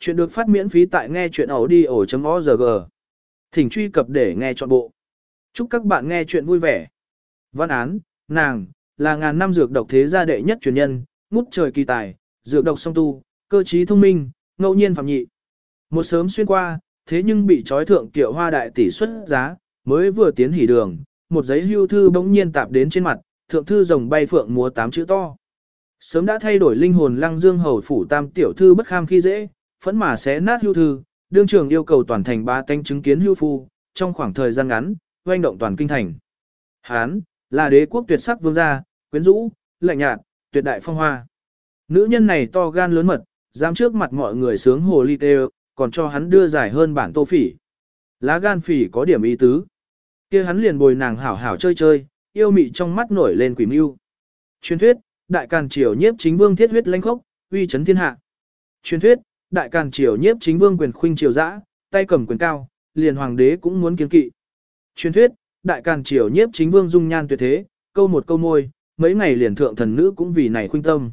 Chuyện được phát miễn phí tại nghe chuyện audio.org. Thỉnh truy cập để nghe trọn bộ. Chúc các bạn nghe chuyện vui vẻ. Văn án, nàng, là ngàn năm dược độc thế gia đệ nhất truyền nhân, ngút trời kỳ tài, dược độc song tu, cơ trí thông minh, ngẫu nhiên phạm nhị. Một sớm xuyên qua, thế nhưng bị trói thượng tiểu hoa đại tỷ xuất giá, mới vừa tiến hỉ đường, một giấy hưu thư bỗng nhiên tạp đến trên mặt, thượng thư rồng bay phượng múa tám chữ to. Sớm đã thay đổi linh hồn lăng dương hầu phủ tam tiểu thư bất kham khi dễ, phẫn mà xé nát hưu thư, đương trường yêu cầu toàn thành ba tanh chứng kiến hưu phu, trong khoảng thời gian ngắn, doanh động toàn kinh thành. Hán, là đế quốc tuyệt sắc vương gia, quyến rũ, lạnh nhạt, tuyệt đại phong hoa. Nữ nhân này to gan lớn mật, dám trước mặt mọi người sướng hồ ly tê còn cho hắn đưa giải hơn bản tô phỉ. Lá gan phỉ có điểm ý tứ. kia hắn liền bồi nàng hảo hảo chơi chơi, yêu mị trong mắt nổi lên quỷ mưu. Truyền thuyết, đại càn triều nhiếp chính vương thiết huyết lãnh khốc, uy chấn thiên hạ. Truyền thuyết, đại càn triều nhiếp chính vương quyền khuynh triều dã, tay cầm quyền cao, liền hoàng đế cũng muốn kiến kỵ. Truyền thuyết, đại càn triều nhiếp chính vương dung nhan tuyệt thế, câu một câu môi, mấy ngày liền thượng thần nữ cũng vì này khuynh tâm.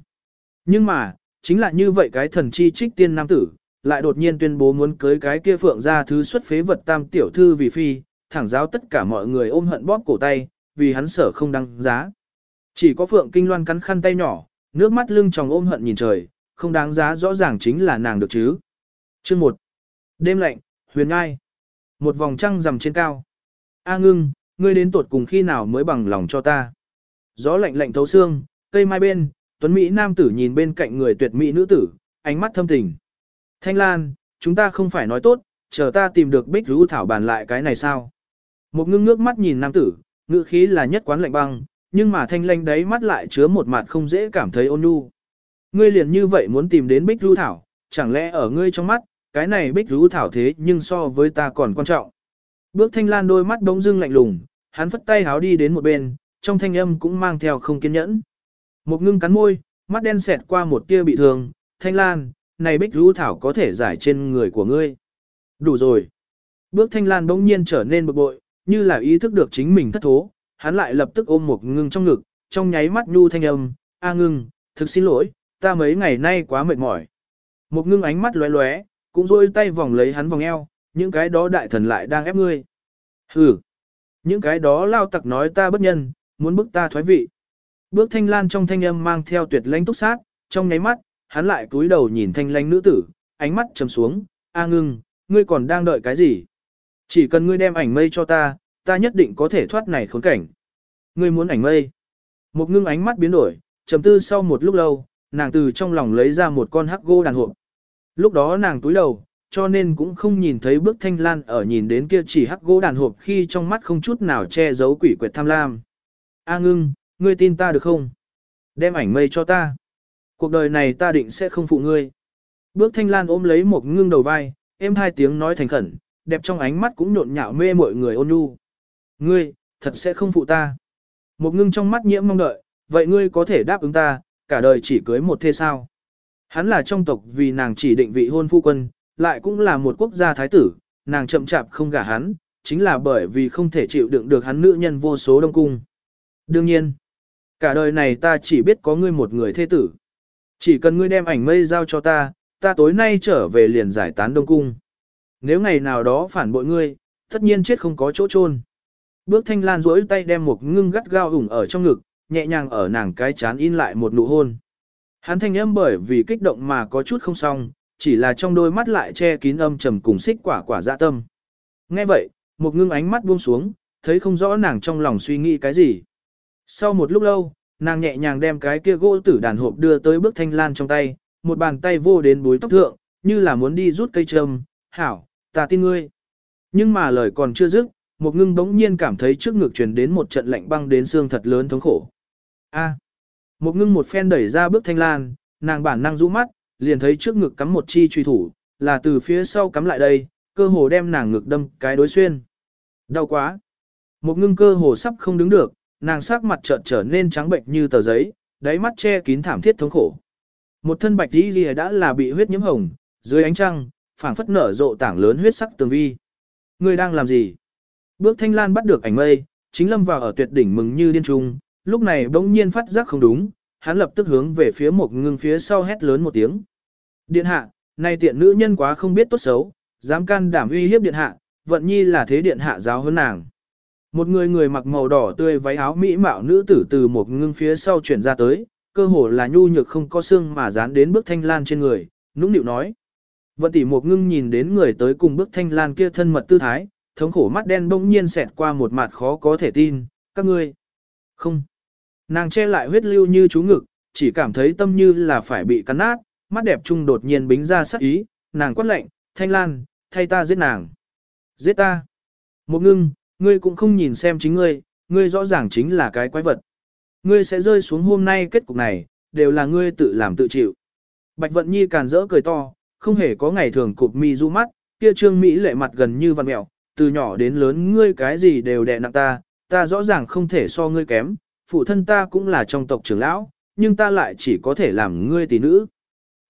Nhưng mà, chính là như vậy cái thần chi trích tiên nam tử, lại đột nhiên tuyên bố muốn cưới cái kia phượng ra thứ xuất phế vật tam tiểu thư vì phi, thẳng giáo tất cả mọi người ôm hận bóp cổ tay, vì hắn sở không đăng giá. Chỉ có phượng kinh loan cắn khăn tay nhỏ, nước mắt lưng tròng ôm hận nhìn trời, không đáng giá rõ ràng chính là nàng được chứ. Chương 1. Đêm lạnh, huyền ngai. Một vòng trăng rằm trên cao. A ngưng, ngươi đến tuột cùng khi nào mới bằng lòng cho ta. Gió lạnh lạnh thấu xương, cây mai bên, tuấn Mỹ nam tử nhìn bên cạnh người tuyệt mỹ nữ tử, ánh mắt thâm tình. Thanh Lan, chúng ta không phải nói tốt, chờ ta tìm được bích rú thảo bàn lại cái này sao. Một ngưng ngước mắt nhìn nam tử, ngữ khí là nhất quán lạnh băng, nhưng mà thanh lanh đấy mắt lại chứa một mặt không dễ cảm thấy ôn nhu. Ngươi liền như vậy muốn tìm đến bích rú thảo, chẳng lẽ ở ngươi trong mắt, cái này bích rú thảo thế nhưng so với ta còn quan trọng. Bước thanh lan đôi mắt bỗng dưng lạnh lùng, hắn phất tay háo đi đến một bên, trong thanh âm cũng mang theo không kiên nhẫn. Một ngưng cắn môi, mắt đen xẹt qua một tia bị thương, thanh lan, này bích rú thảo có thể giải trên người của ngươi. Đủ rồi. Bước thanh lan bỗng nhiên trở nên bực bội, như là ý thức được chính mình thất thố, hắn lại lập tức ôm một ngưng trong ngực, trong nháy mắt nhu thanh âm, a ngưng, thực xin lỗi, ta mấy ngày nay quá mệt mỏi. Một ngưng ánh mắt lóe lóe, cũng rôi tay vòng lấy hắn vòng eo, những cái đó đại thần lại đang ép ngươi. Hừ, những cái đó lao tặc nói ta bất nhân, muốn bức ta thoái vị. Bước thanh lan trong thanh âm mang theo tuyệt lãnh túc sát, trong nháy mắt, hắn lại cúi đầu nhìn thanh lãnh nữ tử, ánh mắt trầm xuống, a ngưng, ngươi còn đang đợi cái gì? Chỉ cần ngươi đem ảnh mây cho ta, ta nhất định có thể thoát này khốn cảnh. Ngươi muốn ảnh mây. Một ngưng ánh mắt biến đổi, trầm tư sau một lúc lâu, nàng từ trong lòng lấy ra một con hắc gô đàn hộp. Lúc đó nàng túi đầu, cho nên cũng không nhìn thấy bước thanh lan ở nhìn đến kia chỉ hắc gỗ đàn hộp khi trong mắt không chút nào che giấu quỷ quyệt tham lam. A ngưng, ngươi tin ta được không? Đem ảnh mây cho ta. Cuộc đời này ta định sẽ không phụ ngươi. Bước thanh lan ôm lấy một ngưng đầu vai, êm hai tiếng nói thành khẩn, đẹp trong ánh mắt cũng nhộn nhạo mê mọi người ôn nhu. Ngươi, thật sẽ không phụ ta. Một ngưng trong mắt nhiễm mong đợi, vậy ngươi có thể đáp ứng ta, cả đời chỉ cưới một thê sao. Hắn là trong tộc vì nàng chỉ định vị hôn phu quân, lại cũng là một quốc gia thái tử, nàng chậm chạp không gả hắn, chính là bởi vì không thể chịu đựng được hắn nữ nhân vô số đông cung. Đương nhiên, cả đời này ta chỉ biết có ngươi một người thế tử. Chỉ cần ngươi đem ảnh mây giao cho ta, ta tối nay trở về liền giải tán đông cung. Nếu ngày nào đó phản bội ngươi, tất nhiên chết không có chỗ chôn. Bước thanh lan duỗi tay đem một ngưng gắt gao ủng ở trong ngực, nhẹ nhàng ở nàng cái chán in lại một nụ hôn. Hắn thanh âm bởi vì kích động mà có chút không xong, chỉ là trong đôi mắt lại che kín âm trầm cùng xích quả quả dạ tâm. Nghe vậy, một ngưng ánh mắt buông xuống, thấy không rõ nàng trong lòng suy nghĩ cái gì. Sau một lúc lâu, nàng nhẹ nhàng đem cái kia gỗ tử đàn hộp đưa tới bước thanh lan trong tay, một bàn tay vô đến búi tóc thượng, như là muốn đi rút cây trâm, hảo, ta tin ngươi. Nhưng mà lời còn chưa dứt, một ngưng bỗng nhiên cảm thấy trước ngực truyền đến một trận lạnh băng đến xương thật lớn thống khổ. A. Một ngưng một phen đẩy ra bước thanh lan, nàng bản năng rũ mắt, liền thấy trước ngực cắm một chi truy thủ, là từ phía sau cắm lại đây, cơ hồ đem nàng ngực đâm cái đối xuyên. Đau quá. Một ngưng cơ hồ sắp không đứng được, nàng sắc mặt chợt trở nên trắng bệnh như tờ giấy, đáy mắt che kín thảm thiết thống khổ. Một thân bạch đi lìa đã là bị huyết nhiễm hồng, dưới ánh trăng, phảng phất nở rộ tảng lớn huyết sắc tường vi. Người đang làm gì? Bước thanh lan bắt được ảnh mây, chính lâm vào ở tuyệt đỉnh mừng như điên trung, lúc này bỗng nhiên phát giác không đúng, hắn lập tức hướng về phía một ngưng phía sau hét lớn một tiếng. Điện hạ, Này tiện nữ nhân quá không biết tốt xấu, dám can đảm uy hiếp điện hạ, vận nhi là thế điện hạ giáo hơn nàng. Một người người mặc màu đỏ tươi váy áo mỹ mạo nữ tử từ một ngưng phía sau chuyển ra tới, cơ hồ là nhu nhược không có xương mà dán đến bước thanh lan trên người, nũng nịu nói. Vận tỷ một ngưng nhìn đến người tới cùng bước thanh lan kia thân mật tư thái, thống khổ mắt đen bỗng nhiên xẹt qua một mặt khó có thể tin, các ngươi. Không. Nàng che lại huyết lưu như chú ngực, chỉ cảm thấy tâm như là phải bị cắn nát, mắt đẹp trung đột nhiên bính ra sắc ý, nàng quát lệnh, thanh lan, thay ta giết nàng. Giết ta. Một ngưng, ngươi cũng không nhìn xem chính ngươi, ngươi rõ ràng chính là cái quái vật. Ngươi sẽ rơi xuống hôm nay kết cục này, đều là ngươi tự làm tự chịu. Bạch Vận Nhi càn rỡ cười to, không hề có ngày thường cụp mi du mắt, kia trương Mỹ lệ mặt gần như văn mẹo, từ nhỏ đến lớn ngươi cái gì đều đè nặng ta, ta rõ ràng không thể so ngươi kém, phụ thân ta cũng là trong tộc trưởng lão, nhưng ta lại chỉ có thể làm ngươi tỷ nữ.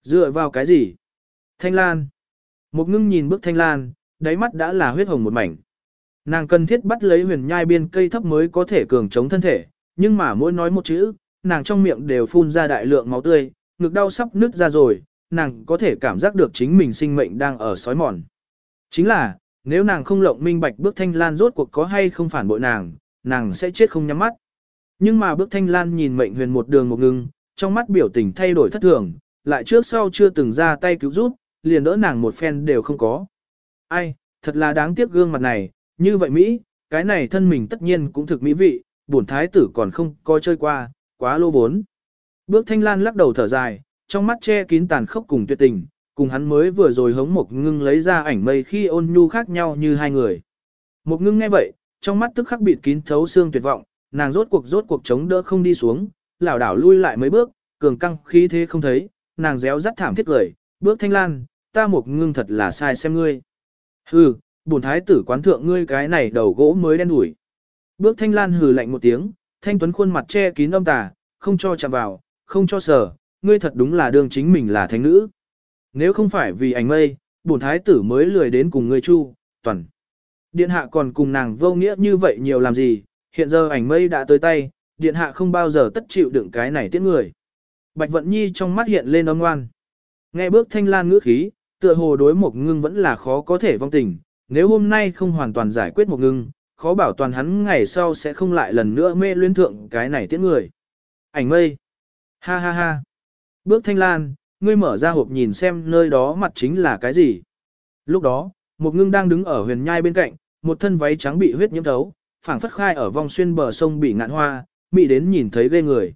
Dựa vào cái gì? Thanh Lan. Một ngưng nhìn bức Thanh Lan, đáy mắt đã là huyết hồng một mảnh. Nàng cần thiết bắt lấy huyền nhai biên cây thấp mới có thể cường chống thân thể, nhưng mà mỗi nói một chữ, nàng trong miệng đều phun ra đại lượng máu tươi, ngực đau sắp nứt ra rồi, nàng có thể cảm giác được chính mình sinh mệnh đang ở sói mòn. Chính là, nếu nàng không lộng minh bạch bước thanh lan rốt cuộc có hay không phản bội nàng, nàng sẽ chết không nhắm mắt. Nhưng mà bước thanh lan nhìn mệnh huyền một đường một ngưng, trong mắt biểu tình thay đổi thất thường, lại trước sau chưa từng ra tay cứu giúp, liền đỡ nàng một phen đều không có. Ai, thật là đáng tiếc gương mặt này, như vậy Mỹ, cái này thân mình tất nhiên cũng thực mỹ vị, bổn thái tử còn không coi chơi qua, quá lô vốn. Bước thanh lan lắc đầu thở dài, trong mắt che kín tàn khốc cùng tuyệt tình, cùng hắn mới vừa rồi hống một ngưng lấy ra ảnh mây khi ôn nhu khác nhau như hai người. Một ngưng nghe vậy, trong mắt tức khắc bịt kín thấu xương tuyệt vọng, nàng rốt cuộc rốt cuộc chống đỡ không đi xuống, lảo đảo lui lại mấy bước, cường căng khí thế không thấy, nàng réo rắt thảm thiết cười, bước thanh lan, ta một ngưng thật là sai xem ngươi. Hừ, bổn thái tử quán thượng ngươi cái này đầu gỗ mới đen đủi. Bước thanh lan hừ lạnh một tiếng, thanh tuấn khuôn mặt che kín âm tà, không cho chạm vào, không cho sờ, ngươi thật đúng là đương chính mình là thánh nữ. Nếu không phải vì ảnh mây, bổn thái tử mới lười đến cùng ngươi chu, toàn. Điện hạ còn cùng nàng vô nghĩa như vậy nhiều làm gì, hiện giờ ảnh mây đã tới tay, điện hạ không bao giờ tất chịu đựng cái này tiết người. Bạch vận nhi trong mắt hiện lên âm ngoan. Nghe bước thanh lan ngữ khí, tựa hồ đối một ngưng vẫn là khó có thể vong tình, nếu hôm nay không hoàn toàn giải quyết một ngưng, khó bảo toàn hắn ngày sau sẽ không lại lần nữa mê luyến thượng cái này tiễn người. Ảnh mây. Ha ha ha. Bước thanh lan, ngươi mở ra hộp nhìn xem nơi đó mặt chính là cái gì. Lúc đó, một ngưng đang đứng ở huyền nhai bên cạnh, một thân váy trắng bị huyết nhiễm thấu, phảng phất khai ở vòng xuyên bờ sông bị ngạn hoa, mỹ đến nhìn thấy ghê người.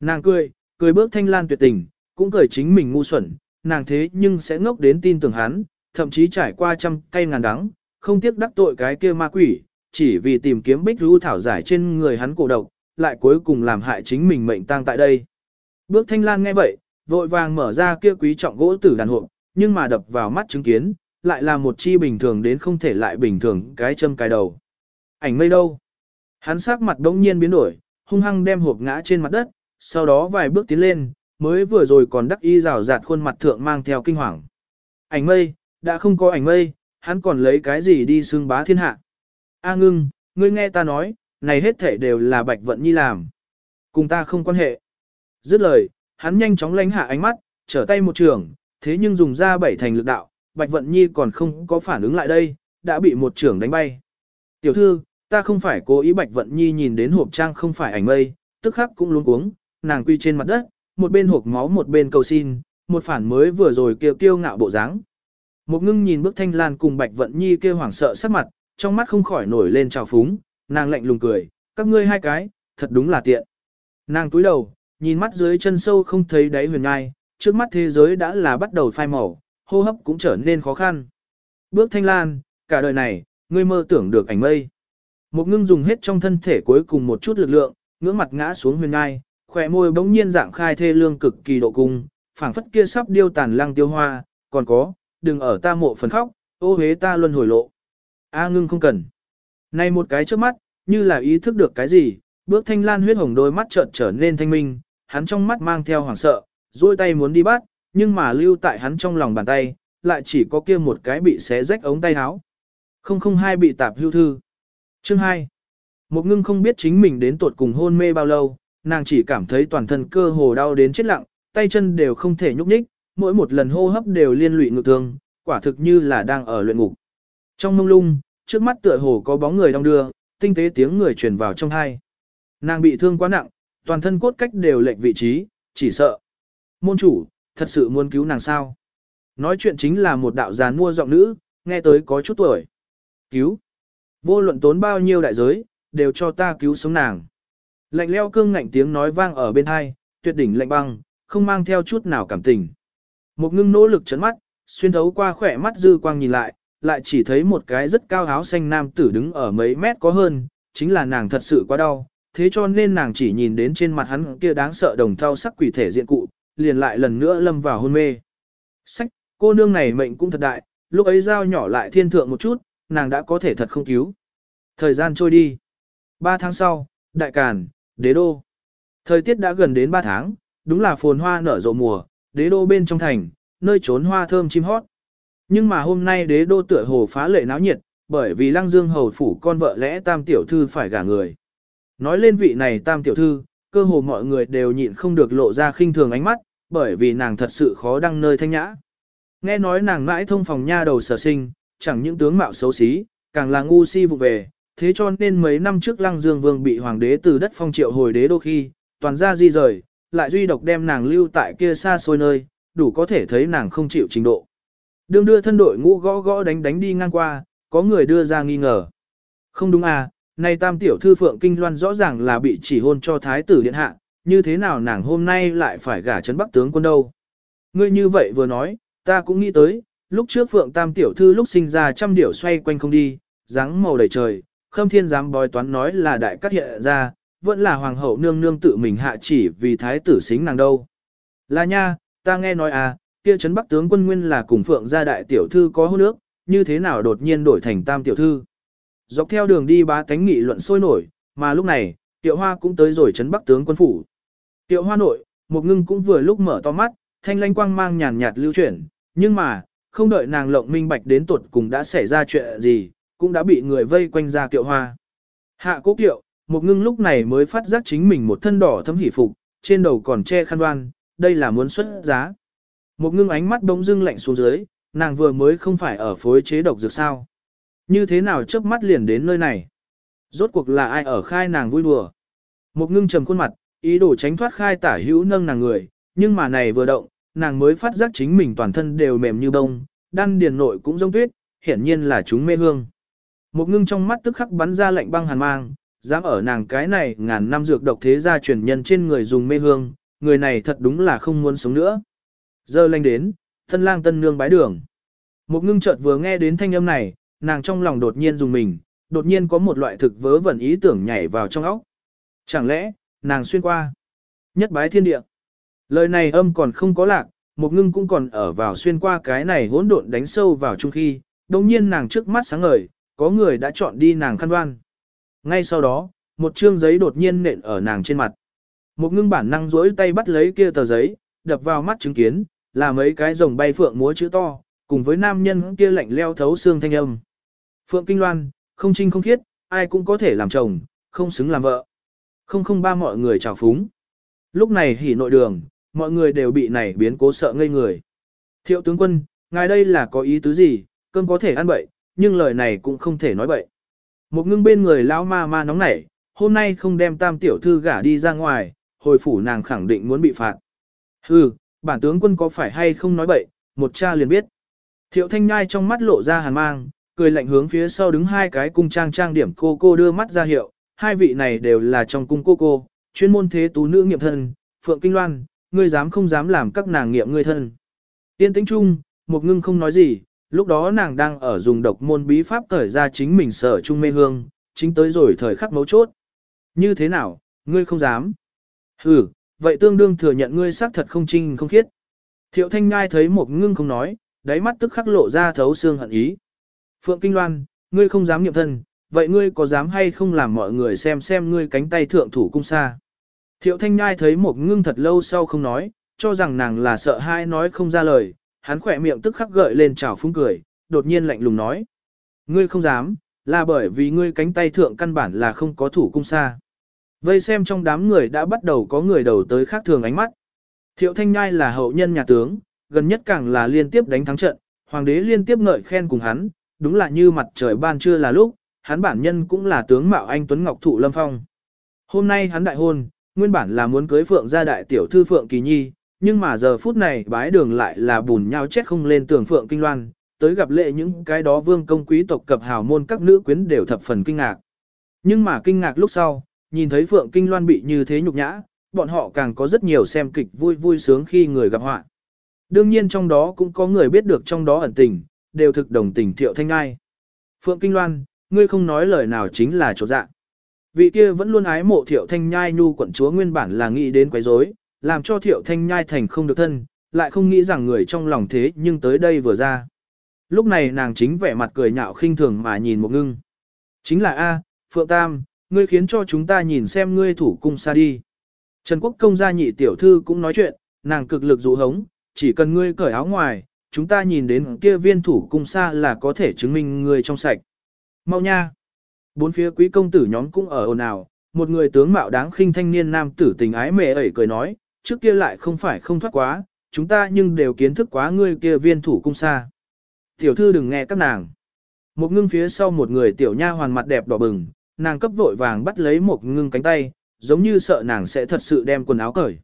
Nàng cười, cười bước thanh lan tuyệt tình, cũng cười chính mình ngu xuẩn, nàng thế nhưng sẽ ngốc đến tin tưởng hắn, thậm chí trải qua trăm cây ngàn đắng, không tiếc đắc tội cái kia ma quỷ, chỉ vì tìm kiếm bích rú thảo giải trên người hắn cổ độc, lại cuối cùng làm hại chính mình mệnh tang tại đây. Bước thanh lan nghe vậy, vội vàng mở ra kia quý trọng gỗ tử đàn hộp, nhưng mà đập vào mắt chứng kiến, lại là một chi bình thường đến không thể lại bình thường cái châm cái đầu. Ảnh mây đâu? Hắn sắc mặt đống nhiên biến đổi, hung hăng đem hộp ngã trên mặt đất, sau đó vài bước tiến lên, mới vừa rồi còn đắc y rào rạt khuôn mặt thượng mang theo kinh hoàng. Ảnh mây, đã không có ảnh mây, hắn còn lấy cái gì đi xưng bá thiên hạ. A ngưng, ngươi nghe ta nói, này hết thể đều là Bạch Vận Nhi làm. Cùng ta không quan hệ. Dứt lời, hắn nhanh chóng lánh hạ ánh mắt, trở tay một trường, thế nhưng dùng ra bảy thành lực đạo, Bạch Vận Nhi còn không có phản ứng lại đây, đã bị một trường đánh bay. Tiểu thư, ta không phải cố ý Bạch Vận Nhi nhìn đến hộp trang không phải ảnh mây, tức khắc cũng luống cuống, nàng quy trên mặt đất, một bên hộp máu một bên cầu xin, một phản mới vừa rồi kêu kiêu ngạo bộ dáng. Một ngưng nhìn bức thanh lan cùng Bạch Vận Nhi kêu hoảng sợ sắc mặt, trong mắt không khỏi nổi lên trào phúng, nàng lạnh lùng cười, các ngươi hai cái, thật đúng là tiện. Nàng túi đầu, nhìn mắt dưới chân sâu không thấy đáy huyền ngai, trước mắt thế giới đã là bắt đầu phai màu, hô hấp cũng trở nên khó khăn. Bước thanh lan, cả đời này, ngươi mơ tưởng được ảnh mây. Một ngưng dùng hết trong thân thể cuối cùng một chút lực lượng, ngưỡng mặt ngã xuống huyền ngai, khỏe môi bỗng nhiên dạng khai thê lương cực kỳ độ cung, phảng phất kia sắp điêu tàn lăng tiêu hoa, còn có, đừng ở ta mộ phần khóc, ô hế ta luôn hồi lộ. A ngưng không cần. Này một cái trước mắt, như là ý thức được cái gì, bước thanh lan huyết hồng đôi mắt chợt trở nên thanh minh, hắn trong mắt mang theo hoảng sợ, duỗi tay muốn đi bắt, nhưng mà lưu tại hắn trong lòng bàn tay, lại chỉ có kia một cái bị xé rách ống tay áo. Không không hai bị tạp hưu thư. Chương 2. Một ngưng không biết chính mình đến tuột cùng hôn mê bao lâu, nàng chỉ cảm thấy toàn thân cơ hồ đau đến chết lặng, tay chân đều không thể nhúc nhích, mỗi một lần hô hấp đều liên lụy ngược thương, quả thực như là đang ở luyện ngục. Trong mông lung, trước mắt tựa hồ có bóng người đong đưa, tinh tế tiếng người truyền vào trong hai. Nàng bị thương quá nặng, toàn thân cốt cách đều lệch vị trí, chỉ sợ. Môn chủ, thật sự muốn cứu nàng sao? Nói chuyện chính là một đạo giàn mua giọng nữ, nghe tới có chút tuổi. Cứu. Vô luận tốn bao nhiêu đại giới, đều cho ta cứu sống nàng. Lạnh leo cương ngạnh tiếng nói vang ở bên hai, tuyệt đỉnh lạnh băng, không mang theo chút nào cảm tình. Một ngưng nỗ lực chấn mắt, xuyên thấu qua khỏe mắt dư quang nhìn lại, lại chỉ thấy một cái rất cao áo xanh nam tử đứng ở mấy mét có hơn, chính là nàng thật sự quá đau, thế cho nên nàng chỉ nhìn đến trên mặt hắn kia đáng sợ đồng thau sắc quỷ thể diện cụ, liền lại lần nữa lâm vào hôn mê. Sách, cô nương này mệnh cũng thật đại, lúc ấy dao nhỏ lại thiên thượng một chút, nàng đã có thể thật không cứu. Thời gian trôi đi. Ba tháng sau, đại càn, đế đô. Thời tiết đã gần đến ba tháng, đúng là phồn hoa nở rộ mùa, đế đô bên trong thành, nơi trốn hoa thơm chim hót. Nhưng mà hôm nay đế đô tựa hồ phá lệ náo nhiệt, bởi vì lăng dương hầu phủ con vợ lẽ tam tiểu thư phải gả người. Nói lên vị này tam tiểu thư, cơ hồ mọi người đều nhịn không được lộ ra khinh thường ánh mắt, bởi vì nàng thật sự khó đăng nơi thanh nhã. Nghe nói nàng mãi thông phòng nha đầu sở sinh, chẳng những tướng mạo xấu xí, càng là ngu si vụ về, thế cho nên mấy năm trước Lăng Dương Vương bị hoàng đế từ đất phong triệu hồi đế đô khi, toàn ra di rời, lại duy độc đem nàng lưu tại kia xa xôi nơi, đủ có thể thấy nàng không chịu trình độ. Đương đưa thân đội ngũ gõ gõ đánh đánh đi ngang qua, có người đưa ra nghi ngờ. Không đúng à, nay tam tiểu thư Phượng Kinh Loan rõ ràng là bị chỉ hôn cho thái tử điện hạ, như thế nào nàng hôm nay lại phải gả trấn bắc tướng quân đâu. Ngươi như vậy vừa nói, ta cũng nghĩ tới, lúc trước Phượng tam tiểu thư lúc sinh ra trăm điểu xoay quanh không đi, dáng màu đầy trời, khâm thiên dám bói toán nói là đại cắt hiện ra, vẫn là hoàng hậu nương nương tự mình hạ chỉ vì thái tử xính nàng đâu. Là nha, ta nghe nói à, kia trấn bắc tướng quân nguyên là cùng Phượng gia đại tiểu thư có hôn nước, như thế nào đột nhiên đổi thành tam tiểu thư. Dọc theo đường đi bá tánh nghị luận sôi nổi, mà lúc này, Tiệu Hoa cũng tới rồi trấn Bắc tướng quân phủ. Tiệu Hoa nội, một ngưng cũng vừa lúc mở to mắt, thanh lanh quang mang nhàn nhạt lưu chuyển, nhưng mà, không đợi nàng lộng minh bạch đến tuột cùng đã xảy ra chuyện gì, cũng đã bị người vây quanh ra Tiệu Hoa. Hạ cố kiệu, một ngưng lúc này mới phát giác chính mình một thân đỏ thấm hỉ phục, trên đầu còn che khăn đoan, đây là muốn xuất giá. Một ngưng ánh mắt đông dưng lạnh xuống dưới, nàng vừa mới không phải ở phối chế độc dược sao. Như thế nào chớp mắt liền đến nơi này? Rốt cuộc là ai ở khai nàng vui đùa? Một ngưng trầm khuôn mặt, ý đồ tránh thoát khai tả hữu nâng nàng người, nhưng mà này vừa động, nàng mới phát giác chính mình toàn thân đều mềm như bông, đan điền nội cũng giống tuyết, hiển nhiên là chúng mê hương. Một ngưng trong mắt tức khắc bắn ra lạnh băng hàn mang, dám ở nàng cái này ngàn năm dược độc thế gia truyền nhân trên người dùng mê hương, người này thật đúng là không muốn sống nữa. Giờ lanh đến, thân lang tân nương bái đường. Một ngưng chợt vừa nghe đến thanh âm này, nàng trong lòng đột nhiên dùng mình, đột nhiên có một loại thực vớ vẩn ý tưởng nhảy vào trong óc. Chẳng lẽ, nàng xuyên qua, nhất bái thiên địa. Lời này âm còn không có lạc, một ngưng cũng còn ở vào xuyên qua cái này hỗn độn đánh sâu vào trung khi, đồng nhiên nàng trước mắt sáng ngời, có người đã chọn đi nàng khăn đoan. Ngay sau đó, một chương giấy đột nhiên nện ở nàng trên mặt. Một ngưng bản năng rỗi tay bắt lấy kia tờ giấy, đập vào mắt chứng kiến, là mấy cái rồng bay phượng múa chữ to, cùng với nam nhân kia lạnh leo thấu xương thanh âm. Phượng Kinh Loan, không trinh không khiết, ai cũng có thể làm chồng, không xứng làm vợ. Không không ba mọi người chào phúng. Lúc này hỉ nội đường, mọi người đều bị này biến cố sợ ngây người. Thiệu tướng quân, ngài đây là có ý tứ gì, cơm có thể ăn bậy, nhưng lời này cũng không thể nói bậy. Một ngưng bên người lão ma ma nóng nảy, hôm nay không đem tam tiểu thư gả đi ra ngoài, hồi phủ nàng khẳng định muốn bị phạt. Hừ, bản tướng quân có phải hay không nói bậy, một cha liền biết. Thiệu thanh nhai trong mắt lộ ra hàn mang, cười lạnh hướng phía sau đứng hai cái cung trang trang điểm cô cô đưa mắt ra hiệu, hai vị này đều là trong cung cô cô, chuyên môn thế tú nữ nghiệm thân, Phượng Kinh Loan, ngươi dám không dám làm các nàng nghiệm ngươi thân. Tiên tĩnh chung, một ngưng không nói gì, lúc đó nàng đang ở dùng độc môn bí pháp thời ra chính mình sở trung mê hương, chính tới rồi thời khắc mấu chốt. Như thế nào, ngươi không dám? Ừ, vậy tương đương thừa nhận ngươi xác thật không trinh không khiết. Thiệu thanh ngai thấy một ngưng không nói, đáy mắt tức khắc lộ ra thấu xương hận ý. Phượng Kinh Loan, ngươi không dám nghiệm thân, vậy ngươi có dám hay không làm mọi người xem xem ngươi cánh tay thượng thủ cung xa. Thiệu thanh ngai thấy một ngưng thật lâu sau không nói, cho rằng nàng là sợ hai nói không ra lời, hắn khỏe miệng tức khắc gợi lên trào phúng cười, đột nhiên lạnh lùng nói. Ngươi không dám, là bởi vì ngươi cánh tay thượng căn bản là không có thủ cung xa. Vây xem trong đám người đã bắt đầu có người đầu tới khác thường ánh mắt. Thiệu thanh nhai là hậu nhân nhà tướng, gần nhất càng là liên tiếp đánh thắng trận, hoàng đế liên tiếp ngợi khen cùng hắn, đúng là như mặt trời ban trưa là lúc, hắn bản nhân cũng là tướng mạo anh Tuấn Ngọc Thụ Lâm Phong. Hôm nay hắn đại hôn, nguyên bản là muốn cưới Phượng gia đại tiểu thư Phượng Kỳ Nhi, nhưng mà giờ phút này bái đường lại là bùn nhau chết không lên tường Phượng Kinh Loan, tới gặp lệ những cái đó vương công quý tộc cập hào môn các nữ quyến đều thập phần kinh ngạc. Nhưng mà kinh ngạc lúc sau, nhìn thấy Phượng Kinh Loan bị như thế nhục nhã, bọn họ càng có rất nhiều xem kịch vui vui sướng khi người gặp họa. Đương nhiên trong đó cũng có người biết được trong đó ẩn tình, đều thực đồng tình Thiệu Thanh Ngai. Phượng Kinh Loan, ngươi không nói lời nào chính là chỗ dạ. Vị kia vẫn luôn ái mộ Thiệu Thanh Nhai nhu quận chúa nguyên bản là nghĩ đến quấy rối, làm cho Thiệu Thanh Nhai thành không được thân, lại không nghĩ rằng người trong lòng thế nhưng tới đây vừa ra. Lúc này nàng chính vẻ mặt cười nhạo khinh thường mà nhìn một ngưng. Chính là A, Phượng Tam, ngươi khiến cho chúng ta nhìn xem ngươi thủ cung xa đi. Trần Quốc công gia nhị tiểu thư cũng nói chuyện, nàng cực lực dụ hống, chỉ cần ngươi cởi áo ngoài, chúng ta nhìn đến kia viên thủ cung xa là có thể chứng minh ngươi trong sạch. Mau nha! Bốn phía quý công tử nhóm cũng ở ồn ào, một người tướng mạo đáng khinh thanh niên nam tử tình ái mẹ ẩy cười nói, trước kia lại không phải không thoát quá, chúng ta nhưng đều kiến thức quá ngươi kia viên thủ cung xa. Tiểu thư đừng nghe các nàng. Một ngưng phía sau một người tiểu nha hoàn mặt đẹp đỏ bừng, nàng cấp vội vàng bắt lấy một ngưng cánh tay, giống như sợ nàng sẽ thật sự đem quần áo cởi.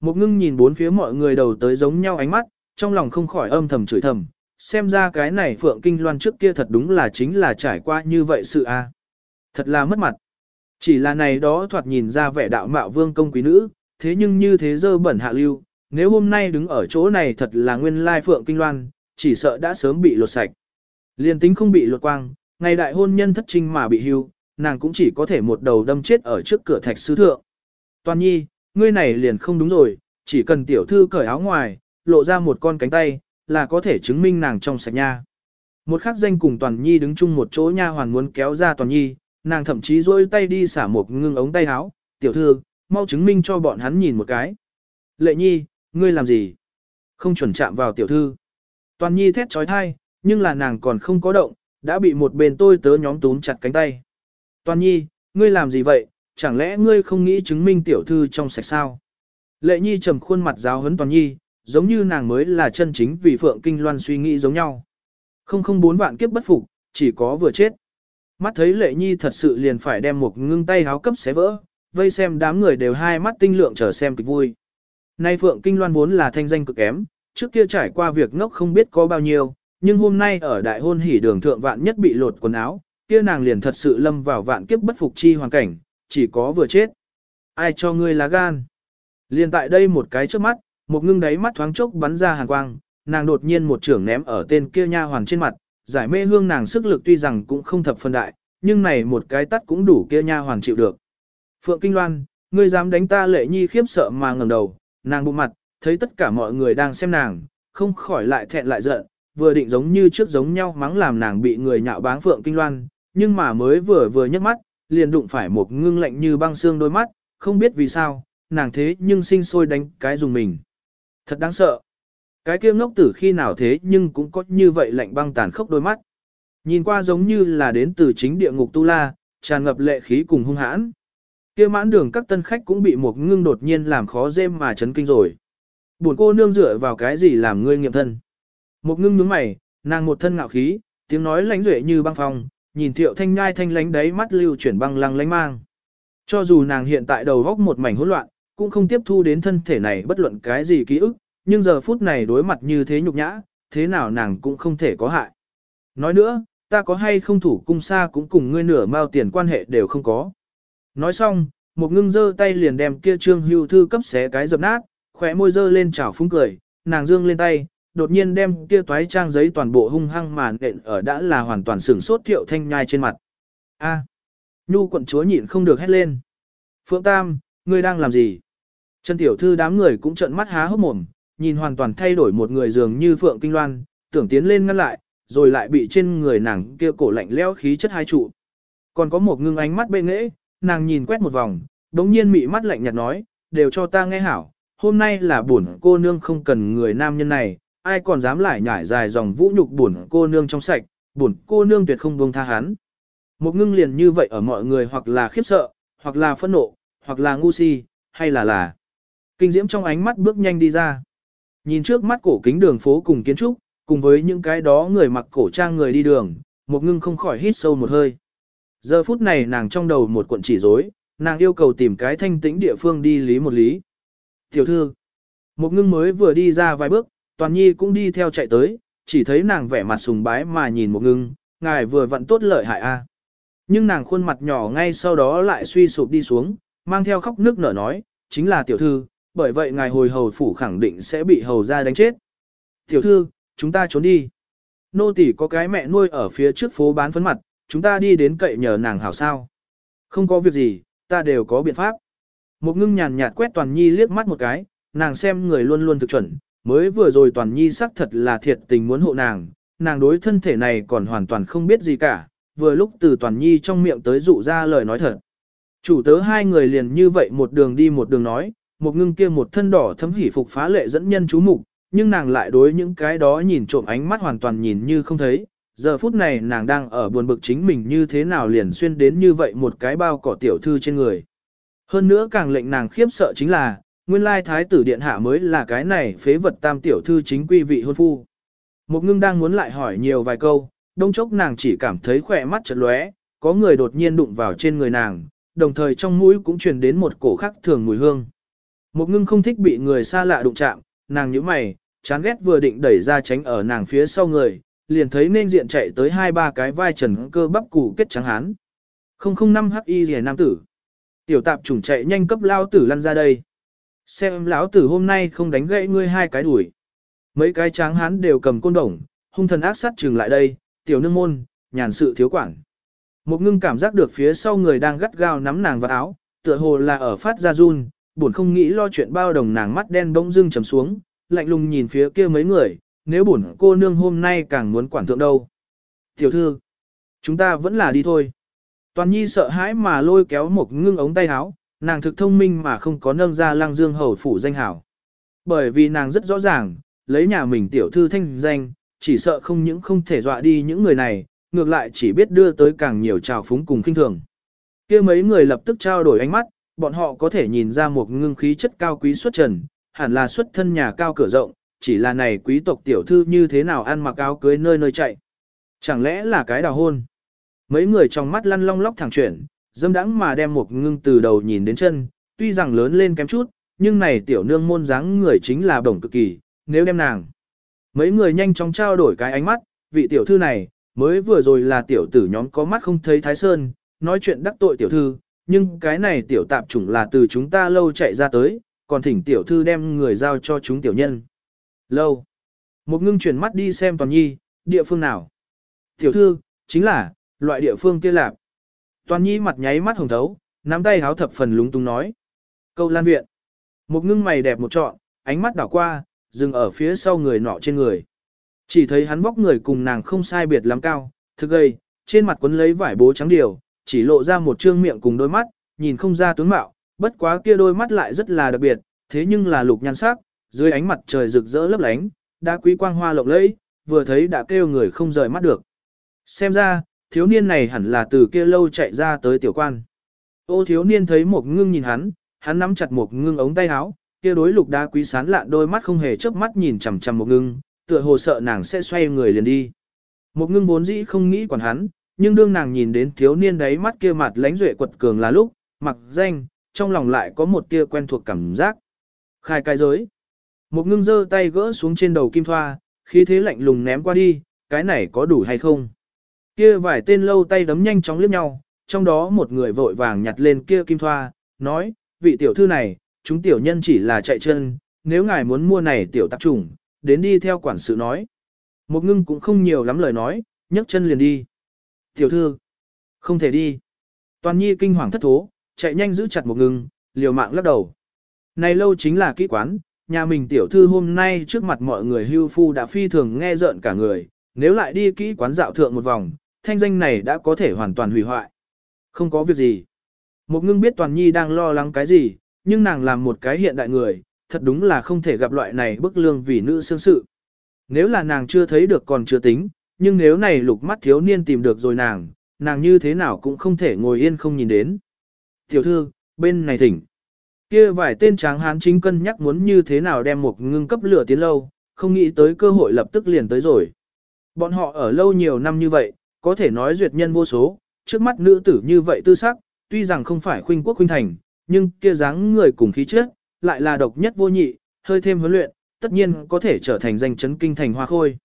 Một ngưng nhìn bốn phía mọi người đầu tới giống nhau ánh mắt, trong lòng không khỏi âm thầm chửi thầm, xem ra cái này Phượng Kinh Loan trước kia thật đúng là chính là trải qua như vậy sự a. Thật là mất mặt. Chỉ là này đó thoạt nhìn ra vẻ đạo mạo vương công quý nữ, thế nhưng như thế dơ bẩn hạ lưu, nếu hôm nay đứng ở chỗ này thật là nguyên lai Phượng Kinh Loan, chỉ sợ đã sớm bị lột sạch. Liên tính không bị lột quang, ngày đại hôn nhân thất trinh mà bị hưu, nàng cũng chỉ có thể một đầu đâm chết ở trước cửa thạch sứ thượng. Toàn nhi, ngươi này liền không đúng rồi, chỉ cần tiểu thư cởi áo ngoài, lộ ra một con cánh tay, là có thể chứng minh nàng trong sạch nha. Một khắc danh cùng Toàn Nhi đứng chung một chỗ nha hoàn muốn kéo ra Toàn Nhi, nàng thậm chí rôi tay đi xả một ngưng ống tay áo, tiểu thư, mau chứng minh cho bọn hắn nhìn một cái. Lệ Nhi, ngươi làm gì? Không chuẩn chạm vào tiểu thư. Toàn Nhi thét trói thai, nhưng là nàng còn không có động, đã bị một bên tôi tớ nhóm túm chặt cánh tay. Toàn Nhi, ngươi làm gì vậy? Chẳng lẽ ngươi không nghĩ chứng minh tiểu thư trong sạch sao? Lệ Nhi trầm khuôn mặt giáo hấn Toàn Nhi, giống như nàng mới là chân chính vì Phượng Kinh Loan suy nghĩ giống nhau. Không không bốn vạn kiếp bất phục, chỉ có vừa chết. Mắt thấy Lệ Nhi thật sự liền phải đem một ngưng tay háo cấp xé vỡ, vây xem đám người đều hai mắt tinh lượng chờ xem kịch vui. Nay Phượng Kinh Loan vốn là thanh danh cực kém, trước kia trải qua việc ngốc không biết có bao nhiêu, nhưng hôm nay ở đại hôn hỉ đường thượng vạn nhất bị lột quần áo, kia nàng liền thật sự lâm vào vạn kiếp bất phục chi hoàn cảnh, chỉ có vừa chết. Ai cho ngươi lá gan? Liền tại đây một cái trước mắt, một ngưng đáy mắt thoáng chốc bắn ra hàn quang, nàng đột nhiên một trưởng ném ở tên kia nha hoàng trên mặt, giải mê hương nàng sức lực tuy rằng cũng không thập phân đại, nhưng này một cái tắt cũng đủ kia nha hoàng chịu được. Phượng Kinh Loan, ngươi dám đánh ta lệ nhi khiếp sợ mà ngẩng đầu, nàng bụng mặt, thấy tất cả mọi người đang xem nàng, không khỏi lại thẹn lại giận, vừa định giống như trước giống nhau mắng làm nàng bị người nhạo báng Phượng Kinh Loan, nhưng mà mới vừa vừa nhấc mắt, liền đụng phải một ngưng lạnh như băng xương đôi mắt, không biết vì sao, nàng thế nhưng sinh sôi đánh cái dùng mình. Thật đáng sợ. Cái kia ngốc tử khi nào thế nhưng cũng có như vậy lạnh băng tàn khốc đôi mắt. Nhìn qua giống như là đến từ chính địa ngục Tu La, tràn ngập lệ khí cùng hung hãn. Kia mãn đường các tân khách cũng bị một ngưng đột nhiên làm khó dêm mà chấn kinh rồi. Buồn cô nương dựa vào cái gì làm ngươi nghiệm thân. Một ngưng nhướng mày, nàng một thân ngạo khí, tiếng nói lãnh duệ như băng phong, nhìn thiệu thanh nhai thanh lánh đáy mắt lưu chuyển băng lăng lánh mang. Cho dù nàng hiện tại đầu góc một mảnh hỗn loạn, cũng không tiếp thu đến thân thể này bất luận cái gì ký ức, nhưng giờ phút này đối mặt như thế nhục nhã, thế nào nàng cũng không thể có hại. Nói nữa, ta có hay không thủ cung xa cũng cùng ngươi nửa mao tiền quan hệ đều không có. Nói xong, một ngưng giơ tay liền đem kia trương hưu thư cấp xé cái dập nát, khỏe môi dơ lên chảo phúng cười, nàng dương lên tay, đột nhiên đem kia toái trang giấy toàn bộ hung hăng màn đện ở đã là hoàn toàn sửng sốt thiệu thanh nhai trên mặt. A, nhu quận chúa nhịn không được hét lên. Phượng Tam, ngươi đang làm gì? Trần Tiểu Thư đám người cũng trợn mắt há hốc mồm, nhìn hoàn toàn thay đổi một người dường như Phượng Kinh Loan, tưởng tiến lên ngăn lại, rồi lại bị trên người nàng kia cổ lạnh lẽo khí chất hai trụ. Còn có một ngưng ánh mắt bê nghễ, nàng nhìn quét một vòng, đống nhiên mị mắt lạnh nhạt nói, đều cho ta nghe hảo, hôm nay là buồn cô nương không cần người nam nhân này, ai còn dám lại nhảy dài dòng vũ nhục buồn cô nương trong sạch, buồn cô nương tuyệt không buông tha hắn. Một ngưng liền như vậy ở mọi người hoặc là khiếp sợ, hoặc là phẫn nộ, hoặc là ngu si, hay là là. Kinh diễm trong ánh mắt bước nhanh đi ra. Nhìn trước mắt cổ kính đường phố cùng kiến trúc, cùng với những cái đó người mặc cổ trang người đi đường, một ngưng không khỏi hít sâu một hơi. Giờ phút này nàng trong đầu một cuộn chỉ rối, nàng yêu cầu tìm cái thanh tĩnh địa phương đi lý một lý. Tiểu thư, một ngưng mới vừa đi ra vài bước, toàn nhi cũng đi theo chạy tới, chỉ thấy nàng vẻ mặt sùng bái mà nhìn một ngưng, ngài vừa vặn tốt lợi hại a. Nhưng nàng khuôn mặt nhỏ ngay sau đó lại suy sụp đi xuống, mang theo khóc nước nở nói, chính là tiểu thư, bởi vậy ngài hồi hầu phủ khẳng định sẽ bị hầu ra đánh chết. Tiểu thư, chúng ta trốn đi. Nô tỷ có cái mẹ nuôi ở phía trước phố bán phấn mặt, chúng ta đi đến cậy nhờ nàng hảo sao. Không có việc gì, ta đều có biện pháp. Một ngưng nhàn nhạt quét Toàn Nhi liếc mắt một cái, nàng xem người luôn luôn thực chuẩn, mới vừa rồi Toàn Nhi xác thật là thiệt tình muốn hộ nàng, nàng đối thân thể này còn hoàn toàn không biết gì cả, vừa lúc từ Toàn Nhi trong miệng tới dụ ra lời nói thật. Chủ tớ hai người liền như vậy một đường đi một đường nói, một ngưng kia một thân đỏ thấm hỉ phục phá lệ dẫn nhân chú mục, nhưng nàng lại đối những cái đó nhìn trộm ánh mắt hoàn toàn nhìn như không thấy. Giờ phút này nàng đang ở buồn bực chính mình như thế nào liền xuyên đến như vậy một cái bao cỏ tiểu thư trên người. Hơn nữa càng lệnh nàng khiếp sợ chính là, nguyên lai thái tử điện hạ mới là cái này phế vật tam tiểu thư chính quy vị hôn phu. Một ngưng đang muốn lại hỏi nhiều vài câu, đông chốc nàng chỉ cảm thấy khỏe mắt chật lóe, có người đột nhiên đụng vào trên người nàng, đồng thời trong mũi cũng truyền đến một cổ khắc thường mùi hương. Một ngưng không thích bị người xa lạ đụng chạm, nàng nhíu mày, chán ghét vừa định đẩy ra tránh ở nàng phía sau người, liền thấy nên diện chạy tới hai ba cái vai trần cơ bắp củ kết trắng hán. 005 h y rìa nam tử. Tiểu tạp chủng chạy nhanh cấp lao tử lăn ra đây. Xem lão tử hôm nay không đánh gãy ngươi hai cái đuổi. Mấy cái tráng hán đều cầm côn đồng, hung thần ác sát trừng lại đây, tiểu nương môn, nhàn sự thiếu quản. Một ngưng cảm giác được phía sau người đang gắt gao nắm nàng vào áo, tựa hồ là ở phát ra run, buồn không nghĩ lo chuyện bao đồng nàng mắt đen bỗng dưng trầm xuống, lạnh lùng nhìn phía kia mấy người, nếu buồn cô nương hôm nay càng muốn quản thượng đâu. Tiểu thư, chúng ta vẫn là đi thôi. Toàn nhi sợ hãi mà lôi kéo một ngưng ống tay áo, nàng thực thông minh mà không có nâng ra lang dương hầu phủ danh hảo. Bởi vì nàng rất rõ ràng, lấy nhà mình tiểu thư thanh danh, chỉ sợ không những không thể dọa đi những người này, ngược lại chỉ biết đưa tới càng nhiều trào phúng cùng khinh thường. kia mấy người lập tức trao đổi ánh mắt, bọn họ có thể nhìn ra một ngưng khí chất cao quý xuất trần, hẳn là xuất thân nhà cao cửa rộng, chỉ là này quý tộc tiểu thư như thế nào ăn mặc áo cưới nơi nơi chạy. Chẳng lẽ là cái đào hôn? Mấy người trong mắt lăn long lóc thẳng chuyển, dâm đãng mà đem một ngưng từ đầu nhìn đến chân, tuy rằng lớn lên kém chút, nhưng này tiểu nương môn dáng người chính là bổng cực kỳ, nếu đem nàng. Mấy người nhanh chóng trao đổi cái ánh mắt, vị tiểu thư này, mới vừa rồi là tiểu tử nhóm có mắt không thấy Thái Sơn, nói chuyện đắc tội tiểu thư, nhưng cái này tiểu tạp chủng là từ chúng ta lâu chạy ra tới, còn thỉnh tiểu thư đem người giao cho chúng tiểu nhân. Lâu. Một ngưng chuyển mắt đi xem toàn nhi, địa phương nào. Tiểu thư, chính là, loại địa phương kia lạp. Toàn nhi mặt nháy mắt hồng thấu, nắm tay háo thập phần lúng túng nói. Câu lan viện. Một ngưng mày đẹp một trọn, ánh mắt đảo qua, dừng ở phía sau người nọ trên người. Chỉ thấy hắn vóc người cùng nàng không sai biệt lắm cao, thực gây, trên mặt quấn lấy vải bố trắng điều, chỉ lộ ra một trương miệng cùng đôi mắt, nhìn không ra tướng mạo, bất quá kia đôi mắt lại rất là đặc biệt, thế nhưng là lục nhan sắc, dưới ánh mặt trời rực rỡ lấp lánh, đã quý quang hoa lộng lẫy, vừa thấy đã kêu người không rời mắt được. Xem ra, thiếu niên này hẳn là từ kia lâu chạy ra tới tiểu quan. Ô thiếu niên thấy một ngưng nhìn hắn, hắn nắm chặt một ngưng ống tay áo, kia đối lục đá quý sán lạn đôi mắt không hề chớp mắt nhìn chằm chằm một ngưng, tựa hồ sợ nàng sẽ xoay người liền đi. Một ngưng vốn dĩ không nghĩ quản hắn, nhưng đương nàng nhìn đến thiếu niên đấy mắt kia mặt lánh duệ quật cường là lúc, mặc danh, trong lòng lại có một tia quen thuộc cảm giác. Khai cái giới. Một ngưng giơ tay gỡ xuống trên đầu kim thoa, khí thế lạnh lùng ném qua đi, cái này có đủ hay không? Kia vài tên lâu tay đấm nhanh chóng liếc nhau, trong đó một người vội vàng nhặt lên kia kim thoa, nói, vị tiểu thư này, chúng tiểu nhân chỉ là chạy chân, nếu ngài muốn mua này tiểu tạp trùng, đến đi theo quản sự nói. Một ngưng cũng không nhiều lắm lời nói, nhấc chân liền đi. Tiểu thư, không thể đi. Toàn nhi kinh hoàng thất thố, chạy nhanh giữ chặt một ngừng, liều mạng lắc đầu. Này lâu chính là kỹ quán, nhà mình tiểu thư hôm nay trước mặt mọi người hưu phu đã phi thường nghe rợn cả người, nếu lại đi kỹ quán dạo thượng một vòng, thanh danh này đã có thể hoàn toàn hủy hoại. Không có việc gì. Một ngưng biết toàn nhi đang lo lắng cái gì, nhưng nàng làm một cái hiện đại người, thật đúng là không thể gặp loại này bức lương vì nữ xương sự. Nếu là nàng chưa thấy được còn chưa tính, nhưng nếu này lục mắt thiếu niên tìm được rồi nàng, nàng như thế nào cũng không thể ngồi yên không nhìn đến. Tiểu thư, bên này thỉnh. Kia vài tên tráng hán chính cân nhắc muốn như thế nào đem một ngưng cấp lửa tiến lâu, không nghĩ tới cơ hội lập tức liền tới rồi. Bọn họ ở lâu nhiều năm như vậy, có thể nói duyệt nhân vô số, trước mắt nữ tử như vậy tư sắc, tuy rằng không phải khuynh quốc khuynh thành, nhưng kia dáng người cùng khí chất, lại là độc nhất vô nhị, hơi thêm huấn luyện, tất nhiên có thể trở thành danh chấn kinh thành hoa khôi.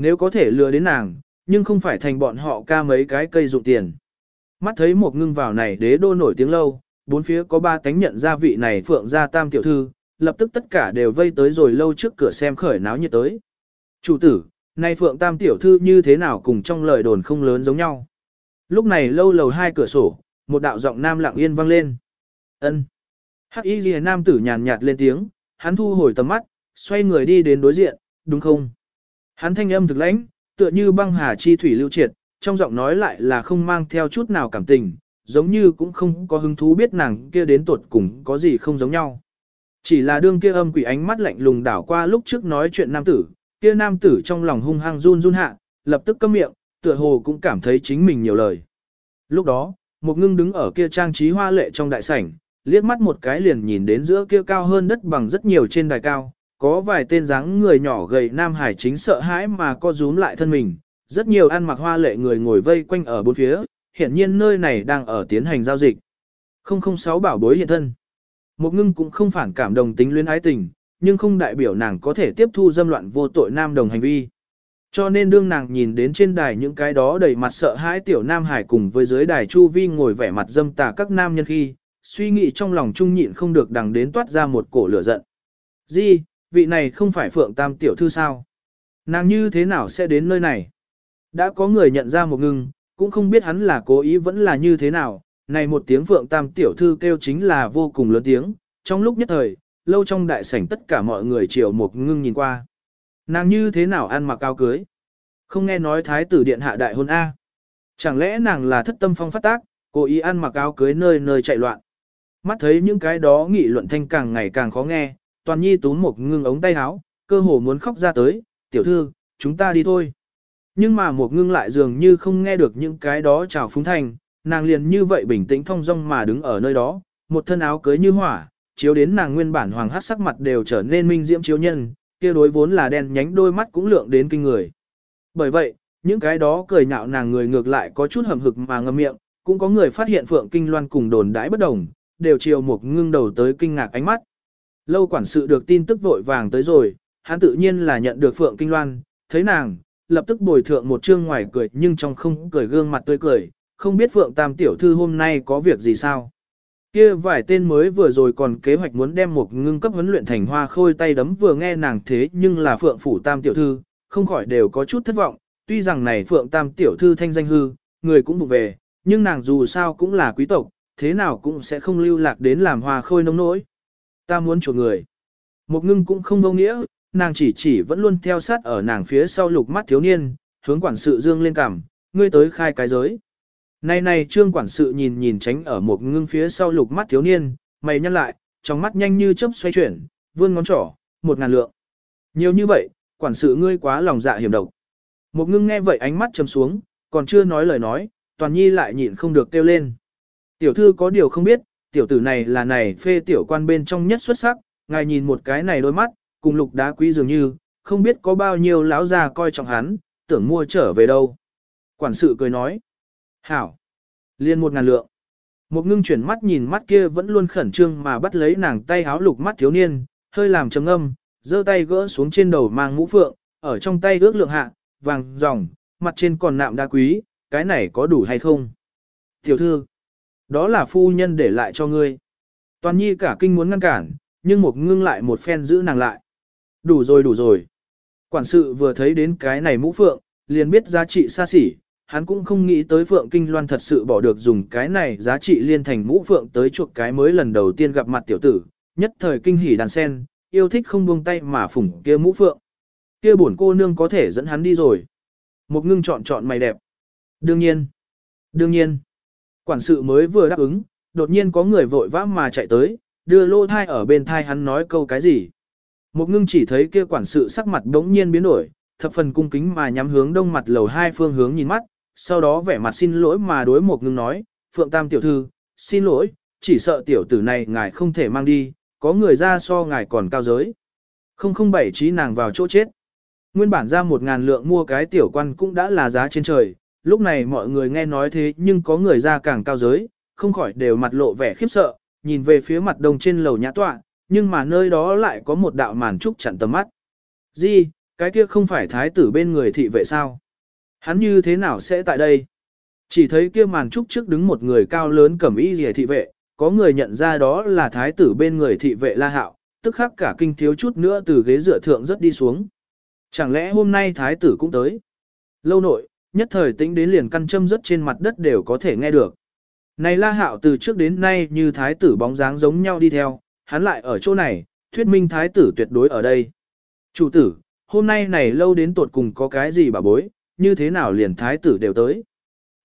Nếu có thể lừa đến nàng, nhưng không phải thành bọn họ ca mấy cái cây dụng tiền. Mắt thấy một ngưng vào này đế đô nổi tiếng lâu, bốn phía có ba tánh nhận ra vị này phượng gia tam tiểu thư, lập tức tất cả đều vây tới rồi lâu trước cửa xem khởi náo nhiệt tới. Chủ tử, nay phượng tam tiểu thư như thế nào cùng trong lời đồn không lớn giống nhau. Lúc này lâu lầu hai cửa sổ, một đạo giọng nam lặng yên vang lên. ân Hắc y ghi nam tử nhàn nhạt lên tiếng, hắn thu hồi tầm mắt, xoay người đi đến đối diện, đúng không? Hắn thanh âm thực lãnh, tựa như băng hà chi thủy lưu triệt, trong giọng nói lại là không mang theo chút nào cảm tình, giống như cũng không có hứng thú biết nàng kia đến tuột cùng có gì không giống nhau. Chỉ là đương kia âm quỷ ánh mắt lạnh lùng đảo qua lúc trước nói chuyện nam tử, kia nam tử trong lòng hung hăng run run hạ, lập tức câm miệng, tựa hồ cũng cảm thấy chính mình nhiều lời. Lúc đó, một ngưng đứng ở kia trang trí hoa lệ trong đại sảnh, liếc mắt một cái liền nhìn đến giữa kia cao hơn đất bằng rất nhiều trên đài cao, có vài tên dáng người nhỏ gầy nam hải chính sợ hãi mà co rúm lại thân mình, rất nhiều ăn mặc hoa lệ người ngồi vây quanh ở bốn phía, hiện nhiên nơi này đang ở tiến hành giao dịch. 006 bảo bối hiện thân. Một ngưng cũng không phản cảm đồng tính luyến ái tình, nhưng không đại biểu nàng có thể tiếp thu dâm loạn vô tội nam đồng hành vi. Cho nên đương nàng nhìn đến trên đài những cái đó đầy mặt sợ hãi tiểu nam hải cùng với dưới đài chu vi ngồi vẻ mặt dâm tà các nam nhân khi, suy nghĩ trong lòng trung nhịn không được đằng đến toát ra một cổ lửa giận. Di, vị này không phải Phượng Tam tiểu thư sao? Nàng như thế nào sẽ đến nơi này? Đã có người nhận ra một ngưng, cũng không biết hắn là cố ý vẫn là như thế nào, này một tiếng Phượng Tam tiểu thư kêu chính là vô cùng lớn tiếng, trong lúc nhất thời, lâu trong đại sảnh tất cả mọi người chiều một ngưng nhìn qua. Nàng như thế nào ăn mặc áo cưới? Không nghe nói thái tử điện hạ đại hôn A. Chẳng lẽ nàng là thất tâm phong phát tác, cố ý ăn mặc áo cưới nơi nơi chạy loạn. Mắt thấy những cái đó nghị luận thanh càng ngày càng khó nghe, toàn nhi túm một ngưng ống tay áo, cơ hồ muốn khóc ra tới, tiểu thư, chúng ta đi thôi. Nhưng mà một ngưng lại dường như không nghe được những cái đó chào phúng thành, nàng liền như vậy bình tĩnh thong dong mà đứng ở nơi đó, một thân áo cưới như hỏa, chiếu đến nàng nguyên bản hoàng hát sắc mặt đều trở nên minh diễm chiếu nhân, kia đối vốn là đen nhánh đôi mắt cũng lượng đến kinh người. Bởi vậy, những cái đó cười nhạo nàng người ngược lại có chút hầm hực mà ngậm miệng, cũng có người phát hiện Phượng Kinh Loan cùng đồn đãi bất đồng, đều chiều một ngưng đầu tới kinh ngạc ánh mắt. Lâu quản sự được tin tức vội vàng tới rồi, hắn tự nhiên là nhận được Phượng Kinh Loan, thấy nàng, lập tức bồi thượng một chương ngoài cười nhưng trong không cười gương mặt tươi cười, không biết Phượng Tam tiểu thư hôm nay có việc gì sao. Kia vài tên mới vừa rồi còn kế hoạch muốn đem một ngưng cấp huấn luyện thành hoa khôi tay đấm vừa nghe nàng thế nhưng là Phượng Phủ Tam tiểu thư, không khỏi đều có chút thất vọng, tuy rằng này Phượng Tam tiểu thư thanh danh hư, người cũng vụ về, nhưng nàng dù sao cũng là quý tộc, thế nào cũng sẽ không lưu lạc đến làm hoa khôi nông nỗi. Ta muốn chuộc người. Một ngưng cũng không vô nghĩa, nàng chỉ chỉ vẫn luôn theo sát ở nàng phía sau lục mắt thiếu niên, hướng quản sự dương lên cằm, ngươi tới khai cái giới. Này này trương quản sự nhìn nhìn tránh ở một ngưng phía sau lục mắt thiếu niên, mày nhăn lại, trong mắt nhanh như chớp xoay chuyển, vươn ngón trỏ, một ngàn lượng. Nhiều như vậy, quản sự ngươi quá lòng dạ hiểm độc. Một ngưng nghe vậy ánh mắt trầm xuống, còn chưa nói lời nói, toàn nhi lại nhịn không được kêu lên. Tiểu thư có điều không biết, tiểu tử này là này phê tiểu quan bên trong nhất xuất sắc, ngài nhìn một cái này đôi mắt, cùng lục đá quý dường như, không biết có bao nhiêu lão già coi trọng hắn, tưởng mua trở về đâu. Quản sự cười nói, hảo, liên một ngàn lượng. Một ngưng chuyển mắt nhìn mắt kia vẫn luôn khẩn trương mà bắt lấy nàng tay háo lục mắt thiếu niên, hơi làm trầm âm, giơ tay gỡ xuống trên đầu mang mũ phượng, ở trong tay ước lượng hạ, vàng, ròng, mặt trên còn nạm đá quý, cái này có đủ hay không? Tiểu thư, đó là phu nhân để lại cho ngươi. Toàn nhi cả kinh muốn ngăn cản, nhưng một ngưng lại một phen giữ nàng lại. Đủ rồi đủ rồi. Quản sự vừa thấy đến cái này mũ phượng, liền biết giá trị xa xỉ, hắn cũng không nghĩ tới phượng kinh loan thật sự bỏ được dùng cái này giá trị liên thành mũ phượng tới chuộc cái mới lần đầu tiên gặp mặt tiểu tử, nhất thời kinh hỉ đàn sen, yêu thích không buông tay mà phủng kia mũ phượng. Kia bổn cô nương có thể dẫn hắn đi rồi. Một ngưng chọn chọn mày đẹp. Đương nhiên. Đương nhiên. Quản sự mới vừa đáp ứng, đột nhiên có người vội vã mà chạy tới, đưa lô thai ở bên thai hắn nói câu cái gì. Một ngưng chỉ thấy kia quản sự sắc mặt đống nhiên biến đổi, thập phần cung kính mà nhắm hướng đông mặt lầu hai phương hướng nhìn mắt, sau đó vẻ mặt xin lỗi mà đối một ngưng nói, Phượng Tam tiểu thư, xin lỗi, chỉ sợ tiểu tử này ngài không thể mang đi, có người ra so ngài còn cao giới. Không không bảy trí nàng vào chỗ chết. Nguyên bản ra một ngàn lượng mua cái tiểu quan cũng đã là giá trên trời, lúc này mọi người nghe nói thế nhưng có người ra càng cao giới, không khỏi đều mặt lộ vẻ khiếp sợ, nhìn về phía mặt đông trên lầu nhã tọa, nhưng mà nơi đó lại có một đạo màn trúc chặn tầm mắt. Gì, cái kia không phải thái tử bên người thị vệ sao? Hắn như thế nào sẽ tại đây? Chỉ thấy kia màn trúc trước đứng một người cao lớn cẩm y rìa thị vệ, có người nhận ra đó là thái tử bên người thị vệ La Hạo, tức khắc cả kinh thiếu chút nữa từ ghế dựa thượng rất đi xuống. Chẳng lẽ hôm nay thái tử cũng tới? Lâu nội, nhất thời tính đến liền căn châm rất trên mặt đất đều có thể nghe được. Này La Hạo từ trước đến nay như thái tử bóng dáng giống nhau đi theo, hắn lại ở chỗ này, thuyết minh thái tử tuyệt đối ở đây. Chủ tử, hôm nay này lâu đến tột cùng có cái gì bà bối, như thế nào liền thái tử đều tới.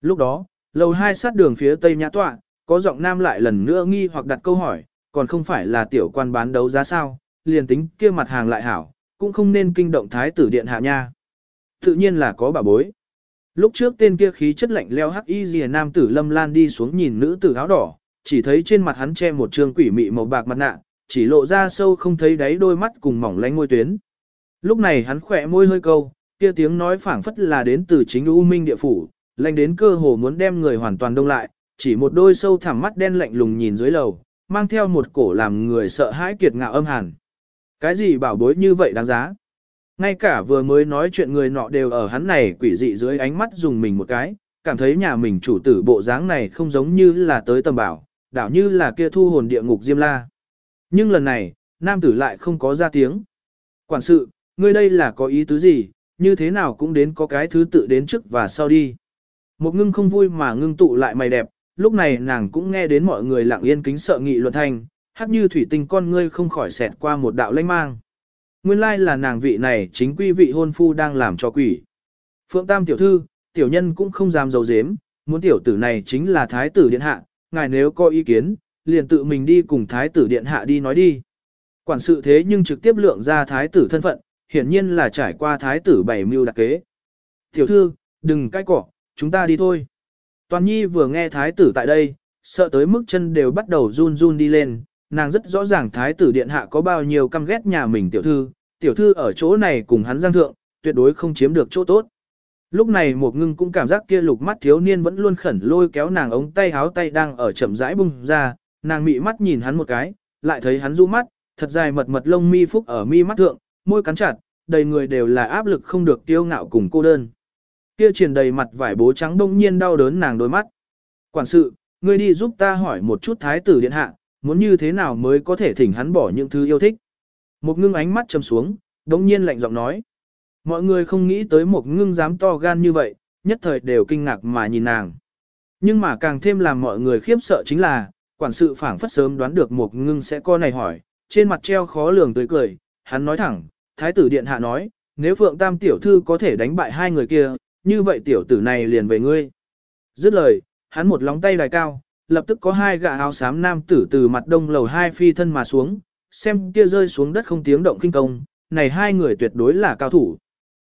Lúc đó, lầu hai sát đường phía tây nhã tọa, có giọng nam lại lần nữa nghi hoặc đặt câu hỏi, còn không phải là tiểu quan bán đấu giá sao, liền tính kia mặt hàng lại hảo, cũng không nên kinh động thái tử điện hạ nha. Tự nhiên là có bà bối. Lúc trước tên kia khí chất lạnh leo hắc y rìa nam tử lâm lan đi xuống nhìn nữ tử áo đỏ, chỉ thấy trên mặt hắn che một trương quỷ mị màu bạc mặt nạ, chỉ lộ ra sâu không thấy đáy đôi mắt cùng mỏng lánh môi tuyến. Lúc này hắn khỏe môi hơi câu, kia tiếng nói phảng phất là đến từ chính U Minh địa phủ, lạnh đến cơ hồ muốn đem người hoàn toàn đông lại, chỉ một đôi sâu thẳm mắt đen lạnh lùng nhìn dưới lầu, mang theo một cổ làm người sợ hãi kiệt ngạo âm hàn. Cái gì bảo bối như vậy đáng giá? Ngay cả vừa mới nói chuyện người nọ đều ở hắn này quỷ dị dưới ánh mắt dùng mình một cái, cảm thấy nhà mình chủ tử bộ dáng này không giống như là tới tầm bảo, đảo như là kia thu hồn địa ngục Diêm La. Nhưng lần này, nam tử lại không có ra tiếng. Quản sự, ngươi đây là có ý tứ gì, như thế nào cũng đến có cái thứ tự đến trước và sau đi. Một ngưng không vui mà ngưng tụ lại mày đẹp, lúc này nàng cũng nghe đến mọi người lặng yên kính sợ nghị luận thanh, hát như thủy tinh con ngươi không khỏi xẹt qua một đạo lanh mang. Nguyên lai là nàng vị này chính quy vị hôn phu đang làm cho quỷ. Phượng Tam tiểu thư, tiểu nhân cũng không dám giấu giếm, muốn tiểu tử này chính là thái tử điện hạ, ngài nếu có ý kiến, liền tự mình đi cùng thái tử điện hạ đi nói đi. Quản sự thế nhưng trực tiếp lượng ra thái tử thân phận, hiển nhiên là trải qua thái tử bảy mưu đặc kế. Tiểu thư, đừng cãi cỏ, chúng ta đi thôi. Toàn nhi vừa nghe thái tử tại đây, sợ tới mức chân đều bắt đầu run run đi lên, nàng rất rõ ràng thái tử điện hạ có bao nhiêu căm ghét nhà mình tiểu thư, tiểu thư ở chỗ này cùng hắn giang thượng, tuyệt đối không chiếm được chỗ tốt. Lúc này một ngưng cũng cảm giác kia lục mắt thiếu niên vẫn luôn khẩn lôi kéo nàng ống tay háo tay đang ở chậm rãi bung ra, nàng mị mắt nhìn hắn một cái, lại thấy hắn du mắt, thật dài mật mật lông mi phúc ở mi mắt thượng, môi cắn chặt, đầy người đều là áp lực không được tiêu ngạo cùng cô đơn. Kia triển đầy mặt vải bố trắng đông nhiên đau đớn nàng đôi mắt. Quản sự, ngươi đi giúp ta hỏi một chút thái tử điện hạ, muốn như thế nào mới có thể thỉnh hắn bỏ những thứ yêu thích. Một ngưng ánh mắt châm xuống, đống nhiên lạnh giọng nói. Mọi người không nghĩ tới một ngưng dám to gan như vậy, nhất thời đều kinh ngạc mà nhìn nàng. Nhưng mà càng thêm làm mọi người khiếp sợ chính là, quản sự phảng phất sớm đoán được một ngưng sẽ co này hỏi, trên mặt treo khó lường tươi cười, hắn nói thẳng, thái tử điện hạ nói, nếu Phượng Tam tiểu thư có thể đánh bại hai người kia, như vậy tiểu tử này liền về ngươi. Dứt lời, hắn một lóng tay đài cao, lập tức có hai gã áo xám nam tử từ mặt đông lầu hai phi thân mà xuống, xem kia rơi xuống đất không tiếng động kinh công, này hai người tuyệt đối là cao thủ.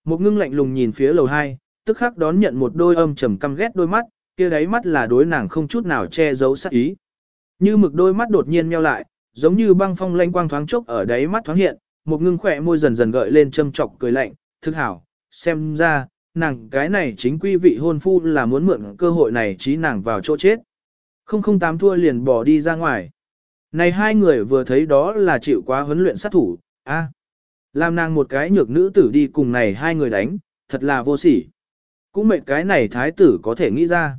Một ngưng lạnh lùng nhìn phía lầu hai, tức khắc đón nhận một đôi âm trầm căm ghét đôi mắt, kia đáy mắt là đối nàng không chút nào che giấu sát ý. Như mực đôi mắt đột nhiên meo lại, giống như băng phong lanh quang thoáng chốc ở đáy mắt thoáng hiện, một ngưng khỏe môi dần dần gợi lên châm chọc cười lạnh, thức hảo, xem ra, nàng cái này chính quy vị hôn phu là muốn mượn cơ hội này trí nàng vào chỗ chết. Không không tám thua liền bỏ đi ra ngoài. Này hai người vừa thấy đó là chịu quá huấn luyện sát thủ, a làm nàng một cái nhược nữ tử đi cùng này hai người đánh, thật là vô sỉ. Cũng mệt cái này thái tử có thể nghĩ ra.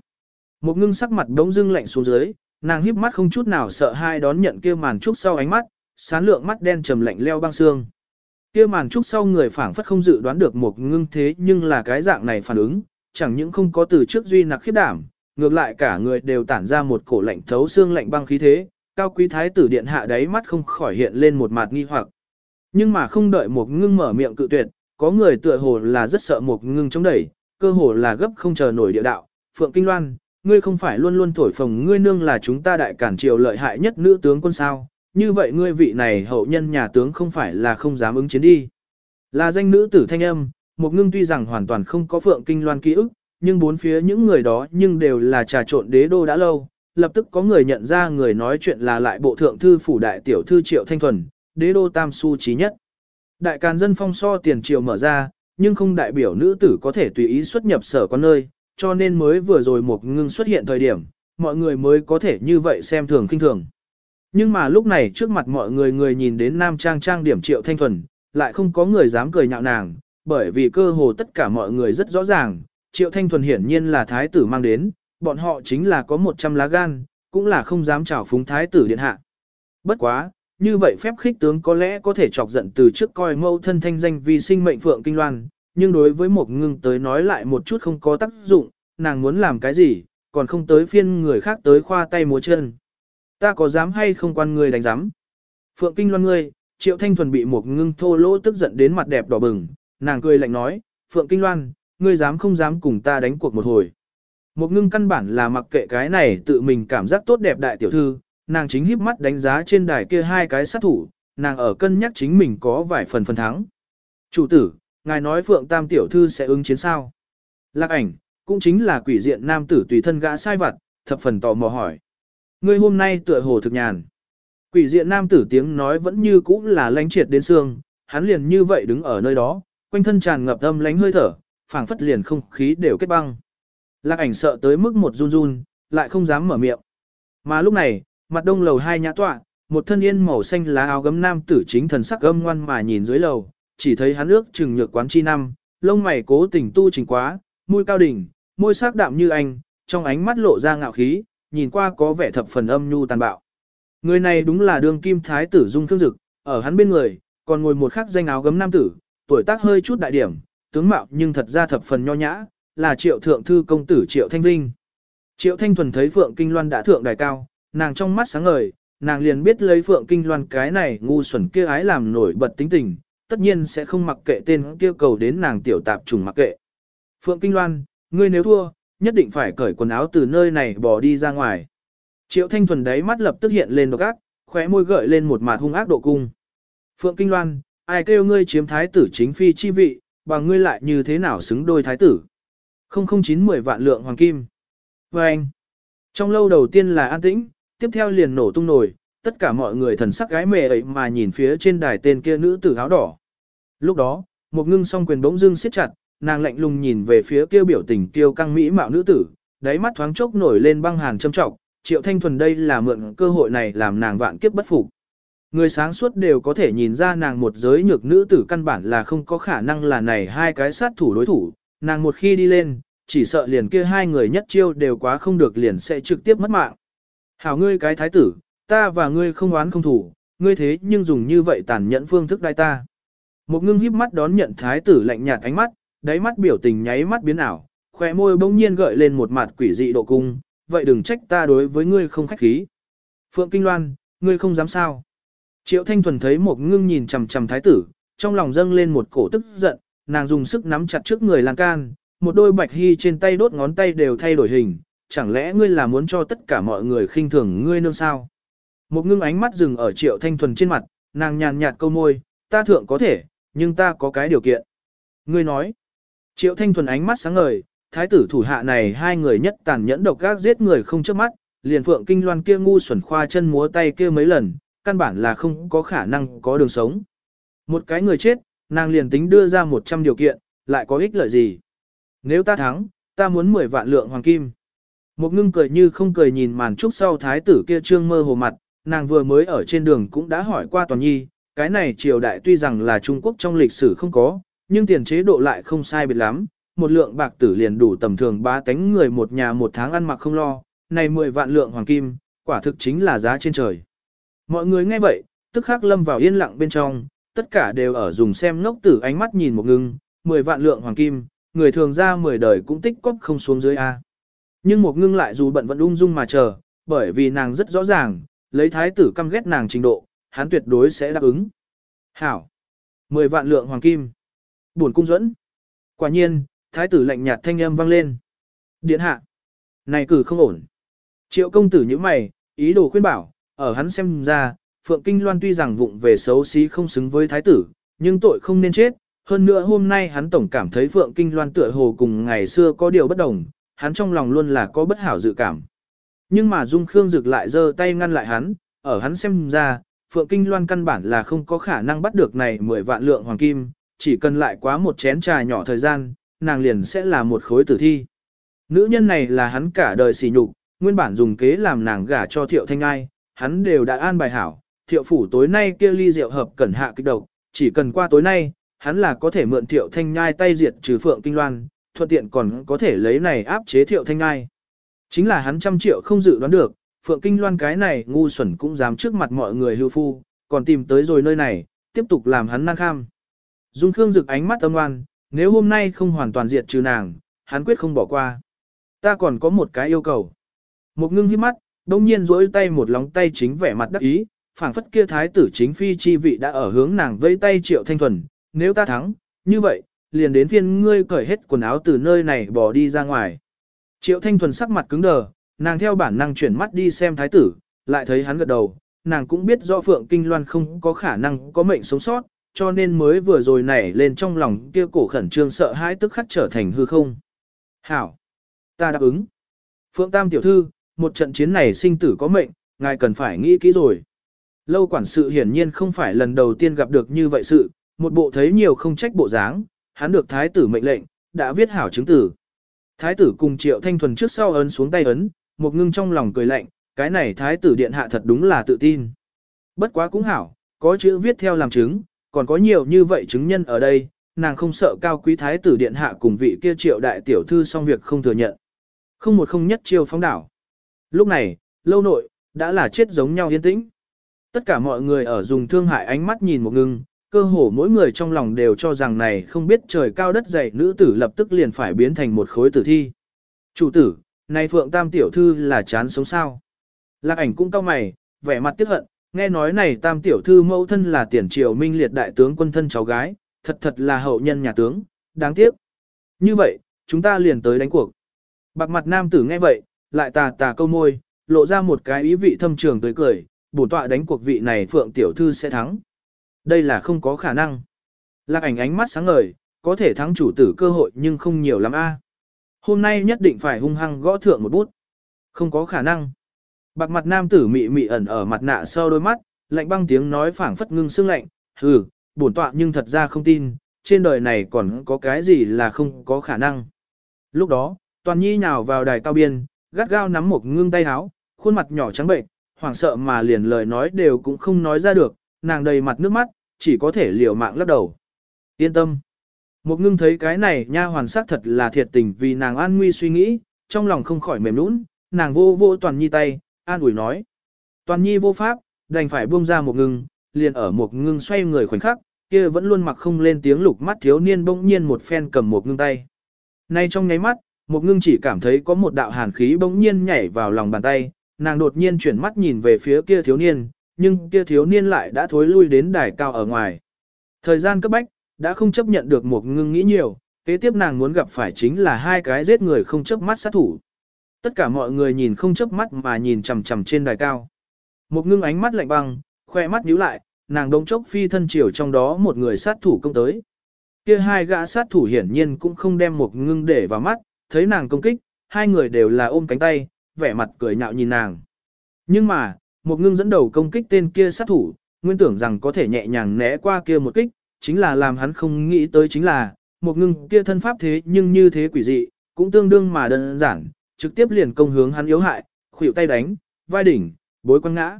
Một ngưng sắc mặt đống dưng lạnh xuống dưới, nàng híp mắt không chút nào sợ hai đón nhận kia màn trúc sau ánh mắt, sán lượng mắt đen trầm lạnh leo băng xương. Kia màn trúc sau người phảng phất không dự đoán được một ngưng thế nhưng là cái dạng này phản ứng, chẳng những không có từ trước duy nặc khiết đảm, ngược lại cả người đều tản ra một cổ lạnh thấu xương lạnh băng khí thế, cao quý thái tử điện hạ đáy mắt không khỏi hiện lên một mặt nghi hoặc. Nhưng mà không đợi một ngưng mở miệng cự tuyệt, có người tựa hồ là rất sợ một ngưng chống đẩy, cơ hồ là gấp không chờ nổi địa đạo, Phượng Kinh Loan, ngươi không phải luôn luôn thổi phồng ngươi nương là chúng ta đại cản triều lợi hại nhất nữ tướng quân sao, như vậy ngươi vị này hậu nhân nhà tướng không phải là không dám ứng chiến đi. Là danh nữ tử thanh âm, một ngưng tuy rằng hoàn toàn không có Phượng Kinh Loan ký ức, nhưng bốn phía những người đó nhưng đều là trà trộn đế đô đã lâu, lập tức có người nhận ra người nói chuyện là lại bộ thượng thư phủ đại tiểu thư Triệu Thanh Thuần, đế đô tam su trí nhất. Đại càn dân phong so tiền triều mở ra, nhưng không đại biểu nữ tử có thể tùy ý xuất nhập sở con nơi, cho nên mới vừa rồi một ngưng xuất hiện thời điểm, mọi người mới có thể như vậy xem thường khinh thường. Nhưng mà lúc này trước mặt mọi người người nhìn đến nam trang trang điểm triệu thanh thuần, lại không có người dám cười nhạo nàng, bởi vì cơ hồ tất cả mọi người rất rõ ràng, triệu thanh thuần hiển nhiên là thái tử mang đến, bọn họ chính là có 100 lá gan, cũng là không dám chào phúng thái tử điện hạ. Bất quá, như vậy phép khích tướng có lẽ có thể chọc giận từ trước coi mâu thân thanh danh vì sinh mệnh phượng kinh loan, nhưng đối với một ngưng tới nói lại một chút không có tác dụng, nàng muốn làm cái gì, còn không tới phiên người khác tới khoa tay múa chân. Ta có dám hay không quan người đánh giám? Phượng kinh loan ngươi, triệu thanh thuần bị một ngưng thô lỗ tức giận đến mặt đẹp đỏ bừng, nàng cười lạnh nói, Phượng kinh loan, ngươi dám không dám cùng ta đánh cuộc một hồi. Một ngưng căn bản là mặc kệ cái này tự mình cảm giác tốt đẹp đại tiểu thư, nàng chính híp mắt đánh giá trên đài kia hai cái sát thủ, nàng ở cân nhắc chính mình có vài phần phần thắng. Chủ tử, ngài nói Phượng Tam tiểu thư sẽ ứng chiến sao? Lạc ảnh, cũng chính là quỷ diện nam tử tùy thân gã sai vặt, thập phần tò mò hỏi. Ngươi hôm nay tựa hồ thực nhàn. Quỷ diện nam tử tiếng nói vẫn như cũ là lánh triệt đến xương, hắn liền như vậy đứng ở nơi đó, quanh thân tràn ngập âm lánh hơi thở, phảng phất liền không khí đều kết băng. Lạc ảnh sợ tới mức một run run, lại không dám mở miệng. Mà lúc này, mặt đông lầu hai nhã tọa, một thân yên màu xanh lá áo gấm nam tử chính thần sắc gâm ngoan mà nhìn dưới lầu, chỉ thấy hắn ước chừng nhược quán chi năm, lông mày cố tình tu chỉnh quá, mũi cao đỉnh, môi sắc đạm như anh, trong ánh mắt lộ ra ngạo khí, nhìn qua có vẻ thập phần âm nhu tàn bạo. Người này đúng là đường kim thái tử Dung Thương Dực, ở hắn bên người, còn ngồi một khắc danh áo gấm nam tử, tuổi tác hơi chút đại điểm, tướng mạo nhưng thật ra thập phần nho nhã, là triệu thượng thư công tử triệu thanh vinh. Triệu thanh thuần thấy Phượng Kinh Loan đã thượng đài cao, nàng trong mắt sáng ngời, nàng liền biết lấy Phượng Kinh Loan cái này ngu xuẩn kia ái làm nổi bật tính tình, tất nhiên sẽ không mặc kệ tên kia cầu đến nàng tiểu tạp trùng mặc kệ. Phượng Kinh Loan, ngươi nếu thua, nhất định phải cởi quần áo từ nơi này bỏ đi ra ngoài. Triệu Thanh Thuần đáy mắt lập tức hiện lên độc ác, khóe môi gợi lên một mặt hung ác độ cung. Phượng Kinh Loan, ai kêu ngươi chiếm thái tử chính phi chi vị, bằng ngươi lại như thế nào xứng đôi thái tử. 0090 vạn lượng hoàng kim. Và anh, trong lâu đầu tiên là an tĩnh, tiếp theo liền nổ tung nổi, tất cả mọi người thần sắc gái mề ấy mà nhìn phía trên đài tên kia nữ tử áo đỏ. Lúc đó, một ngưng song quyền bỗng dưng siết chặt, nàng lạnh lùng nhìn về phía kia biểu tình kiêu căng mỹ mạo nữ tử, đáy mắt thoáng chốc nổi lên băng hàn châm trọng, Triệu Thanh Thuần đây là mượn cơ hội này làm nàng vạn kiếp bất phục. Người sáng suốt đều có thể nhìn ra nàng một giới nhược nữ tử căn bản là không có khả năng là này hai cái sát thủ đối thủ, nàng một khi đi lên, chỉ sợ liền kia hai người nhất chiêu đều quá không được liền sẽ trực tiếp mất mạng. Hảo ngươi cái thái tử, ta và ngươi không oán không thủ, ngươi thế nhưng dùng như vậy tàn nhẫn phương thức đai ta. Một ngưng híp mắt đón nhận thái tử lạnh nhạt ánh mắt, đáy mắt biểu tình nháy mắt biến ảo, khỏe môi bỗng nhiên gợi lên một mặt quỷ dị độ cung, vậy đừng trách ta đối với ngươi không khách khí. Phượng Kinh Loan, ngươi không dám sao. Triệu Thanh Thuần thấy một ngưng nhìn chằm chằm thái tử, trong lòng dâng lên một cổ tức giận, nàng dùng sức nắm chặt trước người lan can, một đôi bạch hy trên tay đốt ngón tay đều thay đổi hình, chẳng lẽ ngươi là muốn cho tất cả mọi người khinh thường ngươi nương sao? Một ngưng ánh mắt dừng ở triệu thanh thuần trên mặt, nàng nhàn nhạt câu môi, ta thượng có thể, nhưng ta có cái điều kiện. Ngươi nói, triệu thanh thuần ánh mắt sáng ngời, thái tử thủ hạ này hai người nhất tàn nhẫn độc gác giết người không chớp mắt, liền phượng kinh loan kia ngu xuẩn khoa chân múa tay kia mấy lần, căn bản là không có khả năng có đường sống. Một cái người chết, nàng liền tính đưa ra 100 điều kiện, lại có ích lợi gì? Nếu ta thắng, ta muốn 10 vạn lượng hoàng kim. Một ngưng cười như không cười nhìn màn trúc sau thái tử kia trương mơ hồ mặt, nàng vừa mới ở trên đường cũng đã hỏi qua toàn nhi, cái này triều đại tuy rằng là Trung Quốc trong lịch sử không có, nhưng tiền chế độ lại không sai biệt lắm, một lượng bạc tử liền đủ tầm thường ba tánh người một nhà một tháng ăn mặc không lo, này 10 vạn lượng hoàng kim, quả thực chính là giá trên trời. Mọi người nghe vậy, tức khắc lâm vào yên lặng bên trong, tất cả đều ở dùng xem ngốc tử ánh mắt nhìn một ngưng, 10 vạn lượng hoàng kim, người thường ra 10 đời cũng tích cóp không xuống dưới A. Nhưng một ngưng lại dù bận vẫn ung dung mà chờ, bởi vì nàng rất rõ ràng, lấy thái tử căm ghét nàng trình độ, hắn tuyệt đối sẽ đáp ứng. Hảo! 10 vạn lượng hoàng kim. Buồn cung dẫn. Quả nhiên, thái tử lạnh nhạt thanh âm vang lên. Điện hạ! Này cử không ổn. Triệu công tử như mày, ý đồ khuyên bảo, ở hắn xem ra, Phượng Kinh Loan tuy rằng vụng về xấu xí không xứng với thái tử, nhưng tội không nên chết. Hơn nữa hôm nay hắn tổng cảm thấy Phượng Kinh Loan tựa hồ cùng ngày xưa có điều bất đồng, hắn trong lòng luôn là có bất hảo dự cảm. Nhưng mà Dung Khương Dực lại giơ tay ngăn lại hắn, ở hắn xem ra, Phượng Kinh Loan căn bản là không có khả năng bắt được này 10 vạn lượng hoàng kim, chỉ cần lại quá một chén trà nhỏ thời gian, nàng liền sẽ là một khối tử thi. Nữ nhân này là hắn cả đời xỉ nhục, nguyên bản dùng kế làm nàng gả cho Thiệu Thanh Ai, hắn đều đã an bài hảo, Thiệu phủ tối nay kia ly rượu hợp cẩn hạ kích độc, chỉ cần qua tối nay, hắn là có thể mượn Thiệu Thanh Nhai tay diệt trừ Phượng Kinh Loan, thuận tiện còn có thể lấy này áp chế Thiệu Thanh Nhai. Chính là hắn trăm triệu không dự đoán được, Phượng Kinh Loan cái này ngu xuẩn cũng dám trước mặt mọi người hưu phu, còn tìm tới rồi nơi này, tiếp tục làm hắn năng kham. Dung Khương rực ánh mắt âm oan, nếu hôm nay không hoàn toàn diệt trừ nàng, hắn quyết không bỏ qua. Ta còn có một cái yêu cầu. Một ngưng hiếp mắt, đông nhiên rỗi tay một lóng tay chính vẻ mặt đắc ý, phảng phất kia thái tử chính phi chi vị đã ở hướng nàng vây tay triệu thanh thuần, nếu ta thắng, như vậy, liền đến phiên ngươi cởi hết quần áo từ nơi này bỏ đi ra ngoài. Triệu thanh thuần sắc mặt cứng đờ, nàng theo bản năng chuyển mắt đi xem thái tử, lại thấy hắn gật đầu, nàng cũng biết rõ Phượng Kinh Loan không có khả năng có mệnh sống sót, cho nên mới vừa rồi nảy lên trong lòng kia cổ khẩn trương sợ hãi tức khắc trở thành hư không. Hảo! Ta đáp ứng. Phượng Tam tiểu thư, một trận chiến này sinh tử có mệnh, ngài cần phải nghĩ kỹ rồi. Lâu quản sự hiển nhiên không phải lần đầu tiên gặp được như vậy sự, một bộ thấy nhiều không trách bộ dáng, hắn được thái tử mệnh lệnh, đã viết hảo chứng tử. Thái tử cùng triệu thanh thuần trước sau ấn xuống tay ấn, một ngưng trong lòng cười lạnh, cái này thái tử điện hạ thật đúng là tự tin. Bất quá cũng hảo, có chữ viết theo làm chứng, còn có nhiều như vậy chứng nhân ở đây, nàng không sợ cao quý thái tử điện hạ cùng vị kia triệu đại tiểu thư xong việc không thừa nhận. Không một không nhất chiêu phóng đảo. Lúc này, lâu nội, đã là chết giống nhau yên tĩnh. Tất cả mọi người ở dùng thương hại ánh mắt nhìn một ngưng, cơ hồ mỗi người trong lòng đều cho rằng này không biết trời cao đất dày nữ tử lập tức liền phải biến thành một khối tử thi. Chủ tử, này Phượng Tam Tiểu Thư là chán sống sao. Lạc ảnh cũng cau mày, vẻ mặt tiếc hận, nghe nói này Tam Tiểu Thư mẫu thân là tiền triều minh liệt đại tướng quân thân cháu gái, thật thật là hậu nhân nhà tướng, đáng tiếc. Như vậy, chúng ta liền tới đánh cuộc. Bạc mặt nam tử nghe vậy, lại tà tà câu môi, lộ ra một cái ý vị thâm trường tới cười, bổn tọa đánh cuộc vị này Phượng Tiểu Thư sẽ thắng. Đây là không có khả năng. Lạc ảnh ánh mắt sáng ngời, có thể thắng chủ tử cơ hội nhưng không nhiều lắm a. Hôm nay nhất định phải hung hăng gõ thượng một bút. Không có khả năng. Bạc mặt nam tử mị mị ẩn ở mặt nạ sau đôi mắt, lạnh băng tiếng nói phảng phất ngưng xương lạnh, hừ, bổn tọa nhưng thật ra không tin, trên đời này còn có cái gì là không có khả năng. Lúc đó, toàn nhi nhào vào đài cao biên, gắt gao nắm một ngưng tay háo, khuôn mặt nhỏ trắng bệnh, hoảng sợ mà liền lời nói đều cũng không nói ra được, nàng đầy mặt nước mắt, chỉ có thể liều mạng lắc đầu. Yên tâm. Một ngưng thấy cái này nha hoàn sắc thật là thiệt tình vì nàng an nguy suy nghĩ, trong lòng không khỏi mềm nũng, nàng vô vô toàn nhi tay, an ủi nói. Toàn nhi vô pháp, đành phải buông ra một ngưng, liền ở một ngưng xoay người khoảnh khắc, kia vẫn luôn mặc không lên tiếng lục mắt thiếu niên bỗng nhiên một phen cầm một ngưng tay. Nay trong nháy mắt, một ngưng chỉ cảm thấy có một đạo hàn khí bỗng nhiên nhảy vào lòng bàn tay, nàng đột nhiên chuyển mắt nhìn về phía kia thiếu niên, nhưng kia thiếu niên lại đã thối lui đến đài cao ở ngoài. Thời gian cấp bách, đã không chấp nhận được một ngưng nghĩ nhiều, kế tiếp nàng muốn gặp phải chính là hai cái giết người không chớp mắt sát thủ. Tất cả mọi người nhìn không chớp mắt mà nhìn chằm chằm trên đài cao. Một ngưng ánh mắt lạnh băng, khoe mắt nhíu lại, nàng đống chốc phi thân chiều trong đó một người sát thủ công tới. Kia hai gã sát thủ hiển nhiên cũng không đem một ngưng để vào mắt, thấy nàng công kích, hai người đều là ôm cánh tay, vẻ mặt cười nhạo nhìn nàng. Nhưng mà, một ngưng dẫn đầu công kích tên kia sát thủ, nguyên tưởng rằng có thể nhẹ nhàng né qua kia một kích, chính là làm hắn không nghĩ tới chính là, một ngưng kia thân pháp thế nhưng như thế quỷ dị, cũng tương đương mà đơn giản, trực tiếp liền công hướng hắn yếu hại, khuỷu tay đánh, vai đỉnh, bối quăng ngã.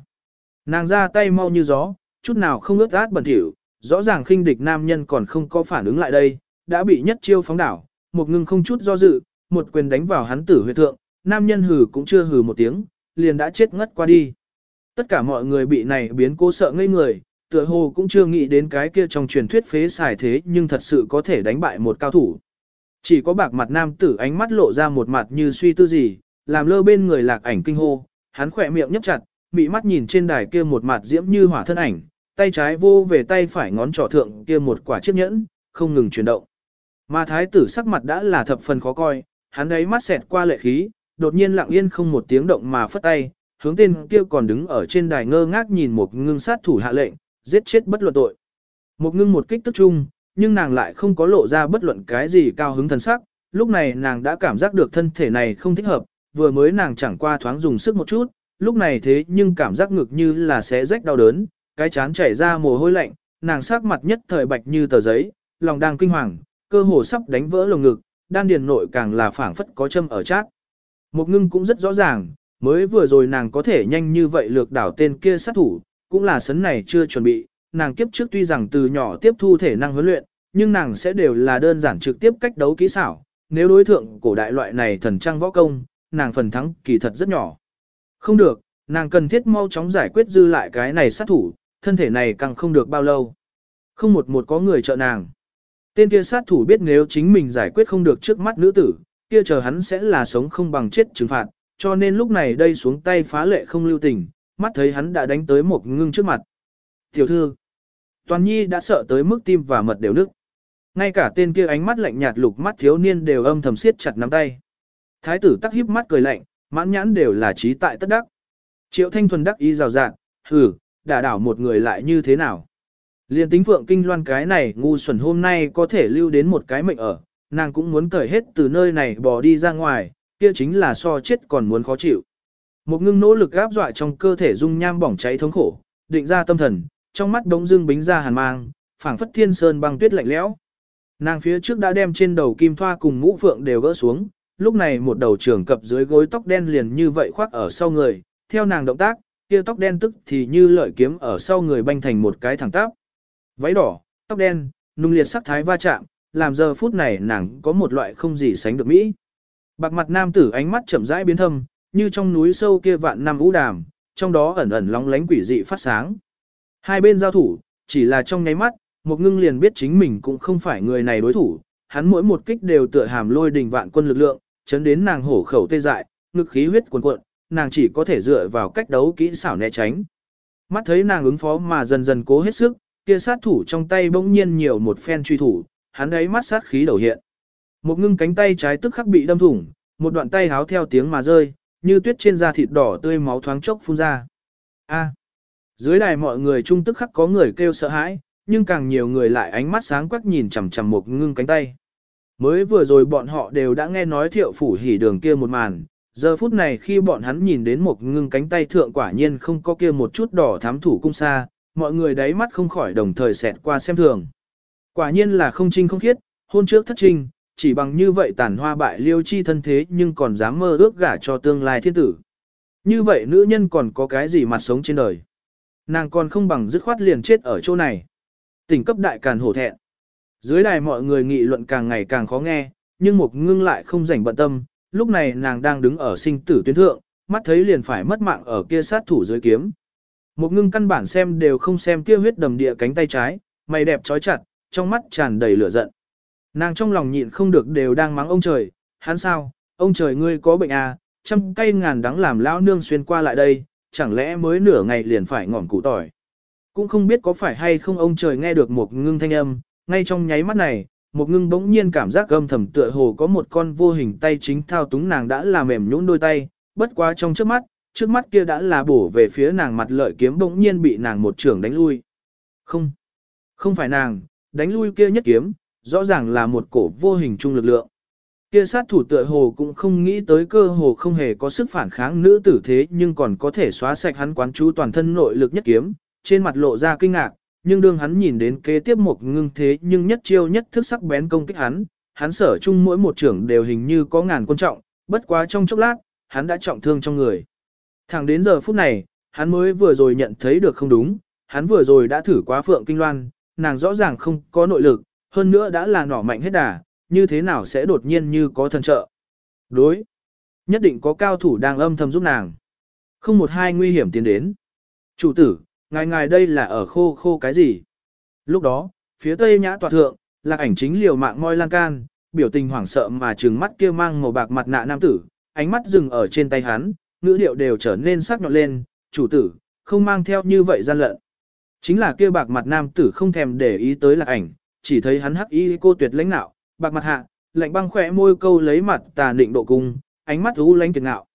Nàng ra tay mau như gió, chút nào không ướt át bẩn thỉu, rõ ràng khinh địch nam nhân còn không có phản ứng lại đây, đã bị nhất chiêu phóng đảo, một ngưng không chút do dự, một quyền đánh vào hắn tử huyệt thượng, nam nhân hừ cũng chưa hừ một tiếng, liền đã chết ngất qua đi. Tất cả mọi người bị này biến cố sợ ngây người, tựa hồ cũng chưa nghĩ đến cái kia trong truyền thuyết phế xài thế nhưng thật sự có thể đánh bại một cao thủ. Chỉ có bạc mặt nam tử ánh mắt lộ ra một mặt như suy tư gì, làm lơ bên người lạc ảnh kinh hô, hắn khỏe miệng nhấp chặt, bị mắt nhìn trên đài kia một mặt diễm như hỏa thân ảnh, tay trái vô về tay phải ngón trỏ thượng kia một quả chiếc nhẫn, không ngừng chuyển động. Mà thái tử sắc mặt đã là thập phần khó coi, hắn ấy mắt xẹt qua lệ khí, đột nhiên lặng yên không một tiếng động mà phất tay, hướng tên kia còn đứng ở trên đài ngơ ngác nhìn một ngưng sát thủ hạ lệnh, giết chết bất luận tội. Một ngưng một kích tức chung, nhưng nàng lại không có lộ ra bất luận cái gì cao hứng thần sắc, lúc này nàng đã cảm giác được thân thể này không thích hợp, vừa mới nàng chẳng qua thoáng dùng sức một chút, lúc này thế nhưng cảm giác ngực như là sẽ rách đau đớn, cái chán chảy ra mồ hôi lạnh, nàng sắc mặt nhất thời bạch như tờ giấy, lòng đang kinh hoàng, cơ hồ sắp đánh vỡ lồng ngực, đan điền nội càng là phảng phất có châm ở chát. Một ngưng cũng rất rõ ràng, mới vừa rồi nàng có thể nhanh như vậy lược đảo tên kia sát thủ, cũng là sấn này chưa chuẩn bị, nàng kiếp trước tuy rằng từ nhỏ tiếp thu thể năng huấn luyện, nhưng nàng sẽ đều là đơn giản trực tiếp cách đấu kỹ xảo, nếu đối thượng cổ đại loại này thần trang võ công, nàng phần thắng kỳ thật rất nhỏ. Không được, nàng cần thiết mau chóng giải quyết dư lại cái này sát thủ, thân thể này càng không được bao lâu. Không một một có người trợ nàng. Tên kia sát thủ biết nếu chính mình giải quyết không được trước mắt nữ tử, kia chờ hắn sẽ là sống không bằng chết trừng phạt, cho nên lúc này đây xuống tay phá lệ không lưu tình, mắt thấy hắn đã đánh tới một ngưng trước mặt. Tiểu thư, Toàn Nhi đã sợ tới mức tim và mật đều nức. Ngay cả tên kia ánh mắt lạnh nhạt lục mắt thiếu niên đều âm thầm siết chặt nắm tay. Thái tử tắc híp mắt cười lạnh, mãn nhãn đều là trí tại tất đắc. Triệu Thanh thuần đắc ý rào rạng, hừ, đả đảo một người lại như thế nào. Liên tính phượng kinh loan cái này ngu xuẩn hôm nay có thể lưu đến một cái mệnh ở, nàng cũng muốn cởi hết từ nơi này bỏ đi ra ngoài, kia chính là so chết còn muốn khó chịu. Một ngưng nỗ lực gáp dọa trong cơ thể dung nham bỏng cháy thống khổ, định ra tâm thần, trong mắt đống dương bính ra hàn mang, phảng phất thiên sơn băng tuyết lạnh lẽo. Nàng phía trước đã đem trên đầu kim thoa cùng mũ phượng đều gỡ xuống, lúc này một đầu trưởng cập dưới gối tóc đen liền như vậy khoác ở sau người, theo nàng động tác, kia tóc đen tức thì như lợi kiếm ở sau người banh thành một cái thẳng tắp. Váy đỏ, tóc đen, nung liệt sắc thái va chạm, làm giờ phút này nàng có một loại không gì sánh được mỹ. Bạc mặt nam tử ánh mắt chậm rãi biến thâm, như trong núi sâu kia vạn năm ú đàm, trong đó ẩn ẩn lóng lánh quỷ dị phát sáng. Hai bên giao thủ, chỉ là trong nháy mắt, một ngưng liền biết chính mình cũng không phải người này đối thủ, hắn mỗi một kích đều tựa hàm lôi đình vạn quân lực lượng, chấn đến nàng hổ khẩu tê dại, ngực khí huyết cuồn cuộn, nàng chỉ có thể dựa vào cách đấu kỹ xảo né tránh. Mắt thấy nàng ứng phó mà dần dần cố hết sức, kia sát thủ trong tay bỗng nhiên nhiều một phen truy thủ, hắn ấy mắt sát khí đầu hiện. Một ngưng cánh tay trái tức khắc bị đâm thủng, một đoạn tay háo theo tiếng mà rơi, như tuyết trên da thịt đỏ tươi máu thoáng chốc phun ra. A. Dưới đài mọi người trung tức khắc có người kêu sợ hãi, nhưng càng nhiều người lại ánh mắt sáng quắc nhìn chằm chằm một ngưng cánh tay. Mới vừa rồi bọn họ đều đã nghe nói thiệu phủ hỉ đường kia một màn, giờ phút này khi bọn hắn nhìn đến một ngưng cánh tay thượng quả nhiên không có kia một chút đỏ thám thủ cung xa, mọi người đáy mắt không khỏi đồng thời xẹt qua xem thường. Quả nhiên là không trinh không khiết, hôn trước thất trinh, chỉ bằng như vậy tàn hoa bại liêu chi thân thế nhưng còn dám mơ ước gả cho tương lai thiên tử. Như vậy nữ nhân còn có cái gì mặt sống trên đời. Nàng còn không bằng dứt khoát liền chết ở chỗ này. Tỉnh cấp đại càn hổ thẹn. Dưới đài mọi người nghị luận càng ngày càng khó nghe, nhưng một ngưng lại không rảnh bận tâm, lúc này nàng đang đứng ở sinh tử tuyến thượng, mắt thấy liền phải mất mạng ở kia sát thủ dưới kiếm. Một ngưng căn bản xem đều không xem kia huyết đầm địa cánh tay trái, mày đẹp trói chặt, trong mắt tràn đầy lửa giận. Nàng trong lòng nhịn không được đều đang mắng ông trời, hắn sao, ông trời ngươi có bệnh à, trăm cây ngàn đắng làm lão nương xuyên qua lại đây, chẳng lẽ mới nửa ngày liền phải ngỏm củ tỏi. Cũng không biết có phải hay không ông trời nghe được một ngưng thanh âm, ngay trong nháy mắt này, một ngưng bỗng nhiên cảm giác gâm thầm tựa hồ có một con vô hình tay chính thao túng nàng đã là mềm nhũn đôi tay, bất quá trong trước mắt, trước mắt kia đã là bổ về phía nàng mặt lợi kiếm bỗng nhiên bị nàng một trường đánh lui. Không, không phải nàng, đánh lui kia nhất kiếm, rõ ràng là một cổ vô hình trung lực lượng. Kia sát thủ tựa hồ cũng không nghĩ tới cơ hồ không hề có sức phản kháng nữ tử thế nhưng còn có thể xóa sạch hắn quán chú toàn thân nội lực nhất kiếm, trên mặt lộ ra kinh ngạc, nhưng đương hắn nhìn đến kế tiếp một ngưng thế nhưng nhất chiêu nhất thức sắc bén công kích hắn, hắn sở chung mỗi một trưởng đều hình như có ngàn quân trọng, bất quá trong chốc lát, hắn đã trọng thương trong người. Thẳng đến giờ phút này, hắn mới vừa rồi nhận thấy được không đúng, hắn vừa rồi đã thử quá phượng kinh loan, nàng rõ ràng không có nội lực, hơn nữa đã là nỏ mạnh hết đà, như thế nào sẽ đột nhiên như có thần trợ. Đối, nhất định có cao thủ đang âm thầm giúp nàng. Không một hai nguy hiểm tiến đến. Chủ tử, ngài ngài đây là ở khô khô cái gì? Lúc đó, phía tây nhã tòa thượng, lạc ảnh chính liều mạng ngoi lan can, biểu tình hoảng sợ mà trừng mắt kia mang màu bạc mặt nạ nam tử, ánh mắt dừng ở trên tay hắn, ngữ điệu đều trở nên sắc nhọn lên, chủ tử, không mang theo như vậy gian lận. Chính là kia bạc mặt nam tử không thèm để ý tới lạc ảnh, chỉ thấy hắn hắc y cô tuyệt lãnh nạo, bạc mặt hạ, lạnh băng khỏe môi câu lấy mặt tà định độ cung, ánh mắt u lãnh kiệt ngạo.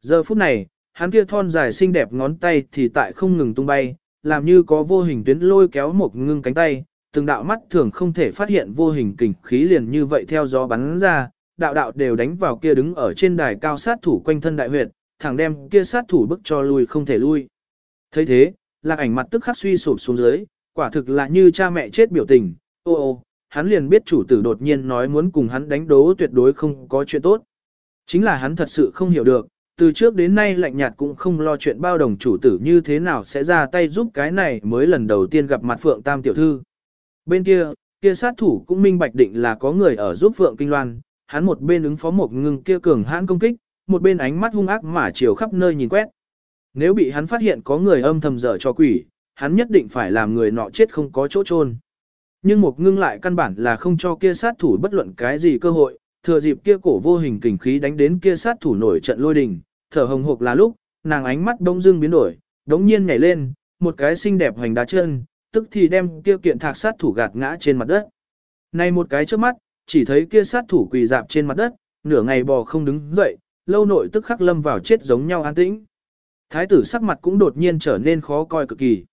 Giờ phút này, hắn kia thon dài xinh đẹp ngón tay thì tại không ngừng tung bay, làm như có vô hình tuyến lôi kéo một ngưng cánh tay, từng đạo mắt thường không thể phát hiện vô hình kình khí liền như vậy theo gió bắn ra, đạo đạo đều đánh vào kia đứng ở trên đài cao sát thủ quanh thân đại huyệt, thẳng đem kia sát thủ bức cho lui không thể lui. thấy thế, lạc ảnh mặt tức khắc suy sụp xuống dưới, quả thực là như cha mẹ chết biểu tình, ô ô, hắn liền biết chủ tử đột nhiên nói muốn cùng hắn đánh đố tuyệt đối không có chuyện tốt. Chính là hắn thật sự không hiểu được, từ trước đến nay lạnh nhạt cũng không lo chuyện bao đồng chủ tử như thế nào sẽ ra tay giúp cái này mới lần đầu tiên gặp mặt Phượng Tam tiểu thư. Bên kia, kia sát thủ cũng minh bạch định là có người ở giúp Phượng Kinh Loan, hắn một bên ứng phó một ngưng kia cường hãn công kích, một bên ánh mắt hung ác mà chiều khắp nơi nhìn quét. Nếu bị hắn phát hiện có người âm thầm dở cho quỷ, hắn nhất định phải làm người nọ chết không có chỗ chôn. Nhưng một ngưng lại căn bản là không cho kia sát thủ bất luận cái gì cơ hội, thừa dịp kia cổ vô hình kình khí đánh đến kia sát thủ nổi trận lôi đình, thở hồng hộc là lúc, nàng ánh mắt đông dưng biến đổi, đống nhiên nhảy lên, một cái xinh đẹp hoành đá chân, tức thì đem kia kiện thạc sát thủ gạt ngã trên mặt đất. Này một cái trước mắt, chỉ thấy kia sát thủ quỳ dạp trên mặt đất, nửa ngày bò không đứng dậy, lâu nội tức khắc lâm vào chết giống nhau an tĩnh. Thái tử sắc mặt cũng đột nhiên trở nên khó coi cực kỳ.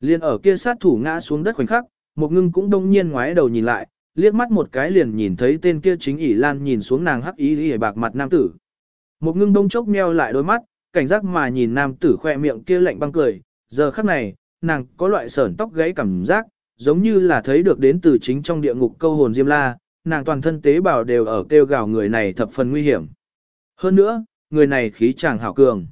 Liên ở kia sát thủ ngã xuống đất khoảnh khắc, một ngưng cũng đông nhiên ngoái đầu nhìn lại, liếc mắt một cái liền nhìn thấy tên kia chính ỉ lan nhìn xuống nàng hắc ý hề bạc mặt nam tử. Một ngưng đông chốc meo lại đôi mắt, cảnh giác mà nhìn nam tử khoe miệng kia lạnh băng cười, giờ khắc này, nàng có loại sởn tóc gáy cảm giác, giống như là thấy được đến từ chính trong địa ngục câu hồn diêm la, nàng toàn thân tế bào đều ở kêu gào người này thập phần nguy hiểm. Hơn nữa, người này khí chàng hảo cường.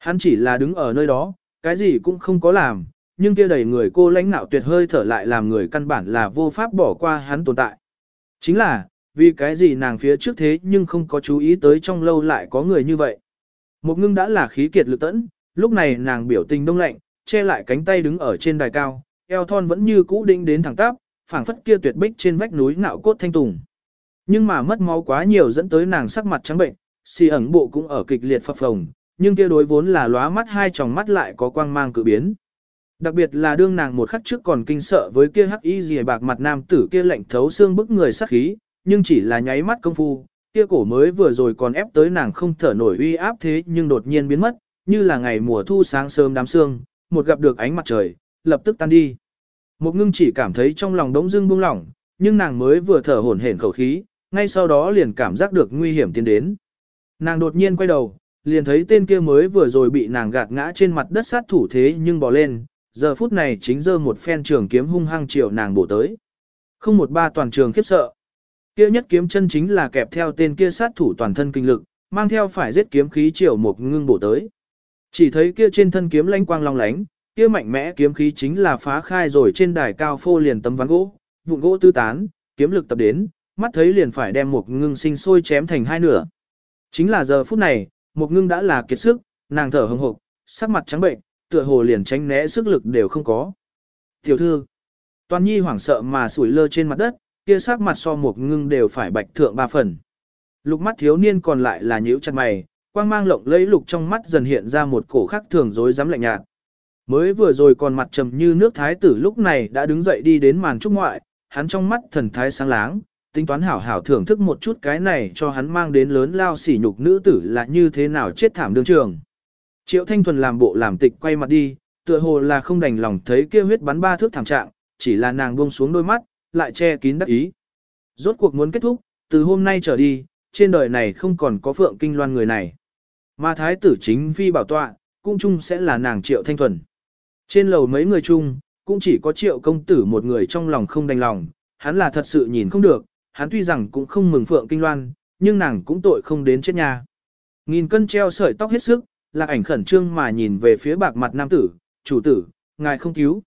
Hắn chỉ là đứng ở nơi đó, cái gì cũng không có làm, nhưng kia đầy người cô lãnh nạo tuyệt hơi thở lại làm người căn bản là vô pháp bỏ qua hắn tồn tại. Chính là, vì cái gì nàng phía trước thế nhưng không có chú ý tới trong lâu lại có người như vậy. Một ngưng đã là khí kiệt lực tẫn, lúc này nàng biểu tình đông lạnh, che lại cánh tay đứng ở trên đài cao, eo thon vẫn như cũ đinh đến thẳng tắp, phảng phất kia tuyệt bích trên vách núi ngạo cốt thanh tùng. Nhưng mà mất máu quá nhiều dẫn tới nàng sắc mặt trắng bệnh, xì ẩn bộ cũng ở kịch liệt phập phồng, nhưng kia đối vốn là lóa mắt hai tròng mắt lại có quang mang cự biến. Đặc biệt là đương nàng một khắc trước còn kinh sợ với kia hắc y rìa bạc mặt nam tử kia lạnh thấu xương bức người sát khí, nhưng chỉ là nháy mắt công phu, kia cổ mới vừa rồi còn ép tới nàng không thở nổi uy áp thế nhưng đột nhiên biến mất, như là ngày mùa thu sáng sớm đám sương, một gặp được ánh mặt trời, lập tức tan đi. Một ngưng chỉ cảm thấy trong lòng đống dưng buông lỏng, nhưng nàng mới vừa thở hổn hển khẩu khí, ngay sau đó liền cảm giác được nguy hiểm tiến đến. Nàng đột nhiên quay đầu, liền thấy tên kia mới vừa rồi bị nàng gạt ngã trên mặt đất sát thủ thế nhưng bỏ lên, giờ phút này chính giơ một phen trường kiếm hung hăng chiều nàng bổ tới. Không một ba toàn trường khiếp sợ. Kia nhất kiếm chân chính là kẹp theo tên kia sát thủ toàn thân kinh lực, mang theo phải giết kiếm khí chiều một ngưng bổ tới. Chỉ thấy kia trên thân kiếm lanh quang long lánh, kia mạnh mẽ kiếm khí chính là phá khai rồi trên đài cao phô liền tấm ván gỗ, vụn gỗ tư tán, kiếm lực tập đến, mắt thấy liền phải đem một ngưng sinh sôi chém thành hai nửa. Chính là giờ phút này, một ngưng đã là kiệt sức, nàng thở hồng hộc, sắc mặt trắng bệnh, tựa hồ liền tránh né sức lực đều không có. Tiểu thư, toàn nhi hoảng sợ mà sủi lơ trên mặt đất, kia sắc mặt so một ngưng đều phải bạch thượng ba phần. Lục mắt thiếu niên còn lại là nhíu chặt mày, quang mang lộng lẫy lục trong mắt dần hiện ra một cổ khắc thường rối rắm lạnh nhạt. Mới vừa rồi còn mặt trầm như nước thái tử lúc này đã đứng dậy đi đến màn trúc ngoại, hắn trong mắt thần thái sáng láng, tính toán hảo hảo thưởng thức một chút cái này cho hắn mang đến lớn lao sỉ nhục nữ tử là như thế nào chết thảm đương trường. Triệu Thanh Thuần làm bộ làm tịch quay mặt đi, tựa hồ là không đành lòng thấy kia huyết bắn ba thước thảm trạng, chỉ là nàng buông xuống đôi mắt, lại che kín đắc ý. Rốt cuộc muốn kết thúc, từ hôm nay trở đi, trên đời này không còn có Phượng Kinh Loan người này. Mà thái tử chính phi bảo tọa, cũng chung sẽ là nàng Triệu Thanh Thuần. Trên lầu mấy người chung, cũng chỉ có Triệu công tử một người trong lòng không đành lòng, hắn là thật sự nhìn không được, hắn tuy rằng cũng không mừng Phượng Kinh Loan, nhưng nàng cũng tội không đến chết nhà. Nghìn cân treo sợi tóc hết sức, lạc ảnh khẩn trương mà nhìn về phía bạc mặt nam tử, chủ tử, ngài không cứu.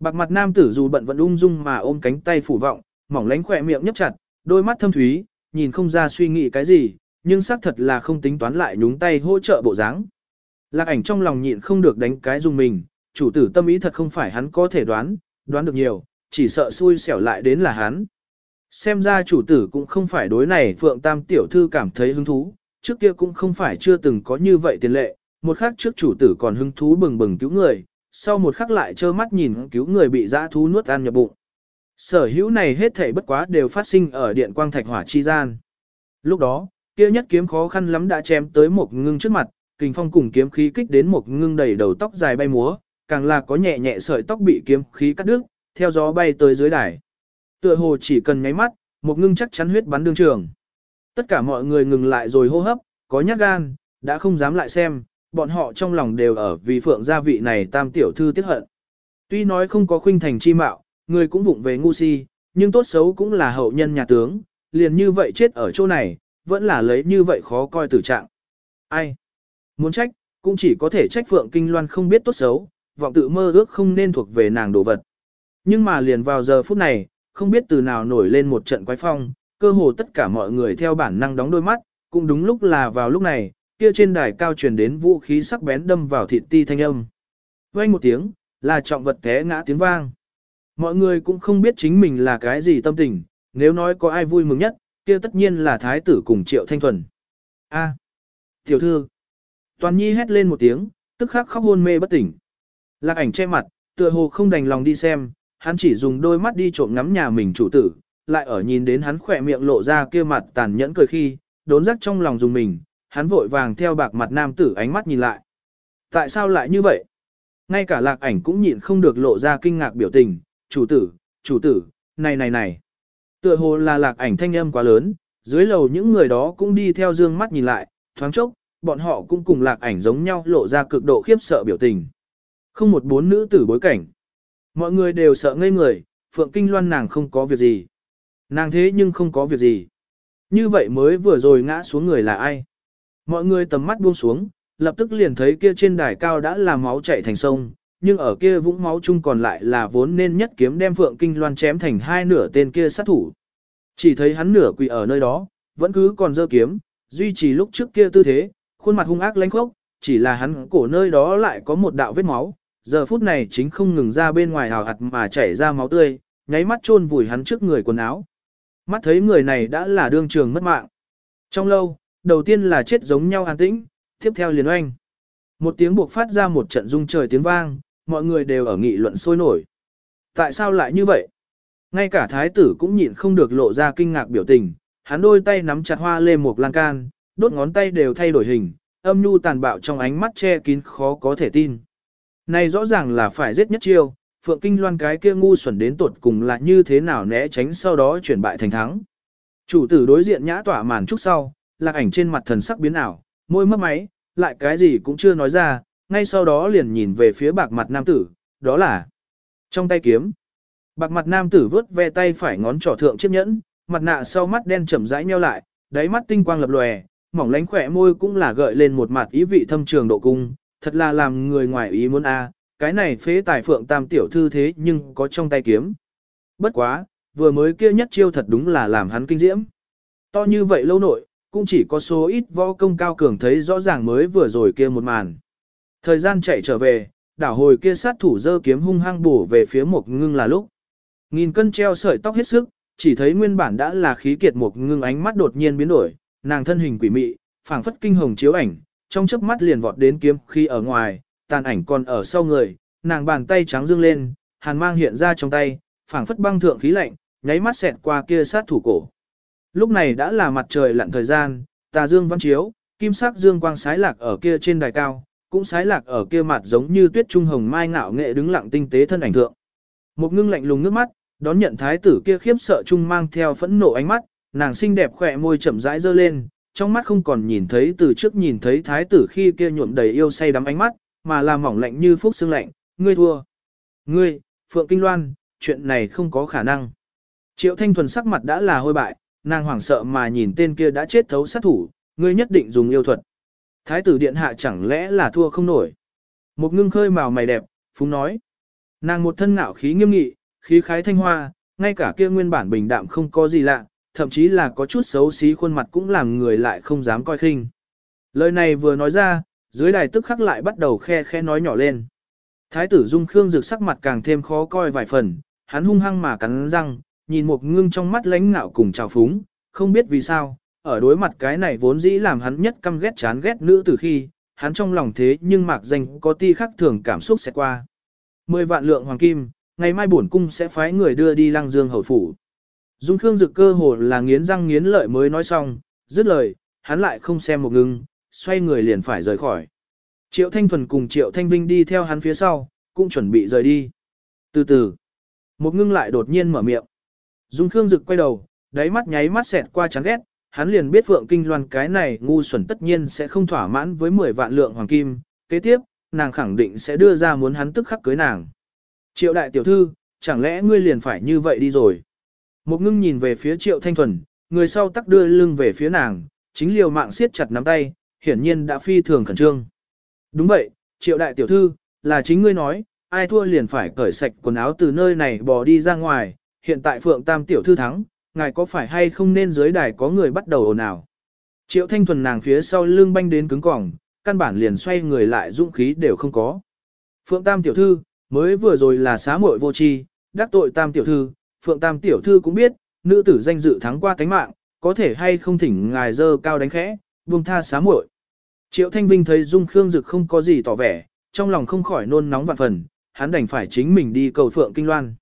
Bạc mặt nam tử dù bận vẫn ung dung mà ôm cánh tay phủ vọng, mỏng lánh khỏe miệng nhấp chặt, đôi mắt thâm thúy, nhìn không ra suy nghĩ cái gì, nhưng xác thật là không tính toán lại nhúng tay hỗ trợ bộ dáng. Lạc ảnh trong lòng nhịn không được đánh cái dùng mình, chủ tử tâm ý thật không phải hắn có thể đoán, đoán được nhiều, chỉ sợ xui xẻo lại đến là hắn. Xem ra chủ tử cũng không phải đối này Phượng Tam tiểu thư cảm thấy hứng thú, trước kia cũng không phải chưa từng có như vậy tiền lệ, một khắc trước chủ tử còn hứng thú bừng bừng cứu người, sau một khắc lại trơ mắt nhìn cứu người bị dã thú nuốt ăn nhập bụng. Sở hữu này hết thảy bất quá đều phát sinh ở điện quang thạch hỏa chi gian. Lúc đó, kia nhất kiếm khó khăn lắm đã chém tới một ngưng trước mặt, kình phong cùng kiếm khí kích đến một ngưng đầy đầu tóc dài bay múa, càng là có nhẹ nhẹ sợi tóc bị kiếm khí cắt đứt, theo gió bay tới dưới đài. Tựa hồ chỉ cần nháy mắt, một ngưng chắc chắn huyết bắn đương trường. Tất cả mọi người ngừng lại rồi hô hấp, có nhát gan, đã không dám lại xem, bọn họ trong lòng đều ở vì phượng gia vị này tam tiểu thư tiết hận. Tuy nói không có khuynh thành chi mạo, người cũng vụng về ngu si, nhưng tốt xấu cũng là hậu nhân nhà tướng, liền như vậy chết ở chỗ này, vẫn là lấy như vậy khó coi tử trạng. Ai? Muốn trách, cũng chỉ có thể trách Phượng Kinh Loan không biết tốt xấu, vọng tự mơ ước không nên thuộc về nàng đồ vật. Nhưng mà liền vào giờ phút này, không biết từ nào nổi lên một trận quái phong, cơ hồ tất cả mọi người theo bản năng đóng đôi mắt, cũng đúng lúc là vào lúc này, kia trên đài cao truyền đến vũ khí sắc bén đâm vào thịt ti thanh âm. Vang một tiếng, là trọng vật té ngã tiếng vang. Mọi người cũng không biết chính mình là cái gì tâm tình, nếu nói có ai vui mừng nhất, kia tất nhiên là thái tử cùng triệu thanh thuần. A, tiểu thư. Toàn nhi hét lên một tiếng, tức khắc khóc hôn mê bất tỉnh. Lạc ảnh che mặt, tựa hồ không đành lòng đi xem, hắn chỉ dùng đôi mắt đi trộm ngắm nhà mình chủ tử, lại ở nhìn đến hắn khỏe miệng lộ ra kia mặt tàn nhẫn cười khi, đốn rắc trong lòng dùng mình, hắn vội vàng theo bạc mặt nam tử ánh mắt nhìn lại. Tại sao lại như vậy? Ngay cả lạc ảnh cũng nhịn không được lộ ra kinh ngạc biểu tình, chủ tử, chủ tử, này này này. Tựa hồ là lạc ảnh thanh âm quá lớn, dưới lầu những người đó cũng đi theo dương mắt nhìn lại, thoáng chốc, bọn họ cũng cùng lạc ảnh giống nhau lộ ra cực độ khiếp sợ biểu tình. Không một bốn nữ tử bối cảnh. Mọi người đều sợ ngây người, Phượng Kinh Loan nàng không có việc gì. Nàng thế nhưng không có việc gì. Như vậy mới vừa rồi ngã xuống người là ai? Mọi người tầm mắt buông xuống, lập tức liền thấy kia trên đài cao đã là máu chảy thành sông, nhưng ở kia vũng máu chung còn lại là vốn nên nhất kiếm đem Phượng Kinh Loan chém thành hai nửa tên kia sát thủ. Chỉ thấy hắn nửa quỳ ở nơi đó, vẫn cứ còn dơ kiếm, duy trì lúc trước kia tư thế, khuôn mặt hung ác lãnh khốc, chỉ là hắn cổ nơi đó lại có một đạo vết máu, giờ phút này chính không ngừng ra bên ngoài hào hạt mà chảy ra máu tươi, nháy mắt chôn vùi hắn trước người quần áo. Mắt thấy người này đã là đương trường mất mạng. Trong lâu, đầu tiên là chết giống nhau an tĩnh, tiếp theo liền oanh. Một tiếng buộc phát ra một trận rung trời tiếng vang, mọi người đều ở nghị luận sôi nổi. Tại sao lại như vậy? Ngay cả thái tử cũng nhịn không được lộ ra kinh ngạc biểu tình, hắn đôi tay nắm chặt hoa lê một lan can, đốt ngón tay đều thay đổi hình, âm nhu tàn bạo trong ánh mắt che kín khó có thể tin. Này rõ ràng là phải giết nhất chiêu, Phượng Kinh Loan cái kia ngu xuẩn đến tột cùng là như thế nào né tránh sau đó chuyển bại thành thắng. Chủ tử đối diện nhã tỏa màn trúc sau, lạc ảnh trên mặt thần sắc biến ảo, môi mấp máy, lại cái gì cũng chưa nói ra, ngay sau đó liền nhìn về phía bạc mặt nam tử, đó là trong tay kiếm. Bạc mặt nam tử vớt ve tay phải ngón trỏ thượng chiếc nhẫn, mặt nạ sau mắt đen chậm rãi nheo lại, đáy mắt tinh quang lập lòe, mỏng lánh khỏe môi cũng là gợi lên một mặt ý vị thâm trường độ cung, thật là làm người ngoài ý muốn a, cái này phế tài phượng tam tiểu thư thế nhưng có trong tay kiếm. Bất quá, vừa mới kia nhất chiêu thật đúng là làm hắn kinh diễm. To như vậy lâu nội, cũng chỉ có số ít võ công cao cường thấy rõ ràng mới vừa rồi kia một màn. Thời gian chạy trở về, đảo hồi kia sát thủ dơ kiếm hung hăng bổ về phía một ngưng là lúc. Nghìn cân treo sợi tóc hết sức, chỉ thấy nguyên bản đã là khí kiệt một ngưng ánh mắt đột nhiên biến đổi, nàng thân hình quỷ mị, phảng phất kinh hồng chiếu ảnh, trong chớp mắt liền vọt đến kiếm khi ở ngoài, tàn ảnh còn ở sau người, nàng bàn tay trắng dương lên, hàn mang hiện ra trong tay, phảng phất băng thượng khí lạnh, nháy mắt xẹt qua kia sát thủ cổ. Lúc này đã là mặt trời lặn thời gian, tà dương văn chiếu, kim sắc dương quang sái lạc ở kia trên đài cao, cũng sái lạc ở kia mặt giống như tuyết trung hồng mai ngạo nghệ đứng lặng tinh tế thân ảnh thượng. Một ngưng lạnh lùng nước mắt, đón nhận thái tử kia khiếp sợ trung mang theo phẫn nộ ánh mắt, nàng xinh đẹp khỏe môi chậm rãi dơ lên, trong mắt không còn nhìn thấy từ trước nhìn thấy thái tử khi kia nhuộm đầy yêu say đắm ánh mắt, mà là mỏng lạnh như phúc xương lạnh, ngươi thua. Ngươi, Phượng Kinh Loan, chuyện này không có khả năng. Triệu Thanh Thuần sắc mặt đã là hôi bại, nàng hoảng sợ mà nhìn tên kia đã chết thấu sát thủ, ngươi nhất định dùng yêu thuật. Thái tử điện hạ chẳng lẽ là thua không nổi. Một ngưng khơi màu mày đẹp, phúng nói. Nàng một thân ngạo khí nghiêm nghị, khí khái thanh hoa, ngay cả kia nguyên bản bình đạm không có gì lạ, thậm chí là có chút xấu xí khuôn mặt cũng làm người lại không dám coi khinh. Lời này vừa nói ra, dưới đài tức khắc lại bắt đầu khe khe nói nhỏ lên. Thái tử Dung Khương rực sắc mặt càng thêm khó coi vài phần, hắn hung hăng mà cắn răng, nhìn một ngưng trong mắt lánh ngạo cùng trào phúng, không biết vì sao, ở đối mặt cái này vốn dĩ làm hắn nhất căm ghét chán ghét nữ từ khi, hắn trong lòng thế nhưng mạc danh có ti khắc thường cảm xúc sẽ qua. Mười vạn lượng hoàng kim, ngày mai bổn cung sẽ phái người đưa đi lăng dương hầu phủ. Dung Khương Dực cơ hồ là nghiến răng nghiến lợi mới nói xong, dứt lời, hắn lại không xem một ngưng, xoay người liền phải rời khỏi. Triệu Thanh Thuần cùng Triệu Thanh Vinh đi theo hắn phía sau, cũng chuẩn bị rời đi. Từ từ, một ngưng lại đột nhiên mở miệng. Dung Khương Dực quay đầu, đáy mắt nháy mắt xẹt qua chán ghét, hắn liền biết Phượng Kinh Loan cái này ngu xuẩn tất nhiên sẽ không thỏa mãn với 10 vạn lượng hoàng kim, kế tiếp, nàng khẳng định sẽ đưa ra muốn hắn tức khắc cưới nàng. Triệu đại tiểu thư, chẳng lẽ ngươi liền phải như vậy đi rồi? Một ngưng nhìn về phía Triệu Thanh Thuần, người sau tắc đưa lưng về phía nàng, chính liều mạng siết chặt nắm tay, hiển nhiên đã phi thường khẩn trương. Đúng vậy, Triệu đại tiểu thư, là chính ngươi nói, ai thua liền phải cởi sạch quần áo từ nơi này bỏ đi ra ngoài, hiện tại Phượng Tam tiểu thư thắng, ngài có phải hay không nên dưới đài có người bắt đầu ồn ào. Triệu Thanh Thuần nàng phía sau lưng banh đến cứng cỏng, căn bản liền xoay người lại dũng khí đều không có. Phượng Tam tiểu thư, mới vừa rồi là xá muội vô tri, đắc tội Tam tiểu thư, Phượng Tam tiểu thư cũng biết, nữ tử danh dự thắng qua tánh mạng, có thể hay không thỉnh ngài dơ cao đánh khẽ, buông tha xá muội. Triệu Thanh Vinh thấy Dung Khương Dực không có gì tỏ vẻ, trong lòng không khỏi nôn nóng vạn phần, hắn đành phải chính mình đi cầu Phượng Kinh Loan.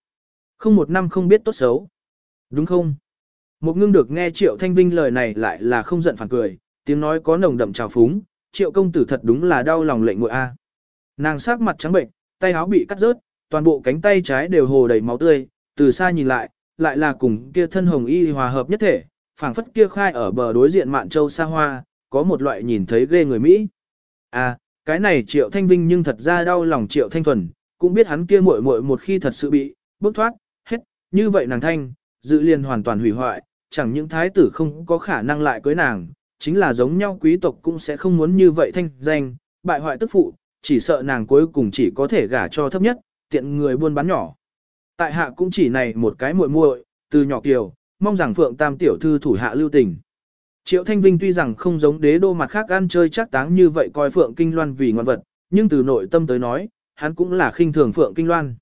Không một năm không biết tốt xấu. Đúng không? Một ngưng được nghe Triệu Thanh Vinh lời này lại là không giận phản cười, tiếng nói có nồng đậm trào phúng, Triệu công tử thật đúng là đau lòng lệnh ngội a. Nàng sắc mặt trắng bệnh, tay áo bị cắt rớt, toàn bộ cánh tay trái đều hồ đầy máu tươi, từ xa nhìn lại, lại là cùng kia thân hồng y hòa hợp nhất thể, phảng phất kia khai ở bờ đối diện mạn châu xa hoa, có một loại nhìn thấy ghê người Mỹ. À, cái này Triệu Thanh Vinh nhưng thật ra đau lòng Triệu Thanh Thuần, cũng biết hắn kia muội muội một khi thật sự bị bước thoát, hết, như vậy nàng thanh, dự liền hoàn toàn hủy hoại, chẳng những thái tử không có khả năng lại cưới nàng, chính là giống nhau quý tộc cũng sẽ không muốn như vậy thanh danh, bại hoại tức phụ, chỉ sợ nàng cuối cùng chỉ có thể gả cho thấp nhất, tiện người buôn bán nhỏ. Tại hạ cũng chỉ này một cái muội muội, từ nhỏ kiều, mong rằng Phượng Tam tiểu thư thủ hạ lưu tình. Triệu Thanh Vinh tuy rằng không giống đế đô mặt khác ăn chơi chắc táng như vậy coi Phượng Kinh Loan vì ngoan vật, nhưng từ nội tâm tới nói, hắn cũng là khinh thường Phượng Kinh Loan.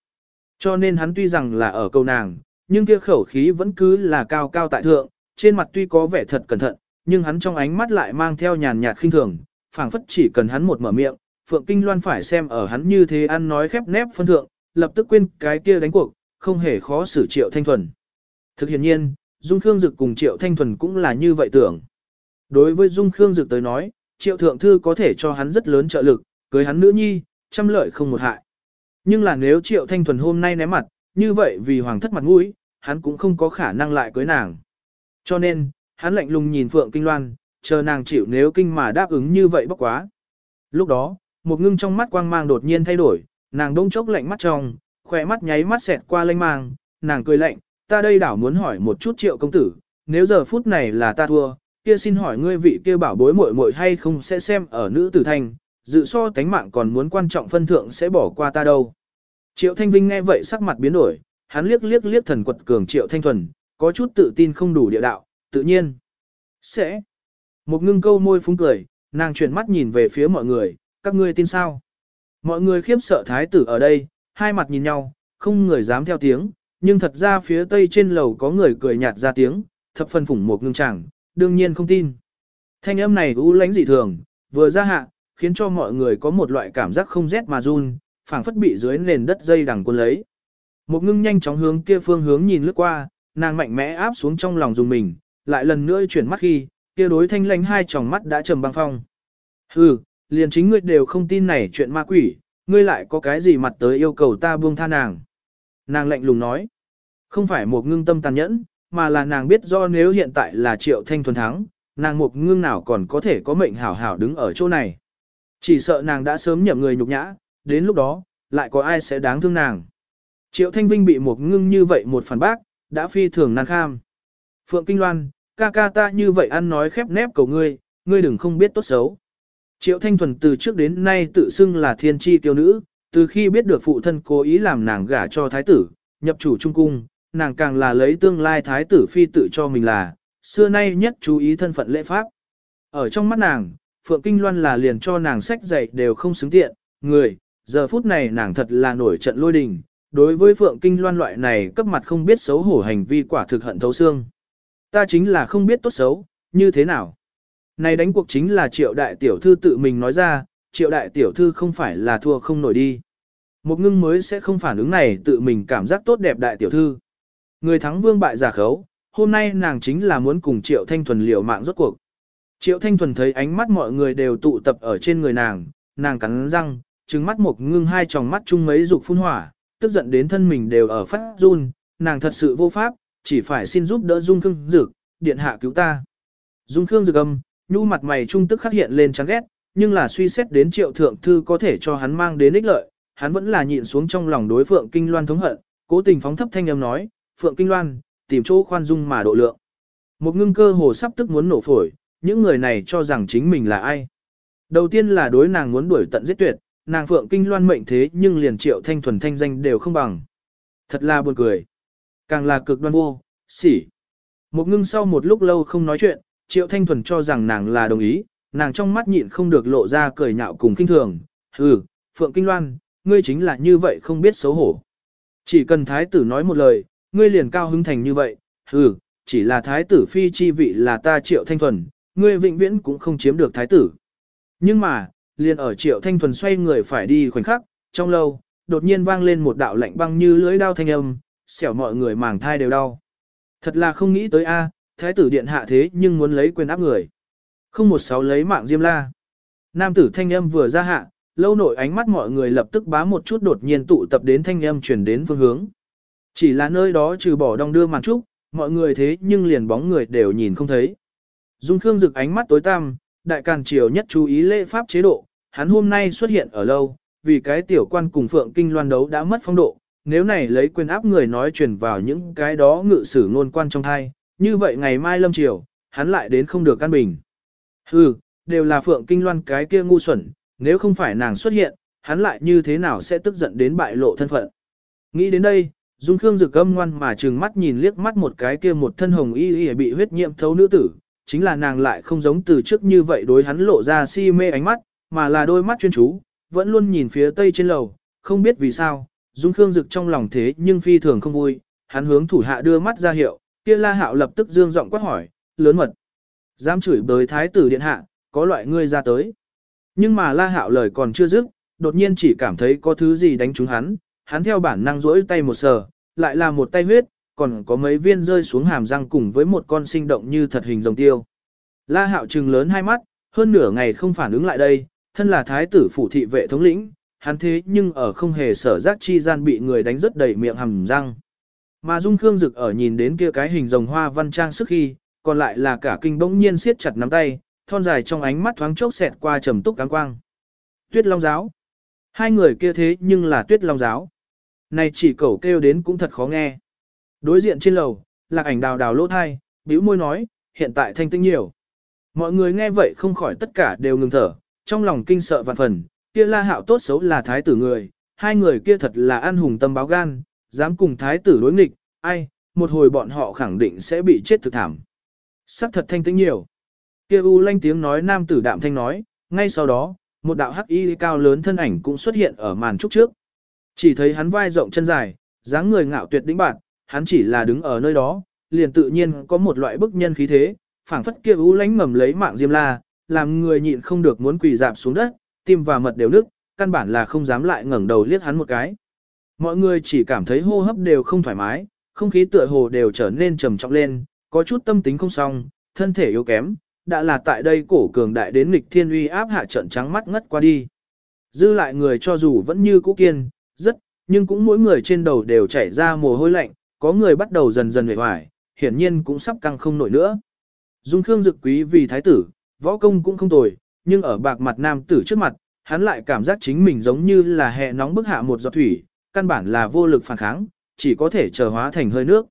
Cho nên hắn tuy rằng là ở câu nàng, nhưng kia khẩu khí vẫn cứ là cao cao tại thượng, trên mặt tuy có vẻ thật cẩn thận, nhưng hắn trong ánh mắt lại mang theo nhàn nhạt khinh thường, phảng phất chỉ cần hắn một mở miệng, Phượng Kinh Loan phải xem ở hắn như thế ăn nói khép nép phân thượng, lập tức quên cái kia đánh cuộc, không hề khó xử Triệu Thanh Thuần. Thực hiện nhiên, Dung Khương Dực cùng Triệu Thanh Thuần cũng là như vậy tưởng. Đối với Dung Khương Dực tới nói, Triệu Thượng Thư có thể cho hắn rất lớn trợ lực, cưới hắn nữ nhi, trăm lợi không một hại. Nhưng là nếu Triệu Thanh Thuần hôm nay ném mặt, như vậy vì hoàng thất mặt mũi, hắn cũng không có khả năng lại cưới nàng. Cho nên, hắn lạnh lùng nhìn Phượng Kinh Loan, chờ nàng chịu nếu kinh mà đáp ứng như vậy bốc quá. Lúc đó, một ngưng trong mắt quang mang đột nhiên thay đổi, nàng đông chốc lạnh mắt trong, khỏe mắt nháy mắt xẹt qua lanh mang, nàng cười lạnh, ta đây đảo muốn hỏi một chút triệu công tử, nếu giờ phút này là ta thua, kia xin hỏi ngươi vị kia bảo bối muội muội hay không sẽ xem ở nữ tử thành, dự so tánh mạng còn muốn quan trọng phân thượng sẽ bỏ qua ta đâu. Triệu Thanh Vinh nghe vậy sắc mặt biến đổi, hắn liếc liếc liếc thần quật cường Triệu Thanh Thuần, có chút tự tin không đủ địa đạo, tự nhiên. Sẽ. Một ngưng câu môi phúng cười, nàng chuyển mắt nhìn về phía mọi người, các ngươi tin sao? Mọi người khiếp sợ thái tử ở đây, hai mặt nhìn nhau, không người dám theo tiếng, nhưng thật ra phía tây trên lầu có người cười nhạt ra tiếng, thập phân phủng một ngưng chẳng, đương nhiên không tin. Thanh âm này u lánh dị thường, vừa ra hạ, khiến cho mọi người có một loại cảm giác không rét mà run, phảng phất bị dưới nền đất dây đằng quân lấy. Một ngưng nhanh chóng hướng kia phương hướng nhìn lướt qua, nàng mạnh mẽ áp xuống trong lòng dùng mình, lại lần nữa chuyển mắt khi, kia đối thanh lãnh hai tròng mắt đã trầm băng phong. Hừ, liền chính ngươi đều không tin này chuyện ma quỷ, ngươi lại có cái gì mặt tới yêu cầu ta buông tha nàng. Nàng lạnh lùng nói, không phải một ngưng tâm tàn nhẫn, mà là nàng biết do nếu hiện tại là triệu thanh thuần thắng, nàng một ngưng nào còn có thể có mệnh hảo hảo đứng ở chỗ này. Chỉ sợ nàng đã sớm nhậm người nhục nhã, đến lúc đó, lại có ai sẽ đáng thương nàng. Triệu Thanh Vinh bị một ngưng như vậy một phản bác, đã phi thường nan kham. Phượng Kinh Loan, ca ca ta như vậy ăn nói khép nép cầu ngươi, ngươi đừng không biết tốt xấu. Triệu Thanh Thuần từ trước đến nay tự xưng là thiên tri kiêu nữ, từ khi biết được phụ thân cố ý làm nàng gả cho thái tử, nhập chủ trung cung, nàng càng là lấy tương lai thái tử phi tự cho mình là, xưa nay nhất chú ý thân phận lễ pháp. Ở trong mắt nàng, Phượng Kinh Loan là liền cho nàng sách dạy đều không xứng tiện, người, giờ phút này nàng thật là nổi trận lôi đình, đối với Phượng Kinh Loan loại này cấp mặt không biết xấu hổ hành vi quả thực hận thấu xương. Ta chính là không biết tốt xấu, như thế nào. Này đánh cuộc chính là triệu đại tiểu thư tự mình nói ra, triệu đại tiểu thư không phải là thua không nổi đi. Một ngưng mới sẽ không phản ứng này tự mình cảm giác tốt đẹp đại tiểu thư. Người thắng vương bại giả khấu, hôm nay nàng chính là muốn cùng triệu thanh thuần liều mạng rốt cuộc. Triệu thanh thuần thấy ánh mắt mọi người đều tụ tập ở trên người nàng, nàng cắn răng, trừng mắt một ngưng hai tròng mắt chung mấy dục phun hỏa, tức giận đến thân mình đều ở phát run, nàng thật sự vô pháp, chỉ phải xin giúp đỡ dung cưng dực, điện hạ cứu ta. Dung Khương Dực âm, nhu mặt mày trung tức khắc hiện lên chán ghét, nhưng là suy xét đến triệu thượng thư có thể cho hắn mang đến ích lợi, hắn vẫn là nhịn xuống trong lòng đối Phượng Kinh Loan thống hận, cố tình phóng thấp thanh âm nói, Phượng Kinh Loan, tìm chỗ khoan dung mà độ lượng. Một ngưng cơ hồ sắp tức muốn nổ phổi, những người này cho rằng chính mình là ai. Đầu tiên là đối nàng muốn đuổi tận giết tuyệt, nàng Phượng Kinh Loan mệnh thế nhưng liền triệu thanh thuần thanh danh đều không bằng. Thật là buồn cười. Càng là cực đoan vô, xỉ. Một ngưng sau một lúc lâu không nói chuyện, triệu thanh thuần cho rằng nàng là đồng ý, nàng trong mắt nhịn không được lộ ra cười nhạo cùng kinh thường. Hừ, Phượng Kinh Loan, ngươi chính là như vậy không biết xấu hổ. Chỉ cần thái tử nói một lời, ngươi liền cao hứng thành như vậy. Hừ, chỉ là thái tử phi chi vị là ta triệu thanh thuần, ngươi vĩnh viễn cũng không chiếm được thái tử. Nhưng mà, liền ở triệu thanh thuần xoay người phải đi khoảnh khắc, trong lâu, đột nhiên vang lên một đạo lạnh băng như lưỡi đao thanh âm, xẻo mọi người màng thai đều đau. Thật là không nghĩ tới a, thái tử điện hạ thế nhưng muốn lấy quyền áp người. Không một sáu lấy mạng diêm la. Nam tử thanh âm vừa ra hạ, lâu nội ánh mắt mọi người lập tức bá một chút đột nhiên tụ tập đến thanh âm chuyển đến phương hướng. Chỉ là nơi đó trừ bỏ đong đưa màn trúc, mọi người thế nhưng liền bóng người đều nhìn không thấy. Dung Khương rực ánh mắt tối tăm, đại càn triều nhất chú ý lễ pháp chế độ, hắn hôm nay xuất hiện ở lâu, vì cái tiểu quan cùng Phượng Kinh loan đấu đã mất phong độ, nếu này lấy quyền áp người nói truyền vào những cái đó ngự sử ngôn quan trong thai, như vậy ngày mai lâm triều, hắn lại đến không được căn bình. Hừ, đều là Phượng Kinh loan cái kia ngu xuẩn, nếu không phải nàng xuất hiện, hắn lại như thế nào sẽ tức giận đến bại lộ thân phận. Nghĩ đến đây, Dung Khương Dực âm ngoan mà trừng mắt nhìn liếc mắt một cái kia một thân hồng y y bị huyết nhiễm thấu nữ tử, chính là nàng lại không giống từ trước như vậy đối hắn lộ ra si mê ánh mắt, mà là đôi mắt chuyên chú, vẫn luôn nhìn phía tây trên lầu, không biết vì sao, Dung Khương Dực trong lòng thế nhưng phi thường không vui, hắn hướng thủ hạ đưa mắt ra hiệu, kia La Hạo lập tức dương giọng quát hỏi, lớn mật. Dám chửi bới thái tử điện hạ, có loại ngươi ra tới. Nhưng mà La Hạo lời còn chưa dứt, đột nhiên chỉ cảm thấy có thứ gì đánh trúng hắn, hắn theo bản năng rỗi tay một sờ, lại là một tay huyết, còn có mấy viên rơi xuống hàm răng cùng với một con sinh động như thật hình rồng tiêu. La Hạo trừng lớn hai mắt, hơn nửa ngày không phản ứng lại đây, thân là thái tử phủ thị vệ thống lĩnh, hắn thế nhưng ở không hề sở giác chi gian bị người đánh rất đầy miệng hàm răng. Mà Dung Khương Dực ở nhìn đến kia cái hình rồng hoa văn trang sức khi, còn lại là cả kinh bỗng nhiên siết chặt nắm tay, thon dài trong ánh mắt thoáng chốc xẹt qua trầm túc cáng quang. Tuyết Long giáo. Hai người kia thế nhưng là Tuyết Long giáo. Này chỉ cẩu kêu đến cũng thật khó nghe. Đối diện trên lầu, lạc ảnh đào đào lỗ thai, bĩu môi nói, hiện tại thanh tinh nhiều. Mọi người nghe vậy không khỏi tất cả đều ngừng thở, trong lòng kinh sợ vạn phần, kia la hạo tốt xấu là thái tử người, hai người kia thật là ăn hùng tâm báo gan, dám cùng thái tử đối nghịch, ai, một hồi bọn họ khẳng định sẽ bị chết thực thảm. Sắc thật thanh tĩnh nhiều. Kia u lanh tiếng nói nam tử đạm thanh nói, ngay sau đó, một đạo hắc y cao lớn thân ảnh cũng xuất hiện ở màn trúc trước. Chỉ thấy hắn vai rộng chân dài, dáng người ngạo tuyệt đỉnh bạn, hắn chỉ là đứng ở nơi đó, liền tự nhiên có một loại bức nhân khí thế, phảng phất kia u lánh ngầm lấy mạng diêm la, làm người nhịn không được muốn quỳ dạp xuống đất, tim và mật đều nức, căn bản là không dám lại ngẩng đầu liếc hắn một cái. Mọi người chỉ cảm thấy hô hấp đều không thoải mái, không khí tựa hồ đều trở nên trầm trọng lên, có chút tâm tính không xong, thân thể yếu kém, đã là tại đây cổ cường đại đến nghịch thiên uy áp hạ trận trắng mắt ngất qua đi. Dư lại người cho dù vẫn như cũ kiên, rất, nhưng cũng mỗi người trên đầu đều chảy ra mồ hôi lạnh, có người bắt đầu dần dần hề hoài, hiển nhiên cũng sắp căng không nổi nữa. Dung Khương Dực quý vì thái tử, võ công cũng không tồi, nhưng ở bạc mặt nam tử trước mặt, hắn lại cảm giác chính mình giống như là hệ nóng bức hạ một giọt thủy, căn bản là vô lực phản kháng, chỉ có thể chờ hóa thành hơi nước.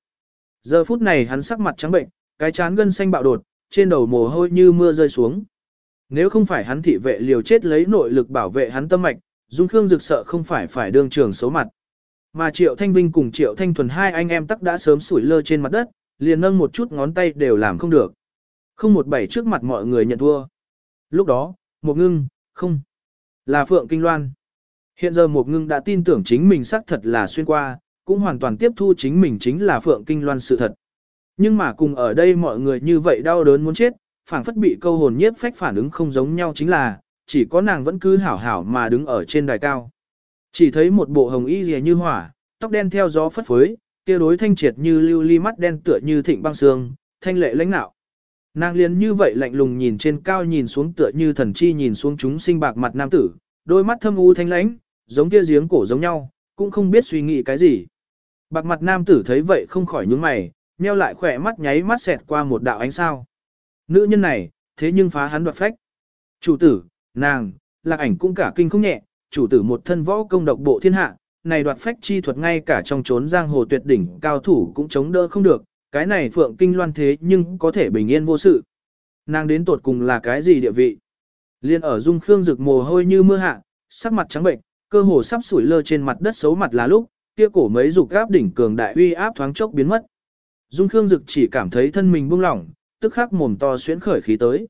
Giờ phút này hắn sắc mặt trắng bệnh, cái chán gân xanh bạo đột, trên đầu mồ hôi như mưa rơi xuống. Nếu không phải hắn thị vệ liều chết lấy nội lực bảo vệ hắn tâm mạch, Dung Khương Dực sợ không phải phải đương trường xấu mặt. Mà Triệu Thanh Vinh cùng Triệu Thanh Thuần hai anh em tắc đã sớm sủi lơ trên mặt đất, liền nâng một chút ngón tay đều làm không được. Không một bảy trước mặt mọi người nhận thua. Lúc đó, một ngưng, không, là Phượng Kinh Loan. Hiện giờ một ngưng đã tin tưởng chính mình xác thật là xuyên qua, cũng hoàn toàn tiếp thu chính mình chính là Phượng Kinh Loan sự thật. Nhưng mà cùng ở đây mọi người như vậy đau đớn muốn chết, phảng phất bị câu hồn nhiếp phách phản ứng không giống nhau chính là, chỉ có nàng vẫn cứ hảo hảo mà đứng ở trên đài cao. Chỉ thấy một bộ hồng y rìa như hỏa, tóc đen theo gió phất phới, kia đối thanh triệt như lưu ly mắt đen tựa như thịnh băng sương, thanh lệ lãnh nạo. Nàng liền như vậy lạnh lùng nhìn trên cao nhìn xuống tựa như thần chi nhìn xuống chúng sinh bạc mặt nam tử, đôi mắt thâm u thanh lãnh, giống kia giếng cổ giống nhau, cũng không biết suy nghĩ cái gì. Bạc mặt nam tử thấy vậy không khỏi nhướng mày, nheo lại khỏe mắt nháy mắt xẹt qua một đạo ánh sao. nữ nhân này, thế nhưng phá hắn đoạt phách. Chủ tử, nàng, lạc ảnh cũng cả kinh không nhẹ, chủ tử một thân võ công độc bộ thiên hạ, này đoạt phách chi thuật ngay cả trong trốn giang hồ tuyệt đỉnh cao thủ cũng chống đỡ không được, cái này phượng kinh loan thế nhưng có thể bình yên vô sự. Nàng đến tột cùng là cái gì địa vị? Liên ở dung khương rực mồ hôi như mưa hạ, sắc mặt trắng bệnh, cơ hồ sắp sủi lơ trên mặt đất xấu mặt là lúc, kia cổ mấy dục gáp đỉnh cường đại uy áp thoáng chốc biến mất. Dung khương Dực chỉ cảm thấy thân mình buông lỏng, tức khắc mồm to xuyến khởi khí tới.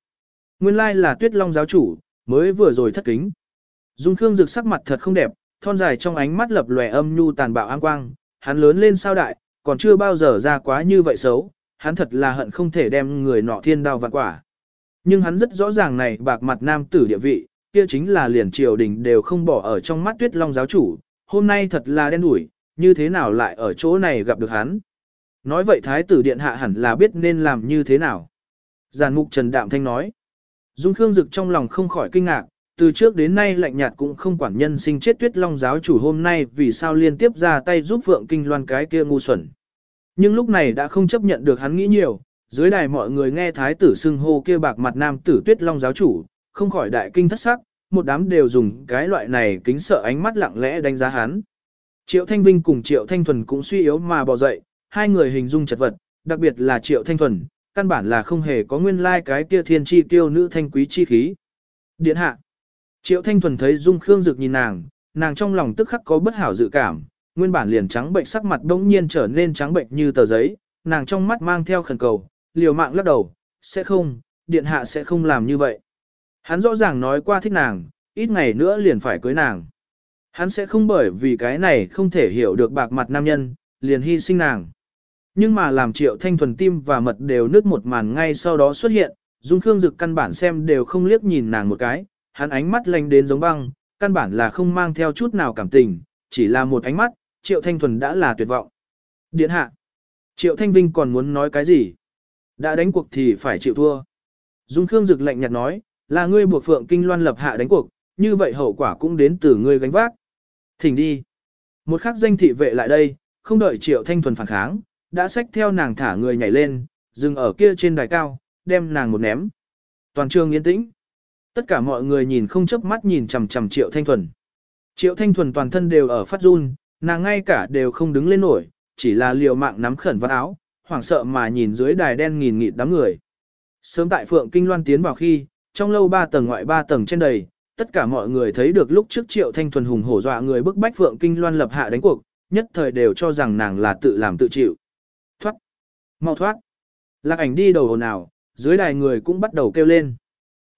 Nguyên lai là tuyết long giáo chủ, mới vừa rồi thất kính. Dung khương Dực sắc mặt thật không đẹp, thon dài trong ánh mắt lập lòe âm nhu tàn bạo an quang, hắn lớn lên sao đại, còn chưa bao giờ ra quá như vậy xấu, hắn thật là hận không thể đem người nọ thiên đao vạn quả. Nhưng hắn rất rõ ràng này bạc mặt nam tử địa vị, kia chính là liền triều đình đều không bỏ ở trong mắt tuyết long giáo chủ, hôm nay thật là đen đủi, như thế nào lại ở chỗ này gặp được hắn. Nói vậy thái tử điện hạ hẳn là biết nên làm như thế nào. Giàn mục Trần Đạm Thanh nói. Dung Khương Dực trong lòng không khỏi kinh ngạc, từ trước đến nay lạnh nhạt cũng không quản nhân sinh chết tuyết long giáo chủ hôm nay vì sao liên tiếp ra tay giúp Phượng Kinh Loan cái kia ngu xuẩn. Nhưng lúc này đã không chấp nhận được hắn nghĩ nhiều, dưới đài mọi người nghe thái tử xưng hô kia bạc mặt nam tử tuyết long giáo chủ, không khỏi đại kinh thất sắc, một đám đều dùng cái loại này kính sợ ánh mắt lặng lẽ đánh giá hắn. Triệu Thanh Vinh cùng Triệu Thanh Thuần cũng suy yếu mà bỏ dậy, hai người hình dung chật vật, đặc biệt là Triệu Thanh Thuần, căn bản là không hề có nguyên lai like cái kia thiên chi tiêu nữ thanh quý chi khí. Điện hạ. Triệu Thanh Thuần thấy Dung Khương Dực nhìn nàng, nàng trong lòng tức khắc có bất hảo dự cảm, nguyên bản liền trắng bệnh sắc mặt bỗng nhiên trở nên trắng bệnh như tờ giấy, nàng trong mắt mang theo khẩn cầu, liều mạng lắc đầu, sẽ không, điện hạ sẽ không làm như vậy. Hắn rõ ràng nói qua thích nàng, ít ngày nữa liền phải cưới nàng. Hắn sẽ không bởi vì cái này không thể hiểu được bạc mặt nam nhân, liền hy sinh nàng. Nhưng mà làm triệu thanh thuần tim và mật đều nứt một màn ngay sau đó xuất hiện, Dung Khương Dực căn bản xem đều không liếc nhìn nàng một cái, hắn ánh mắt lanh đến giống băng, căn bản là không mang theo chút nào cảm tình, chỉ là một ánh mắt, triệu thanh thuần đã là tuyệt vọng. Điện hạ, triệu thanh vinh còn muốn nói cái gì? Đã đánh cuộc thì phải chịu thua. Dung Khương Dực lạnh nhạt nói, là ngươi buộc Phượng Kinh Loan lập hạ đánh cuộc, như vậy hậu quả cũng đến từ ngươi gánh vác. Thỉnh đi. Một khắc danh thị vệ lại đây, không đợi Triệu Thanh Thuần phản kháng, đã xách theo nàng thả người nhảy lên, dừng ở kia trên đài cao, đem nàng một ném. Toàn trường yên tĩnh. Tất cả mọi người nhìn không chớp mắt nhìn chằm chằm Triệu Thanh Thuần. Triệu Thanh Thuần toàn thân đều ở phát run, nàng ngay cả đều không đứng lên nổi, chỉ là liều mạng nắm khẩn vạt áo, hoảng sợ mà nhìn dưới đài đen nghìn nghịt đám người. Sớm tại Phượng Kinh Loan tiến vào khi, trong lâu ba tầng ngoại ba tầng trên đầy, tất cả mọi người thấy được lúc trước Triệu Thanh Thuần hùng hổ dọa người bức bách Phượng Kinh Loan lập hạ đánh cuộc, nhất thời đều cho rằng nàng là tự làm tự chịu. Thoát! Mau thoát! Lạc ảnh đi đầu hồn nào, dưới đài người cũng bắt đầu kêu lên.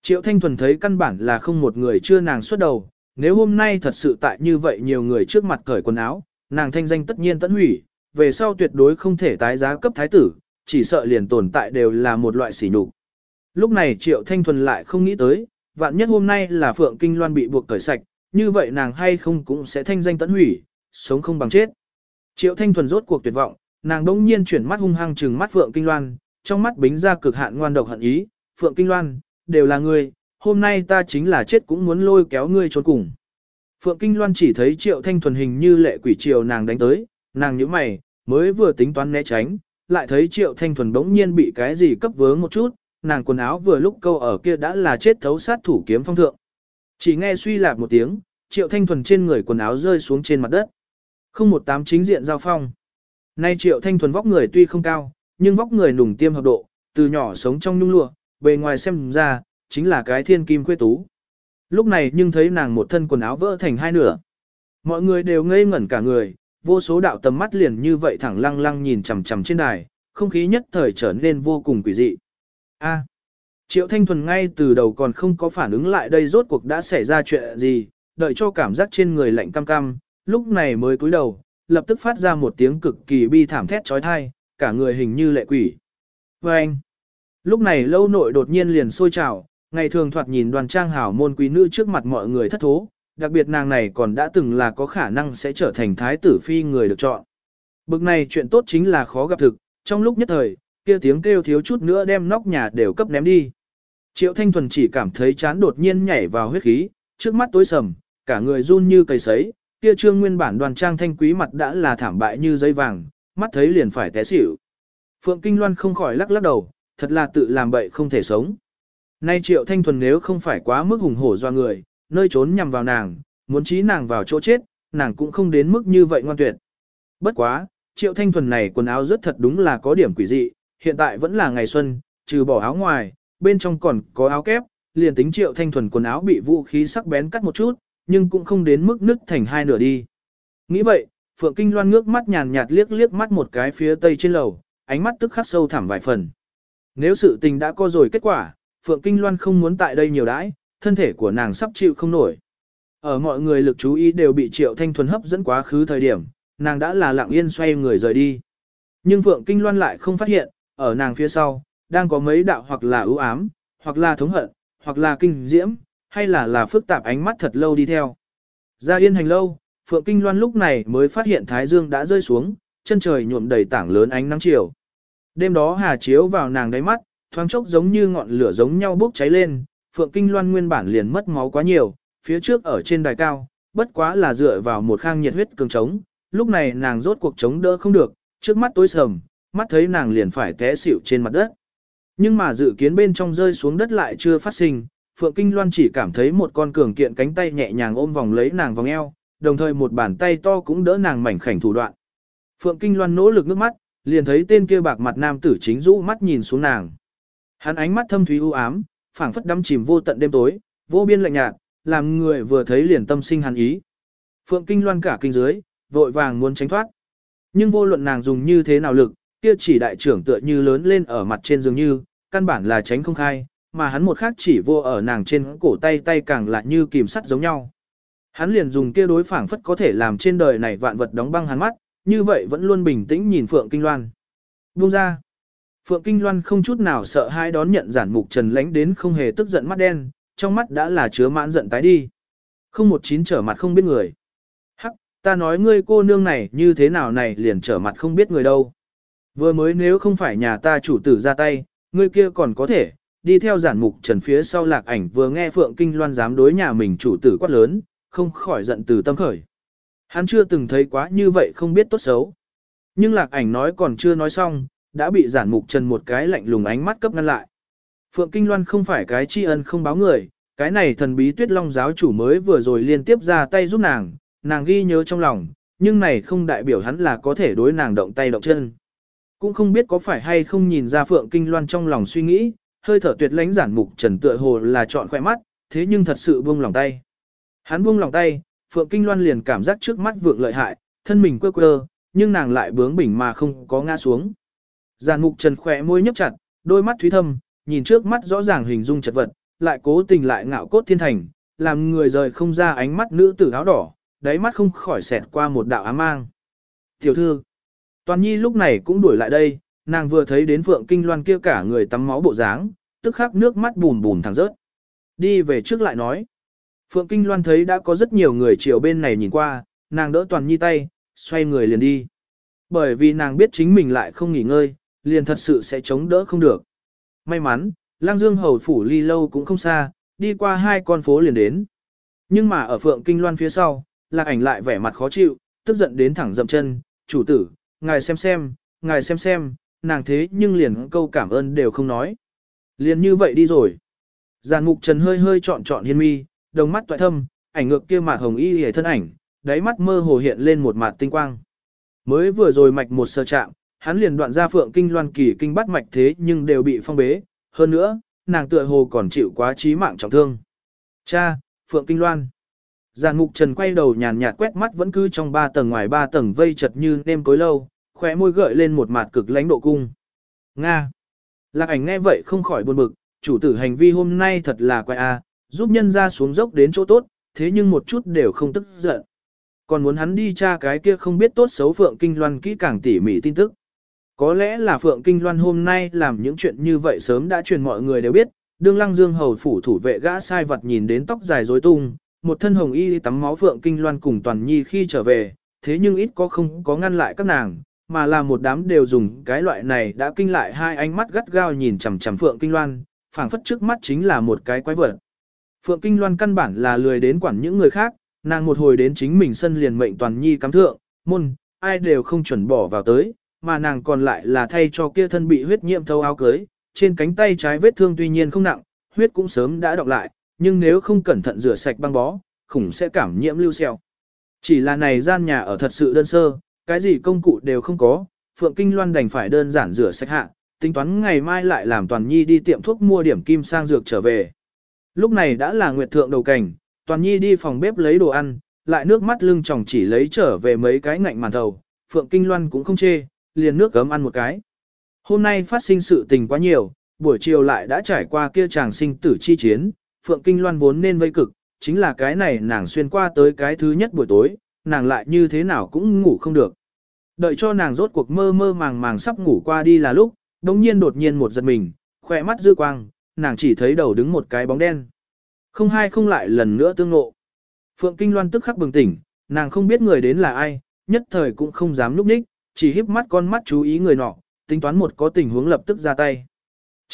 Triệu Thanh Thuần thấy căn bản là không một người chưa nàng xuất đầu, nếu hôm nay thật sự tại như vậy nhiều người trước mặt cởi quần áo, nàng thanh danh tất nhiên tận hủy, về sau tuyệt đối không thể tái giá cấp thái tử, chỉ sợ liền tồn tại đều là một loại sỉ nhục. Lúc này Triệu Thanh Thuần lại không nghĩ tới, vạn nhất hôm nay là Phượng Kinh Loan bị buộc cởi sạch, như vậy nàng hay không cũng sẽ thanh danh tận hủy, sống không bằng chết. Triệu Thanh Thuần rốt cuộc tuyệt vọng, nàng đống nhiên chuyển mắt hung hăng trừng mắt Phượng Kinh Loan, trong mắt bính ra cực hạn ngoan độc hận ý, Phượng Kinh Loan, đều là ngươi, hôm nay ta chính là chết cũng muốn lôi kéo ngươi trốn cùng. Phượng Kinh Loan chỉ thấy Triệu Thanh Thuần hình như lệ quỷ triều nàng đánh tới, nàng nhíu mày, mới vừa tính toán né tránh, lại thấy Triệu Thanh Thuần bỗng nhiên bị cái gì cấp vướng một chút, nàng quần áo vừa lúc câu ở kia đã là chết thấu sát thủ kiếm phong thượng. Chỉ nghe suy lạc một tiếng, Triệu Thanh Thuần trên người quần áo rơi xuống trên mặt đất. Không một tám chính diện giao phong. Nay Triệu Thanh Thuần vóc người tuy không cao, nhưng vóc người nùng tiêm hợp độ, từ nhỏ sống trong nhung lụa, bề ngoài xem ra, chính là cái thiên kim khuê tú. Lúc này nhưng thấy nàng một thân quần áo vỡ thành hai nửa. Mọi người đều ngây ngẩn cả người, vô số đạo tầm mắt liền như vậy thẳng lăng lăng nhìn chằm chằm trên đài, không khí nhất thời trở nên vô cùng quỷ dị. A. Triệu Thanh Thuần ngay từ đầu còn không có phản ứng lại đây rốt cuộc đã xảy ra chuyện gì, đợi cho cảm giác trên người lạnh cam cam, lúc này mới cúi đầu, lập tức phát ra một tiếng cực kỳ bi thảm thét trói thai, cả người hình như lệ quỷ. Và anh, lúc này lâu nội đột nhiên liền sôi trào, ngày thường thoạt nhìn đoàn trang hảo môn quý nữ trước mặt mọi người thất thố, đặc biệt nàng này còn đã từng là có khả năng sẽ trở thành thái tử phi người được chọn. Bực này chuyện tốt chính là khó gặp thực, trong lúc nhất thời, kia tiếng kêu thiếu chút nữa đem nóc nhà đều cấp ném đi. Triệu Thanh Thuần chỉ cảm thấy chán đột nhiên nhảy vào huyết khí, trước mắt tối sầm, cả người run như cây sấy, kia trương nguyên bản đoàn trang thanh quý mặt đã là thảm bại như giấy vàng, mắt thấy liền phải té xỉu. Phượng Kinh Loan không khỏi lắc lắc đầu, thật là tự làm bậy không thể sống. Nay triệu thanh thuần nếu không phải quá mức hùng hổ do người, nơi trốn nhằm vào nàng, muốn trí nàng vào chỗ chết, nàng cũng không đến mức như vậy ngoan tuyệt. Bất quá, triệu thanh thuần này quần áo rất thật đúng là có điểm quỷ dị, hiện tại vẫn là ngày xuân, trừ bỏ áo ngoài, bên trong còn có áo kép, liền tính triệu thanh thuần quần áo bị vũ khí sắc bén cắt một chút, nhưng cũng không đến mức nứt thành hai nửa đi. Nghĩ vậy, Phượng Kinh Loan ngước mắt nhàn nhạt liếc liếc mắt một cái phía tây trên lầu, ánh mắt tức khắc sâu thẳm vài phần. Nếu sự tình đã có rồi kết quả, Phượng Kinh Loan không muốn tại đây nhiều đãi, thân thể của nàng sắp chịu không nổi. Ở mọi người lực chú ý đều bị Triệu Thanh Thuần hấp dẫn quá khứ thời điểm, nàng đã là lặng yên xoay người rời đi. Nhưng Phượng Kinh Loan lại không phát hiện, ở nàng phía sau, đang có mấy đạo hoặc là ưu ám, hoặc là thống hận, hoặc là kinh diễm, hay là là phức tạp ánh mắt thật lâu đi theo. Ra yên hành lâu, Phượng Kinh Loan lúc này mới phát hiện Thái Dương đã rơi xuống, chân trời nhuộm đầy tảng lớn ánh nắng chiều. Đêm đó hà chiếu vào nàng đáy mắt, thoáng chốc giống như ngọn lửa giống nhau bốc cháy lên, Phượng Kinh Loan nguyên bản liền mất máu quá nhiều, phía trước ở trên đài cao, bất quá là dựa vào một khang nhiệt huyết cường trống, lúc này nàng rốt cuộc chống đỡ không được, trước mắt tối sầm, mắt thấy nàng liền phải té xỉu trên mặt đất. Nhưng mà dự kiến bên trong rơi xuống đất lại chưa phát sinh, Phượng Kinh Loan chỉ cảm thấy một con cường kiện cánh tay nhẹ nhàng ôm vòng lấy nàng vòng eo, đồng thời một bàn tay to cũng đỡ nàng mảnh khảnh thủ đoạn. Phượng Kinh Loan nỗ lực nước mắt, liền thấy tên kia bạc mặt nam tử chính rũ mắt nhìn xuống nàng. Hắn ánh mắt thâm thúy u ám, phảng phất đắm chìm vô tận đêm tối, vô biên lạnh nhạt, làm người vừa thấy liền tâm sinh hàn ý. Phượng Kinh Loan cả kinh dưới, vội vàng muốn tránh thoát. Nhưng vô luận nàng dùng như thế nào lực, kia chỉ đại trưởng tựa như lớn lên ở mặt trên dường như, căn bản là tránh không khai, mà hắn một khác chỉ vô ở nàng trên cổ tay tay càng lại như kìm sắt giống nhau. Hắn liền dùng kia đối phảng phất có thể làm trên đời này vạn vật đóng băng hắn mắt, như vậy vẫn luôn bình tĩnh nhìn Phượng Kinh Loan. Buông ra. Phượng Kinh Loan không chút nào sợ hai đón nhận giản mục trần lánh đến không hề tức giận mắt đen, trong mắt đã là chứa mãn giận tái đi. Không một chín trở mặt không biết người. Hắc, ta nói ngươi cô nương này như thế nào này liền trở mặt không biết người đâu. Vừa mới nếu không phải nhà ta chủ tử ra tay, ngươi kia còn có thể, đi theo giản mục trần phía sau lạc ảnh vừa nghe Phượng Kinh Loan dám đối nhà mình chủ tử quát lớn, không khỏi giận từ tâm khởi. Hắn chưa từng thấy quá như vậy không biết tốt xấu. Nhưng lạc ảnh nói còn chưa nói xong, đã bị giản mục trần một cái lạnh lùng ánh mắt cấp ngăn lại. Phượng Kinh Loan không phải cái tri ân không báo người, cái này thần bí tuyết long giáo chủ mới vừa rồi liên tiếp ra tay giúp nàng, nàng ghi nhớ trong lòng, nhưng này không đại biểu hắn là có thể đối nàng động tay động chân. Cũng không biết có phải hay không nhìn ra Phượng Kinh Loan trong lòng suy nghĩ, hơi thở tuyệt lãnh giản mục trần tựa hồ là chọn khỏe mắt, thế nhưng thật sự buông lòng tay. Hắn buông lòng tay, Phượng Kinh Loan liền cảm giác trước mắt vượng lợi hại, thân mình quơ quơ, nhưng nàng lại bướng bỉnh mà không có ngã xuống. Giản mục trần khỏe môi nhấp chặt, đôi mắt thúy thâm, nhìn trước mắt rõ ràng hình dung chật vật, lại cố tình lại ngạo cốt thiên thành, làm người rời không ra ánh mắt nữ tử áo đỏ, đáy mắt không khỏi xẹt qua một đạo ám mang. Tiểu thư, Toàn Nhi lúc này cũng đuổi lại đây, nàng vừa thấy đến Phượng Kinh Loan kia cả người tắm máu bộ dáng, tức khắc nước mắt bùn bùn thẳng rớt. Đi về trước lại nói. Phượng Kinh Loan thấy đã có rất nhiều người chiều bên này nhìn qua, nàng đỡ Toàn Nhi tay, xoay người liền đi. Bởi vì nàng biết chính mình lại không nghỉ ngơi, liền thật sự sẽ chống đỡ không được. May mắn, Lang Dương Hầu Phủ ly lâu cũng không xa, đi qua hai con phố liền đến. Nhưng mà ở Phượng Kinh Loan phía sau, Lạc ảnh lại vẻ mặt khó chịu, tức giận đến thẳng dậm chân, chủ tử, ngài xem xem, ngài xem xem, nàng thế nhưng liền câu cảm ơn đều không nói. Liền như vậy đi rồi. Giàn mục trần hơi hơi trọn trọn hiên mi, đồng mắt toại thâm, ảnh ngược kia mạc hồng y hề thân ảnh, đáy mắt mơ hồ hiện lên một mạt tinh quang. Mới vừa rồi mạch một sơ chạm, hắn liền đoạn ra phượng kinh loan kỳ kinh bắt mạch thế nhưng đều bị phong bế, hơn nữa, nàng tựa hồ còn chịu quá trí mạng trọng thương. Cha, phượng kinh loan. Giàn mục trần quay đầu nhàn nhạt quét mắt vẫn cứ trong ba tầng ngoài ba tầng vây chật như nêm cối lâu, khóe môi gợi lên một mặt cực lãnh độ cung. Nga. Lạc ảnh nghe vậy không khỏi buồn bực, chủ tử hành vi hôm nay thật là quái a, giúp nhân ra xuống dốc đến chỗ tốt, thế nhưng một chút đều không tức giận. Còn muốn hắn đi tra cái kia không biết tốt xấu Phượng Kinh Loan kỹ càng tỉ mỉ tin tức. Có lẽ là Phượng Kinh Loan hôm nay làm những chuyện như vậy sớm đã truyền mọi người đều biết, đương lăng dương hầu phủ thủ vệ gã sai vật nhìn đến tóc dài rối tung, một thân hồng y tắm máu Phượng Kinh Loan cùng Toàn Nhi khi trở về, thế nhưng ít có không có ngăn lại các nàng, mà là một đám đều dùng cái loại này đã kinh lại hai ánh mắt gắt gao nhìn chằm chằm Phượng Kinh Loan, phảng phất trước mắt chính là một cái quái vật. Phượng Kinh Loan căn bản là lười đến quản những người khác, nàng một hồi đến chính mình sân liền mệnh toàn nhi cắm thượng, môn, ai đều không chuẩn bỏ vào tới, mà nàng còn lại là thay cho kia thân bị huyết nhiễm thâu áo cưới, trên cánh tay trái vết thương tuy nhiên không nặng, huyết cũng sớm đã đọng lại, nhưng nếu không cẩn thận rửa sạch băng bó, khủng sẽ cảm nhiễm lưu xeo. Chỉ là này gian nhà ở thật sự đơn sơ, cái gì công cụ đều không có, Phượng Kinh Loan đành phải đơn giản rửa sạch hạ, tính toán ngày mai lại làm Toàn Nhi đi tiệm thuốc mua điểm kim sang dược trở về. Lúc này đã là nguyệt thượng đầu cảnh, Toàn Nhi đi phòng bếp lấy đồ ăn, lại nước mắt lưng tròng chỉ lấy trở về mấy cái ngạnh màn thầu, Phượng Kinh Loan cũng không chê, liền nước gấm ăn một cái. Hôm nay phát sinh sự tình quá nhiều, buổi chiều lại đã trải qua kia chàng sinh tử chi chiến, Phượng Kinh Loan vốn nên vây cực, chính là cái này nàng xuyên qua tới cái thứ nhất buổi tối, nàng lại như thế nào cũng ngủ không được. Đợi cho nàng rốt cuộc mơ mơ màng màng sắp ngủ qua đi là lúc, đồng nhiên đột nhiên một giật mình, khỏe mắt dư quang, nàng chỉ thấy đầu đứng một cái bóng đen. Không hai không lại lần nữa tương ngộ. Phượng Kinh Loan tức khắc bừng tỉnh, nàng không biết người đến là ai, nhất thời cũng không dám núp ních, chỉ híp mắt con mắt chú ý người nọ, tính toán một có tình huống lập tức ra tay.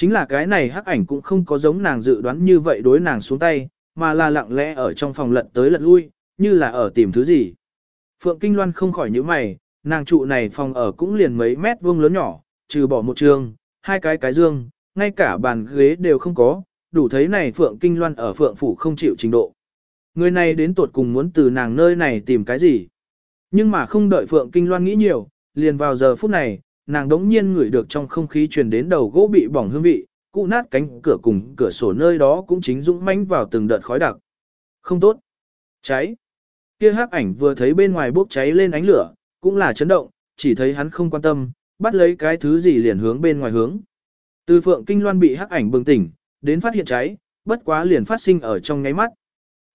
Chính là cái này hắc ảnh cũng không có giống nàng dự đoán như vậy đối nàng xuống tay, mà là lặng lẽ ở trong phòng lật tới lật lui, như là ở tìm thứ gì. Phượng Kinh Loan không khỏi nhíu mày, nàng trụ này phòng ở cũng liền mấy mét vuông lớn nhỏ, trừ bỏ một trường, hai cái cái dương, ngay cả bàn ghế đều không có, đủ thấy này Phượng Kinh Loan ở Phượng Phủ không chịu trình độ. Người này đến tuột cùng muốn từ nàng nơi này tìm cái gì. Nhưng mà không đợi Phượng Kinh Loan nghĩ nhiều, liền vào giờ phút này, nàng đống nhiên ngửi được trong không khí truyền đến đầu gỗ bị bỏng hương vị, cụ nát cánh cửa cùng cửa sổ nơi đó cũng chính dũng mãnh vào từng đợt khói đặc. Không tốt. Cháy. Kia hắc ảnh vừa thấy bên ngoài bốc cháy lên ánh lửa, cũng là chấn động, chỉ thấy hắn không quan tâm, bắt lấy cái thứ gì liền hướng bên ngoài hướng. Từ phượng kinh loan bị hắc ảnh bừng tỉnh, đến phát hiện cháy, bất quá liền phát sinh ở trong ngáy mắt.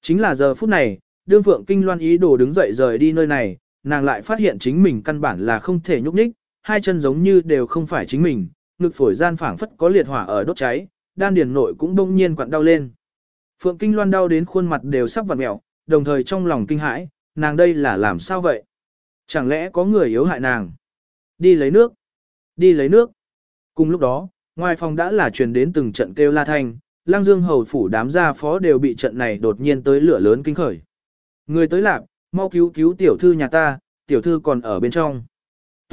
Chính là giờ phút này, đương phượng kinh loan ý đồ đứng dậy rời đi nơi này, nàng lại phát hiện chính mình căn bản là không thể nhúc nhích, hai chân giống như đều không phải chính mình, ngực phổi gian phảng phất có liệt hỏa ở đốt cháy, đan điền nội cũng đông nhiên quặn đau lên. Phượng Kinh Loan đau đến khuôn mặt đều sắp vặn mẹo, đồng thời trong lòng kinh hãi, nàng đây là làm sao vậy? Chẳng lẽ có người yếu hại nàng? Đi lấy nước! Đi lấy nước! Cùng lúc đó, ngoài phòng đã là truyền đến từng trận kêu la thanh, lang dương hầu phủ đám gia phó đều bị trận này đột nhiên tới lửa lớn kinh khởi. Người tới lạc, mau cứu cứu tiểu thư nhà ta, tiểu thư còn ở bên trong.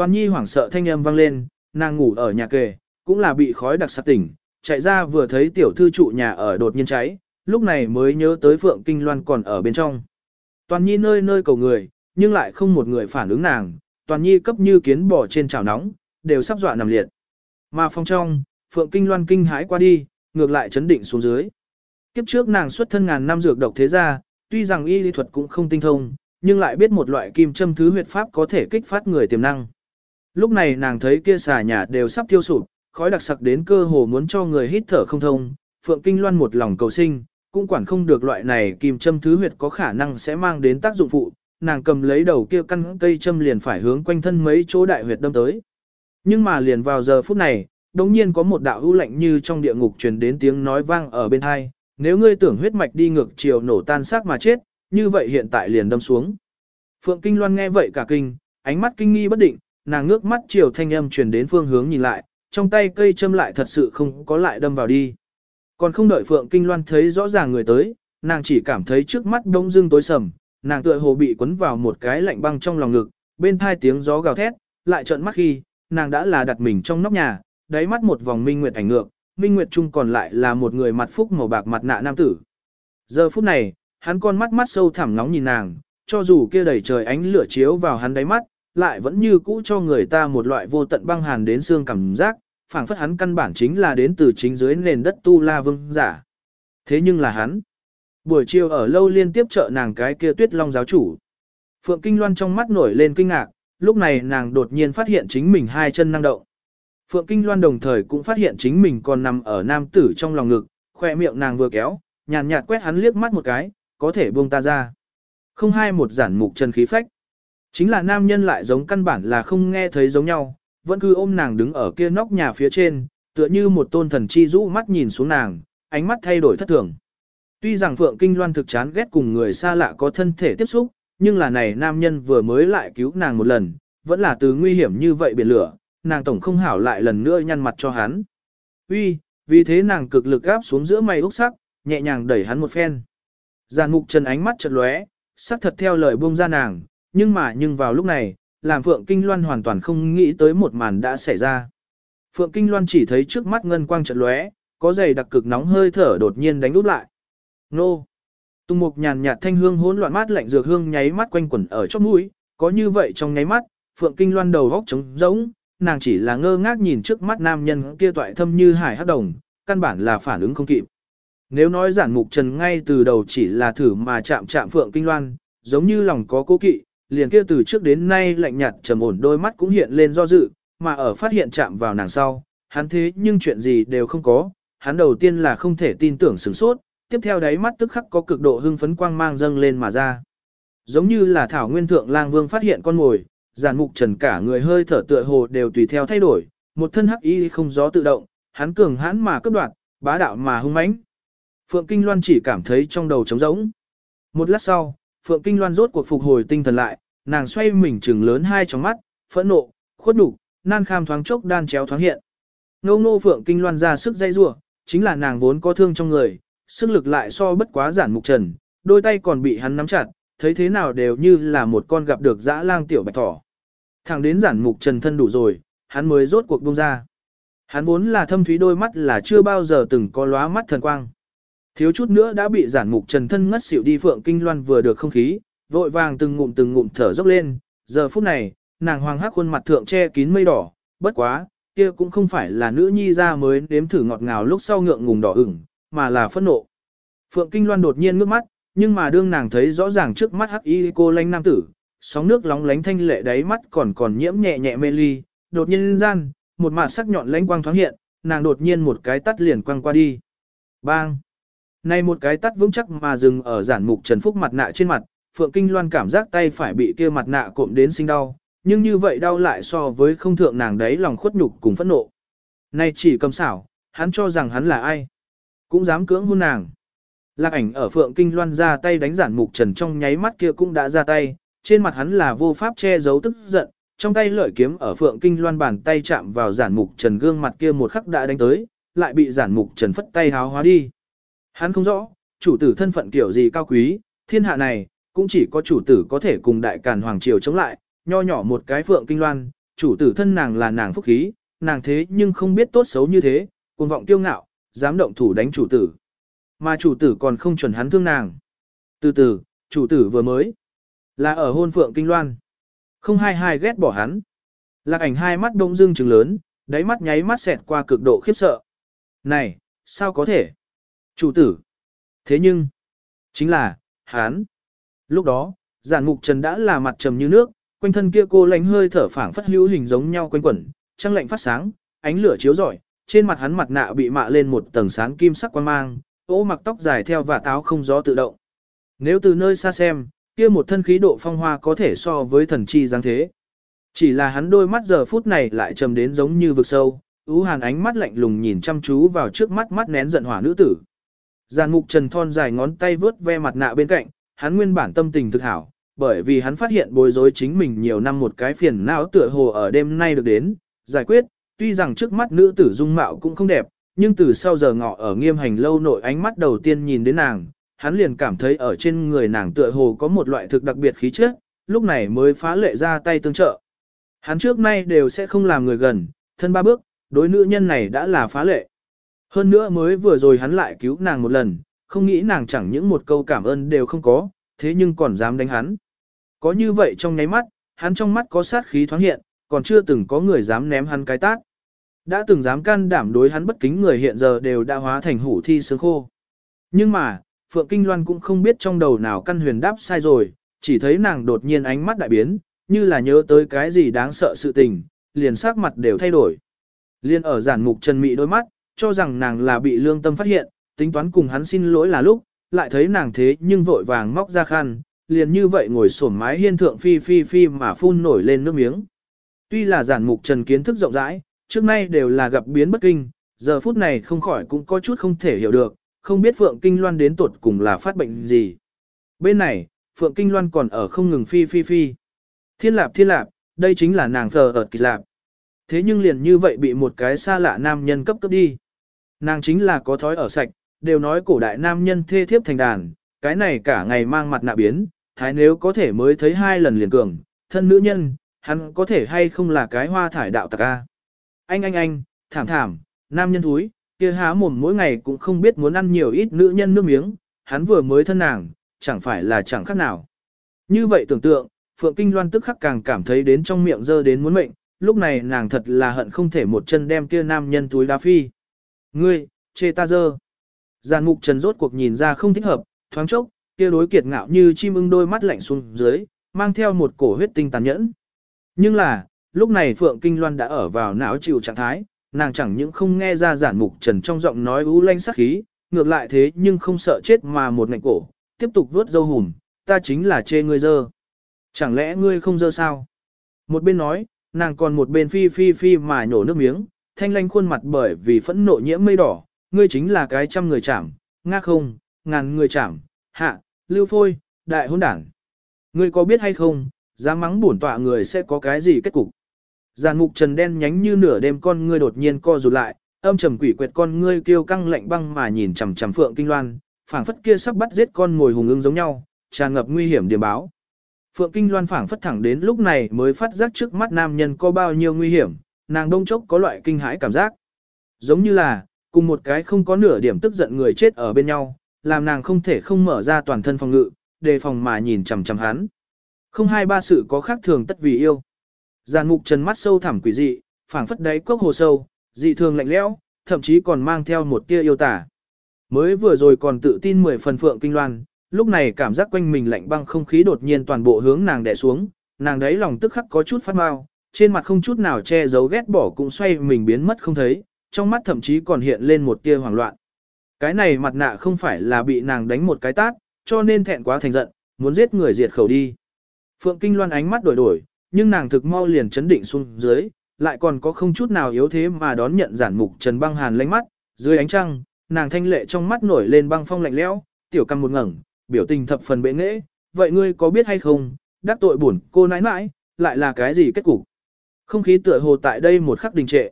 Toàn nhi hoảng sợ thanh âm vang lên, nàng ngủ ở nhà kề, cũng là bị khói đặc sạt tỉnh, chạy ra vừa thấy tiểu thư trụ nhà ở đột nhiên cháy, lúc này mới nhớ tới Phượng Kinh Loan còn ở bên trong. Toàn nhi nơi nơi cầu người, nhưng lại không một người phản ứng nàng, toàn nhi cấp như kiến bò trên chảo nóng, đều sắp dọa nằm liệt. Mà phong trong, Phượng Kinh Loan kinh hãi qua đi, ngược lại chấn định xuống dưới. Kiếp trước nàng xuất thân ngàn năm dược độc thế gia, tuy rằng y lý thuật cũng không tinh thông, nhưng lại biết một loại kim châm thứ huyệt pháp có thể kích phát người tiềm năng. Lúc này nàng thấy kia xà nhà đều sắp thiêu sụp, khói đặc sặc đến cơ hồ muốn cho người hít thở không thông, Phượng Kinh Loan một lòng cầu sinh, cũng quản không được loại này kim châm thứ huyệt có khả năng sẽ mang đến tác dụng phụ, nàng cầm lấy đầu kia căn cây châm liền phải hướng quanh thân mấy chỗ đại huyệt đâm tới. Nhưng mà liền vào giờ phút này, đống nhiên có một đạo hữu lạnh như trong địa ngục truyền đến tiếng nói vang ở bên hai, nếu ngươi tưởng huyết mạch đi ngược chiều nổ tan xác mà chết, như vậy hiện tại liền đâm xuống. Phượng Kinh Loan nghe vậy cả kinh, ánh mắt kinh nghi bất định, nàng ngước mắt chiều thanh âm truyền đến phương hướng nhìn lại, trong tay cây châm lại thật sự không có lại đâm vào đi. Còn không đợi Phượng Kinh Loan thấy rõ ràng người tới, nàng chỉ cảm thấy trước mắt đông dưng tối sầm, nàng tựa hồ bị cuốn vào một cái lạnh băng trong lòng ngực, bên thai tiếng gió gào thét, lại trợn mắt khi, nàng đã là đặt mình trong nóc nhà, đáy mắt một vòng minh nguyệt ảnh ngược, minh nguyệt chung còn lại là một người mặt phúc màu bạc mặt nạ nam tử. Giờ phút này, hắn con mắt mắt sâu thẳm nóng nhìn nàng, cho dù kia đầy trời ánh lửa chiếu vào hắn đáy mắt, lại vẫn như cũ cho người ta một loại vô tận băng hàn đến xương cảm giác, phảng phất hắn căn bản chính là đến từ chính dưới nền đất tu la vương giả. Thế nhưng là hắn. Buổi chiều ở lâu liên tiếp trợ nàng cái kia tuyết long giáo chủ. Phượng Kinh Loan trong mắt nổi lên kinh ngạc, lúc này nàng đột nhiên phát hiện chính mình hai chân năng động. Phượng Kinh Loan đồng thời cũng phát hiện chính mình còn nằm ở nam tử trong lòng ngực, khoe miệng nàng vừa kéo, nhàn nhạt quét hắn liếc mắt một cái, có thể buông ta ra. Không hai một giản mục chân khí phách. Chính là nam nhân lại giống căn bản là không nghe thấy giống nhau, vẫn cứ ôm nàng đứng ở kia nóc nhà phía trên, tựa như một tôn thần chi rũ mắt nhìn xuống nàng, ánh mắt thay đổi thất thường. Tuy rằng Phượng Kinh Loan thực chán ghét cùng người xa lạ có thân thể tiếp xúc, nhưng là này nam nhân vừa mới lại cứu nàng một lần, vẫn là từ nguy hiểm như vậy biển lửa, nàng tổng không hảo lại lần nữa nhăn mặt cho hắn. Uy, vì thế nàng cực lực áp xuống giữa mày úc sắc, nhẹ nhàng đẩy hắn một phen. Giàn mục trần ánh mắt chợt lóe, sắc thật theo lời buông ra nàng, nhưng mà nhưng vào lúc này, làm Phượng Kinh Loan hoàn toàn không nghĩ tới một màn đã xảy ra. Phượng Kinh Loan chỉ thấy trước mắt ngân quang chợt lóe, có dày đặc cực nóng hơi thở đột nhiên đánh úp lại. Nô! Tung mục nhàn nhạt thanh hương hỗn loạn mát lạnh dược hương nháy mắt quanh quẩn ở chóp mũi, có như vậy trong nháy mắt, Phượng Kinh Loan đầu góc trống rỗng, nàng chỉ là ngơ ngác nhìn trước mắt nam nhân kia toại thâm như hải hắc đồng, căn bản là phản ứng không kịp. Nếu nói giản mục trần ngay từ đầu chỉ là thử mà chạm chạm Phượng Kinh Loan, giống như lòng có cố kỵ, liền kia từ trước đến nay lạnh nhạt trầm ổn đôi mắt cũng hiện lên do dự, mà ở phát hiện chạm vào nàng sau, hắn thế nhưng chuyện gì đều không có, hắn đầu tiên là không thể tin tưởng sửng sốt, tiếp theo đáy mắt tức khắc có cực độ hưng phấn quang mang dâng lên mà ra. Giống như là thảo nguyên thượng lang vương phát hiện con mồi, giản mục trần cả người hơi thở tựa hồ đều tùy theo thay đổi, một thân hắc y không gió tự động, hắn cường hãn mà cấp đoạt, bá đạo mà hung mãnh. Phượng Kinh Loan chỉ cảm thấy trong đầu trống rỗng. Một lát sau, Phượng Kinh Loan rốt cuộc phục hồi tinh thần lại, nàng xoay mình trừng lớn hai tròng mắt, phẫn nộ, khuất nhục, nan kham thoáng chốc đan chéo thoáng hiện. Ngô Ngô Phượng Kinh Loan ra sức dây rủa, chính là nàng vốn có thương trong người, sức lực lại so bất quá giản mục trần, đôi tay còn bị hắn nắm chặt, thấy thế nào đều như là một con gặp được dã lang tiểu bạch thỏ. Thẳng đến giản mục trần thân đủ rồi, hắn mới rốt cuộc buông ra. Hắn vốn là thâm thúy đôi mắt là chưa bao giờ từng có lóa mắt thần quang. Thiếu chút nữa đã bị giản mục trần thân ngất xỉu đi phượng kinh loan vừa được không khí, vội vàng từng ngụm từng ngụm thở dốc lên, giờ phút này, nàng hoàng hắc khuôn mặt thượng che kín mây đỏ, bất quá, kia cũng không phải là nữ nhi ra mới nếm thử ngọt ngào lúc sau ngượng ngùng đỏ ửng, mà là phẫn nộ. Phượng Kinh Loan đột nhiên ngước mắt, nhưng mà đương nàng thấy rõ ràng trước mắt hắc y cô lanh nam tử, sóng nước lóng lánh thanh lệ đáy mắt còn còn nhiễm nhẹ nhẹ mê ly, đột nhiên gian, một màn sắc nhọn lánh quang thoáng hiện, nàng đột nhiên một cái tắt liền quăng qua đi. Bang! Này một cái tắt vững chắc mà dừng ở giản mục Trần Phúc mặt nạ trên mặt, Phượng Kinh Loan cảm giác tay phải bị kia mặt nạ cộm đến sinh đau, nhưng như vậy đau lại so với không thượng nàng đấy lòng khuất nhục cùng phẫn nộ. Này chỉ cầm xảo, hắn cho rằng hắn là ai? Cũng dám cưỡng hôn nàng. Lạc ảnh ở Phượng Kinh Loan ra tay đánh giản mục trần trong nháy mắt kia cũng đã ra tay, trên mặt hắn là vô pháp che giấu tức giận, trong tay lợi kiếm ở Phượng Kinh Loan bàn tay chạm vào giản mục trần gương mặt kia một khắc đã đánh tới, lại bị giản mục trần phất tay háo hóa đi. Hắn không rõ, chủ tử thân phận kiểu gì cao quý, thiên hạ này, cũng chỉ có chủ tử có thể cùng đại càn hoàng triều chống lại, nho nhỏ một cái Phượng Kinh Loan, chủ tử thân nàng là nàng phúc khí, nàng thế nhưng không biết tốt xấu như thế, cuồng vọng kiêu ngạo, dám động thủ đánh chủ tử. Mà chủ tử còn không chuẩn hắn thương nàng. Từ từ, chủ tử vừa mới là ở hôn phượng kinh loan. Không hai hai ghét bỏ hắn. Lạc ảnh hai mắt đông dưng trừng lớn, đáy mắt nháy mắt xẹt qua cực độ khiếp sợ. Này, sao có thể? Chủ tử. Thế nhưng, chính là, hắn. Lúc đó, giản mục trần đã là mặt trầm như nước, quanh thân kia cô lánh hơi thở phảng phất hữu hình giống nhau quanh quẩn, trăng lạnh phát sáng, ánh lửa chiếu rọi, trên mặt hắn mặt nạ bị mạ lên một tầng sáng kim sắc quan mang, ố mặc tóc dài theo và táo không gió tự động. Nếu từ nơi xa xem, kia một thân khí độ phong hoa có thể so với thần chi dáng thế. Chỉ là hắn đôi mắt giờ phút này lại trầm đến giống như vực sâu, ú hàn ánh mắt lạnh lùng nhìn chăm chú vào trước mắt mắt nén giận hỏa nữ tử. Giàn mục trần thon dài ngón tay vướt ve mặt nạ bên cạnh, hắn nguyên bản tâm tình thực hảo, bởi vì hắn phát hiện bối rối chính mình nhiều năm một cái phiền não tựa hồ ở đêm nay được đến, giải quyết, tuy rằng trước mắt nữ tử dung mạo cũng không đẹp, nhưng từ sau giờ ngọ ở nghiêm hành lâu nội ánh mắt đầu tiên nhìn đến nàng, hắn liền cảm thấy ở trên người nàng tựa hồ có một loại thực đặc biệt khí chất, lúc này mới phá lệ ra tay tương trợ. Hắn trước nay đều sẽ không làm người gần, thân ba bước, đối nữ nhân này đã là phá lệ. Hơn nữa mới vừa rồi hắn lại cứu nàng một lần, không nghĩ nàng chẳng những một câu cảm ơn đều không có, thế nhưng còn dám đánh hắn. Có như vậy trong nháy mắt, hắn trong mắt có sát khí thoáng hiện, còn chưa từng có người dám ném hắn cái tát. Đã từng dám can đảm đối hắn bất kính người hiện giờ đều đã hóa thành hủ thi sướng khô. Nhưng mà, Phượng Kinh Loan cũng không biết trong đầu nào căn huyền đáp sai rồi, chỉ thấy nàng đột nhiên ánh mắt đại biến, như là nhớ tới cái gì đáng sợ sự tình, liền sắc mặt đều thay đổi. Liên ở giản mục trần mị đôi mắt, cho rằng nàng là bị lương tâm phát hiện, tính toán cùng hắn xin lỗi là lúc, lại thấy nàng thế nhưng vội vàng móc ra khăn, liền như vậy ngồi sổm mái hiên thượng phi phi phi mà phun nổi lên nước miếng. Tuy là giản mục trần kiến thức rộng rãi, trước nay đều là gặp biến bất kinh, giờ phút này không khỏi cũng có chút không thể hiểu được, không biết Phượng Kinh Loan đến tuột cùng là phát bệnh gì. Bên này, Phượng Kinh Loan còn ở không ngừng phi phi phi. Thiên lạp thiên lạp, đây chính là nàng thờ ở kỳ lạp. Thế nhưng liền như vậy bị một cái xa lạ nam nhân cấp cấp đi. Nàng chính là có thói ở sạch, đều nói cổ đại nam nhân thê thiếp thành đàn, cái này cả ngày mang mặt nạ biến, thái nếu có thể mới thấy hai lần liền cường, thân nữ nhân, hắn có thể hay không là cái hoa thải đạo tặc a. Anh anh anh, thảm thảm, nam nhân thúi, kia há mồm mỗi ngày cũng không biết muốn ăn nhiều ít nữ nhân nước miếng, hắn vừa mới thân nàng, chẳng phải là chẳng khác nào. Như vậy tưởng tượng, Phượng Kinh Loan tức khắc càng cảm thấy đến trong miệng dơ đến muốn mệnh, lúc này nàng thật là hận không thể một chân đem kia nam nhân túi đá phi. Ngươi, chê ta dơ. Giàn mục trần rốt cuộc nhìn ra không thích hợp, thoáng chốc, kia đối kiệt ngạo như chim ưng đôi mắt lạnh xuống dưới, mang theo một cổ huyết tinh tàn nhẫn. Nhưng là, lúc này Phượng Kinh Loan đã ở vào não chịu trạng thái, nàng chẳng những không nghe ra giản mục trần trong giọng nói u lanh sắc khí, ngược lại thế nhưng không sợ chết mà một ngạnh cổ, tiếp tục vuốt dâu hùm, ta chính là chê ngươi dơ. Chẳng lẽ ngươi không dơ sao? Một bên nói, nàng còn một bên phi phi phi mà nhổ nước miếng, thanh lanh khuôn mặt bởi vì phẫn nộ nhiễm mây đỏ, ngươi chính là cái trăm người chảm, nga không, ngàn người chảm, hạ, lưu phôi, đại hôn đảng. Ngươi có biết hay không, dám mắng bổn tọa người sẽ có cái gì kết cục? Giàn mục trần đen nhánh như nửa đêm con ngươi đột nhiên co rụt lại, âm trầm quỷ quệt con ngươi kêu căng lạnh băng mà nhìn chằm chằm Phượng Kinh Loan, phảng phất kia sắp bắt giết con ngồi hùng ưng giống nhau, tràn ngập nguy hiểm điểm báo. Phượng Kinh Loan phảng phất thẳng đến lúc này mới phát giác trước mắt nam nhân có bao nhiêu nguy hiểm, nàng đông chốc có loại kinh hãi cảm giác. Giống như là, cùng một cái không có nửa điểm tức giận người chết ở bên nhau, làm nàng không thể không mở ra toàn thân phòng ngự, đề phòng mà nhìn chằm chằm hắn. Không hai ba sự có khác thường tất vì yêu. Giàn mục trần mắt sâu thẳm quỷ dị, phảng phất đáy cốc hồ sâu, dị thường lạnh lẽo, thậm chí còn mang theo một tia yêu tả. Mới vừa rồi còn tự tin mười phần phượng kinh loan, lúc này cảm giác quanh mình lạnh băng không khí đột nhiên toàn bộ hướng nàng đè xuống, nàng đấy lòng tức khắc có chút phát mau, trên mặt không chút nào che giấu ghét bỏ cũng xoay mình biến mất không thấy, trong mắt thậm chí còn hiện lên một tia hoảng loạn. Cái này mặt nạ không phải là bị nàng đánh một cái tát, cho nên thẹn quá thành giận, muốn giết người diệt khẩu đi. Phượng Kinh Loan ánh mắt đổi đổi, nhưng nàng thực mau liền chấn định xuống dưới, lại còn có không chút nào yếu thế mà đón nhận giản mục Trần Băng Hàn lánh mắt, dưới ánh trăng, nàng thanh lệ trong mắt nổi lên băng phong lạnh lẽo, tiểu cầm một ngẩng, biểu tình thập phần bệ nghệ, vậy ngươi có biết hay không, đắc tội buồn cô nãi nãi, lại là cái gì kết cục? Không khí tựa hồ tại đây một khắc đình trệ.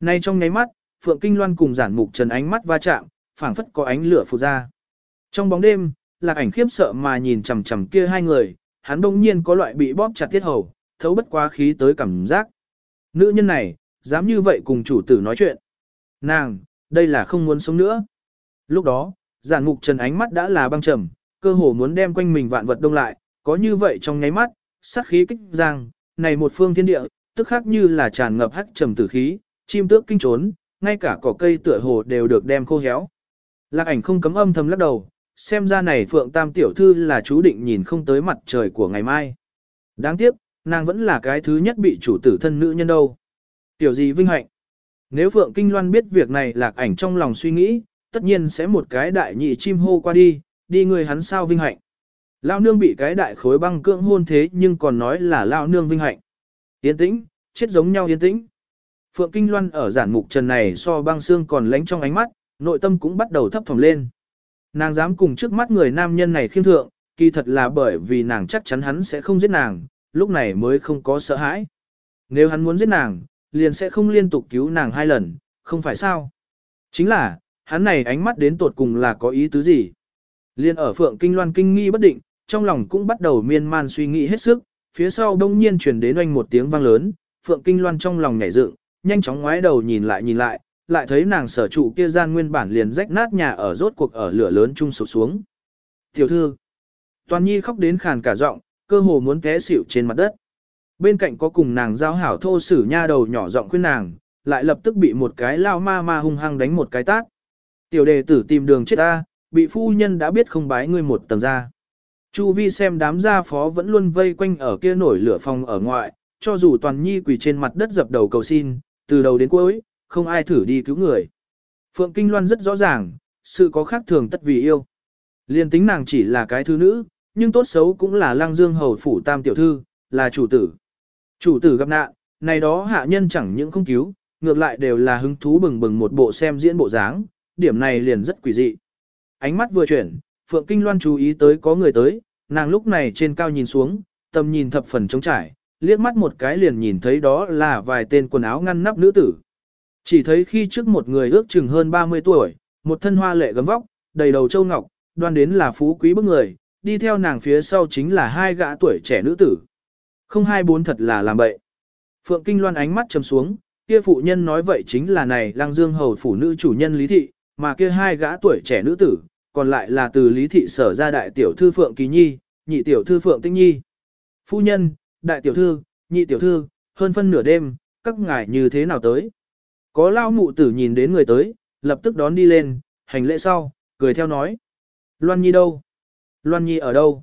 Nay trong nháy mắt, Phượng Kinh Loan cùng giản mục Trần ánh mắt va chạm, phảng phất có ánh lửa phụt ra. Trong bóng đêm, lạc ảnh khiếp sợ mà nhìn chằm chằm kia hai người, hắn đông nhiên có loại bị bóp chặt tiết hầu, thấu bất quá khí tới cảm giác. Nữ nhân này, dám như vậy cùng chủ tử nói chuyện. Nàng, đây là không muốn sống nữa. Lúc đó, giản mục trần ánh mắt đã là băng trầm, cơ hồ muốn đem quanh mình vạn vật đông lại, có như vậy trong nháy mắt, sát khí kích giang, này một phương thiên địa, tức khác như là tràn ngập hắc trầm tử khí, chim tước kinh trốn, ngay cả cỏ cây tựa hồ đều được đem khô héo. Lạc ảnh không cấm âm thầm lắc đầu, xem ra này Phượng Tam tiểu thư là chú định nhìn không tới mặt trời của ngày mai. Đáng tiếc, nàng vẫn là cái thứ nhất bị chủ tử thân nữ nhân đâu. Tiểu gì vinh hạnh. Nếu Phượng Kinh Loan biết việc này lạc ảnh trong lòng suy nghĩ, tất nhiên sẽ một cái đại nhị chim hô qua đi, đi người hắn sao vinh hạnh. Lao nương bị cái đại khối băng cưỡng hôn thế nhưng còn nói là lao nương vinh hạnh. Yên tĩnh, chết giống nhau yên tĩnh. Phượng Kinh Loan ở giản mục trần này so băng xương còn lánh trong ánh mắt, nội tâm cũng bắt đầu thấp thỏm lên. Nàng dám cùng trước mắt người nam nhân này khiêm thượng, kỳ thật là bởi vì nàng chắc chắn hắn sẽ không giết nàng, lúc này mới không có sợ hãi. Nếu hắn muốn giết nàng, liền sẽ không liên tục cứu nàng hai lần, không phải sao? Chính là, hắn này ánh mắt đến tột cùng là có ý tứ gì? Liên ở Phượng Kinh Loan kinh nghi bất định, trong lòng cũng bắt đầu miên man suy nghĩ hết sức, phía sau đông nhiên truyền đến oanh một tiếng vang lớn, Phượng Kinh Loan trong lòng nhảy dựng, nhanh chóng ngoái đầu nhìn lại nhìn lại, lại thấy nàng sở trụ kia gian nguyên bản liền rách nát nhà ở rốt cuộc ở lửa lớn chung sụp xuống. Tiểu thư, Toàn Nhi khóc đến khàn cả giọng, cơ hồ muốn té xỉu trên mặt đất. Bên cạnh có cùng nàng giao hảo thô sử nha đầu nhỏ giọng khuyên nàng, lại lập tức bị một cái lao ma ma hung hăng đánh một cái tát. Tiểu đề tử tìm đường chết ta, bị phu nhân đã biết không bái ngươi một tầng ra. Chu vi xem đám gia phó vẫn luôn vây quanh ở kia nổi lửa phòng ở ngoại, cho dù toàn nhi quỳ trên mặt đất dập đầu cầu xin, từ đầu đến cuối, không ai thử đi cứu người. Phượng Kinh Loan rất rõ ràng, sự có khác thường tất vì yêu. Liên tính nàng chỉ là cái thứ nữ, nhưng tốt xấu cũng là Lang dương hầu phủ tam tiểu thư, là chủ tử. Chủ tử gặp nạn, này đó hạ nhân chẳng những không cứu, ngược lại đều là hứng thú bừng bừng một bộ xem diễn bộ dáng, điểm này liền rất quỷ dị. Ánh mắt vừa chuyển, Phượng Kinh Loan chú ý tới có người tới, nàng lúc này trên cao nhìn xuống, tầm nhìn thập phần trống trải, liếc mắt một cái liền nhìn thấy đó là vài tên quần áo ngăn nắp nữ tử. Chỉ thấy khi trước một người ước chừng hơn 30 tuổi, một thân hoa lệ gấm vóc, đầy đầu châu ngọc, đoan đến là phú quý bức người, đi theo nàng phía sau chính là hai gã tuổi trẻ nữ tử. Không hai bốn thật là làm bậy. Phượng Kinh Loan ánh mắt trầm xuống, Kia phụ nhân nói vậy chính là này Lang Dương hầu phủ nữ chủ nhân Lý Thị, mà kia hai gã tuổi trẻ nữ tử, còn lại là từ Lý Thị sở ra đại tiểu thư Phượng Kỳ Nhi, nhị tiểu thư Phượng Tinh Nhi. Phu nhân, đại tiểu thư, nhị tiểu thư, hơn phân nửa đêm, các ngài như thế nào tới? Có lao mụ tử nhìn đến người tới, lập tức đón đi lên, hành lễ sau, cười theo nói. Loan Nhi đâu? Loan Nhi ở đâu?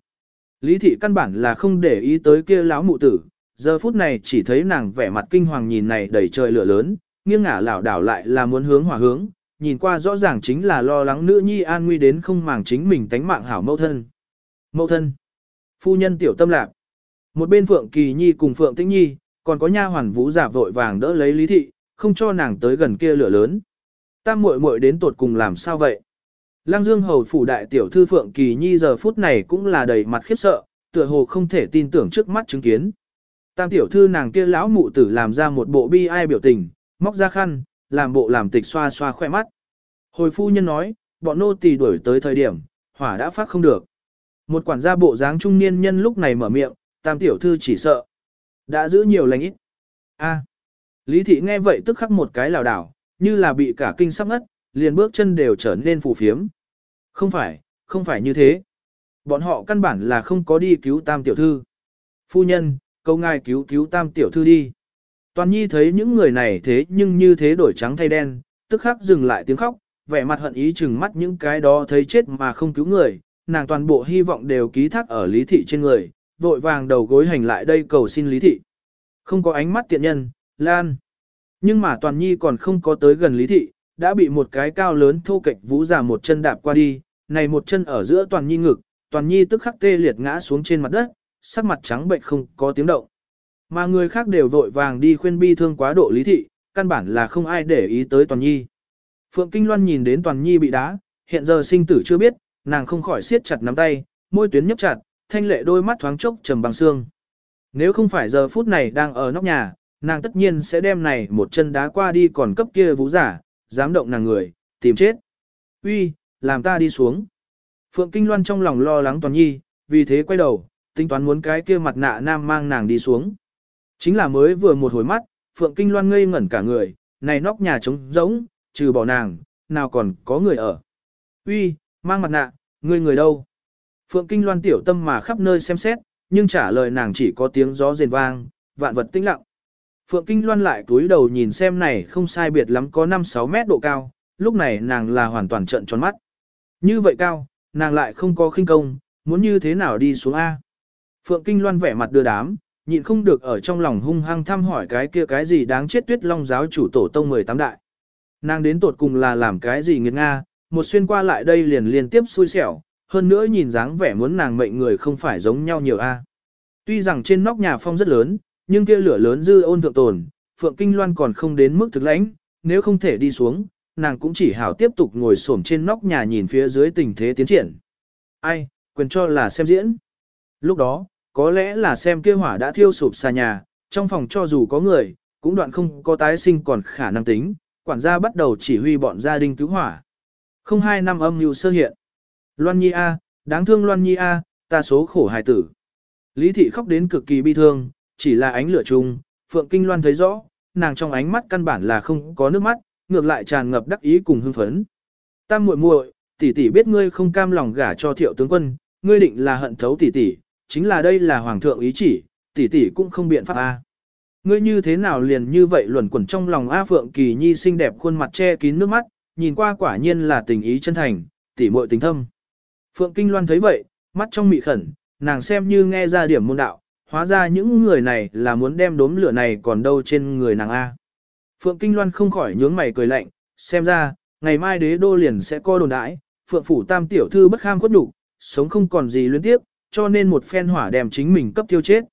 Lý thị căn bản là không để ý tới kia lão mụ tử, giờ phút này chỉ thấy nàng vẻ mặt kinh hoàng nhìn này đầy trời lửa lớn, nghiêng ngả lảo đảo lại là muốn hướng hỏa hướng, nhìn qua rõ ràng chính là lo lắng nữ nhi an nguy đến không màng chính mình tánh mạng hảo mẫu thân. Mẫu thân, phu nhân tiểu tâm lạc. Một bên Phượng Kỳ Nhi cùng Phượng Tĩnh Nhi, còn có nha hoàn vũ giả vội vàng đỡ lấy Lý thị, không cho nàng tới gần kia lửa lớn. Tam muội muội đến tột cùng làm sao vậy? Lăng Dương hầu phủ đại tiểu thư Phượng Kỳ Nhi giờ phút này cũng là đầy mặt khiếp sợ, tựa hồ không thể tin tưởng trước mắt chứng kiến. Tam tiểu thư nàng kia lão mụ tử làm ra một bộ bi ai biểu tình, móc ra khăn, làm bộ làm tịch xoa xoa khỏe mắt. Hồi phu nhân nói, bọn nô tỳ đuổi tới thời điểm, hỏa đã phát không được. Một quản gia bộ dáng trung niên nhân lúc này mở miệng, tam tiểu thư chỉ sợ. Đã giữ nhiều lành ít. a Lý thị nghe vậy tức khắc một cái lảo đảo, như là bị cả kinh sắp ngất, liền bước chân đều trở nên phù phiếm. Không phải, không phải như thế. Bọn họ căn bản là không có đi cứu tam tiểu thư. Phu nhân, câu ngài cứu cứu tam tiểu thư đi. Toàn nhi thấy những người này thế nhưng như thế đổi trắng thay đen, tức khắc dừng lại tiếng khóc, vẻ mặt hận ý chừng mắt những cái đó thấy chết mà không cứu người, nàng toàn bộ hy vọng đều ký thác ở lý thị trên người, vội vàng đầu gối hành lại đây cầu xin lý thị. Không có ánh mắt tiện nhân, lan. Nhưng mà toàn nhi còn không có tới gần lý thị, đã bị một cái cao lớn thô kệch vũ giả một chân đạp qua đi, này một chân ở giữa toàn nhi ngực, toàn nhi tức khắc tê liệt ngã xuống trên mặt đất, sắc mặt trắng bệnh không có tiếng động. Mà người khác đều vội vàng đi khuyên bi thương quá độ lý thị, căn bản là không ai để ý tới toàn nhi. Phượng Kinh Loan nhìn đến toàn nhi bị đá, hiện giờ sinh tử chưa biết, nàng không khỏi siết chặt nắm tay, môi tuyến nhấp chặt, thanh lệ đôi mắt thoáng chốc trầm bằng xương. Nếu không phải giờ phút này đang ở nóc nhà, nàng tất nhiên sẽ đem này một chân đá qua đi còn cấp kia vũ giả, dám động nàng người, tìm chết. Uy, làm ta đi xuống. Phượng Kinh Loan trong lòng lo lắng toàn nhi, vì thế quay đầu, tính toán muốn cái kia mặt nạ nam mang nàng đi xuống. Chính là mới vừa một hồi mắt, Phượng Kinh Loan ngây ngẩn cả người, này nóc nhà trống rỗng, trừ bỏ nàng, nào còn có người ở. Uy, mang mặt nạ, ngươi người đâu? Phượng Kinh Loan tiểu tâm mà khắp nơi xem xét, nhưng trả lời nàng chỉ có tiếng gió rền vang, vạn vật tĩnh lặng. Phượng Kinh Loan lại túi đầu nhìn xem này không sai biệt lắm có 5-6 mét độ cao, lúc này nàng là hoàn toàn trận tròn mắt. Như vậy cao, nàng lại không có khinh công, muốn như thế nào đi xuống A. Phượng Kinh Loan vẻ mặt đưa đám, nhịn không được ở trong lòng hung hăng thăm hỏi cái kia cái gì đáng chết tuyết long giáo chủ tổ tông 18 đại. Nàng đến tột cùng là làm cái gì nghiệt Nga, một xuyên qua lại đây liền liên tiếp xui xẻo, hơn nữa nhìn dáng vẻ muốn nàng mệnh người không phải giống nhau nhiều a. Tuy rằng trên nóc nhà phong rất lớn, nhưng kia lửa lớn dư ôn thượng tồn, Phượng Kinh Loan còn không đến mức thực lãnh, nếu không thể đi xuống, nàng cũng chỉ hảo tiếp tục ngồi xổm trên nóc nhà nhìn phía dưới tình thế tiến triển. Ai, quyền cho là xem diễn. Lúc đó, có lẽ là xem kia hỏa đã thiêu sụp xa nhà, trong phòng cho dù có người, cũng đoạn không có tái sinh còn khả năng tính, quản gia bắt đầu chỉ huy bọn gia đình cứu hỏa. Không hai năm âm mưu sơ hiện. Loan Nhi A, đáng thương Loan Nhi A, ta số khổ hài tử. Lý thị khóc đến cực kỳ bi thương, chỉ là ánh lửa chung, Phượng Kinh Loan thấy rõ, nàng trong ánh mắt căn bản là không có nước mắt, ngược lại tràn ngập đắc ý cùng hưng phấn. Tam muội muội, tỷ tỷ biết ngươi không cam lòng gả cho Thiệu tướng quân, ngươi định là hận thấu tỷ tỷ, chính là đây là hoàng thượng ý chỉ, tỷ tỷ cũng không biện pháp a. Ngươi như thế nào liền như vậy luẩn quẩn trong lòng A Phượng Kỳ Nhi xinh đẹp khuôn mặt che kín nước mắt, nhìn qua quả nhiên là tình ý chân thành, tỷ muội tình thâm. Phượng Kinh Loan thấy vậy, mắt trong mị khẩn, nàng xem như nghe ra điểm môn đạo, hóa ra những người này là muốn đem đốm lửa này còn đâu trên người nàng A. Phượng Kinh Loan không khỏi nhướng mày cười lạnh, xem ra, ngày mai đế đô liền sẽ co đồn đãi, Phượng Phủ Tam Tiểu Thư bất kham khuất đủ, sống không còn gì luyến tiếp, cho nên một phen hỏa đem chính mình cấp tiêu chết.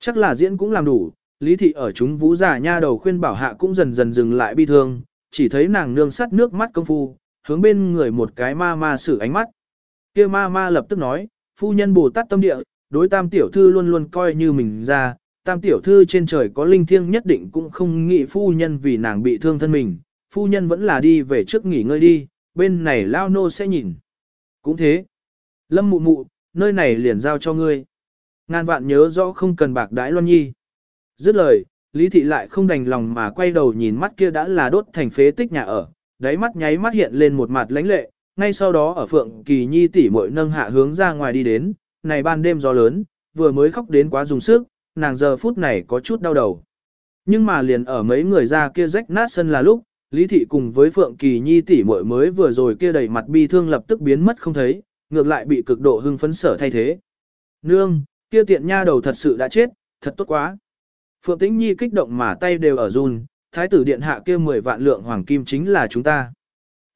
Chắc là diễn cũng làm đủ, Lý Thị ở chúng vũ giả nha đầu khuyên bảo hạ cũng dần dần dừng lại bi thương, chỉ thấy nàng nương sắt nước mắt công phu, hướng bên người một cái ma ma sử ánh mắt. kia ma ma lập tức nói, phu nhân Bồ Tát tâm địa, đối tam tiểu thư luôn luôn coi như mình ra, tam tiểu thư trên trời có linh thiêng nhất định cũng không nghĩ phu nhân vì nàng bị thương thân mình, phu nhân vẫn là đi về trước nghỉ ngơi đi, bên này lao nô sẽ nhìn. Cũng thế. Lâm mụ mụ, nơi này liền giao cho ngươi. Ngàn vạn nhớ rõ không cần bạc đãi loan nhi. Dứt lời, Lý thị lại không đành lòng mà quay đầu nhìn mắt kia đã là đốt thành phế tích nhà ở, đáy mắt nháy mắt hiện lên một mặt lãnh lệ, ngay sau đó ở Phượng Kỳ Nhi tỷ muội nâng hạ hướng ra ngoài đi đến, này ban đêm gió lớn, vừa mới khóc đến quá dùng sức, nàng giờ phút này có chút đau đầu. Nhưng mà liền ở mấy người ra kia rách nát sân là lúc, Lý Thị cùng với Phượng Kỳ Nhi tỷ muội mới vừa rồi kia đầy mặt bi thương lập tức biến mất không thấy, ngược lại bị cực độ hưng phấn sở thay thế. Nương, kia tiện nha đầu thật sự đã chết, thật tốt quá. Phượng Tĩnh Nhi kích động mà tay đều ở run, thái tử điện hạ kia 10 vạn lượng hoàng kim chính là chúng ta.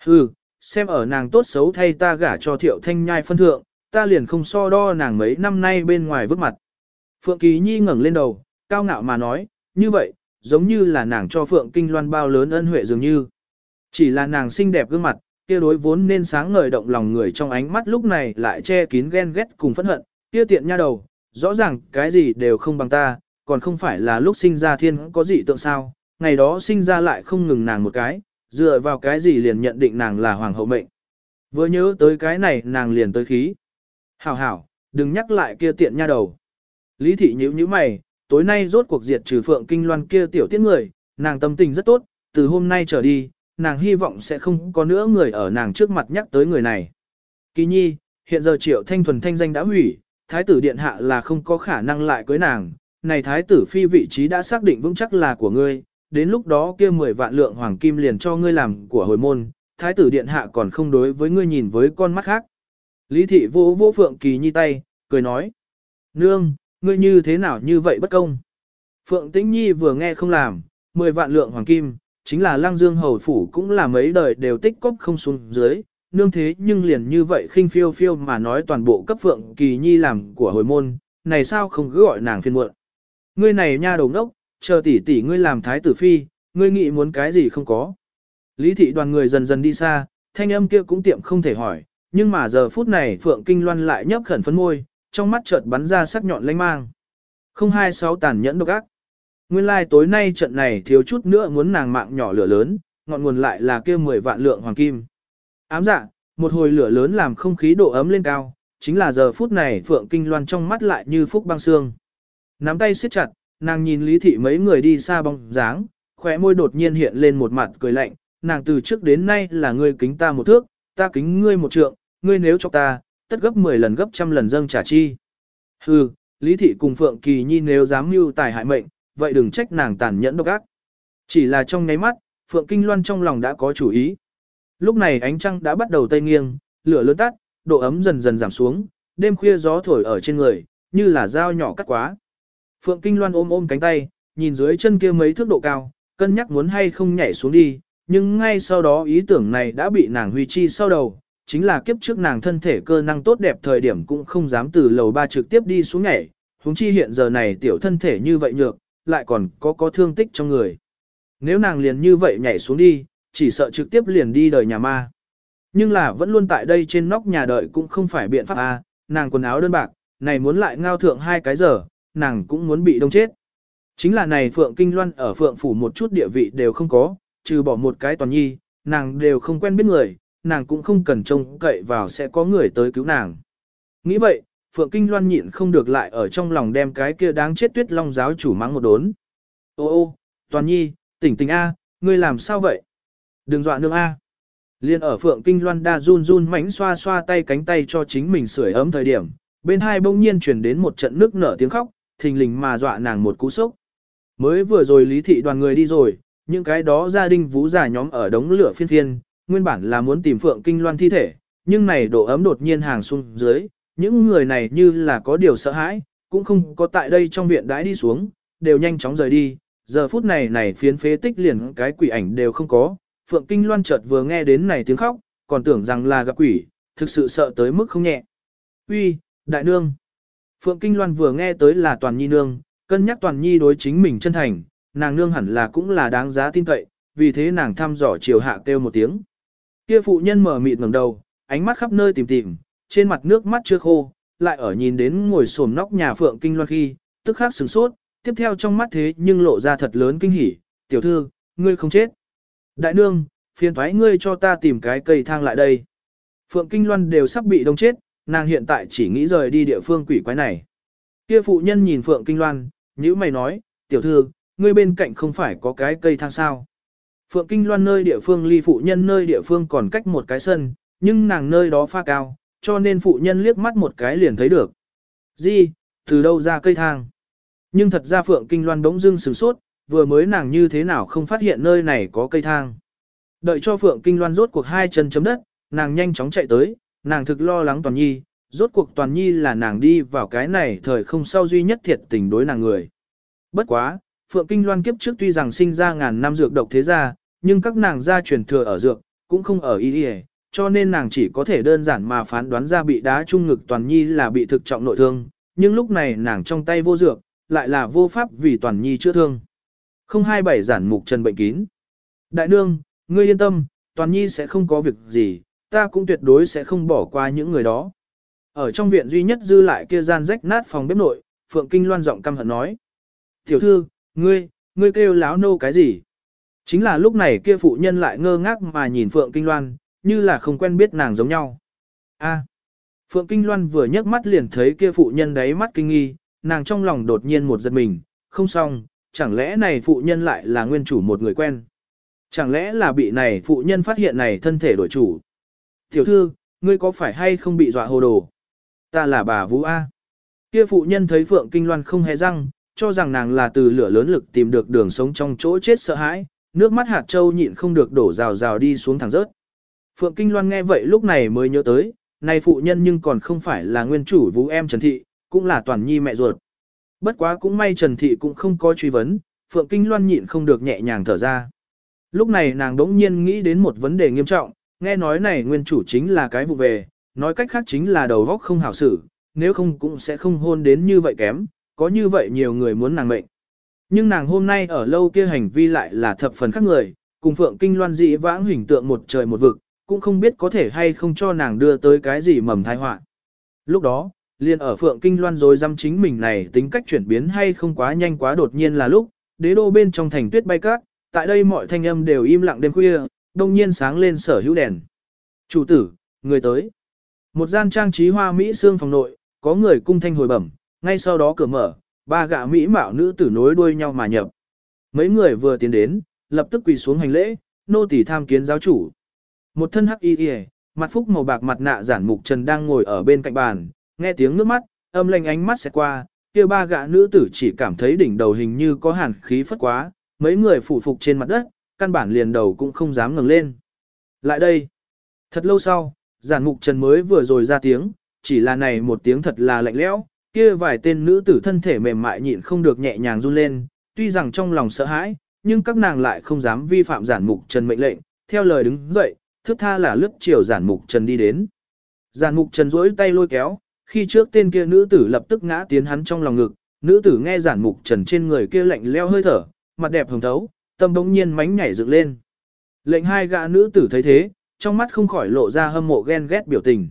Hừ, xem ở nàng tốt xấu thay ta gả cho thiệu thanh nhai phân thượng, ta liền không so đo nàng mấy năm nay bên ngoài vứt mặt. Phượng Kỳ Nhi ngẩng lên đầu, cao ngạo mà nói, như vậy, giống như là nàng cho Phượng Kinh Loan bao lớn ân huệ dường như. Chỉ là nàng xinh đẹp gương mặt, kia đối vốn nên sáng ngời động lòng người trong ánh mắt lúc này lại che kín ghen ghét cùng phẫn hận, kia tiện nha đầu, rõ ràng cái gì đều không bằng ta, còn không phải là lúc sinh ra thiên có gì tượng sao, ngày đó sinh ra lại không ngừng nàng một cái, dựa vào cái gì liền nhận định nàng là hoàng hậu mệnh. Vừa nhớ tới cái này nàng liền tới khí. Hảo hảo, đừng nhắc lại kia tiện nha đầu. Lý thị nhíu nhíu mày, tối nay rốt cuộc diệt trừ phượng kinh loan kia tiểu tiết người, nàng tâm tình rất tốt, từ hôm nay trở đi, nàng hy vọng sẽ không có nữa người ở nàng trước mặt nhắc tới người này. Kỳ nhi, hiện giờ triệu thanh thuần thanh danh đã hủy, thái tử điện hạ là không có khả năng lại cưới nàng, này thái tử phi vị trí đã xác định vững chắc là của ngươi, đến lúc đó kia 10 vạn lượng hoàng kim liền cho ngươi làm của hồi môn, thái tử điện hạ còn không đối với ngươi nhìn với con mắt khác. Lý thị vô vô phượng kỳ nhi tay, cười nói. Nương, ngươi như thế nào như vậy bất công? Phượng tĩnh nhi vừa nghe không làm, 10 vạn lượng hoàng kim, chính là lăng dương hầu phủ cũng là mấy đời đều tích cóp không xuống dưới. Nương thế nhưng liền như vậy khinh phiêu phiêu mà nói toàn bộ cấp phượng kỳ nhi làm của hồi môn, này sao không cứ gọi nàng phiên muộn. Ngươi này nha đầu đốc, chờ tỷ tỷ ngươi làm thái tử phi, ngươi nghĩ muốn cái gì không có. Lý thị đoàn người dần dần đi xa, thanh âm kia cũng tiệm không thể hỏi, nhưng mà giờ phút này Phượng Kinh Loan lại nhấp khẩn phấn môi, trong mắt chợt bắn ra sắc nhọn lanh mang. Không hai sáu tàn nhẫn độc ác. Nguyên lai like tối nay trận này thiếu chút nữa muốn nàng mạng nhỏ lửa lớn, ngọn nguồn lại là kia 10 vạn lượng hoàng kim. Ám dạ, một hồi lửa lớn làm không khí độ ấm lên cao, chính là giờ phút này Phượng Kinh Loan trong mắt lại như phúc băng xương. Nắm tay siết chặt, nàng nhìn Lý Thị mấy người đi xa bóng dáng, khóe môi đột nhiên hiện lên một mặt cười lạnh, nàng từ trước đến nay là ngươi kính ta một thước, ta kính ngươi một trượng, ngươi nếu cho ta, tất gấp 10 lần gấp trăm lần dâng trả chi. Hừ, Lý Thị cùng Phượng Kỳ Nhi nếu dám mưu tài hại mệnh, vậy đừng trách nàng tàn nhẫn độc ác. Chỉ là trong nháy mắt, Phượng Kinh Loan trong lòng đã có chủ ý. Lúc này ánh trăng đã bắt đầu tây nghiêng, lửa lớn tắt, độ ấm dần dần giảm xuống, đêm khuya gió thổi ở trên người, như là dao nhỏ cắt quá. Phượng Kinh Loan ôm ôm cánh tay, nhìn dưới chân kia mấy thước độ cao, cân nhắc muốn hay không nhảy xuống đi, nhưng ngay sau đó ý tưởng này đã bị nàng huy chi sau đầu, chính là kiếp trước nàng thân thể cơ năng tốt đẹp thời điểm cũng không dám từ lầu ba trực tiếp đi xuống nhảy, huống chi hiện giờ này tiểu thân thể như vậy nhược, lại còn có có thương tích trong người. Nếu nàng liền như vậy nhảy xuống đi, chỉ sợ trực tiếp liền đi đời nhà ma. Nhưng là vẫn luôn tại đây trên nóc nhà đợi cũng không phải biện pháp à, nàng quần áo đơn bạc, này muốn lại ngao thượng hai cái giờ, nàng cũng muốn bị đông chết. Chính là này Phượng Kinh Loan ở Phượng Phủ một chút địa vị đều không có, trừ bỏ một cái toàn nhi, nàng đều không quen biết người, nàng cũng không cần trông cậy vào sẽ có người tới cứu nàng. Nghĩ vậy, Phượng Kinh Loan nhịn không được lại ở trong lòng đem cái kia đáng chết tuyết long giáo chủ mắng một đốn. Ô ô, toàn nhi, tỉnh tỉnh A, ngươi làm sao vậy? Đừng dọa nương A. Liên ở Phượng Kinh Loan đa run run mảnh xoa xoa tay cánh tay cho chính mình sưởi ấm thời điểm, bên hai bỗng nhiên truyền đến một trận nước nở tiếng khóc, thình lình mà dọa nàng một cú sốc. Mới vừa rồi lý thị đoàn người đi rồi, những cái đó gia đình vũ giả nhóm ở đống lửa phiên phiên, nguyên bản là muốn tìm Phượng Kinh Loan thi thể, nhưng này độ ấm đột nhiên hàng xuống dưới, những người này như là có điều sợ hãi, cũng không có tại đây trong viện đãi đi xuống, đều nhanh chóng rời đi, giờ phút này này phiến phế tích liền cái quỷ ảnh đều không có, Phượng Kinh Loan chợt vừa nghe đến này tiếng khóc, còn tưởng rằng là gặp quỷ, thực sự sợ tới mức không nhẹ. Uy, đại nương. Phượng Kinh Loan vừa nghe tới là Toàn Nhi nương, cân nhắc Toàn Nhi đối chính mình chân thành, nàng nương hẳn là cũng là đáng giá tin cậy, vì thế nàng thăm dò chiều hạ kêu một tiếng. Kia phụ nhân mở mịt ngẩng đầu, ánh mắt khắp nơi tìm tìm, trên mặt nước mắt chưa khô, lại ở nhìn đến ngồi xổm nóc nhà Phượng Kinh Loan khi, tức khắc sửng sốt, tiếp theo trong mắt thế nhưng lộ ra thật lớn kinh hỉ, "Tiểu thư, ngươi không chết." "Đại nương, phiền thoái ngươi cho ta tìm cái cây thang lại đây." Phượng Kinh Loan đều sắp bị đông chết, nàng hiện tại chỉ nghĩ rời đi địa phương quỷ quái này. Kia phụ nhân nhìn Phượng Kinh Loan, nhíu mày nói, tiểu thư, ngươi bên cạnh không phải có cái cây thang sao. Phượng Kinh Loan nơi địa phương ly phụ nhân nơi địa phương còn cách một cái sân, nhưng nàng nơi đó pha cao, cho nên phụ nhân liếc mắt một cái liền thấy được. Di, từ đâu ra cây thang? Nhưng thật ra Phượng Kinh Loan bỗng dưng sửng sốt, vừa mới nàng như thế nào không phát hiện nơi này có cây thang. Đợi cho Phượng Kinh Loan rốt cuộc hai chân chấm đất, nàng nhanh chóng chạy tới, nàng thực lo lắng Toàn Nhi, rốt cuộc Toàn Nhi là nàng đi vào cái này thời không sau duy nhất thiệt tình đối nàng người. Bất quá, Phượng Kinh Loan kiếp trước tuy rằng sinh ra ngàn năm dược độc thế gia, nhưng các nàng gia truyền thừa ở dược, cũng không ở y y cho nên nàng chỉ có thể đơn giản mà phán đoán ra bị đá trung ngực Toàn Nhi là bị thực trọng nội thương, nhưng lúc này nàng trong tay vô dược, lại là vô pháp vì Toàn Nhi chữa thương. Không hai bảy giản mục trần bệnh kín. Đại nương, ngươi yên tâm, Toàn Nhi sẽ không có việc gì, ta cũng tuyệt đối sẽ không bỏ qua những người đó. Ở trong viện duy nhất dư lại kia gian rách nát phòng bếp nội, Phượng Kinh loan giọng căm hận nói. Tiểu thư, ngươi, ngươi kêu láo nô cái gì? Chính là lúc này kia phụ nhân lại ngơ ngác mà nhìn Phượng Kinh Loan, như là không quen biết nàng giống nhau. A. Phượng Kinh Loan vừa nhấc mắt liền thấy kia phụ nhân đáy mắt kinh nghi, nàng trong lòng đột nhiên một giật mình, không xong, chẳng lẽ này phụ nhân lại là nguyên chủ một người quen. Chẳng lẽ là bị này phụ nhân phát hiện này thân thể đổi chủ. Tiểu thư, ngươi có phải hay không bị dọa hồ đồ? Ta là bà Vũ A. Kia phụ nhân thấy Phượng Kinh Loan không hề răng, cho rằng nàng là từ lửa lớn lực tìm được đường sống trong chỗ chết sợ hãi, nước mắt hạt châu nhịn không được đổ rào rào đi xuống thẳng rớt. Phượng Kinh Loan nghe vậy lúc này mới nhớ tới, này phụ nhân nhưng còn không phải là nguyên chủ vũ em Trần Thị, cũng là toàn nhi mẹ ruột. Bất quá cũng may Trần Thị cũng không có truy vấn, Phượng Kinh Loan nhịn không được nhẹ nhàng thở ra. Lúc này nàng đỗng nhiên nghĩ đến một vấn đề nghiêm trọng, nghe nói này nguyên chủ chính là cái vụ về, nói cách khác chính là đầu góc không hảo xử, nếu không cũng sẽ không hôn đến như vậy kém, có như vậy nhiều người muốn nàng mệnh. Nhưng nàng hôm nay ở lâu kia hành vi lại là thập phần khác người, cùng Phượng Kinh Loan dị vãng hình tượng một trời một vực, cũng không biết có thể hay không cho nàng đưa tới cái gì mầm thai họa. Lúc đó, liền ở Phượng Kinh Loan rồi dăm chính mình này tính cách chuyển biến hay không quá nhanh quá đột nhiên là lúc, đế đô bên trong thành tuyết bay cát, tại đây mọi thanh âm đều im lặng đêm khuya, đông nhiên sáng lên sở hữu đèn. Chủ tử, người tới. Một gian trang trí hoa Mỹ xương phòng nội, có người cung thanh hồi bẩm, ngay sau đó cửa mở, ba gã Mỹ mạo nữ tử nối đuôi nhau mà nhập. Mấy người vừa tiến đến, lập tức quỳ xuống hành lễ, nô tỳ tham kiến giáo chủ. Một thân hắc y y, mặt phúc màu bạc mặt nạ giản mục trần đang ngồi ở bên cạnh bàn, nghe tiếng nước mắt, âm lanh ánh mắt sẽ qua, kia ba gã nữ tử chỉ cảm thấy đỉnh đầu hình như có hàn khí phất quá, mấy người phủ phục trên mặt đất, căn bản liền đầu cũng không dám ngẩng lên. Lại đây, thật lâu sau, giản mục trần mới vừa rồi ra tiếng, chỉ là này một tiếng thật là lạnh lẽo, kia vài tên nữ tử thân thể mềm mại nhịn không được nhẹ nhàng run lên, tuy rằng trong lòng sợ hãi, nhưng các nàng lại không dám vi phạm giản mục trần mệnh lệnh, theo lời đứng dậy, thức tha là lướt chiều giản mục trần đi đến. Giản mục trần duỗi tay lôi kéo, khi trước tên kia nữ tử lập tức ngã tiến hắn trong lòng ngực, nữ tử nghe giản mục trần trên người kia lạnh leo hơi thở, mặt đẹp hồng thấu, tâm đống nhiên mánh nhảy dựng lên. Lệnh hai gã nữ tử thấy thế, trong mắt không khỏi lộ ra hâm mộ ghen ghét biểu tình.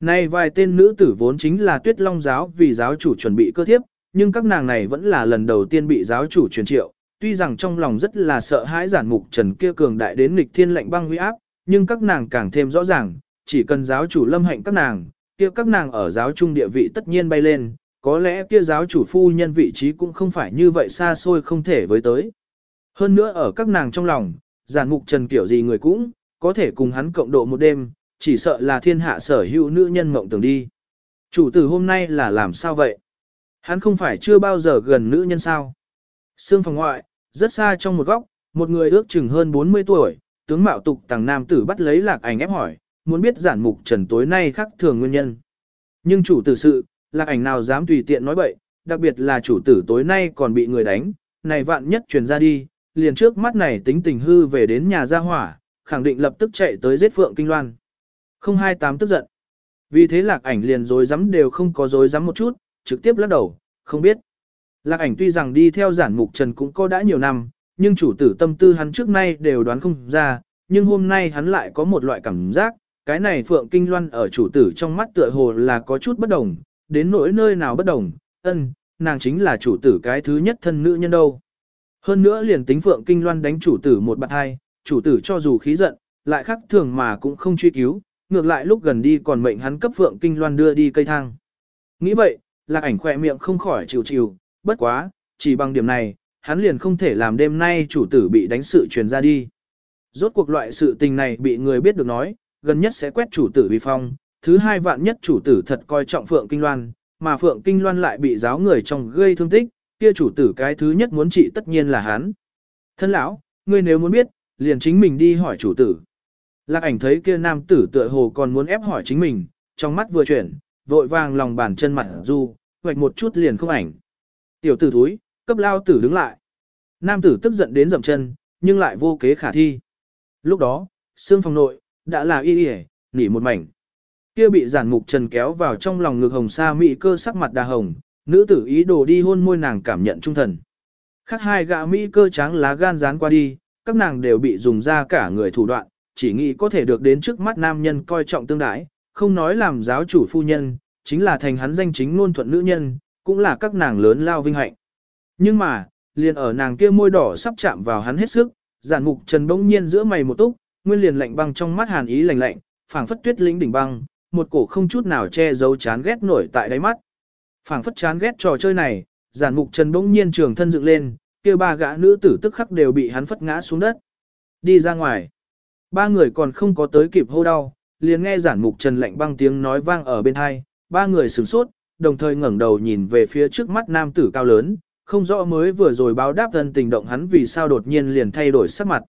Này vài tên nữ tử vốn chính là tuyết long giáo vì giáo chủ chuẩn bị cơ thiếp, nhưng các nàng này vẫn là lần đầu tiên bị giáo chủ truyền triệu. Tuy rằng trong lòng rất là sợ hãi giản mục trần kia cường đại đến nghịch thiên lệnh băng huy áp, nhưng các nàng càng thêm rõ ràng, chỉ cần giáo chủ lâm hạnh các nàng, kia các nàng ở giáo trung địa vị tất nhiên bay lên, có lẽ kia giáo chủ phu nhân vị trí cũng không phải như vậy xa xôi không thể với tới. Hơn nữa ở các nàng trong lòng, giản mục trần kiểu gì người cũng, có thể cùng hắn cộng độ một đêm, chỉ sợ là thiên hạ sở hữu nữ nhân mộng tưởng đi. Chủ tử hôm nay là làm sao vậy? Hắn không phải chưa bao giờ gần nữ nhân sao? Sương phòng ngoại, rất xa trong một góc, một người ước chừng hơn 40 tuổi, tướng mạo tục tàng nam tử bắt lấy lạc ảnh ép hỏi, muốn biết giản mục trần tối nay khác thường nguyên nhân. Nhưng chủ tử sự, lạc ảnh nào dám tùy tiện nói bậy, đặc biệt là chủ tử tối nay còn bị người đánh, này vạn nhất truyền ra đi, liền trước mắt này tính tình hư về đến nhà gia hỏa, khẳng định lập tức chạy tới giết Phượng Kinh Loan. Không hai tám tức giận. Vì thế lạc ảnh liền dối rắm đều không có dối rắm một chút, trực tiếp lắc đầu, không biết. Lạc ảnh tuy rằng đi theo giản mục trần cũng có đã nhiều năm, nhưng chủ tử tâm tư hắn trước nay đều đoán không ra, nhưng hôm nay hắn lại có một loại cảm giác, cái này Phượng Kinh Loan ở chủ tử trong mắt tựa hồ là có chút bất đồng, đến nỗi nơi nào bất đồng, ân, nàng chính là chủ tử cái thứ nhất thân nữ nhân đâu. Hơn nữa liền tính Phượng Kinh Loan đánh chủ tử một bạn hai, chủ tử cho dù khí giận, lại khắc thường mà cũng không truy cứu, ngược lại lúc gần đi còn mệnh hắn cấp Phượng Kinh Loan đưa đi cây thang. Nghĩ vậy, lạc ảnh khỏe miệng không khỏi chịu chịu, bất quá, chỉ bằng điểm này, hắn liền không thể làm đêm nay chủ tử bị đánh sự truyền ra đi. Rốt cuộc loại sự tình này bị người biết được nói, gần nhất sẽ quét chủ tử vi phong, thứ hai vạn nhất chủ tử thật coi trọng Phượng Kinh Loan, mà Phượng Kinh Loan lại bị giáo người trong gây thương tích, kia chủ tử cái thứ nhất muốn trị tất nhiên là hắn. Thân lão, ngươi nếu muốn biết, liền chính mình đi hỏi chủ tử. Lạc ảnh thấy kia nam tử tựa hồ còn muốn ép hỏi chính mình, trong mắt vừa chuyển, vội vàng lòng bàn chân mặt du, hoạch một chút liền không ảnh. Tiểu tử thúi, cấp lao tử đứng lại. Nam tử tức giận đến dậm chân, nhưng lại vô kế khả thi. Lúc đó, xương phòng nội, đã là y y nỉ một mảnh. Kia bị giản mục trần kéo vào trong lòng ngực hồng sa mỹ cơ sắc mặt đà hồng, nữ tử ý đồ đi hôn môi nàng cảm nhận trung thần. Khác hai gã mỹ cơ trắng lá gan dán qua đi, các nàng đều bị dùng ra cả người thủ đoạn, chỉ nghĩ có thể được đến trước mắt nam nhân coi trọng tương đãi, không nói làm giáo chủ phu nhân, chính là thành hắn danh chính ngôn thuận nữ nhân, cũng là các nàng lớn lao vinh hạnh. Nhưng mà, liền ở nàng kia môi đỏ sắp chạm vào hắn hết sức, giản mục trần bỗng nhiên giữa mày một túc, nguyên liền lạnh băng trong mắt hàn ý lạnh lạnh, phảng phất tuyết lĩnh đỉnh băng, một cổ không chút nào che giấu chán ghét nổi tại đáy mắt. Phảng phất chán ghét trò chơi này, giản mục trần bỗng nhiên trường thân dựng lên, kia ba gã nữ tử tức khắc đều bị hắn phất ngã xuống đất. Đi ra ngoài. Ba người còn không có tới kịp hô đau, liền nghe giản mục trần lạnh băng tiếng nói vang ở bên hai, ba người sửng sốt, đồng thời ngẩng đầu nhìn về phía trước mắt nam tử cao lớn, không rõ mới vừa rồi báo đáp thân tình động hắn vì sao đột nhiên liền thay đổi sắc mặt.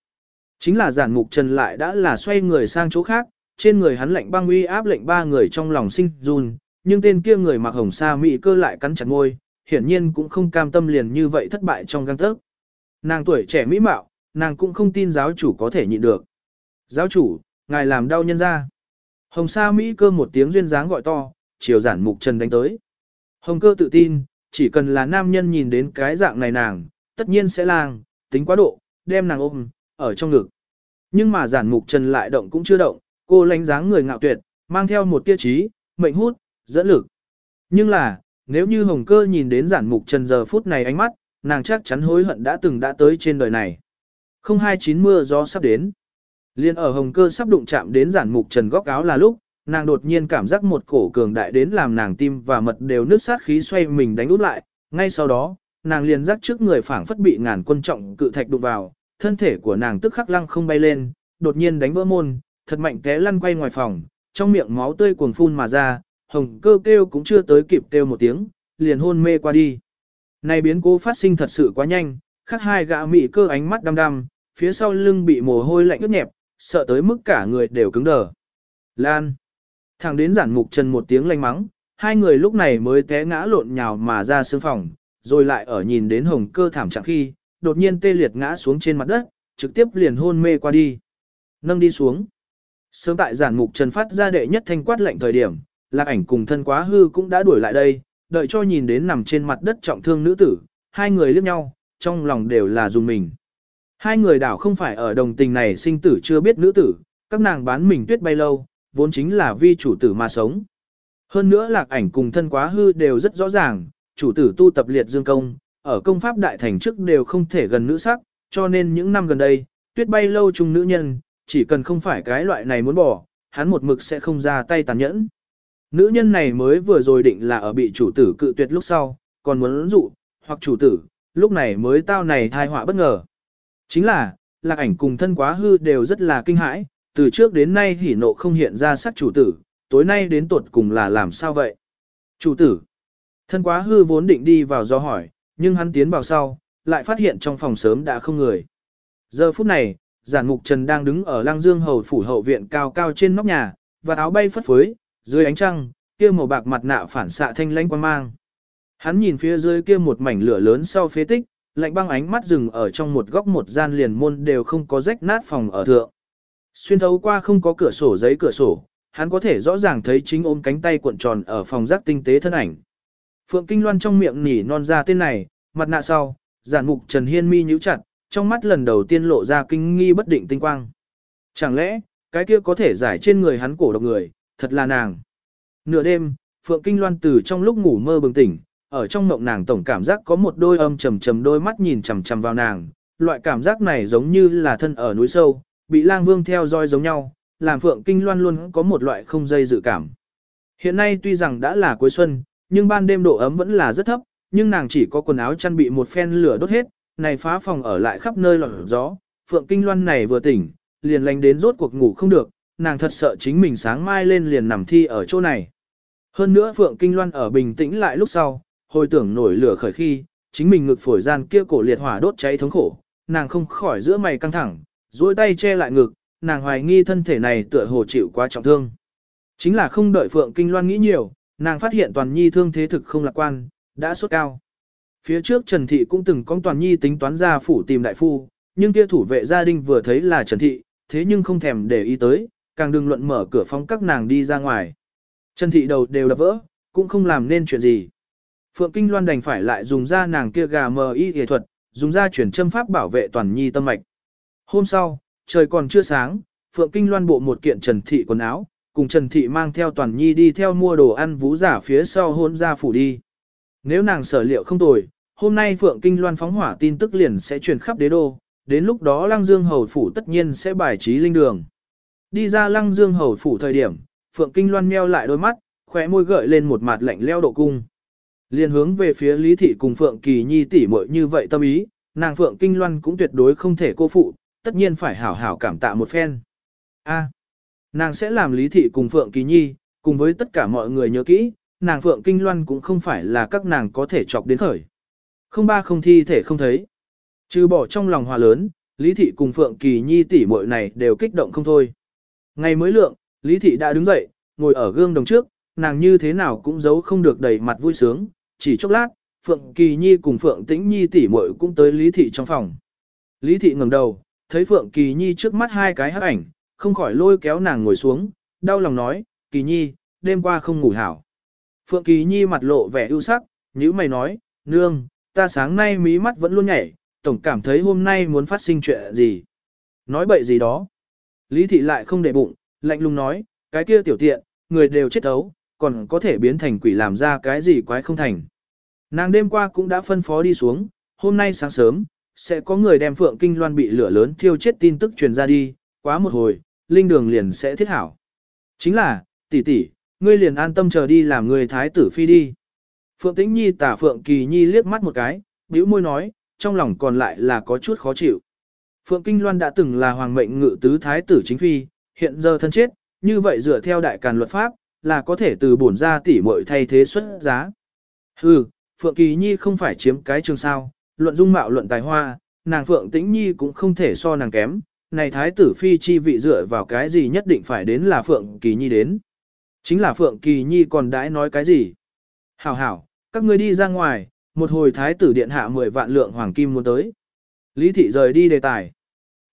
Chính là giản mục trần lại đã là xoay người sang chỗ khác, trên người hắn lạnh băng uy áp lệnh ba người trong lòng sinh run, nhưng tên kia người mặc hồng sa mỹ cơ lại cắn chặt ngôi, hiển nhiên cũng không cam tâm liền như vậy thất bại trong găng tấc. Nàng tuổi trẻ mỹ mạo, nàng cũng không tin giáo chủ có thể nhịn được. Giáo chủ, ngài làm đau nhân ra. Hồng sa mỹ cơ một tiếng duyên dáng gọi to, chiều giản mục trần đánh tới. Hồng cơ tự tin, chỉ cần là nam nhân nhìn đến cái dạng này nàng, tất nhiên sẽ lang, tính quá độ, đem nàng ôm, ở trong ngực. Nhưng mà giản mục trần lại động cũng chưa động, cô lánh dáng người ngạo tuyệt, mang theo một tiêu chí, mệnh hút, dẫn lực. Nhưng là, nếu như hồng cơ nhìn đến giản mục trần giờ phút này ánh mắt, nàng chắc chắn hối hận đã từng đã tới trên đời này. Không hai chín mưa gió sắp đến. Liên ở hồng cơ sắp đụng chạm đến giản mục trần góc áo là lúc, nàng đột nhiên cảm giác một cổ cường đại đến làm nàng tim và mật đều nước sát khí xoay mình đánh út lại, ngay sau đó, nàng liền giác trước người phảng phất bị ngàn quân trọng cự thạch đụng vào, thân thể của nàng tức khắc lăng không bay lên, đột nhiên đánh vỡ môn, thật mạnh té lăn quay ngoài phòng, trong miệng máu tươi cuồng phun mà ra, hồng cơ kêu cũng chưa tới kịp kêu một tiếng, liền hôn mê qua đi. Này biến cố phát sinh thật sự quá nhanh, khắc hai gã mị cơ ánh mắt đăm đăm, phía sau lưng bị mồ hôi lạnh ướt nhẹp, sợ tới mức cả người đều cứng đờ. Lan. Thẳng đến giản mục trần một tiếng lanh mắng, hai người lúc này mới té ngã lộn nhào mà ra sương phòng, rồi lại ở nhìn đến hồng cơ thảm trạng khi, đột nhiên tê liệt ngã xuống trên mặt đất, trực tiếp liền hôn mê qua đi. Nâng đi xuống. Sớm tại giản mục trần phát ra đệ nhất thanh quát lệnh thời điểm, lạc ảnh cùng thân quá hư cũng đã đuổi lại đây, đợi cho nhìn đến nằm trên mặt đất trọng thương nữ tử, hai người liếc nhau, trong lòng đều là dùng mình. Hai người đảo không phải ở đồng tình này sinh tử chưa biết nữ tử, các nàng bán mình tuyết bay lâu, vốn chính là vi chủ tử mà sống. Hơn nữa lạc ảnh cùng thân quá hư đều rất rõ ràng, chủ tử tu tập liệt dương công, ở công pháp đại thành trước đều không thể gần nữ sắc, cho nên những năm gần đây, tuyết bay lâu chung nữ nhân, chỉ cần không phải cái loại này muốn bỏ, hắn một mực sẽ không ra tay tàn nhẫn. Nữ nhân này mới vừa rồi định là ở bị chủ tử cự tuyệt lúc sau, còn muốn dụ, hoặc chủ tử, lúc này mới tao này thai họa bất ngờ. Chính là, lạc ảnh cùng thân quá hư đều rất là kinh hãi, từ trước đến nay hỉ nộ không hiện ra sắc chủ tử, tối nay đến tuột cùng là làm sao vậy? Chủ tử, thân quá hư vốn định đi vào do hỏi, nhưng hắn tiến vào sau, lại phát hiện trong phòng sớm đã không người. Giờ phút này, giản mục trần đang đứng ở lăng dương hầu phủ hậu viện cao cao trên nóc nhà, và áo bay phất phới, dưới ánh trăng, kia màu bạc mặt nạ phản xạ thanh lãnh quang mang. Hắn nhìn phía dưới kia một mảnh lửa lớn sau phế tích, lạnh băng ánh mắt dừng ở trong một góc một gian liền môn đều không có rách nát phòng ở thượng. Xuyên thấu qua không có cửa sổ giấy cửa sổ, hắn có thể rõ ràng thấy chính ôm cánh tay cuộn tròn ở phòng giác tinh tế thân ảnh. Phượng Kinh Loan trong miệng nỉ non ra tên này, mặt nạ sau, giản mục Trần Hiên mi nhíu chặt, trong mắt lần đầu tiên lộ ra kinh nghi bất định tinh quang. Chẳng lẽ, cái kia có thể giải trên người hắn cổ độc người, thật là nàng. Nửa đêm, Phượng Kinh Loan từ trong lúc ngủ mơ bừng tỉnh, ở trong mộng nàng tổng cảm giác có một đôi âm trầm trầm đôi mắt nhìn chằm chằm vào nàng, loại cảm giác này giống như là thân ở núi sâu, bị lang vương theo dõi giống nhau, làm Phượng Kinh Loan luôn có một loại không dây dự cảm. Hiện nay tuy rằng đã là cuối xuân, nhưng ban đêm độ ấm vẫn là rất thấp, nhưng nàng chỉ có quần áo chăn bị một phen lửa đốt hết, này phá phòng ở lại khắp nơi lọt gió, Phượng Kinh Loan này vừa tỉnh, liền lành đến rốt cuộc ngủ không được, nàng thật sợ chính mình sáng mai lên liền nằm thi ở chỗ này. Hơn nữa Phượng Kinh Loan ở bình tĩnh lại lúc sau, hồi tưởng nổi lửa khởi khi, chính mình ngực phổi gian kia cổ liệt hỏa đốt cháy thống khổ, nàng không khỏi giữa mày căng thẳng, duỗi tay che lại ngực, nàng hoài nghi thân thể này tựa hồ chịu quá trọng thương. Chính là không đợi Phượng Kinh Loan nghĩ nhiều, nàng phát hiện Toàn Nhi thương thế thực không lạc quan, đã sốt cao. Phía trước Trần Thị cũng từng con Toàn Nhi tính toán ra phủ tìm đại phu, nhưng kia thủ vệ gia đình vừa thấy là Trần Thị, thế nhưng không thèm để ý tới, càng đừng luận mở cửa phóng các nàng đi ra ngoài. Trần Thị đầu đều đập vỡ, cũng không làm nên chuyện gì. Phượng Kinh Loan đành phải lại dùng ra nàng kia gà mờ y y thuật, dùng ra chuyển châm pháp bảo vệ toàn nhi tâm mạch. Hôm sau, trời còn chưa sáng, Phượng Kinh Loan bộ một kiện Trần Thị quần áo, cùng Trần Thị mang theo toàn nhi đi theo mua đồ ăn vú giả phía sau hôn ra phủ đi. Nếu nàng sở liệu không tồi, hôm nay Phượng Kinh Loan phóng hỏa tin tức liền sẽ truyền khắp đế đô, đến lúc đó Lăng Dương Hầu Phủ tất nhiên sẽ bài trí linh đường. Đi ra Lăng Dương Hầu Phủ thời điểm, Phượng Kinh Loan meo lại đôi mắt, khóe môi gợi lên một mặt lạnh leo độ cung. Liên hướng về phía Lý Thị cùng Phượng Kỳ Nhi tỷ muội như vậy tâm ý, nàng Phượng Kinh Loan cũng tuyệt đối không thể cô phụ, tất nhiên phải hảo hảo cảm tạ một phen. A, nàng sẽ làm Lý Thị cùng Phượng Kỳ Nhi, cùng với tất cả mọi người nhớ kỹ, nàng Phượng Kinh Loan cũng không phải là các nàng có thể chọc đến khởi. Không ba không thi thể không thấy. Trừ bỏ trong lòng hòa lớn, Lý Thị cùng Phượng Kỳ Nhi tỷ muội này đều kích động không thôi. Ngày mới lượng, Lý Thị đã đứng dậy, ngồi ở gương đồng trước, nàng như thế nào cũng giấu không được đầy mặt vui sướng, chỉ chốc lát, Phượng Kỳ Nhi cùng Phượng Tĩnh Nhi tỷ muội cũng tới Lý Thị trong phòng. Lý Thị ngẩng đầu, thấy Phượng Kỳ Nhi trước mắt hai cái hắc ảnh, không khỏi lôi kéo nàng ngồi xuống, đau lòng nói, Kỳ Nhi, đêm qua không ngủ hảo. Phượng Kỳ Nhi mặt lộ vẻ ưu sắc, như mày nói, nương, ta sáng nay mí mắt vẫn luôn nhảy, tổng cảm thấy hôm nay muốn phát sinh chuyện gì. Nói bậy gì đó. Lý Thị lại không để bụng, lạnh lùng nói, cái kia tiểu tiện, người đều chết ấu, còn có thể biến thành quỷ làm ra cái gì quái không thành. Nàng đêm qua cũng đã phân phó đi xuống, hôm nay sáng sớm, sẽ có người đem Phượng Kinh Loan bị lửa lớn thiêu chết tin tức truyền ra đi, quá một hồi, linh đường liền sẽ thiết hảo. Chính là, tỷ tỷ, ngươi liền an tâm chờ đi làm người thái tử phi đi. Phượng Tĩnh Nhi tả Phượng Kỳ Nhi liếc mắt một cái, bĩu môi nói, trong lòng còn lại là có chút khó chịu. Phượng Kinh Loan đã từng là hoàng mệnh ngự tứ thái tử chính phi, hiện giờ thân chết, như vậy dựa theo đại càn luật pháp, là có thể từ bổn ra tỷ muội thay thế xuất giá. Hừ, Phượng Kỳ Nhi không phải chiếm cái trường sao, luận dung mạo luận tài hoa, nàng Phượng Tĩnh Nhi cũng không thể so nàng kém, này thái tử phi chi vị dựa vào cái gì nhất định phải đến là Phượng Kỳ Nhi đến. Chính là Phượng Kỳ Nhi còn đãi nói cái gì? Hảo hảo, các ngươi đi ra ngoài, một hồi thái tử điện hạ 10 vạn lượng hoàng kim muốn tới. Lý thị rời đi đề tài.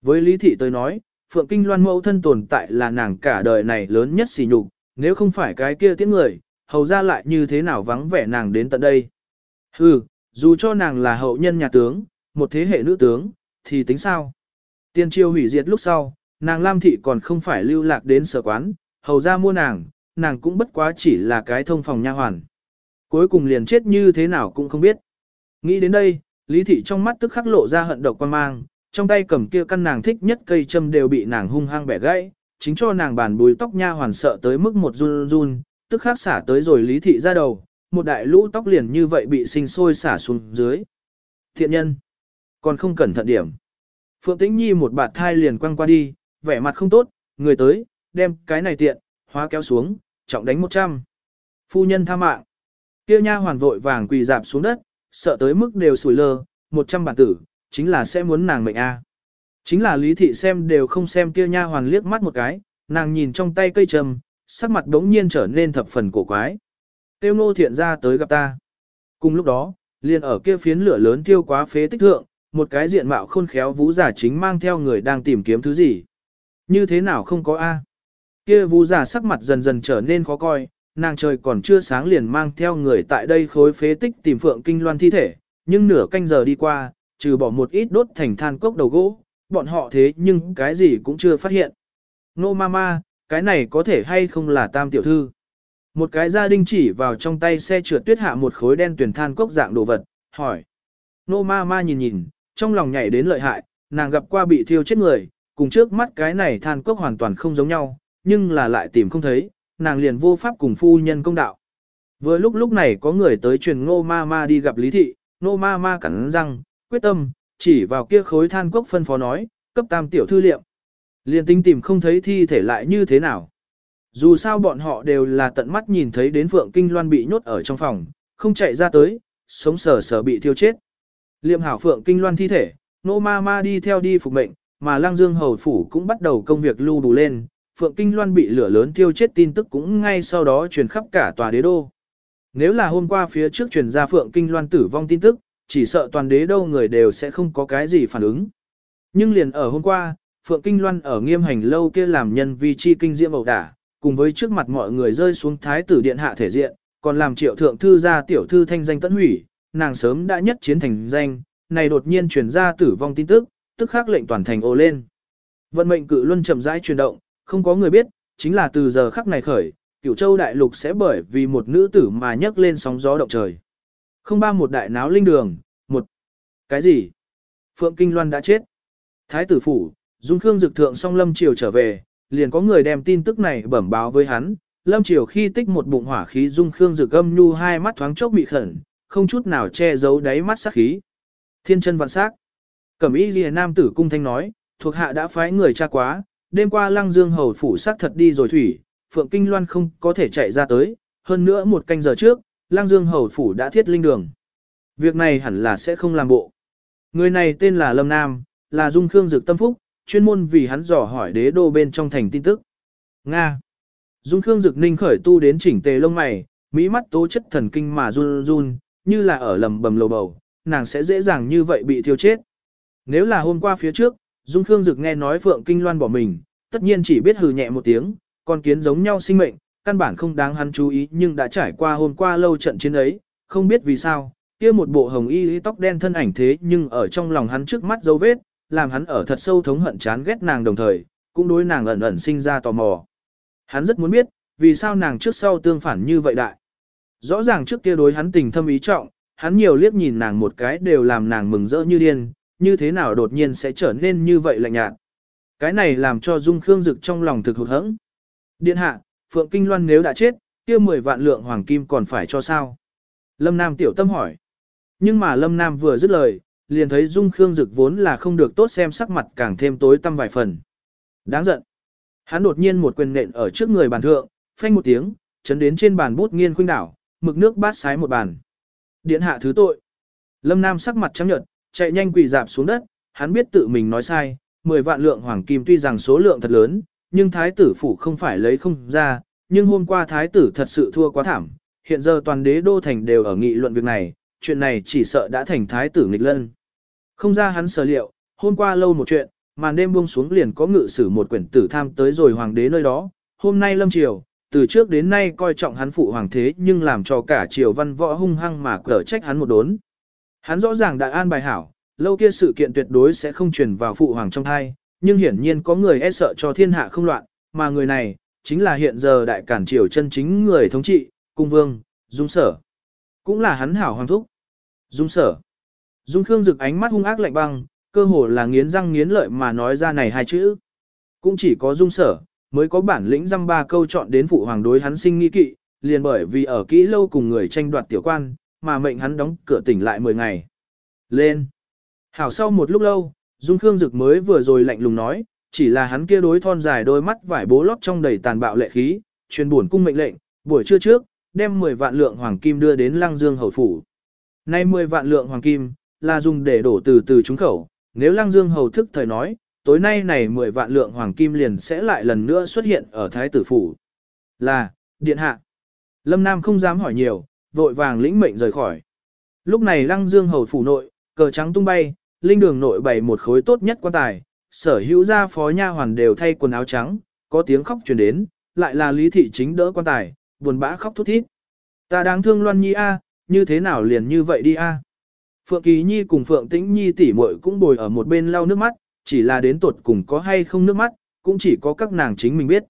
Với Lý thị tới nói, Phượng Kinh Loan mẫu thân tồn tại là nàng cả đời này lớn nhất xỉ nhục, nếu không phải cái kia tiếng người, hầu ra lại như thế nào vắng vẻ nàng đến tận đây. Hừ, dù cho nàng là hậu nhân nhà tướng, một thế hệ nữ tướng, thì tính sao? Tiên triều hủy diệt lúc sau, nàng Lam Thị còn không phải lưu lạc đến sở quán, hầu ra mua nàng, nàng cũng bất quá chỉ là cái thông phòng nha hoàn. Cuối cùng liền chết như thế nào cũng không biết. Nghĩ đến đây, Lý Thị trong mắt tức khắc lộ ra hận độc quan mang, trong tay cầm kia căn nàng thích nhất cây châm đều bị nàng hung hăng bẻ gãy, chính cho nàng bàn bùi tóc nha hoàn sợ tới mức một run run, tức khắc xả tới rồi Lý Thị ra đầu, một đại lũ tóc liền như vậy bị sinh sôi xả xuống dưới. Thiện nhân, còn không cẩn thận điểm. Phượng Tĩnh Nhi một bạt thai liền quăng qua đi, vẻ mặt không tốt, người tới, đem cái này tiện, hóa kéo xuống, trọng đánh một trăm. Phu nhân tha mạng. Kia nha hoàn vội vàng quỳ dạp xuống đất, sợ tới mức đều sủi lơ, một trăm bản tử, chính là sẽ muốn nàng mệnh a. Chính là Lý Thị xem đều không xem kia nha hoàn liếc mắt một cái, nàng nhìn trong tay cây trầm, sắc mặt đống nhiên trở nên thập phần cổ quái. Tiêu nô thiện ra tới gặp ta. Cùng lúc đó, liền ở kia phiến lửa lớn tiêu quá phế tích thượng, một cái diện mạo khôn khéo vũ giả chính mang theo người đang tìm kiếm thứ gì. Như thế nào không có A. Kia vũ giả sắc mặt dần dần trở nên khó coi, nàng trời còn chưa sáng liền mang theo người tại đây khối phế tích tìm phượng kinh loan thi thể, nhưng nửa canh giờ đi qua, trừ bỏ một ít đốt thành than cốc đầu gỗ, bọn họ thế nhưng cái gì cũng chưa phát hiện. Nô no mama, cái này có thể hay không là tam tiểu thư. Một cái gia đình chỉ vào trong tay xe trượt tuyết hạ một khối đen tuyển than cốc dạng đồ vật, hỏi. Nô ma ma nhìn nhìn, trong lòng nhảy đến lợi hại, nàng gặp qua bị thiêu chết người, cùng trước mắt cái này than cốc hoàn toàn không giống nhau, nhưng là lại tìm không thấy, nàng liền vô pháp cùng phu nhân công đạo. Vừa lúc lúc này có người tới truyền ngô ma ma đi gặp Lý Thị, ngô ma ma cắn răng, quyết tâm, chỉ vào kia khối than cốc phân phó nói, cấp tam tiểu thư liệm. liền tinh tìm không thấy thi thể lại như thế nào. Dù sao bọn họ đều là tận mắt nhìn thấy đến Phượng Kinh Loan bị nhốt ở trong phòng, không chạy ra tới, sống sờ sờ bị thiêu chết. Liệm hảo Phượng Kinh Loan thi thể, nô ma ma đi theo đi phục mệnh, mà Lăng Dương Hầu Phủ cũng bắt đầu công việc lưu đủ lên. Phượng Kinh Loan bị lửa lớn thiêu chết tin tức cũng ngay sau đó truyền khắp cả tòa đế đô. Nếu là hôm qua phía trước truyền ra Phượng Kinh Loan tử vong tin tức, chỉ sợ toàn đế đô người đều sẽ không có cái gì phản ứng. Nhưng liền ở hôm qua, Phượng Kinh Loan ở nghiêm hành lâu kia làm nhân vi chi kinh diễm ẩu đả, cùng với trước mặt mọi người rơi xuống thái tử điện hạ thể diện, còn làm triệu thượng thư ra tiểu thư thanh danh tận hủy, nàng sớm đã nhất chiến thành danh, này đột nhiên truyền ra tử vong tin tức, tức khắc lệnh toàn thành ồ lên. Vận mệnh cự luân chậm rãi chuyển động, không có người biết, chính là từ giờ khắc này khởi, cửu châu đại lục sẽ bởi vì một nữ tử mà nhấc lên sóng gió động trời. Không ba một đại náo linh đường, một. Cái gì? Phượng Kinh Loan đã chết. Thái tử phủ, Dung Khương Dực thượng song Lâm Triều trở về, liền có người đem tin tức này bẩm báo với hắn. Lâm Triều khi tích một bụng hỏa khí Dung Khương Dực âm nhu hai mắt thoáng chốc bị khẩn, không chút nào che giấu đáy mắt sát khí. Thiên chân vạn sắc. Cẩm y Liễu nam tử cung thanh nói, thuộc hạ đã phái người tra quá, đêm qua lăng dương hầu phủ sát thật đi rồi thủy, Phượng Kinh Loan không có thể chạy ra tới, hơn nữa một canh giờ trước, lăng dương hầu phủ đã thiết linh đường. Việc này hẳn là sẽ không làm bộ. Người này tên là Lâm Nam, là Dung Khương Dực Tâm Phúc, chuyên môn vì hắn dò hỏi đế đô bên trong thành tin tức. Nga. Dung Khương Dực Ninh khởi tu đến chỉnh tề lông mày, mỹ mắt tố chất thần kinh mà run run, như là ở lầm bầm lầu bầu, nàng sẽ dễ dàng như vậy bị thiêu chết. Nếu là hôm qua phía trước, Dung Khương Dực nghe nói Phượng Kinh Loan bỏ mình, tất nhiên chỉ biết hừ nhẹ một tiếng, con kiến giống nhau sinh mệnh, căn bản không đáng hắn chú ý nhưng đã trải qua hôm qua lâu trận chiến ấy, không biết vì sao, kia một bộ hồng y tóc đen thân ảnh thế nhưng ở trong lòng hắn trước mắt dấu vết, làm hắn ở thật sâu thống hận chán ghét nàng đồng thời, cũng đối nàng ẩn ẩn sinh ra tò mò. Hắn rất muốn biết, vì sao nàng trước sau tương phản như vậy đại. Rõ ràng trước kia đối hắn tình thâm ý trọng, hắn nhiều liếc nhìn nàng một cái đều làm nàng mừng rỡ như điên, như thế nào đột nhiên sẽ trở nên như vậy lạnh nhạt. Cái này làm cho Dung Khương Dực trong lòng thực hụt hẫng. Điện hạ, Phượng Kinh Loan nếu đã chết, kia 10 vạn lượng hoàng kim còn phải cho sao? Lâm Nam tiểu tâm hỏi. Nhưng mà Lâm Nam vừa dứt lời, liền thấy Dung Khương Dực vốn là không được tốt xem sắc mặt càng thêm tối tăm vài phần. Đáng giận. Hắn đột nhiên một quyền nện ở trước người bàn thượng, phanh một tiếng, chấn đến trên bàn bút nghiên khuynh đảo, mực nước bát sái một bàn. Điện hạ thứ tội. Lâm Nam sắc mặt trắng nhợt, chạy nhanh quỳ dạp xuống đất, hắn biết tự mình nói sai, 10 vạn lượng hoàng kim tuy rằng số lượng thật lớn, nhưng thái tử phủ không phải lấy không ra, nhưng hôm qua thái tử thật sự thua quá thảm, hiện giờ toàn đế đô thành đều ở nghị luận việc này, chuyện này chỉ sợ đã thành thái tử nghịch lân. Không ra hắn sở liệu, hôm qua lâu một chuyện, màn đêm buông xuống liền có ngự sử một quyển tử tham tới rồi hoàng đế nơi đó, hôm nay lâm triều, từ trước đến nay coi trọng hắn phụ hoàng thế nhưng làm cho cả triều văn võ hung hăng mà cở trách hắn một đốn. Hắn rõ ràng đã an bài hảo, lâu kia sự kiện tuyệt đối sẽ không truyền vào phụ hoàng trong thai, nhưng hiển nhiên có người e sợ cho thiên hạ không loạn, mà người này, chính là hiện giờ đại cản triều chân chính người thống trị, cung vương, dung sở. Cũng là hắn hảo hoàng thúc. Dung sở. Dung Khương rực ánh mắt hung ác lạnh băng, cơ hồ là nghiến răng nghiến lợi mà nói ra này hai chữ. Cũng chỉ có dung sở, mới có bản lĩnh dăm ba câu chọn đến phụ hoàng đối hắn sinh nghi kỵ, liền bởi vì ở kỹ lâu cùng người tranh đoạt tiểu quan, mà mệnh hắn đóng cửa tỉnh lại 10 ngày. Lên. Hảo sau một lúc lâu, Dung Khương Dực mới vừa rồi lạnh lùng nói, chỉ là hắn kia đối thon dài đôi mắt vải bố lót trong đầy tàn bạo lệ khí, truyền buồn cung mệnh lệnh, buổi trưa trước, đem 10 vạn lượng hoàng kim đưa đến Lăng Dương hầu phủ. Nay 10 vạn lượng hoàng kim, là dùng để đổ từ từ trúng khẩu, nếu Lăng Dương hầu thức thời nói, tối nay này 10 vạn lượng hoàng kim liền sẽ lại lần nữa xuất hiện ở thái tử phủ. Là, điện hạ. Lâm Nam không dám hỏi nhiều, vội vàng lĩnh mệnh rời khỏi. Lúc này Lăng Dương hầu phủ nội, cờ trắng tung bay, linh đường nội bày một khối tốt nhất quan tài, sở hữu gia phó nha hoàn đều thay quần áo trắng, có tiếng khóc truyền đến, lại là Lý thị chính đỡ quan tài, buồn bã khóc thút thít. Ta đáng thương Loan Nhi a, như thế nào liền như vậy đi a? Phượng Kỳ Nhi cùng Phượng Tĩnh Nhi tỷ muội cũng bồi ở một bên lau nước mắt, chỉ là đến tuột cùng có hay không nước mắt, cũng chỉ có các nàng chính mình biết.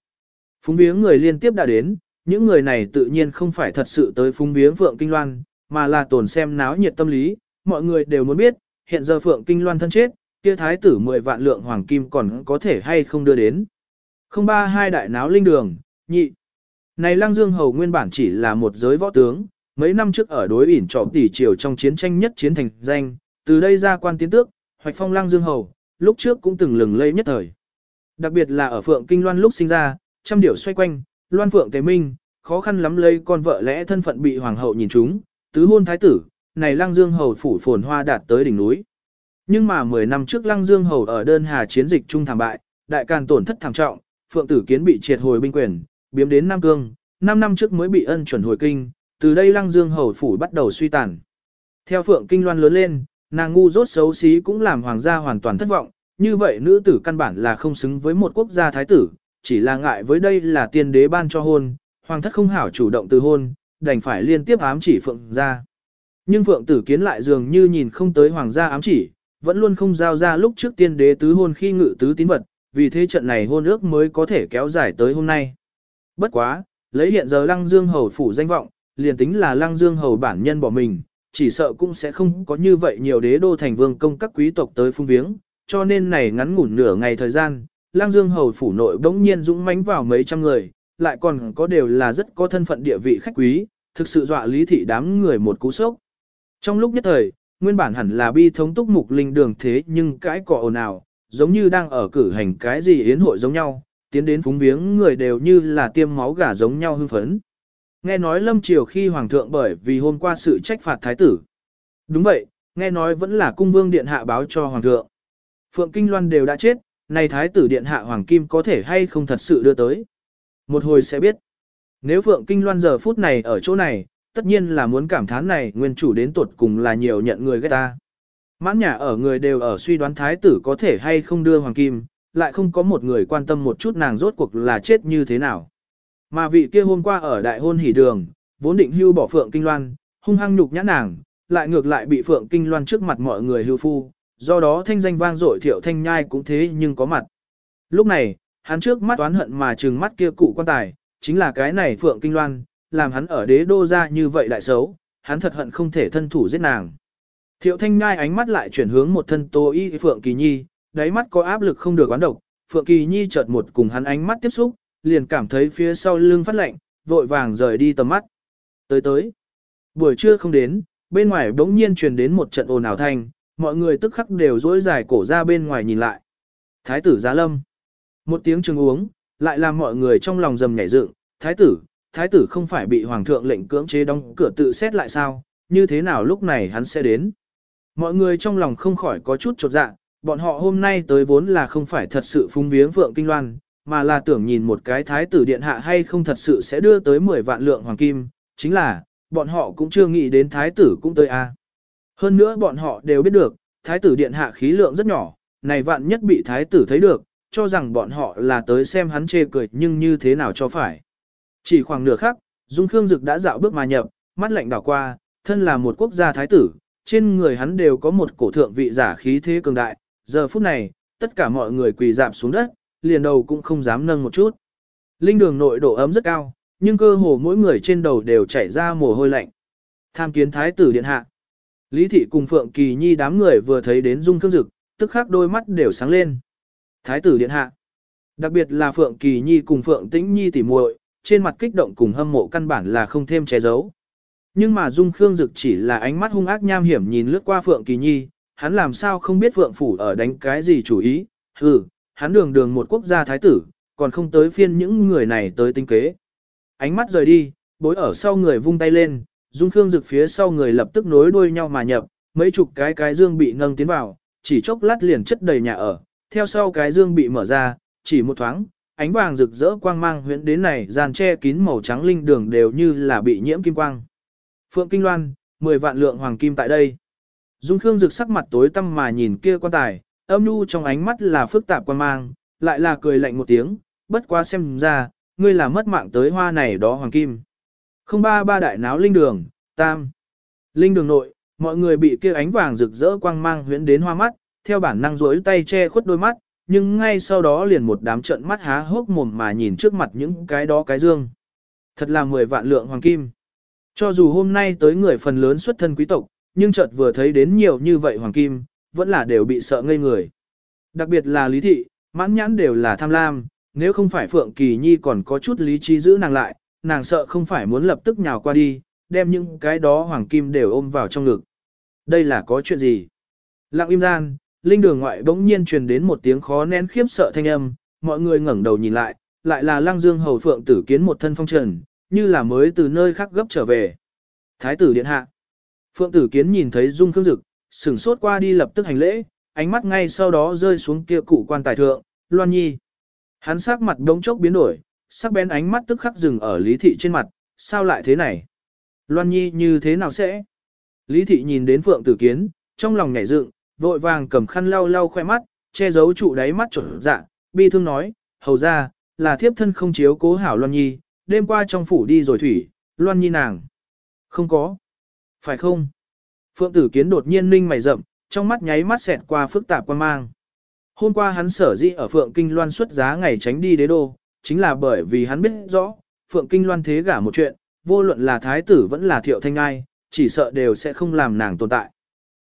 Phúng viếng người liên tiếp đã đến, những người này tự nhiên không phải thật sự tới phúng viếng Phượng Kinh Loan, mà là tồn xem náo nhiệt tâm lý, mọi người đều muốn biết, hiện giờ Phượng Kinh Loan thân chết, kia thái tử 10 vạn lượng hoàng kim còn có thể hay không đưa đến. Không ba hai đại náo linh đường, nhị. Này Lăng Dương Hầu nguyên bản chỉ là một giới võ tướng, mấy năm trước ở đối ỉn trọ tỷ triều trong chiến tranh nhất chiến thành danh, từ đây ra quan tiến tước, hoạch phong lang dương hầu, lúc trước cũng từng lừng lây nhất thời. Đặc biệt là ở Phượng Kinh Loan lúc sinh ra, trăm điểu xoay quanh, Loan Phượng Tế Minh, khó khăn lắm lấy con vợ lẽ thân phận bị hoàng hậu nhìn chúng, tứ hôn thái tử, này lăng dương hầu phủ phồn hoa đạt tới đỉnh núi. Nhưng mà 10 năm trước lăng dương hầu ở đơn hà chiến dịch trung thảm bại, đại càn tổn thất thảm trọng, Phượng Tử Kiến bị triệt hồi binh quyền, biếm đến Nam Cương, 5 năm trước mới bị ân chuẩn hồi kinh, từ đây lăng dương hầu phủ bắt đầu suy tàn. Theo Phượng Kinh Loan lớn lên, nàng ngu dốt xấu xí cũng làm hoàng gia hoàn toàn thất vọng, như vậy nữ tử căn bản là không xứng với một quốc gia thái tử, chỉ là ngại với đây là tiên đế ban cho hôn, hoàng thất không hảo chủ động từ hôn, đành phải liên tiếp ám chỉ Phượng gia. Nhưng Phượng tử kiến lại dường như nhìn không tới hoàng gia ám chỉ, vẫn luôn không giao ra lúc trước tiên đế tứ hôn khi ngự tứ tín vật, vì thế trận này hôn ước mới có thể kéo dài tới hôm nay. Bất quá, lấy hiện giờ Lăng Dương Hầu phủ danh vọng, liền tính là Lăng Dương Hầu bản nhân bỏ mình, chỉ sợ cũng sẽ không có như vậy nhiều đế đô thành vương công các quý tộc tới phung viếng, cho nên này ngắn ngủn nửa ngày thời gian, Lang Dương hầu phủ nội bỗng nhiên dũng mãnh vào mấy trăm người, lại còn có đều là rất có thân phận địa vị khách quý, thực sự dọa lý thị đám người một cú sốc. Trong lúc nhất thời, nguyên bản hẳn là bi thống túc mục linh đường thế nhưng cãi cọ ồn ào, giống như đang ở cử hành cái gì yến hội giống nhau, tiến đến phúng viếng người đều như là tiêm máu gà giống nhau hưng phấn. Nghe nói lâm triều khi hoàng thượng bởi vì hôm qua sự trách phạt thái tử. Đúng vậy, nghe nói vẫn là cung vương điện hạ báo cho hoàng thượng. Phượng Kinh Loan đều đã chết, này thái tử điện hạ hoàng kim có thể hay không thật sự đưa tới. Một hồi sẽ biết. Nếu Phượng Kinh Loan giờ phút này ở chỗ này, tất nhiên là muốn cảm thán này nguyên chủ đến tuột cùng là nhiều nhận người ghét ta. Mãn nhà ở người đều ở suy đoán thái tử có thể hay không đưa hoàng kim, lại không có một người quan tâm một chút nàng rốt cuộc là chết như thế nào. Mà vị kia hôm qua ở đại hôn hỉ đường, vốn định hưu bỏ Phượng Kinh Loan, hung hăng nhục nhã nàng, lại ngược lại bị Phượng Kinh Loan trước mặt mọi người hưu phu, do đó thanh danh vang dội thiệu thanh nhai cũng thế nhưng có mặt. Lúc này, hắn trước mắt toán hận mà trừng mắt kia cụ quan tài, chính là cái này Phượng Kinh Loan, làm hắn ở đế đô ra như vậy đại xấu, hắn thật hận không thể thân thủ giết nàng. Thiệu thanh nhai ánh mắt lại chuyển hướng một thân tô y Phượng Kỳ Nhi, đáy mắt có áp lực không được quán độc, Phượng Kỳ Nhi chợt một cùng hắn ánh mắt tiếp xúc, liền cảm thấy phía sau lưng phát lạnh, vội vàng rời đi tầm mắt. Tới tới, buổi trưa không đến, bên ngoài bỗng nhiên truyền đến một trận ồn ào thanh, mọi người tức khắc đều dối dài cổ ra bên ngoài nhìn lại. Thái tử giá lâm. Một tiếng trừng uống, lại làm mọi người trong lòng rầm nhảy dựng. Thái tử, thái tử không phải bị hoàng thượng lệnh cưỡng chế đóng cửa tự xét lại sao, như thế nào lúc này hắn sẽ đến. Mọi người trong lòng không khỏi có chút chột dạ, bọn họ hôm nay tới vốn là không phải thật sự phung viếng Phượng Kinh Loan, mà là tưởng nhìn một cái thái tử điện hạ hay không thật sự sẽ đưa tới 10 vạn lượng hoàng kim, chính là, bọn họ cũng chưa nghĩ đến thái tử cũng tới a. À. Hơn nữa bọn họ đều biết được, thái tử điện hạ khí lượng rất nhỏ, này vạn nhất bị thái tử thấy được, cho rằng bọn họ là tới xem hắn chê cười nhưng như thế nào cho phải. Chỉ khoảng nửa khắc, Dung Khương Dực đã dạo bước mà nhập, mắt lạnh đảo qua, thân là một quốc gia thái tử, trên người hắn đều có một cổ thượng vị giả khí thế cường đại, giờ phút này, tất cả mọi người quỳ dạp xuống đất, liền đầu cũng không dám nâng một chút. Linh đường nội độ ấm rất cao, nhưng cơ hồ mỗi người trên đầu đều chảy ra mồ hôi lạnh. Tham kiến thái tử điện hạ. Lý thị cùng Phượng Kỳ Nhi đám người vừa thấy đến Dung Khương Dực, tức khắc đôi mắt đều sáng lên. Thái tử điện hạ. Đặc biệt là Phượng Kỳ Nhi cùng Phượng Tĩnh Nhi tỉ muội, trên mặt kích động cùng hâm mộ căn bản là không thêm che giấu. Nhưng mà Dung Khương Dực chỉ là ánh mắt hung ác nham hiểm nhìn lướt qua Phượng Kỳ Nhi, hắn làm sao không biết Phượng Phủ ở đánh cái gì chủ ý, hừ, hắn đường đường một quốc gia thái tử, còn không tới phiên những người này tới tinh kế. Ánh mắt rời đi, bối ở sau người vung tay lên, Dung Khương Dực phía sau người lập tức nối đuôi nhau mà nhập, mấy chục cái cái dương bị nâng tiến vào, chỉ chốc lát liền chất đầy nhà ở, theo sau cái dương bị mở ra, chỉ một thoáng, ánh vàng rực rỡ quang mang huyễn đến này dàn che kín màu trắng linh đường đều như là bị nhiễm kim quang. Phượng Kinh Loan, 10 vạn lượng hoàng kim tại đây. Dung Khương Dực sắc mặt tối tăm mà nhìn kia quan tài, âm nhu trong ánh mắt là phức tạp quang mang, lại là cười lạnh một tiếng, bất quá xem ra, ngươi là mất mạng tới hoa này đó hoàng kim. Không ba ba đại náo linh đường, tam. Linh đường nội, mọi người bị kia ánh vàng rực rỡ quang mang huyễn đến hoa mắt, theo bản năng rối tay che khuất đôi mắt, nhưng ngay sau đó liền một đám trận mắt há hốc mồm mà nhìn trước mặt những cái đó cái dương. Thật là 10 vạn lượng hoàng kim. Cho dù hôm nay tới người phần lớn xuất thân quý tộc, nhưng chợt vừa thấy đến nhiều như vậy hoàng kim, vẫn là đều bị sợ ngây người. Đặc biệt là lý thị, mãn nhãn đều là tham lam, nếu không phải Phượng Kỳ Nhi còn có chút lý trí giữ nàng lại, nàng sợ không phải muốn lập tức nhào qua đi, đem những cái đó hoàng kim đều ôm vào trong ngực. Đây là có chuyện gì? Lặng im gian, linh đường ngoại bỗng nhiên truyền đến một tiếng khó nén khiếp sợ thanh âm, mọi người ngẩng đầu nhìn lại, lại là Lăng Dương hầu phượng tử kiến một thân phong trần, như là mới từ nơi khác gấp trở về. Thái tử điện hạ. Phượng tử kiến nhìn thấy Dung Khương Dực, sửng sốt qua đi lập tức hành lễ, ánh mắt ngay sau đó rơi xuống kia cụ quan tài thượng, Loan Nhi. Hắn sắc mặt đống chốc biến đổi, sắc bén ánh mắt tức khắc dừng ở Lý Thị trên mặt, sao lại thế này? Loan Nhi như thế nào sẽ? Lý Thị nhìn đến Phượng Tử Kiến, trong lòng nhảy dựng, vội vàng cầm khăn lau lau khoe mắt, che giấu trụ đáy mắt trở dạ, bi thương nói, hầu ra, là thiếp thân không chiếu cố hảo Loan Nhi, đêm qua trong phủ đi rồi thủy, Loan Nhi nàng. Không có. Phải không? Phượng Tử Kiến đột nhiên ninh mày rậm, trong mắt nháy mắt xẹt qua phức tạp quan mang. Hôm qua hắn sở dĩ ở Phượng Kinh Loan xuất giá ngày tránh đi đế đô, chính là bởi vì hắn biết rõ, Phượng Kinh Loan thế gả một chuyện, vô luận là thái tử vẫn là thiệu thanh ai, chỉ sợ đều sẽ không làm nàng tồn tại.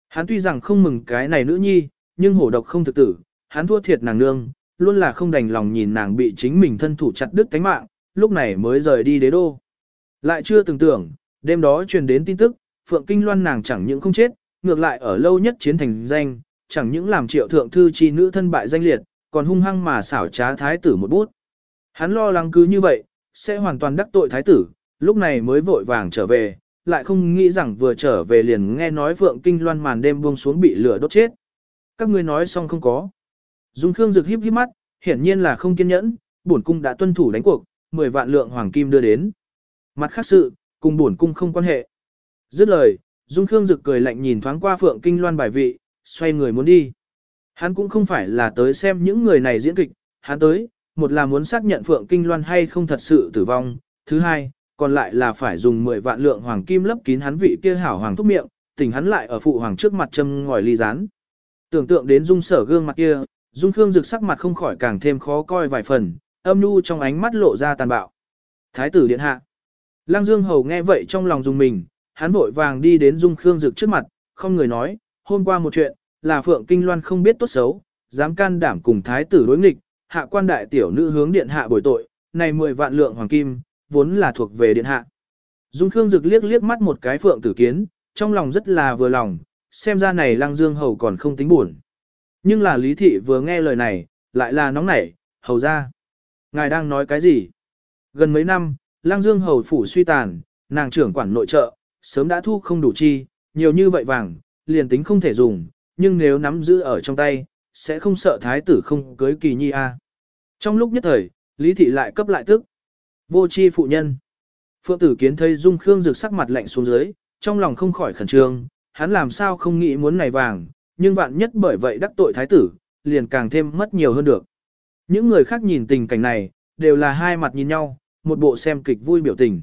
Hắn tuy rằng không mừng cái này nữ nhi, nhưng hổ độc không thực tử, hắn thua thiệt nàng nương, luôn là không đành lòng nhìn nàng bị chính mình thân thủ chặt đứt cánh mạng, lúc này mới rời đi đế đô. Lại chưa từng tưởng, đêm đó truyền đến tin tức, Phượng Kinh Loan nàng chẳng những không chết, ngược lại ở lâu nhất chiến thành danh, chẳng những làm triệu thượng thư chi nữ thân bại danh liệt, còn hung hăng mà xảo trá thái tử một bút. Hắn lo lắng cứ như vậy, sẽ hoàn toàn đắc tội thái tử, lúc này mới vội vàng trở về, lại không nghĩ rằng vừa trở về liền nghe nói Phượng Kinh Loan màn đêm buông xuống bị lửa đốt chết. Các ngươi nói xong không có. Dung Khương rực híp híp mắt, hiển nhiên là không kiên nhẫn, bổn cung đã tuân thủ đánh cuộc, 10 vạn lượng hoàng kim đưa đến. Mặt khác sự, cùng bổn cung không quan hệ. Dứt lời, Dung Khương dực cười lạnh nhìn thoáng qua Phượng Kinh Loan bài vị, xoay người muốn đi. Hắn cũng không phải là tới xem những người này diễn kịch, hắn tới, một là muốn xác nhận Phượng Kinh Loan hay không thật sự tử vong, thứ hai, còn lại là phải dùng 10 vạn lượng hoàng kim lấp kín hắn vị kia hảo hoàng thúc miệng, tỉnh hắn lại ở phụ hoàng trước mặt châm ngòi ly rán. Tưởng tượng đến dung sở gương mặt kia, dung khương dực sắc mặt không khỏi càng thêm khó coi vài phần, âm nu trong ánh mắt lộ ra tàn bạo. Thái tử điện hạ. Lăng Dương Hầu nghe vậy trong lòng dùng mình, hắn vội vàng đi đến dung khương Dực trước mặt, không người nói, hôm qua một chuyện, là Phượng Kinh Loan không biết tốt xấu, dám can đảm cùng thái tử đối nghịch, hạ quan đại tiểu nữ hướng điện hạ bồi tội, này 10 vạn lượng hoàng kim, vốn là thuộc về điện hạ. Dung Khương Dực liếc liếc mắt một cái phượng tử kiến, trong lòng rất là vừa lòng, xem ra này Lăng Dương Hầu còn không tính buồn. Nhưng là Lý Thị vừa nghe lời này, lại là nóng nảy, hầu ra. Ngài đang nói cái gì? Gần mấy năm, Lăng Dương Hầu phủ suy tàn, nàng trưởng quản nội trợ, sớm đã thu không đủ chi, nhiều như vậy vàng, liền tính không thể dùng, nhưng nếu nắm giữ ở trong tay, sẽ không sợ thái tử không cưới kỳ nhi a. Trong lúc nhất thời, Lý Thị lại cấp lại tức. Vô chi phụ nhân. Phượng tử kiến thấy Dung Khương rực sắc mặt lạnh xuống dưới, trong lòng không khỏi khẩn trương, hắn làm sao không nghĩ muốn này vàng, nhưng vạn nhất bởi vậy đắc tội thái tử, liền càng thêm mất nhiều hơn được. Những người khác nhìn tình cảnh này, đều là hai mặt nhìn nhau, một bộ xem kịch vui biểu tình.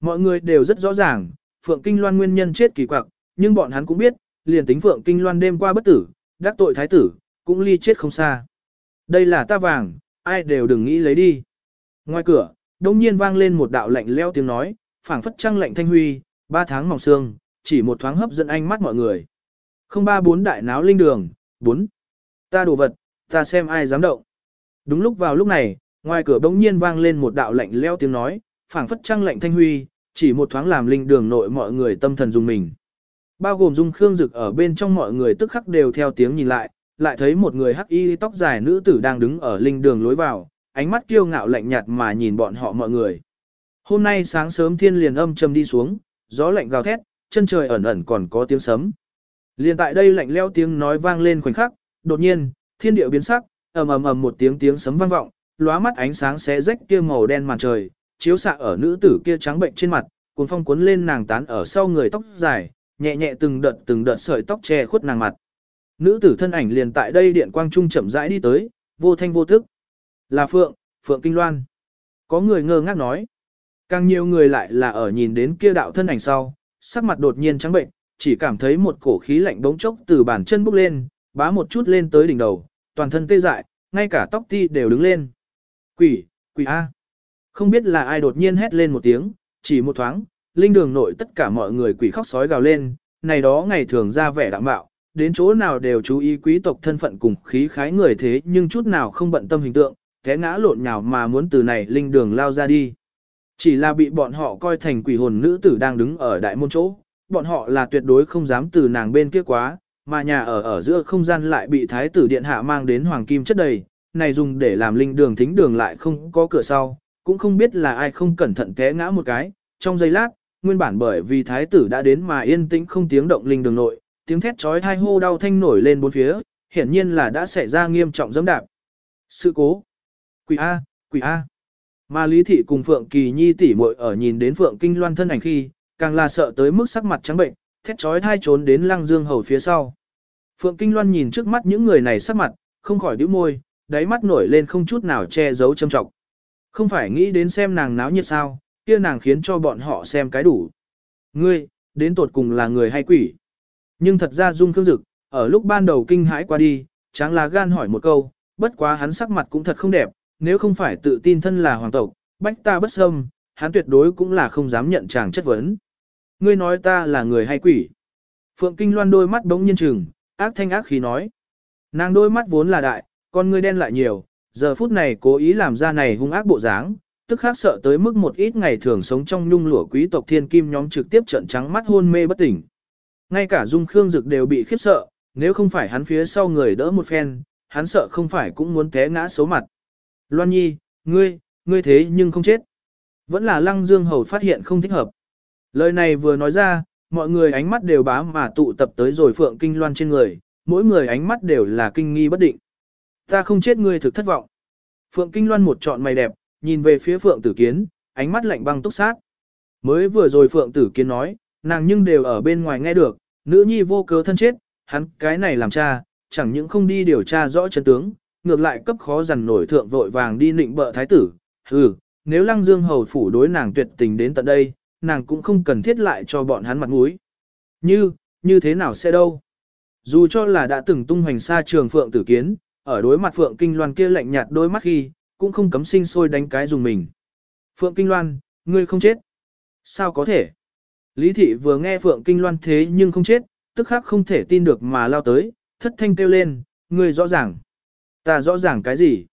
Mọi người đều rất rõ ràng, Phượng Kinh Loan nguyên nhân chết kỳ quặc, nhưng bọn hắn cũng biết, liền tính Phượng Kinh Loan đêm qua bất tử, đắc tội thái tử, cũng ly chết không xa. Đây là ta vàng, ai đều đừng nghĩ lấy đi. Ngoài cửa, đông nhiên vang lên một đạo lạnh leo tiếng nói, phảng phất trăng lạnh thanh huy, ba tháng mỏng xương, chỉ một thoáng hấp dẫn ánh mắt mọi người. Không ba bốn đại náo linh đường, bốn. Ta đồ vật, ta xem ai dám động. Đúng lúc vào lúc này, ngoài cửa bỗng nhiên vang lên một đạo lạnh leo tiếng nói, phảng phất trăng lạnh thanh huy, chỉ một thoáng làm linh đường nội mọi người tâm thần dùng mình. Bao gồm dung khương dực ở bên trong mọi người tức khắc đều theo tiếng nhìn lại, lại thấy một người hắc y tóc dài nữ tử đang đứng ở linh đường lối vào, ánh mắt kiêu ngạo lạnh nhạt mà nhìn bọn họ mọi người. Hôm nay sáng sớm thiên liền âm trầm đi xuống, gió lạnh gào thét, chân trời ẩn ẩn còn có tiếng sấm. Liền tại đây lạnh leo tiếng nói vang lên khoảnh khắc, đột nhiên, thiên địa biến sắc, ầm ầm ầm một tiếng tiếng sấm vang vọng, lóa mắt ánh sáng xé rách kia màu đen màn trời, chiếu xạ ở nữ tử kia trắng bệnh trên mặt, cuốn phong cuốn lên nàng tán ở sau người tóc dài, nhẹ nhẹ từng đợt từng đợt sợi tóc che khuất nàng mặt. Nữ tử thân ảnh liền tại đây điện quang trung chậm rãi đi tới, vô thanh vô thức. Là Phượng, Phượng Kinh Loan. Có người ngơ ngác nói. Càng nhiều người lại là ở nhìn đến kia đạo thân ảnh sau, sắc mặt đột nhiên trắng bệnh, chỉ cảm thấy một cổ khí lạnh bỗng chốc từ bàn chân bốc lên, bá một chút lên tới đỉnh đầu, toàn thân tê dại, ngay cả tóc ti đều đứng lên. Quỷ, quỷ A. Không biết là ai đột nhiên hét lên một tiếng, chỉ một thoáng, linh đường nội tất cả mọi người quỷ khóc sói gào lên, này đó ngày thường ra vẻ đạm bạo, đến chỗ nào đều chú ý quý tộc thân phận cùng khí khái người thế nhưng chút nào không bận tâm hình tượng, té ngã lộn nhào mà muốn từ này linh đường lao ra đi. Chỉ là bị bọn họ coi thành quỷ hồn nữ tử đang đứng ở đại môn chỗ, bọn họ là tuyệt đối không dám từ nàng bên kia quá, mà nhà ở ở giữa không gian lại bị thái tử điện hạ mang đến hoàng kim chất đầy, này dùng để làm linh đường thính đường lại không có cửa sau, cũng không biết là ai không cẩn thận té ngã một cái, trong giây lát, nguyên bản bởi vì thái tử đã đến mà yên tĩnh không tiếng động linh đường nội, tiếng thét chói tai hô đau thanh nổi lên bốn phía, hiển nhiên là đã xảy ra nghiêm trọng dẫm đạp. Sự cố. Quỷ A, quỷ A. Mà Lý Thị cùng Phượng Kỳ Nhi tỷ muội ở nhìn đến Phượng Kinh Loan thân ảnh khi, càng là sợ tới mức sắc mặt trắng bệnh, thét chói tai trốn đến Lăng Dương Hầu phía sau. Phượng Kinh Loan nhìn trước mắt những người này sắc mặt, không khỏi nhíu môi, đáy mắt nổi lên không chút nào che giấu châm trọng. Không phải nghĩ đến xem nàng náo nhiệt sao, kia nàng khiến cho bọn họ xem cái đủ. Ngươi, đến tột cùng là người hay quỷ. Nhưng thật ra Dung Khương Dực, ở lúc ban đầu kinh hãi qua đi, tráng lá gan hỏi một câu, bất quá hắn sắc mặt cũng thật không đẹp, nếu không phải tự tin thân là hoàng tộc, bách ta bất xâm, hắn tuyệt đối cũng là không dám nhận chàng chất vấn. Ngươi nói ta là người hay quỷ. Phượng Kinh Loan đôi mắt bỗng nhiên trừng, ác thanh ác khí nói. Nàng đôi mắt vốn là đại, con ngươi đen lại nhiều, giờ phút này cố ý làm ra này hung ác bộ dáng, tức khác sợ tới mức một ít ngày thường sống trong nhung lụa quý tộc thiên kim nhóm trực tiếp trận trắng mắt hôn mê bất tỉnh. Ngay cả Dung Khương Dực đều bị khiếp sợ, nếu không phải hắn phía sau người đỡ một phen, hắn sợ không phải cũng muốn té ngã xấu mặt. Loan Nhi, ngươi, ngươi thế nhưng không chết. Vẫn là Lăng Dương Hầu phát hiện không thích hợp. Lời này vừa nói ra, mọi người ánh mắt đều bám mà tụ tập tới rồi Phượng Kinh Loan trên người, mỗi người ánh mắt đều là kinh nghi bất định. Ta không chết ngươi thực thất vọng. Phượng Kinh Loan một trọn mày đẹp, nhìn về phía Phượng Tử Kiến, ánh mắt lạnh băng túc sát. Mới vừa rồi Phượng Tử Kiến nói, nàng nhưng đều ở bên ngoài nghe được, nữ nhi vô cớ thân chết, hắn cái này làm cha, chẳng những không đi điều tra rõ chân tướng, ngược lại cấp khó dằn nổi thượng vội vàng đi nịnh bợ thái tử. Ừ, nếu Lăng Dương hầu phủ đối nàng tuyệt tình đến tận đây, nàng cũng không cần thiết lại cho bọn hắn mặt mũi. Như, như thế nào sẽ đâu? Dù cho là đã từng tung hoành xa trường Phượng Tử Kiến, ở đối mặt Phượng Kinh Loan kia lạnh nhạt đôi mắt khi, cũng không cấm sinh sôi đánh cái dùng mình. Phượng Kinh Loan, ngươi không chết. Sao có thể? Lý thị vừa nghe Phượng Kinh Loan thế nhưng không chết, tức khắc không thể tin được mà lao tới, thất thanh kêu lên, ngươi rõ ràng. Ta rõ ràng cái gì?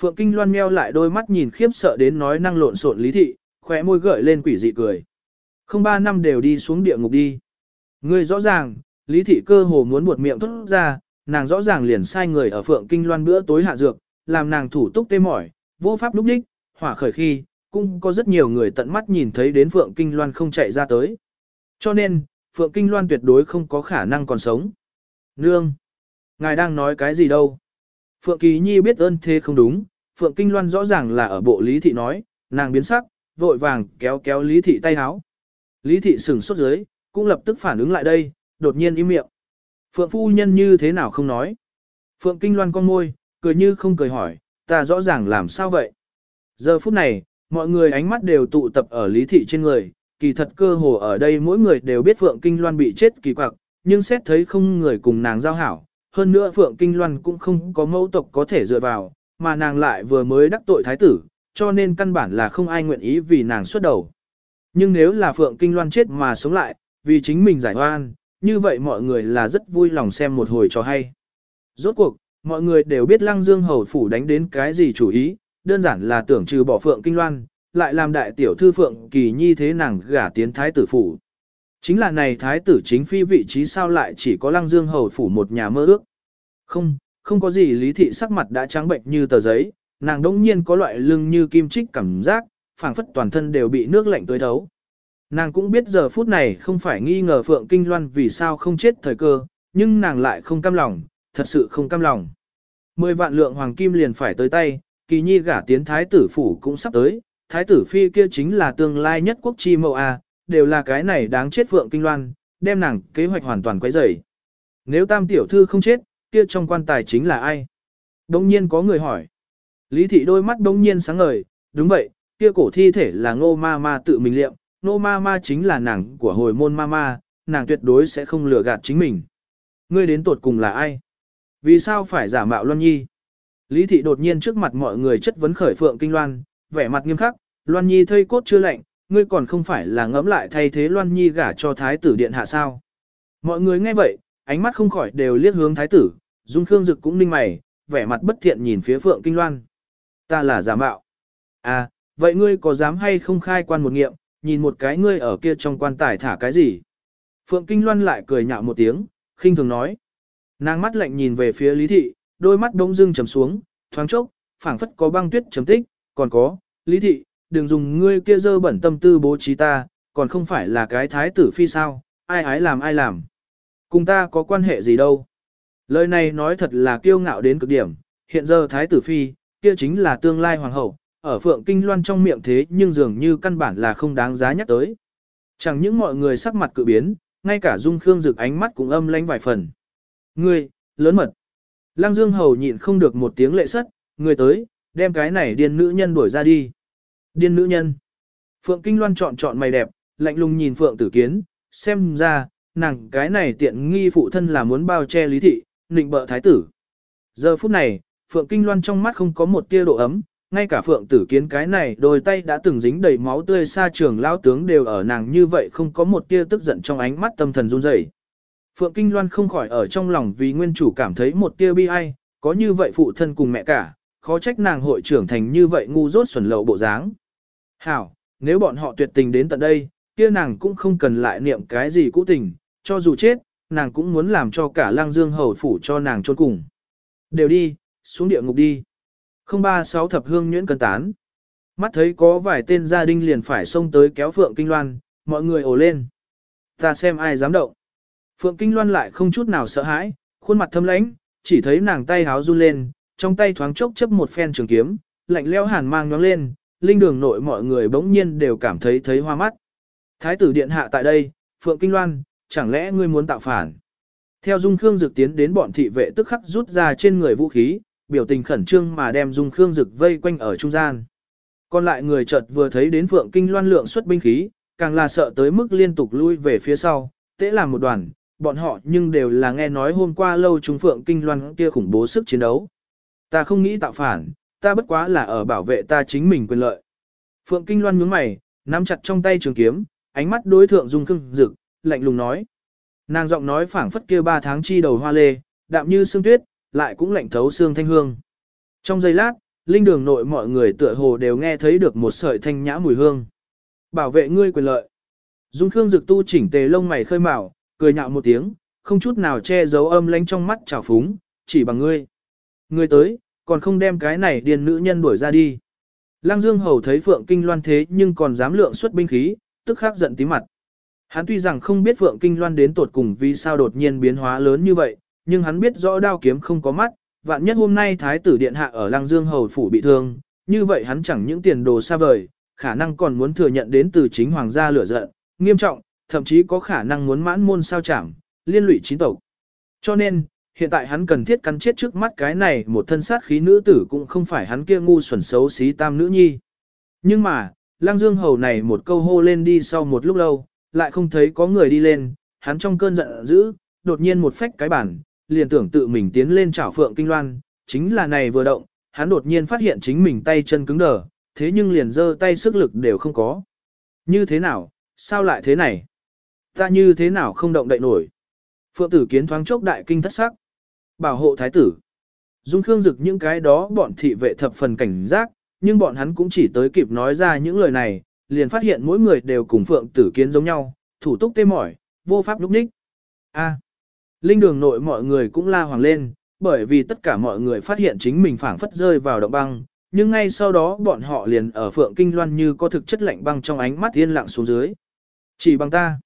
Phượng Kinh Loan meo lại đôi mắt nhìn khiếp sợ đến nói năng lộn xộn Lý thị, khóe môi gợi lên quỷ dị cười. Không ba năm đều đi xuống địa ngục đi. Ngươi rõ ràng, Lý thị cơ hồ muốn buột miệng thốt ra, nàng rõ ràng liền sai người ở Phượng Kinh Loan bữa tối hạ dược, làm nàng thủ túc tê mỏi, vô pháp lúc đích, hỏa khởi khi, cũng có rất nhiều người tận mắt nhìn thấy đến Phượng Kinh Loan không chạy ra tới. Cho nên, Phượng Kinh Loan tuyệt đối không có khả năng còn sống. Nương! Ngài đang nói cái gì đâu? Phượng Kỳ Nhi biết ơn thế không đúng, Phượng Kinh Loan rõ ràng là ở bộ Lý Thị nói, nàng biến sắc, vội vàng kéo kéo Lý Thị tay háo. Lý Thị sửng sốt dưới, cũng lập tức phản ứng lại đây, đột nhiên im miệng. Phượng Phu Nhân như thế nào không nói? Phượng Kinh Loan con môi, cười như không cười hỏi, ta rõ ràng làm sao vậy? Giờ phút này, mọi người ánh mắt đều tụ tập ở Lý Thị trên người, kỳ thật cơ hồ ở đây mỗi người đều biết Phượng Kinh Loan bị chết kỳ quặc, nhưng xét thấy không người cùng nàng giao hảo, hơn nữa Phượng Kinh Loan cũng không có mẫu tộc có thể dựa vào, mà nàng lại vừa mới đắc tội thái tử, cho nên căn bản là không ai nguyện ý vì nàng xuất đầu. Nhưng nếu là Phượng Kinh Loan chết mà sống lại, vì chính mình giải oan, như vậy mọi người là rất vui lòng xem một hồi cho hay. Rốt cuộc, mọi người đều biết Lăng Dương Hầu Phủ đánh đến cái gì chủ ý, đơn giản là tưởng trừ bỏ Phượng Kinh Loan, lại làm đại tiểu thư Phượng Kỳ Nhi thế nàng gả tiến thái tử phủ. Chính là này thái tử chính phi vị trí sao lại chỉ có Lăng Dương Hầu Phủ một nhà mơ ước. Không, không có gì lý thị sắc mặt đã trắng bệnh như tờ giấy, nàng đỗng nhiên có loại lưng như kim chích cảm giác, phảng phất toàn thân đều bị nước lạnh tới thấu. Nàng cũng biết giờ phút này không phải nghi ngờ Phượng Kinh Loan vì sao không chết thời cơ, nhưng nàng lại không cam lòng, thật sự không cam lòng. Mười vạn lượng hoàng kim liền phải tới tay, kỳ nhi gả tiến thái tử phủ cũng sắp tới, thái tử phi kia chính là tương lai nhất quốc chi mẫu A, đều là cái này đáng chết Phượng Kinh Loan, đem nàng kế hoạch hoàn toàn quấy rầy. Nếu tam tiểu thư không chết, kia trong quan tài chính là ai? Đông nhiên có người hỏi. Lý thị đôi mắt đông nhiên sáng ngời, đúng vậy, kia cổ thi thể là ngô ma ma tự mình liệm. Nô ma ma chính là nàng của hồi môn ma ma, nàng tuyệt đối sẽ không lừa gạt chính mình. Ngươi đến tột cùng là ai? Vì sao phải giả mạo Loan Nhi? Lý thị đột nhiên trước mặt mọi người chất vấn khởi Phượng Kinh Loan, vẻ mặt nghiêm khắc, Loan Nhi thây cốt chưa lạnh, ngươi còn không phải là ngẫm lại thay thế Loan Nhi gả cho thái tử điện hạ sao? Mọi người nghe vậy, ánh mắt không khỏi đều liếc hướng thái tử, Dung Khương Dực cũng ninh mày, vẻ mặt bất thiện nhìn phía Phượng Kinh Loan. Ta là giả mạo. À, vậy ngươi có dám hay không khai quan một nghiệm, nhìn một cái ngươi ở kia trong quan tài thả cái gì? Phượng Kinh Loan lại cười nhạo một tiếng, khinh thường nói. Nàng mắt lạnh nhìn về phía Lý Thị, đôi mắt đống dưng trầm xuống, thoáng chốc, phảng phất có băng tuyết chấm tích, còn có, Lý Thị, đừng dùng ngươi kia dơ bẩn tâm tư bố trí ta, còn không phải là cái thái tử phi sao, ai ái làm ai làm. Cùng ta có quan hệ gì đâu. Lời này nói thật là kiêu ngạo đến cực điểm, hiện giờ thái tử phi, kia chính là tương lai hoàng hậu, ở phượng kinh loan trong miệng thế nhưng dường như căn bản là không đáng giá nhắc tới. Chẳng những mọi người sắc mặt cự biến, ngay cả dung khương rực ánh mắt cũng âm lánh vài phần. Ngươi, lớn mật. Lăng Dương Hầu nhịn không được một tiếng lệ sất, người tới, đem cái này điên nữ nhân đuổi ra đi. Điên nữ nhân. Phượng Kinh Loan chọn chọn mày đẹp, lạnh lùng nhìn Phượng Tử Kiến, xem ra, nàng cái này tiện nghi phụ thân là muốn bao che lý thị, nịnh bợ thái tử. Giờ phút này, Phượng Kinh Loan trong mắt không có một tia độ ấm, ngay cả Phượng Tử Kiến cái này đôi tay đã từng dính đầy máu tươi xa trường lao tướng đều ở nàng như vậy không có một tia tức giận trong ánh mắt tâm thần run rẩy. Phượng Kinh Loan không khỏi ở trong lòng vì nguyên chủ cảm thấy một tia bi ai, có như vậy phụ thân cùng mẹ cả, khó trách nàng hội trưởng thành như vậy ngu dốt xuẩn lậu bộ dáng. Hảo, nếu bọn họ tuyệt tình đến tận đây, kia nàng cũng không cần lại niệm cái gì cũ tình, cho dù chết, nàng cũng muốn làm cho cả lang dương hầu phủ cho nàng trôn cùng. Đều đi, xuống địa ngục đi. 036 thập hương nhuyễn cân tán. Mắt thấy có vài tên gia đình liền phải xông tới kéo Phượng Kinh Loan, mọi người ồ lên. Ta xem ai dám động. Phượng Kinh Loan lại không chút nào sợ hãi, khuôn mặt thâm lãnh, chỉ thấy nàng tay háo run lên, trong tay thoáng chốc chấp một phen trường kiếm, lạnh leo hàn mang nhoáng lên, linh đường nội mọi người bỗng nhiên đều cảm thấy thấy hoa mắt. Thái tử điện hạ tại đây, Phượng Kinh Loan, chẳng lẽ ngươi muốn tạo phản? Theo Dung Khương Dực tiến đến bọn thị vệ tức khắc rút ra trên người vũ khí, biểu tình khẩn trương mà đem Dung Khương Dực vây quanh ở trung gian. Còn lại người chợt vừa thấy đến Phượng Kinh Loan lượng xuất binh khí, càng là sợ tới mức liên tục lui về phía sau, tễ làm một đoàn, bọn họ nhưng đều là nghe nói hôm qua lâu chúng Phượng Kinh Loan kia khủng bố sức chiến đấu. Ta không nghĩ tạo phản, ta bất quá là ở bảo vệ ta chính mình quyền lợi. Phượng Kinh Loan nhướng mày, nắm chặt trong tay trường kiếm, ánh mắt đối thượng Dung Khương Dực, lạnh lùng nói. Nàng giọng nói phảng phất kia ba tháng chi đầu hoa lê, đạm như sương tuyết, lại cũng lạnh thấu xương thanh hương. Trong giây lát, linh đường nội mọi người tựa hồ đều nghe thấy được một sợi thanh nhã mùi hương. Bảo vệ ngươi quyền lợi. Dung Khương Dực tu chỉnh tề lông mày khơi mào, cười nhạo một tiếng, không chút nào che giấu âm lãnh trong mắt trào phúng, chỉ bằng ngươi. Ngươi tới, còn không đem cái này điền nữ nhân đuổi ra đi. Lăng Dương Hầu thấy Phượng Kinh Loan thế nhưng còn dám lượng xuất binh khí, tức khắc giận tí mặt. Hắn tuy rằng không biết Phượng Kinh Loan đến tột cùng vì sao đột nhiên biến hóa lớn như vậy, nhưng hắn biết rõ đao kiếm không có mắt, vạn nhất hôm nay Thái tử Điện Hạ ở Lăng Dương Hầu Phủ bị thương, như vậy hắn chẳng những tiền đồ xa vời, khả năng còn muốn thừa nhận đến từ chính hoàng gia lửa giận, nghiêm trọng, thậm chí có khả năng muốn mãn môn sao chảm, liên lụy chính tộc. Cho nên, hiện tại hắn cần thiết cắn chết trước mắt cái này một thân sát khí nữ tử cũng không phải hắn kia ngu xuẩn xấu xí tam nữ nhi. Nhưng mà, Lăng Dương Hầu này một câu hô lên đi sau một lúc lâu, lại không thấy có người đi lên, hắn trong cơn giận dữ, đột nhiên một phách cái bản, liền tưởng tự mình tiến lên chảo Phượng Kinh Loan, chính là này vừa động, hắn đột nhiên phát hiện chính mình tay chân cứng đờ, thế nhưng liền giơ tay sức lực đều không có. Như thế nào, sao lại thế này? Ta như thế nào không động đậy nổi? Phượng tử kiến thoáng chốc đại kinh thất sắc. Bảo hộ thái tử. Dung Khương Dực những cái đó bọn thị vệ thập phần cảnh giác, nhưng bọn hắn cũng chỉ tới kịp nói ra những lời này, liền phát hiện mỗi người đều cùng Phượng tử kiến giống nhau, thủ túc tê mỏi, vô pháp lúc ních. A linh đường nội mọi người cũng la hoàng lên, bởi vì tất cả mọi người phát hiện chính mình phảng phất rơi vào động băng, nhưng ngay sau đó bọn họ liền ở Phượng Kinh Loan như có thực chất lạnh băng trong ánh mắt yên lặng xuống dưới. Chỉ bằng ta.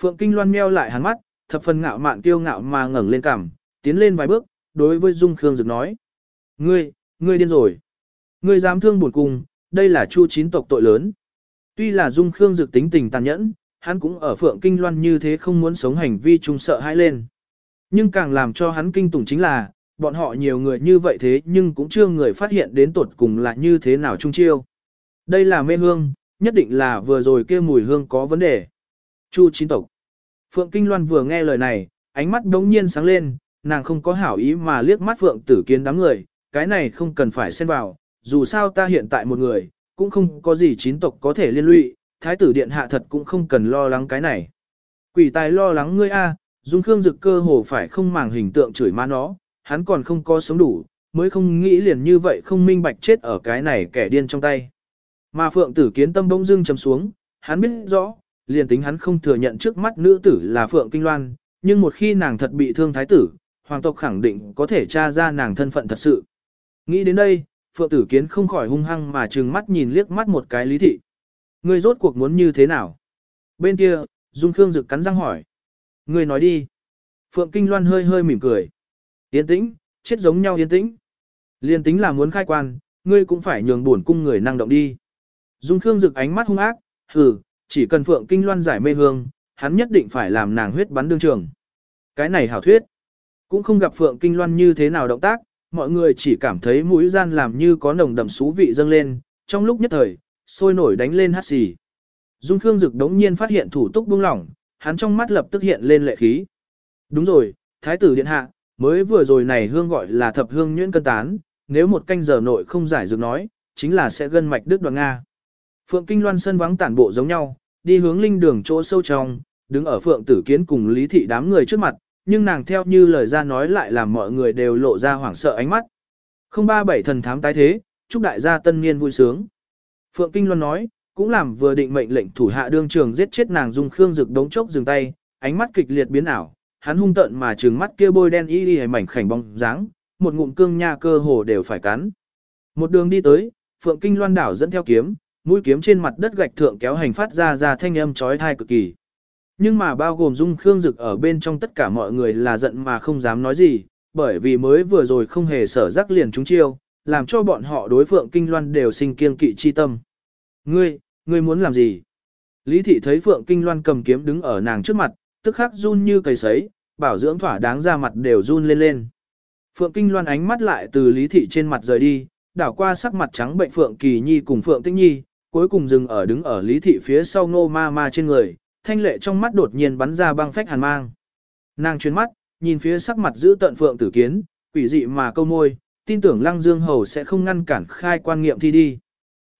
Phượng Kinh Loan meo lại hắn mắt, thập phần ngạo mạn kiêu ngạo mà ngẩng lên cằm, tiến lên vài bước, đối với Dung Khương Dực nói. Ngươi, ngươi điên rồi. Ngươi dám thương buồn cung, đây là chu chín tộc tội lớn. Tuy là Dung Khương Dực tính tình tàn nhẫn, hắn cũng ở Phượng Kinh Loan như thế không muốn sống hành vi trung sợ hãi lên. Nhưng càng làm cho hắn kinh tủng chính là, bọn họ nhiều người như vậy thế nhưng cũng chưa người phát hiện đến tột cùng là như thế nào trung chiêu. Đây là mê hương, nhất định là vừa rồi kia mùi hương có vấn đề. Chu chín tộc. Phượng Kinh Loan vừa nghe lời này, ánh mắt đống nhiên sáng lên, nàng không có hảo ý mà liếc mắt Phượng Tử Kiến đám người, cái này không cần phải xen vào, dù sao ta hiện tại một người, cũng không có gì chín tộc có thể liên lụy, thái tử điện hạ thật cũng không cần lo lắng cái này. Quỷ tài lo lắng ngươi a, Dung Khương Dực cơ hồ phải không màng hình tượng chửi má nó, hắn còn không có sống đủ, mới không nghĩ liền như vậy không minh bạch chết ở cái này kẻ điên trong tay. Mà Phượng Tử Kiến tâm bỗng dưng trầm xuống, hắn biết rõ, liền tính hắn không thừa nhận trước mắt nữ tử là Phượng Kinh Loan, nhưng một khi nàng thật bị thương thái tử, hoàng tộc khẳng định có thể tra ra nàng thân phận thật sự. Nghĩ đến đây, Phượng Tử Kiến không khỏi hung hăng mà trừng mắt nhìn liếc mắt một cái lý thị. Ngươi rốt cuộc muốn như thế nào? Bên kia, Dung Khương Dực cắn răng hỏi. Ngươi nói đi. Phượng Kinh Loan hơi hơi mỉm cười. Yên tĩnh, chết giống nhau yên tĩnh. Liên tính là muốn khai quan, ngươi cũng phải nhường buồn cung người năng động đi. Dung Khương Dực ánh mắt hung ác, hừ, chỉ cần Phượng Kinh Loan giải mê hương, hắn nhất định phải làm nàng huyết bắn đương trường. Cái này hảo thuyết. Cũng không gặp Phượng Kinh Loan như thế nào động tác, mọi người chỉ cảm thấy mũi gian làm như có nồng đậm xú vị dâng lên, trong lúc nhất thời, sôi nổi đánh lên hát xì. Dung Khương Dực đống nhiên phát hiện thủ túc buông lỏng, hắn trong mắt lập tức hiện lên lệ khí. Đúng rồi, Thái tử Điện Hạ, mới vừa rồi này hương gọi là thập hương nhuyễn cân tán, nếu một canh giờ nội không giải dược nói, chính là sẽ gân mạch đứt đoạn Nga. Phượng Kinh Loan sân vắng tản bộ giống nhau, đi hướng linh đường chỗ sâu trong, đứng ở Phượng Tử Kiến cùng Lý Thị đám người trước mặt, nhưng nàng theo như lời ra nói lại làm mọi người đều lộ ra hoảng sợ ánh mắt. Không ba bảy thần thám tái thế, chúc đại gia tân niên vui sướng. Phượng Kinh Loan nói, cũng làm vừa định mệnh lệnh thủ hạ đương trường giết chết nàng dung khương rực đống chốc dừng tay, ánh mắt kịch liệt biến ảo, hắn hung tợn mà trừng mắt kia bôi đen y y mảnh khảnh bóng dáng, một ngụm cương nha cơ hồ đều phải cắn. Một đường đi tới, Phượng Kinh Loan đảo dẫn theo kiếm, mũi kiếm trên mặt đất gạch thượng kéo hành phát ra ra thanh âm chói tai cực kỳ. Nhưng mà bao gồm Dung Khương Dực ở bên trong tất cả mọi người là giận mà không dám nói gì, bởi vì mới vừa rồi không hề sở rắc liền chúng chiêu, làm cho bọn họ đối Phượng Kinh Loan đều sinh kiên kỵ chi tâm. Ngươi, ngươi muốn làm gì? Lý thị thấy Phượng Kinh Loan cầm kiếm đứng ở nàng trước mặt, tức khắc run như cầy sấy, bảo dưỡng thỏa đáng ra mặt đều run lên lên. Phượng Kinh Loan ánh mắt lại từ Lý thị trên mặt rời đi, đảo qua sắc mặt trắng bệnh Phượng Kỳ Nhi cùng Phượng Tĩnh Nhi, cuối cùng dừng ở đứng ở Lý thị phía sau Ngô Ma Ma trên người, thanh lệ trong mắt đột nhiên bắn ra băng phách hàn mang. Nàng chuyến mắt, nhìn phía sắc mặt giữ tận Phượng Tử Kiến, quỷ dị mà câu môi, tin tưởng Lăng Dương Hầu sẽ không ngăn cản khai quan nghiệm thi đi.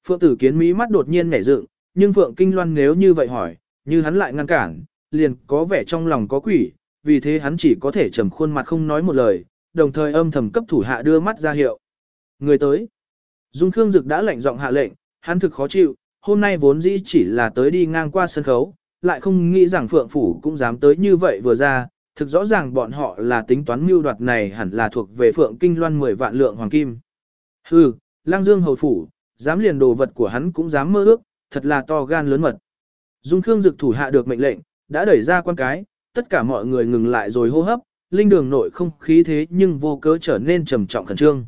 Phượng Tử Kiến mí mắt đột nhiên nhảy dựng, nhưng Phượng Kinh Loan nếu như vậy hỏi, như hắn lại ngăn cản, liền có vẻ trong lòng có quỷ, vì thế hắn chỉ có thể trầm khuôn mặt không nói một lời, đồng thời âm thầm cấp thủ hạ đưa mắt ra hiệu. Người tới. Dung Khương Dực đã lệnh giọng hạ lệnh, hắn thực khó chịu, hôm nay vốn dĩ chỉ là tới đi ngang qua sân khấu, lại không nghĩ rằng Phượng Phủ cũng dám tới như vậy vừa ra, thực rõ ràng bọn họ là tính toán mưu đoạt này hẳn là thuộc về Phượng Kinh Loan 10 vạn lượng hoàng kim. Hừ, Lang Dương Hầu Phủ, dám liền đồ vật của hắn cũng dám mơ ước, thật là to gan lớn mật. Dung Khương Dực thủ hạ được mệnh lệnh, đã đẩy ra quan cái, tất cả mọi người ngừng lại rồi hô hấp, linh đường nội không khí thế nhưng vô cớ trở nên trầm trọng khẩn trương.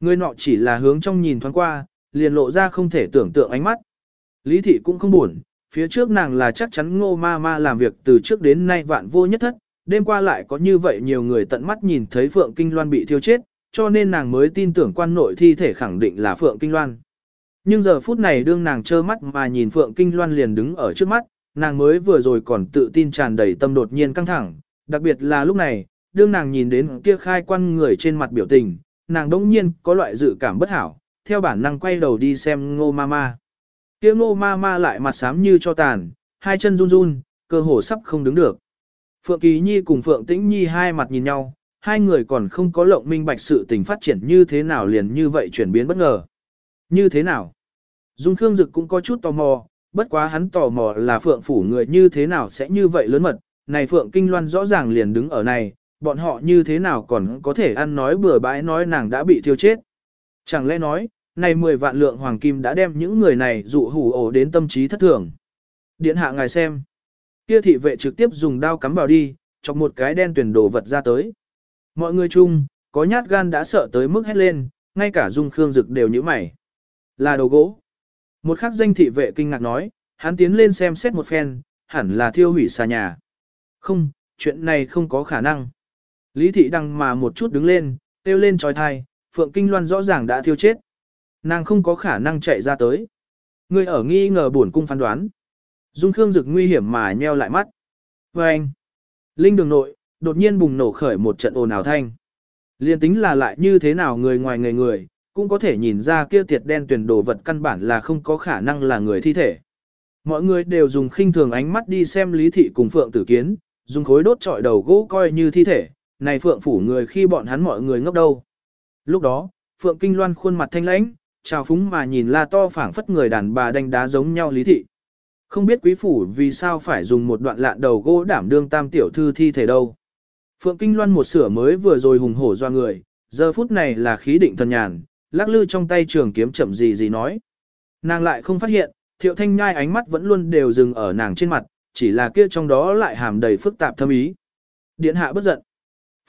Người nọ chỉ là hướng trong nhìn thoáng qua, liền lộ ra không thể tưởng tượng ánh mắt. Lý thị cũng không buồn, phía trước nàng là chắc chắn ngô ma ma làm việc từ trước đến nay vạn vô nhất thất, đêm qua lại có như vậy nhiều người tận mắt nhìn thấy Phượng Kinh Loan bị thiêu chết, cho nên nàng mới tin tưởng quan nội thi thể khẳng định là Phượng Kinh Loan. Nhưng giờ phút này đương nàng trơ mắt mà nhìn Phượng Kinh Loan liền đứng ở trước mắt, nàng mới vừa rồi còn tự tin tràn đầy tâm đột nhiên căng thẳng, đặc biệt là lúc này, đương nàng nhìn đến kia khai quan người trên mặt biểu tình, nàng đống nhiên có loại dự cảm bất hảo, theo bản năng quay đầu đi xem ngô ma ma. Kia ngô ma ma lại mặt xám như cho tàn, hai chân run run, cơ hồ sắp không đứng được. Phượng Kỳ Nhi cùng Phượng Tĩnh Nhi hai mặt nhìn nhau, hai người còn không có lộng minh bạch sự tình phát triển như thế nào liền như vậy chuyển biến bất ngờ. Như thế nào? Dung Khương Dực cũng có chút tò mò, bất quá hắn tò mò là Phượng Phủ người như thế nào sẽ như vậy lớn mật, này Phượng Kinh Loan rõ ràng liền đứng ở này, bọn họ như thế nào còn có thể ăn nói bừa bãi nói nàng đã bị thiêu chết. Chẳng lẽ nói, này 10 vạn lượng hoàng kim đã đem những người này dụ hủ ổ đến tâm trí thất thường. Điện hạ ngài xem. Kia thị vệ trực tiếp dùng đao cắm vào đi, chọc một cái đen tuyển đồ vật ra tới. Mọi người chung, có nhát gan đã sợ tới mức hét lên, ngay cả dung khương dực đều như mày. Là đầu gỗ. Một khắc danh thị vệ kinh ngạc nói, hắn tiến lên xem xét một phen, hẳn là thiêu hủy xà nhà. Không, chuyện này không có khả năng. Lý thị đăng mà một chút đứng lên, kêu lên trói thai, Phượng Kinh Loan rõ ràng đã thiêu chết. Nàng không có khả năng chạy ra tới. Người ở nghi ngờ buồn cung phán đoán. Dung Khương Dực nguy hiểm mà nheo lại mắt. Và anh, Linh đường nội, đột nhiên bùng nổ khởi một trận ồn ào thanh. Liên tính là lại như thế nào người ngoài người người, cũng có thể nhìn ra kia tiệt đen tuyển đồ vật căn bản là không có khả năng là người thi thể. Mọi người đều dùng khinh thường ánh mắt đi xem Lý Thị cùng Phượng Tử Kiến, dùng khối đốt trọi đầu gỗ coi như thi thể, này Phượng phủ người khi bọn hắn mọi người ngốc đâu. Lúc đó, Phượng Kinh Loan khuôn mặt thanh lãnh, trào phúng mà nhìn la to phảng phất người đàn bà đánh đá giống nhau Lý Thị. Không biết quý phủ vì sao phải dùng một đoạn lạn đầu gỗ đảm đương tam tiểu thư thi thể đâu. Phượng Kinh Loan một sửa mới vừa rồi hùng hổ doa người, giờ phút này là khí định thần nhàn, lắc lư trong tay trường kiếm chậm gì gì nói. Nàng lại không phát hiện, thiệu thanh nhai ánh mắt vẫn luôn đều dừng ở nàng trên mặt, chỉ là kia trong đó lại hàm đầy phức tạp thâm ý. Điện hạ bất giận.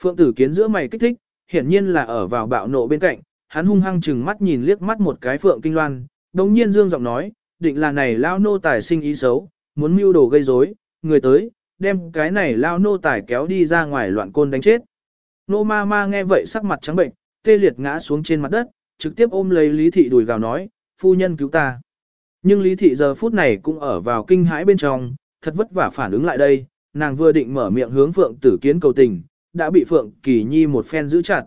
Phượng tử kiến giữa mày kích thích, hiển nhiên là ở vào bạo nộ bên cạnh, hắn hung hăng chừng mắt nhìn liếc mắt một cái Phượng Kinh Loan, đồng nhiên dương giọng nói, định là này lao nô tài sinh ý xấu, muốn mưu đồ gây rối, người tới, đem cái này lao nô tài kéo đi ra ngoài loạn côn đánh chết. Nô ma ma nghe vậy sắc mặt trắng bệnh, tê liệt ngã xuống trên mặt đất, trực tiếp ôm lấy Lý Thị đùi gào nói, phu nhân cứu ta. Nhưng Lý Thị giờ phút này cũng ở vào kinh hãi bên trong, thật vất vả phản ứng lại đây, nàng vừa định mở miệng hướng Phượng Tử Kiến cầu tình, đã bị Phượng Kỳ Nhi một phen giữ chặt.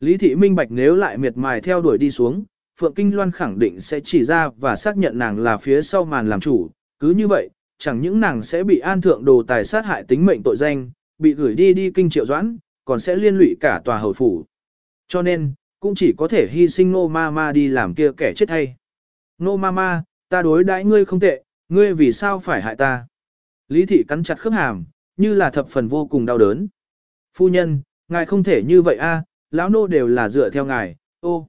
Lý Thị minh bạch nếu lại miệt mài theo đuổi đi xuống, Phượng Kinh Loan khẳng định sẽ chỉ ra và xác nhận nàng là phía sau màn làm chủ, cứ như vậy, chẳng những nàng sẽ bị an thượng đồ tài sát hại tính mệnh tội danh, bị gửi đi đi kinh triệu doãn, còn sẽ liên lụy cả tòa hầu phủ. Cho nên, cũng chỉ có thể hy sinh nô ma ma đi làm kia kẻ chết hay. Nô ma ma, ta đối đãi ngươi không tệ, ngươi vì sao phải hại ta? Lý thị cắn chặt khớp hàm, như là thập phần vô cùng đau đớn. Phu nhân, ngài không thể như vậy a, lão nô đều là dựa theo ngài, ô.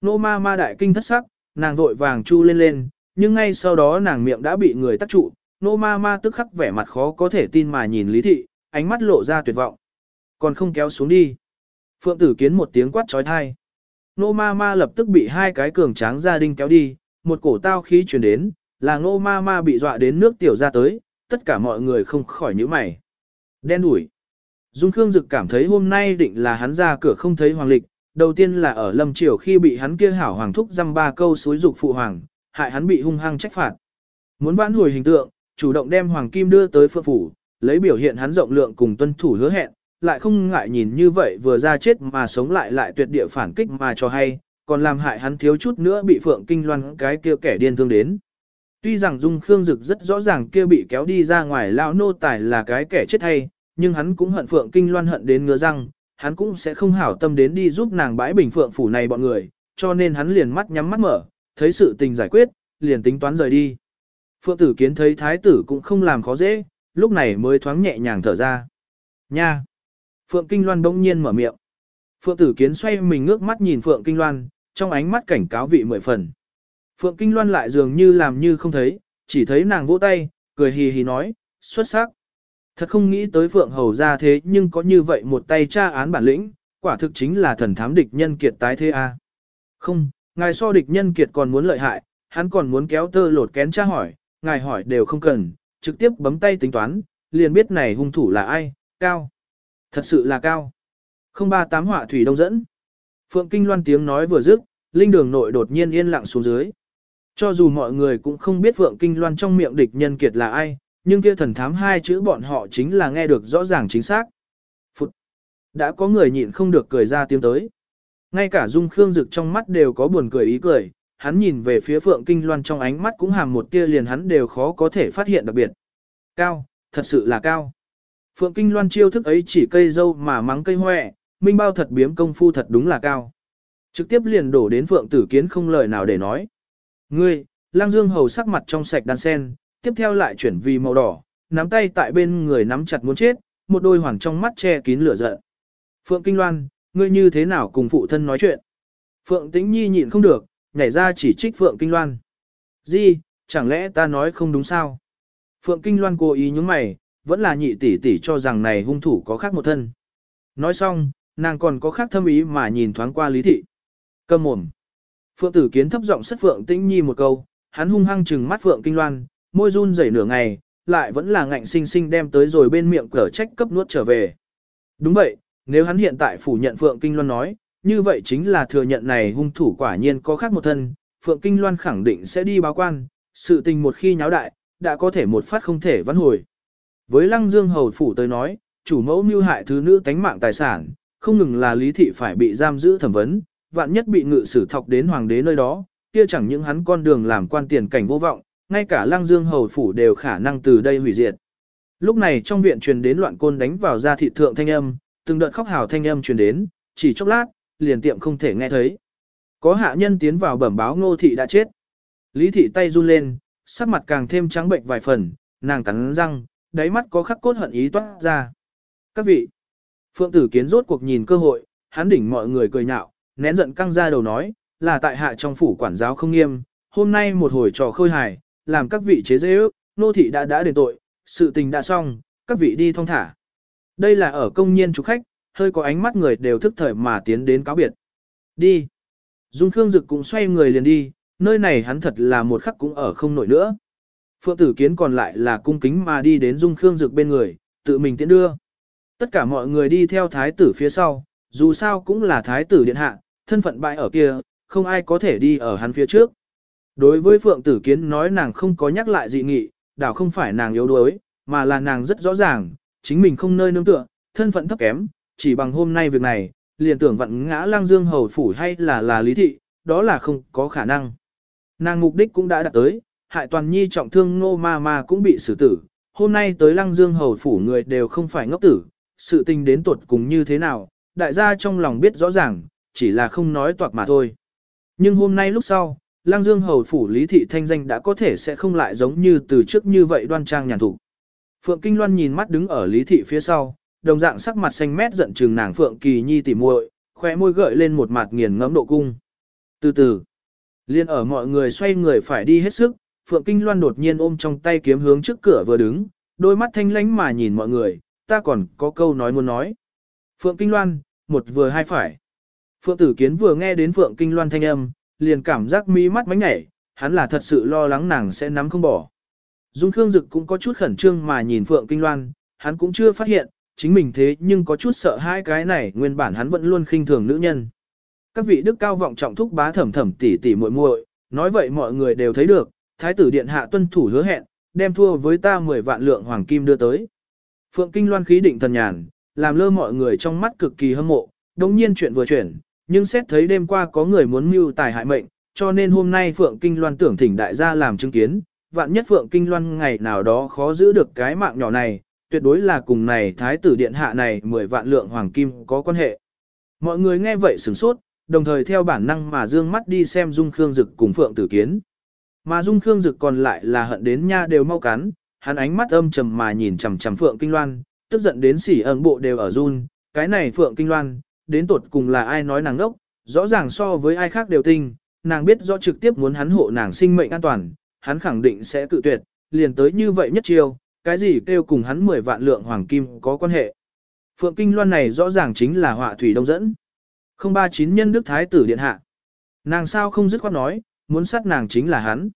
Nô ma ma đại kinh thất sắc, nàng vội vàng chu lên lên, nhưng ngay sau đó nàng miệng đã bị người tắt trụ, nô ma ma tức khắc vẻ mặt khó có thể tin mà nhìn lý thị, ánh mắt lộ ra tuyệt vọng. Còn không kéo xuống đi. Phượng tử kiến một tiếng quát trói thai. Nô ma ma lập tức bị hai cái cường tráng gia đình kéo đi, một cổ tao khí truyền đến, là nô ma ma bị dọa đến nước tiểu ra tới, tất cả mọi người không khỏi nhíu mày. Đen đủi. Dung Khương Dực cảm thấy hôm nay định là hắn ra cửa không thấy hoàng lịch, đầu tiên là ở lâm triều khi bị hắn kia hảo hoàng thúc dăm ba câu suối dục phụ hoàng, hại hắn bị hung hăng trách phạt. Muốn vãn hồi hình tượng, chủ động đem hoàng kim đưa tới phượng phủ, lấy biểu hiện hắn rộng lượng cùng tuân thủ hứa hẹn, lại không ngại nhìn như vậy vừa ra chết mà sống lại lại tuyệt địa phản kích mà cho hay, còn làm hại hắn thiếu chút nữa bị phượng kinh loan cái kia kẻ điên thương đến. Tuy rằng Dung Khương Dực rất rõ ràng kia bị kéo đi ra ngoài lão nô tài là cái kẻ chết hay, nhưng hắn cũng hận Phượng Kinh Loan hận đến ngứa răng, hắn cũng sẽ không hảo tâm đến đi giúp nàng bãi bình Phượng phủ này bọn người, cho nên hắn liền mắt nhắm mắt mở, thấy sự tình giải quyết, liền tính toán rời đi. Phượng tử kiến thấy thái tử cũng không làm khó dễ, lúc này mới thoáng nhẹ nhàng thở ra. Nha! Phượng Kinh Loan bỗng nhiên mở miệng. Phượng tử kiến xoay mình ngước mắt nhìn Phượng Kinh Loan, trong ánh mắt cảnh cáo vị mười phần. Phượng Kinh Loan lại dường như làm như không thấy, chỉ thấy nàng vỗ tay, cười hì hì nói, xuất sắc. Thật không nghĩ tới Phượng Hầu ra thế nhưng có như vậy một tay tra án bản lĩnh, quả thực chính là thần thám địch nhân kiệt tái thế a. Không, ngài so địch nhân kiệt còn muốn lợi hại, hắn còn muốn kéo tơ lột kén tra hỏi, ngài hỏi đều không cần, trực tiếp bấm tay tính toán, liền biết này hung thủ là ai, cao. Thật sự là cao. Không ba tám họa thủy đông dẫn. Phượng Kinh Loan tiếng nói vừa dứt, linh đường nội đột nhiên yên lặng xuống dưới. Cho dù mọi người cũng không biết Phượng Kinh Loan trong miệng địch nhân kiệt là ai, nhưng kia thần thám hai chữ bọn họ chính là nghe được rõ ràng chính xác. Phụt! Đã có người nhịn không được cười ra tiếng tới. Ngay cả Dung Khương Dực trong mắt đều có buồn cười ý cười, hắn nhìn về phía Phượng Kinh Loan trong ánh mắt cũng hàm một tia liền hắn đều khó có thể phát hiện đặc biệt. Cao, thật sự là cao. Phượng Kinh Loan chiêu thức ấy chỉ cây dâu mà mắng cây hoẹ, minh bao thật biếm công phu thật đúng là cao. Trực tiếp liền đổ đến Phượng Tử Kiến không lời nào để nói. Ngươi, Lang Dương Hầu sắc mặt trong sạch đan sen, tiếp theo lại chuyển vì màu đỏ, nắm tay tại bên người nắm chặt muốn chết, một đôi hoàng trong mắt che kín lửa giận. Phượng Kinh Loan, ngươi như thế nào cùng phụ thân nói chuyện? Phượng Tĩnh Nhi nhịn không được, nhảy ra chỉ trích Phượng Kinh Loan. Gì, chẳng lẽ ta nói không đúng sao? Phượng Kinh Loan cố ý nhúng mày, vẫn là nhị tỷ tỷ cho rằng này hung thủ có khác một thân. Nói xong, nàng còn có khác thâm ý mà nhìn thoáng qua Lý Thị. Cầm mồm. Phượng Tử Kiến thấp giọng sất Phượng Tĩnh Nhi một câu, hắn hung hăng trừng mắt Phượng Kinh Loan, môi run rẩy nửa ngày, lại vẫn là ngạnh sinh sinh đem tới rồi bên miệng cở trách cấp nuốt trở về. Đúng vậy, nếu hắn hiện tại phủ nhận Phượng Kinh Loan nói, như vậy chính là thừa nhận này hung thủ quả nhiên có khác một thân, Phượng Kinh Loan khẳng định sẽ đi báo quan, sự tình một khi nháo đại, đã có thể một phát không thể vãn hồi. Với Lăng Dương Hầu Phủ tới nói, chủ mẫu mưu hại thứ nữ tánh mạng tài sản, không ngừng là lý thị phải bị giam giữ thẩm vấn, vạn nhất bị ngự sử thọc đến hoàng đế nơi đó, kia chẳng những hắn con đường làm quan tiền cảnh vô vọng, ngay cả Lăng Dương Hầu Phủ đều khả năng từ đây hủy diệt. Lúc này trong viện truyền đến loạn côn đánh vào ra thị thượng thanh âm, từng đợt khóc hào thanh âm truyền đến, chỉ chốc lát, liền tiệm không thể nghe thấy. Có hạ nhân tiến vào bẩm báo ngô thị đã chết. Lý thị tay run lên, sắc mặt càng thêm trắng bệnh vài phần, nàng cắn răng, đáy mắt có khắc cốt hận ý toát ra. Các vị, Phượng tử kiến rốt cuộc nhìn cơ hội, hắn đỉnh mọi người cười nhạo, nén giận căng ra đầu nói, là tại hạ trong phủ quản giáo không nghiêm, hôm nay một hồi trò khôi hài, làm các vị chế dễ ước, nô thị đã đã đền tội, sự tình đã xong, các vị đi thong thả. Đây là ở công nhiên chủ khách, hơi có ánh mắt người đều thức thời mà tiến đến cáo biệt. Đi. Dung Khương Dực cũng xoay người liền đi, nơi này hắn thật là một khắc cũng ở không nổi nữa. Phượng tử kiến còn lại là cung kính mà đi đến Dung Khương Dực bên người, tự mình tiễn đưa. Tất cả mọi người đi theo thái tử phía sau, dù sao cũng là thái tử điện hạ, thân phận bại ở kia, không ai có thể đi ở hắn phía trước. Đối với Phượng tử kiến nói nàng không có nhắc lại dị nghị, đảo không phải nàng yếu đuối, mà là nàng rất rõ ràng, chính mình không nơi nương tựa, thân phận thấp kém, chỉ bằng hôm nay việc này, liền tưởng vận ngã lang dương hầu phủ hay là là lý thị, đó là không có khả năng. Nàng mục đích cũng đã đạt tới, hại toàn nhi trọng thương ngô ma ma cũng bị xử tử, hôm nay tới lăng dương hầu phủ người đều không phải ngốc tử, sự tình đến tuột cùng như thế nào, đại gia trong lòng biết rõ ràng, chỉ là không nói toạc mà thôi. Nhưng hôm nay lúc sau, lăng dương hầu phủ lý thị thanh danh đã có thể sẽ không lại giống như từ trước như vậy đoan trang nhàn thủ. Phượng Kinh Loan nhìn mắt đứng ở lý thị phía sau, đồng dạng sắc mặt xanh mét giận chừng nàng Phượng Kỳ Nhi tỉ muội, khóe môi gợi lên một mặt nghiền ngẫm độ cung. Từ từ, liên ở mọi người xoay người phải đi hết sức, Phượng Kinh Loan đột nhiên ôm trong tay kiếm hướng trước cửa vừa đứng, đôi mắt thanh lánh mà nhìn mọi người, ta còn có câu nói muốn nói. Phượng Kinh Loan, một vừa hai phải. Phượng Tử Kiến vừa nghe đến Phượng Kinh Loan thanh âm, liền cảm giác mi mắt mánh nhảy, hắn là thật sự lo lắng nàng sẽ nắm không bỏ. Dung Khương Dực cũng có chút khẩn trương mà nhìn Phượng Kinh Loan, hắn cũng chưa phát hiện, chính mình thế nhưng có chút sợ hai cái này, nguyên bản hắn vẫn luôn khinh thường nữ nhân. Các vị đức cao vọng trọng thúc bá thẩm thẩm tỉ tỉ muội muội, nói vậy mọi người đều thấy được, thái tử điện hạ tuân thủ hứa hẹn, đem thua với ta 10 vạn lượng hoàng kim đưa tới. Phượng Kinh Loan khí định thần nhàn, làm lơ mọi người trong mắt cực kỳ hâm mộ, đồng nhiên chuyện vừa chuyển, nhưng xét thấy đêm qua có người muốn mưu tài hại mệnh, cho nên hôm nay Phượng Kinh Loan tưởng thỉnh đại gia làm chứng kiến, vạn nhất Phượng Kinh Loan ngày nào đó khó giữ được cái mạng nhỏ này, tuyệt đối là cùng này thái tử điện hạ này 10 vạn lượng hoàng kim có quan hệ. Mọi người nghe vậy sửng sốt, đồng thời theo bản năng mà dương mắt đi xem Dung Khương Dực cùng Phượng Tử Kiến. Mà Dung Khương Dực còn lại là hận đến nha đều mau cắn, hắn ánh mắt âm trầm mà nhìn chằm chằm Phượng Kinh Loan, tức giận đến sỉ ẩn bộ đều ở run, cái này Phượng Kinh Loan, đến tột cùng là ai nói nàng ngốc, rõ ràng so với ai khác đều tinh, nàng biết rõ trực tiếp muốn hắn hộ nàng sinh mệnh an toàn, hắn khẳng định sẽ cự tuyệt, liền tới như vậy nhất chiêu, cái gì kêu cùng hắn 10 vạn lượng hoàng kim có quan hệ. Phượng Kinh Loan này rõ ràng chính là họa thủy đông dẫn. 039 nhân đức thái tử điện hạ. Nàng sao không dứt khoát nói, muốn sát nàng chính là hắn.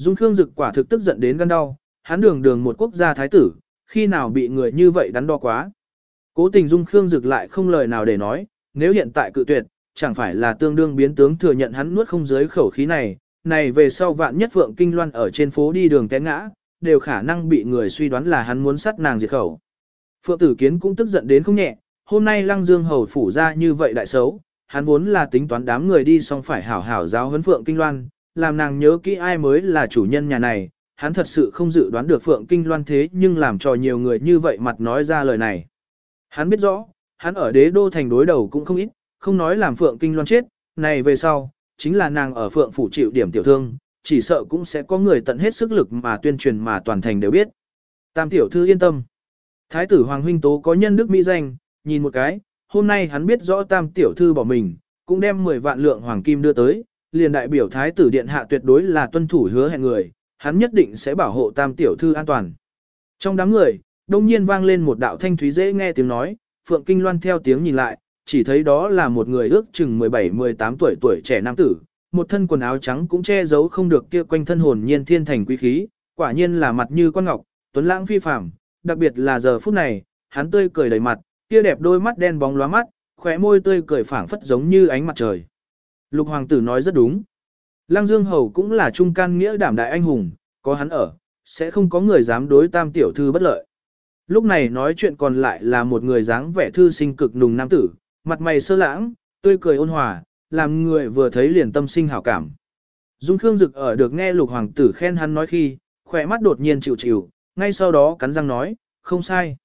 Dung Khương Dực quả thực tức giận đến gan đau, hắn đường đường một quốc gia thái tử, khi nào bị người như vậy đắn đo quá. Cố tình Dung Khương Dực lại không lời nào để nói, nếu hiện tại cự tuyệt, chẳng phải là tương đương biến tướng thừa nhận hắn nuốt không dưới khẩu khí này, này về sau vạn nhất vượng Kinh Loan ở trên phố đi đường té ngã, đều khả năng bị người suy đoán là hắn muốn sát nàng diệt khẩu. Phượng Tử Kiến cũng tức giận đến không nhẹ, hôm nay Lăng Dương hầu phủ ra như vậy đại xấu, hắn vốn là tính toán đám người đi xong phải hảo hảo giáo huấn Phượng Kinh Loan, làm nàng nhớ kỹ ai mới là chủ nhân nhà này, hắn thật sự không dự đoán được Phượng Kinh Loan thế nhưng làm cho nhiều người như vậy mặt nói ra lời này. Hắn biết rõ, hắn ở đế đô thành đối đầu cũng không ít, không nói làm Phượng Kinh Loan chết, này về sau, chính là nàng ở Phượng phủ chịu điểm tiểu thương, chỉ sợ cũng sẽ có người tận hết sức lực mà tuyên truyền mà toàn thành đều biết. Tam tiểu thư yên tâm. Thái tử Hoàng Huynh Tố có nhân đức mỹ danh, nhìn một cái, hôm nay hắn biết rõ tam tiểu thư bỏ mình, cũng đem 10 vạn lượng hoàng kim đưa tới, liền đại biểu thái tử điện hạ tuyệt đối là tuân thủ hứa hẹn người, hắn nhất định sẽ bảo hộ tam tiểu thư an toàn. Trong đám người, đông nhiên vang lên một đạo thanh thúy dễ nghe tiếng nói, Phượng Kinh Loan theo tiếng nhìn lại, chỉ thấy đó là một người ước chừng 17-18 tuổi tuổi trẻ nam tử, một thân quần áo trắng cũng che giấu không được kia quanh thân hồn nhiên thiên thành quý khí, quả nhiên là mặt như quan ngọc, tuấn lãng phi phàm, đặc biệt là giờ phút này, hắn tươi cười đầy mặt, kia đẹp đôi mắt đen bóng lóa mắt, khóe môi tươi cười phảng phất giống như ánh mặt trời. Lục hoàng tử nói rất đúng. Lăng Dương Hầu cũng là trung can nghĩa đảm đại anh hùng, có hắn ở, sẽ không có người dám đối tam tiểu thư bất lợi. Lúc này nói chuyện còn lại là một người dáng vẻ thư sinh cực nùng nam tử, mặt mày sơ lãng, tươi cười ôn hòa, làm người vừa thấy liền tâm sinh hảo cảm. Dung Khương Dực ở được nghe lục hoàng tử khen hắn nói khi, khỏe mắt đột nhiên chịu chịu, ngay sau đó cắn răng nói, không sai.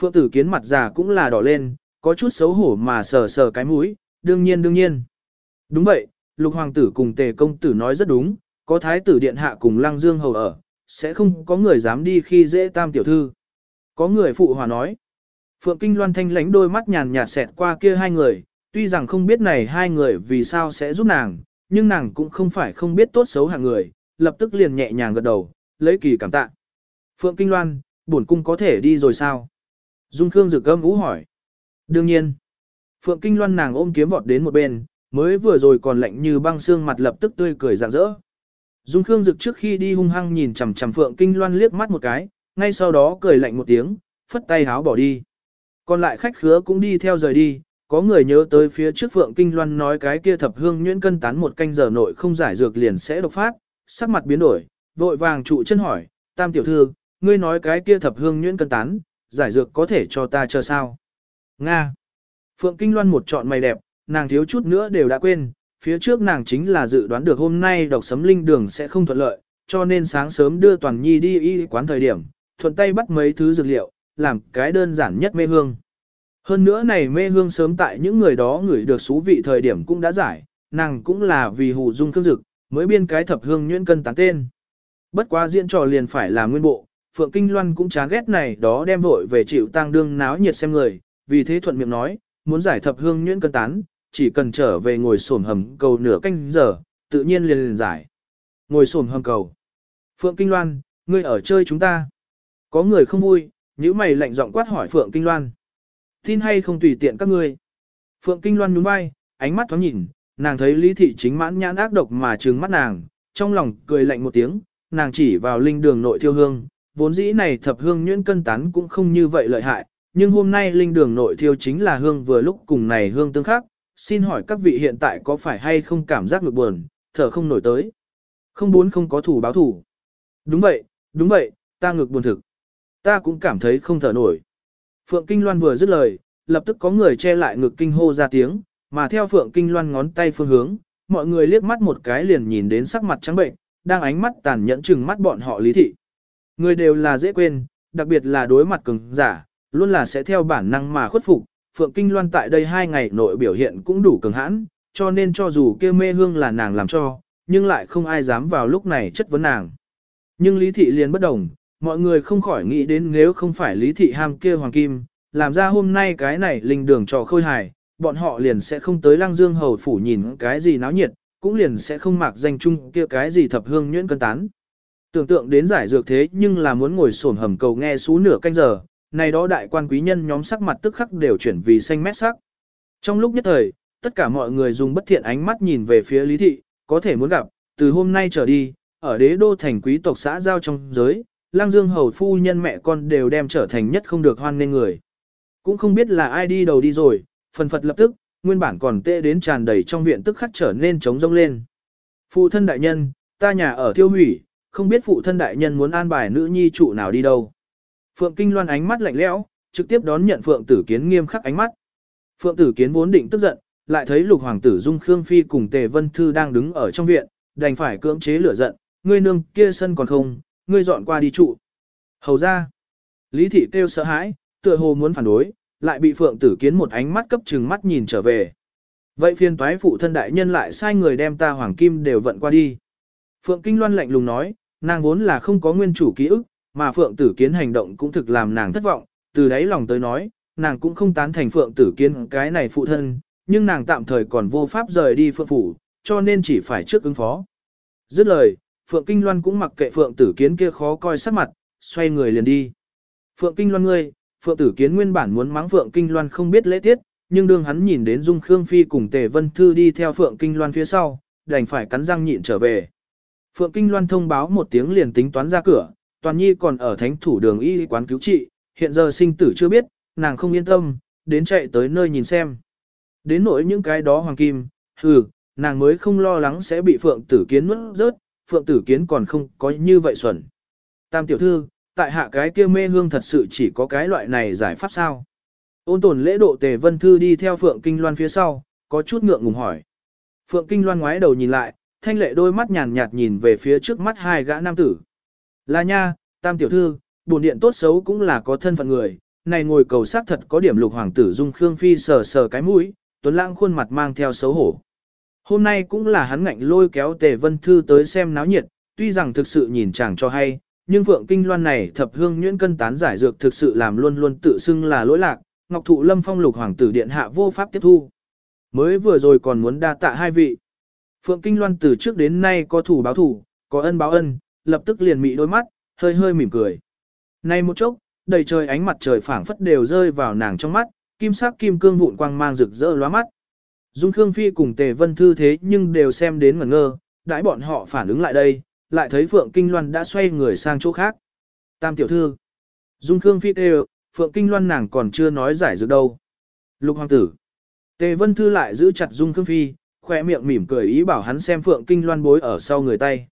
Phượng tử kiến mặt già cũng là đỏ lên, có chút xấu hổ mà sờ sờ cái mũi, đương nhiên đương nhiên. Đúng vậy, lục hoàng tử cùng tề công tử nói rất đúng, có thái tử điện hạ cùng lăng dương hầu ở, sẽ không có người dám đi khi dễ tam tiểu thư. Có người phụ hòa nói. Phượng Kinh Loan thanh lãnh đôi mắt nhàn nhạt xẹt qua kia hai người, tuy rằng không biết này hai người vì sao sẽ giúp nàng, nhưng nàng cũng không phải không biết tốt xấu hạng người, lập tức liền nhẹ nhàng gật đầu, lấy kỳ cảm tạ. Phượng Kinh Loan, bổn cung có thể đi rồi sao? Dung Khương Dực âm ú hỏi. Đương nhiên. Phượng Kinh Loan nàng ôm kiếm vọt đến một bên, mới vừa rồi còn lạnh như băng xương mặt lập tức tươi cười rạng rỡ. Dung Khương Dực trước khi đi hung hăng nhìn chằm chằm Phượng Kinh Loan liếc mắt một cái, ngay sau đó cười lạnh một tiếng, phất tay háo bỏ đi. Còn lại khách khứa cũng đi theo rời đi, có người nhớ tới phía trước Phượng Kinh Loan nói cái kia thập hương nhuyễn cân tán một canh giờ nội không giải dược liền sẽ độc phát, sắc mặt biến đổi, vội vàng trụ chân hỏi, tam tiểu thư, ngươi nói cái kia thập hương nhuyễn cân tán, giải dược có thể cho ta chờ sao? Nga. Phượng Kinh Loan một trọn mày đẹp, nàng thiếu chút nữa đều đã quên, phía trước nàng chính là dự đoán được hôm nay độc sấm linh đường sẽ không thuận lợi, cho nên sáng sớm đưa Toàn Nhi đi y quán thời điểm, thuận tay bắt mấy thứ dược liệu, làm cái đơn giản nhất mê hương. Hơn nữa này mê hương sớm tại những người đó ngửi được xú vị thời điểm cũng đã giải, nàng cũng là vì hù dung cương dực, mới biên cái thập hương nhuyễn cân tán tên. Bất quá diễn trò liền phải là nguyên bộ, Phượng Kinh Loan cũng chán ghét này đó đem vội về chịu tang đương náo nhiệt xem người, vì thế thuận miệng nói, muốn giải thập hương nhuyễn cân tán, chỉ cần trở về ngồi xổm hầm cầu nửa canh giờ, tự nhiên liền liền giải. Ngồi xổm hầm cầu. Phượng Kinh Loan, ngươi ở chơi chúng ta. Có người không vui, nhíu mày lạnh giọng quát hỏi Phượng Kinh Loan. Tin hay không tùy tiện các ngươi. Phượng Kinh Loan nhún vai, ánh mắt thoáng nhìn, nàng thấy Lý Thị chính mãn nhãn ác độc mà trừng mắt nàng, trong lòng cười lạnh một tiếng, nàng chỉ vào linh đường nội thiêu hương, vốn dĩ này thập hương nhuyễn cân tán cũng không như vậy lợi hại, nhưng hôm nay linh đường nội thiêu chính là hương vừa lúc cùng này hương tương khắc, xin hỏi các vị hiện tại có phải hay không cảm giác ngược buồn, thở không nổi tới. Không muốn không có thủ báo thủ. Đúng vậy, đúng vậy, ta ngược buồn thực. Ta cũng cảm thấy không thở nổi. Phượng Kinh Loan vừa dứt lời, lập tức có người che lại ngực kinh hô ra tiếng, mà theo Phượng Kinh Loan ngón tay phương hướng, mọi người liếc mắt một cái liền nhìn đến sắc mặt trắng bệnh, đang ánh mắt tàn nhẫn chừng mắt bọn họ lý thị. Người đều là dễ quên, đặc biệt là đối mặt cứng giả, luôn là sẽ theo bản năng mà khuất phục. Phượng Kinh Loan tại đây hai ngày nội biểu hiện cũng đủ cường hãn, cho nên cho dù kia mê hương là nàng làm cho, nhưng lại không ai dám vào lúc này chất vấn nàng. Nhưng Lý Thị liền bất đồng, mọi người không khỏi nghĩ đến nếu không phải Lý Thị ham kia hoàng kim, làm ra hôm nay cái này linh đường trò khôi hài, bọn họ liền sẽ không tới lăng dương hầu phủ nhìn cái gì náo nhiệt, cũng liền sẽ không mặc danh chung kia cái gì thập hương nhuyễn cân tán. Tưởng tượng đến giải dược thế nhưng là muốn ngồi sổn hầm cầu nghe xú nửa canh giờ, này đó đại quan quý nhân nhóm sắc mặt tức khắc đều chuyển vì xanh mét sắc. Trong lúc nhất thời, tất cả mọi người dùng bất thiện ánh mắt nhìn về phía Lý Thị, có thể muốn gặp, từ hôm nay trở đi, ở đế đô thành quý tộc xã giao trong giới, lang dương hầu phu nhân mẹ con đều đem trở thành nhất không được hoan nên người. Cũng không biết là ai đi đầu đi rồi, phần phật lập tức, nguyên bản còn tệ đến tràn đầy trong viện tức khắc trở nên trống rông lên. Phụ thân đại nhân, ta nhà ở thiêu hủy, không biết phụ thân đại nhân muốn an bài nữ nhi trụ nào đi đâu. Phượng Kinh Loan ánh mắt lạnh lẽo, trực tiếp đón nhận Phượng Tử Kiến nghiêm khắc ánh mắt. Phượng Tử Kiến vốn định tức giận, lại thấy Lục Hoàng tử Dung Khương Phi cùng Tề Vân Thư đang đứng ở trong viện, đành phải cưỡng chế lửa giận, ngươi nương kia sân còn không, ngươi dọn qua đi trụ. Hầu ra, Lý Thị kêu sợ hãi, tựa hồ muốn phản đối, lại bị Phượng Tử Kiến một ánh mắt cấp trừng mắt nhìn trở về. Vậy phiên toái phụ thân đại nhân lại sai người đem ta hoàng kim đều vận qua đi. Phượng Kinh Loan lạnh lùng nói, nàng vốn là không có nguyên chủ ký ức, mà Phượng Tử Kiến hành động cũng thực làm nàng thất vọng, từ đấy lòng tới nói, nàng cũng không tán thành Phượng Tử Kiến cái này phụ thân, nhưng nàng tạm thời còn vô pháp rời đi Phượng Phủ, cho nên chỉ phải trước ứng phó. Dứt lời, Phượng Kinh Loan cũng mặc kệ Phượng Tử Kiến kia khó coi sắc mặt, xoay người liền đi. Phượng Kinh Loan ngươi, Phượng Tử Kiến nguyên bản muốn mắng Phượng Kinh Loan không biết lễ tiết, nhưng đương hắn nhìn đến Dung Khương Phi cùng Tề Vân Thư đi theo Phượng Kinh Loan phía sau, đành phải cắn răng nhịn trở về. Phượng Kinh Loan thông báo một tiếng liền tính toán ra cửa, Toàn Nhi còn ở thánh thủ đường y quán cứu trị, hiện giờ sinh tử chưa biết, nàng không yên tâm, đến chạy tới nơi nhìn xem. Đến nỗi những cái đó hoàng kim, hừ, nàng mới không lo lắng sẽ bị Phượng Tử Kiến nuốt rớt, Phượng Tử Kiến còn không có như vậy xuẩn. Tam tiểu thư, tại hạ cái kia mê hương thật sự chỉ có cái loại này giải pháp sao? Ôn tồn lễ độ Tề Vân Thư đi theo Phượng Kinh Loan phía sau, có chút ngượng ngùng hỏi. Phượng Kinh Loan ngoái đầu nhìn lại, thanh lệ đôi mắt nhàn nhạt nhìn về phía trước mắt hai gã nam tử. Là nha, tam tiểu thư, bổn điện tốt xấu cũng là có thân phận người, này ngồi cầu sát thật có điểm lục hoàng tử dung khương phi sờ sờ cái mũi, tuấn lãng khuôn mặt mang theo xấu hổ. Hôm nay cũng là hắn ngạnh lôi kéo tề vân thư tới xem náo nhiệt, tuy rằng thực sự nhìn chàng cho hay, nhưng vượng kinh loan này thập hương nhuyễn cân tán giải dược thực sự làm luôn luôn tự xưng là lỗi lạc, Ngọc Thụ Lâm Phong lục hoàng tử điện hạ vô pháp tiếp thu. Mới vừa rồi còn muốn đa tạ hai vị. Phượng Kinh Loan từ trước đến nay có thủ báo thủ, có ân báo ân, lập tức liền mị đôi mắt, hơi hơi mỉm cười. Nay một chốc, đầy trời ánh mặt trời phảng phất đều rơi vào nàng trong mắt, kim sắc kim cương vụn quang mang rực rỡ lóa mắt. Dung Khương Phi cùng Tề Vân Thư thế nhưng đều xem đến ngẩn ngơ, đãi bọn họ phản ứng lại đây, lại thấy Phượng Kinh Loan đã xoay người sang chỗ khác. Tam tiểu thư. Dung Khương Phi kêu, Phượng Kinh Loan nàng còn chưa nói giải dược đâu. Lục hoàng tử. Tề Vân Thư lại giữ chặt Dung Khương Phi, khoe miệng mỉm cười ý bảo hắn xem Phượng Kinh Loan bối ở sau người tay.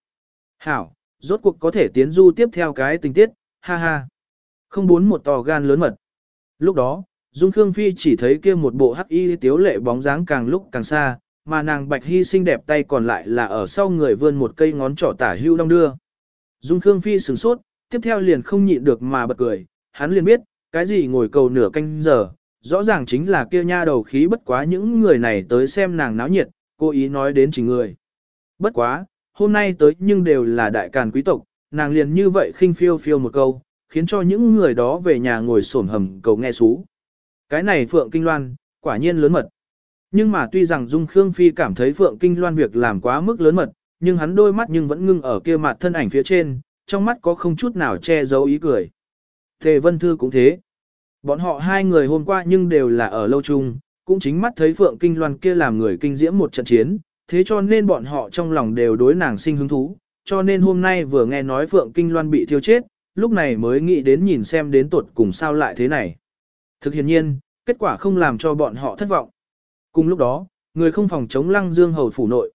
Hảo, rốt cuộc có thể tiến du tiếp theo cái tình tiết, ha ha. Không muốn một tò gan lớn mật. Lúc đó, Dung Khương Phi chỉ thấy kia một bộ hắc y tiếu lệ bóng dáng càng lúc càng xa, mà nàng bạch hy xinh đẹp tay còn lại là ở sau người vươn một cây ngón trỏ tả hưu đong đưa. Dung Khương Phi sửng sốt, tiếp theo liền không nhịn được mà bật cười, hắn liền biết, cái gì ngồi cầu nửa canh giờ, rõ ràng chính là kia nha đầu khí bất quá những người này tới xem nàng náo nhiệt, cố ý nói đến chỉ người. Bất quá, hôm nay tới nhưng đều là đại càn quý tộc, nàng liền như vậy khinh phiêu phiêu một câu, khiến cho những người đó về nhà ngồi xổm hầm cầu nghe xú. Cái này Phượng Kinh Loan, quả nhiên lớn mật. Nhưng mà tuy rằng Dung Khương Phi cảm thấy Phượng Kinh Loan việc làm quá mức lớn mật, nhưng hắn đôi mắt nhưng vẫn ngưng ở kia mặt thân ảnh phía trên, trong mắt có không chút nào che giấu ý cười. Tề Vân Thư cũng thế. Bọn họ hai người hôm qua nhưng đều là ở lâu chung, cũng chính mắt thấy Phượng Kinh Loan kia làm người kinh diễm một trận chiến, thế cho nên bọn họ trong lòng đều đối nàng sinh hứng thú, cho nên hôm nay vừa nghe nói Phượng Kinh Loan bị thiêu chết, lúc này mới nghĩ đến nhìn xem đến tuột cùng sao lại thế này. Thực hiện nhiên, kết quả không làm cho bọn họ thất vọng. Cùng lúc đó, người không phòng chống lăng dương hầu phủ nội,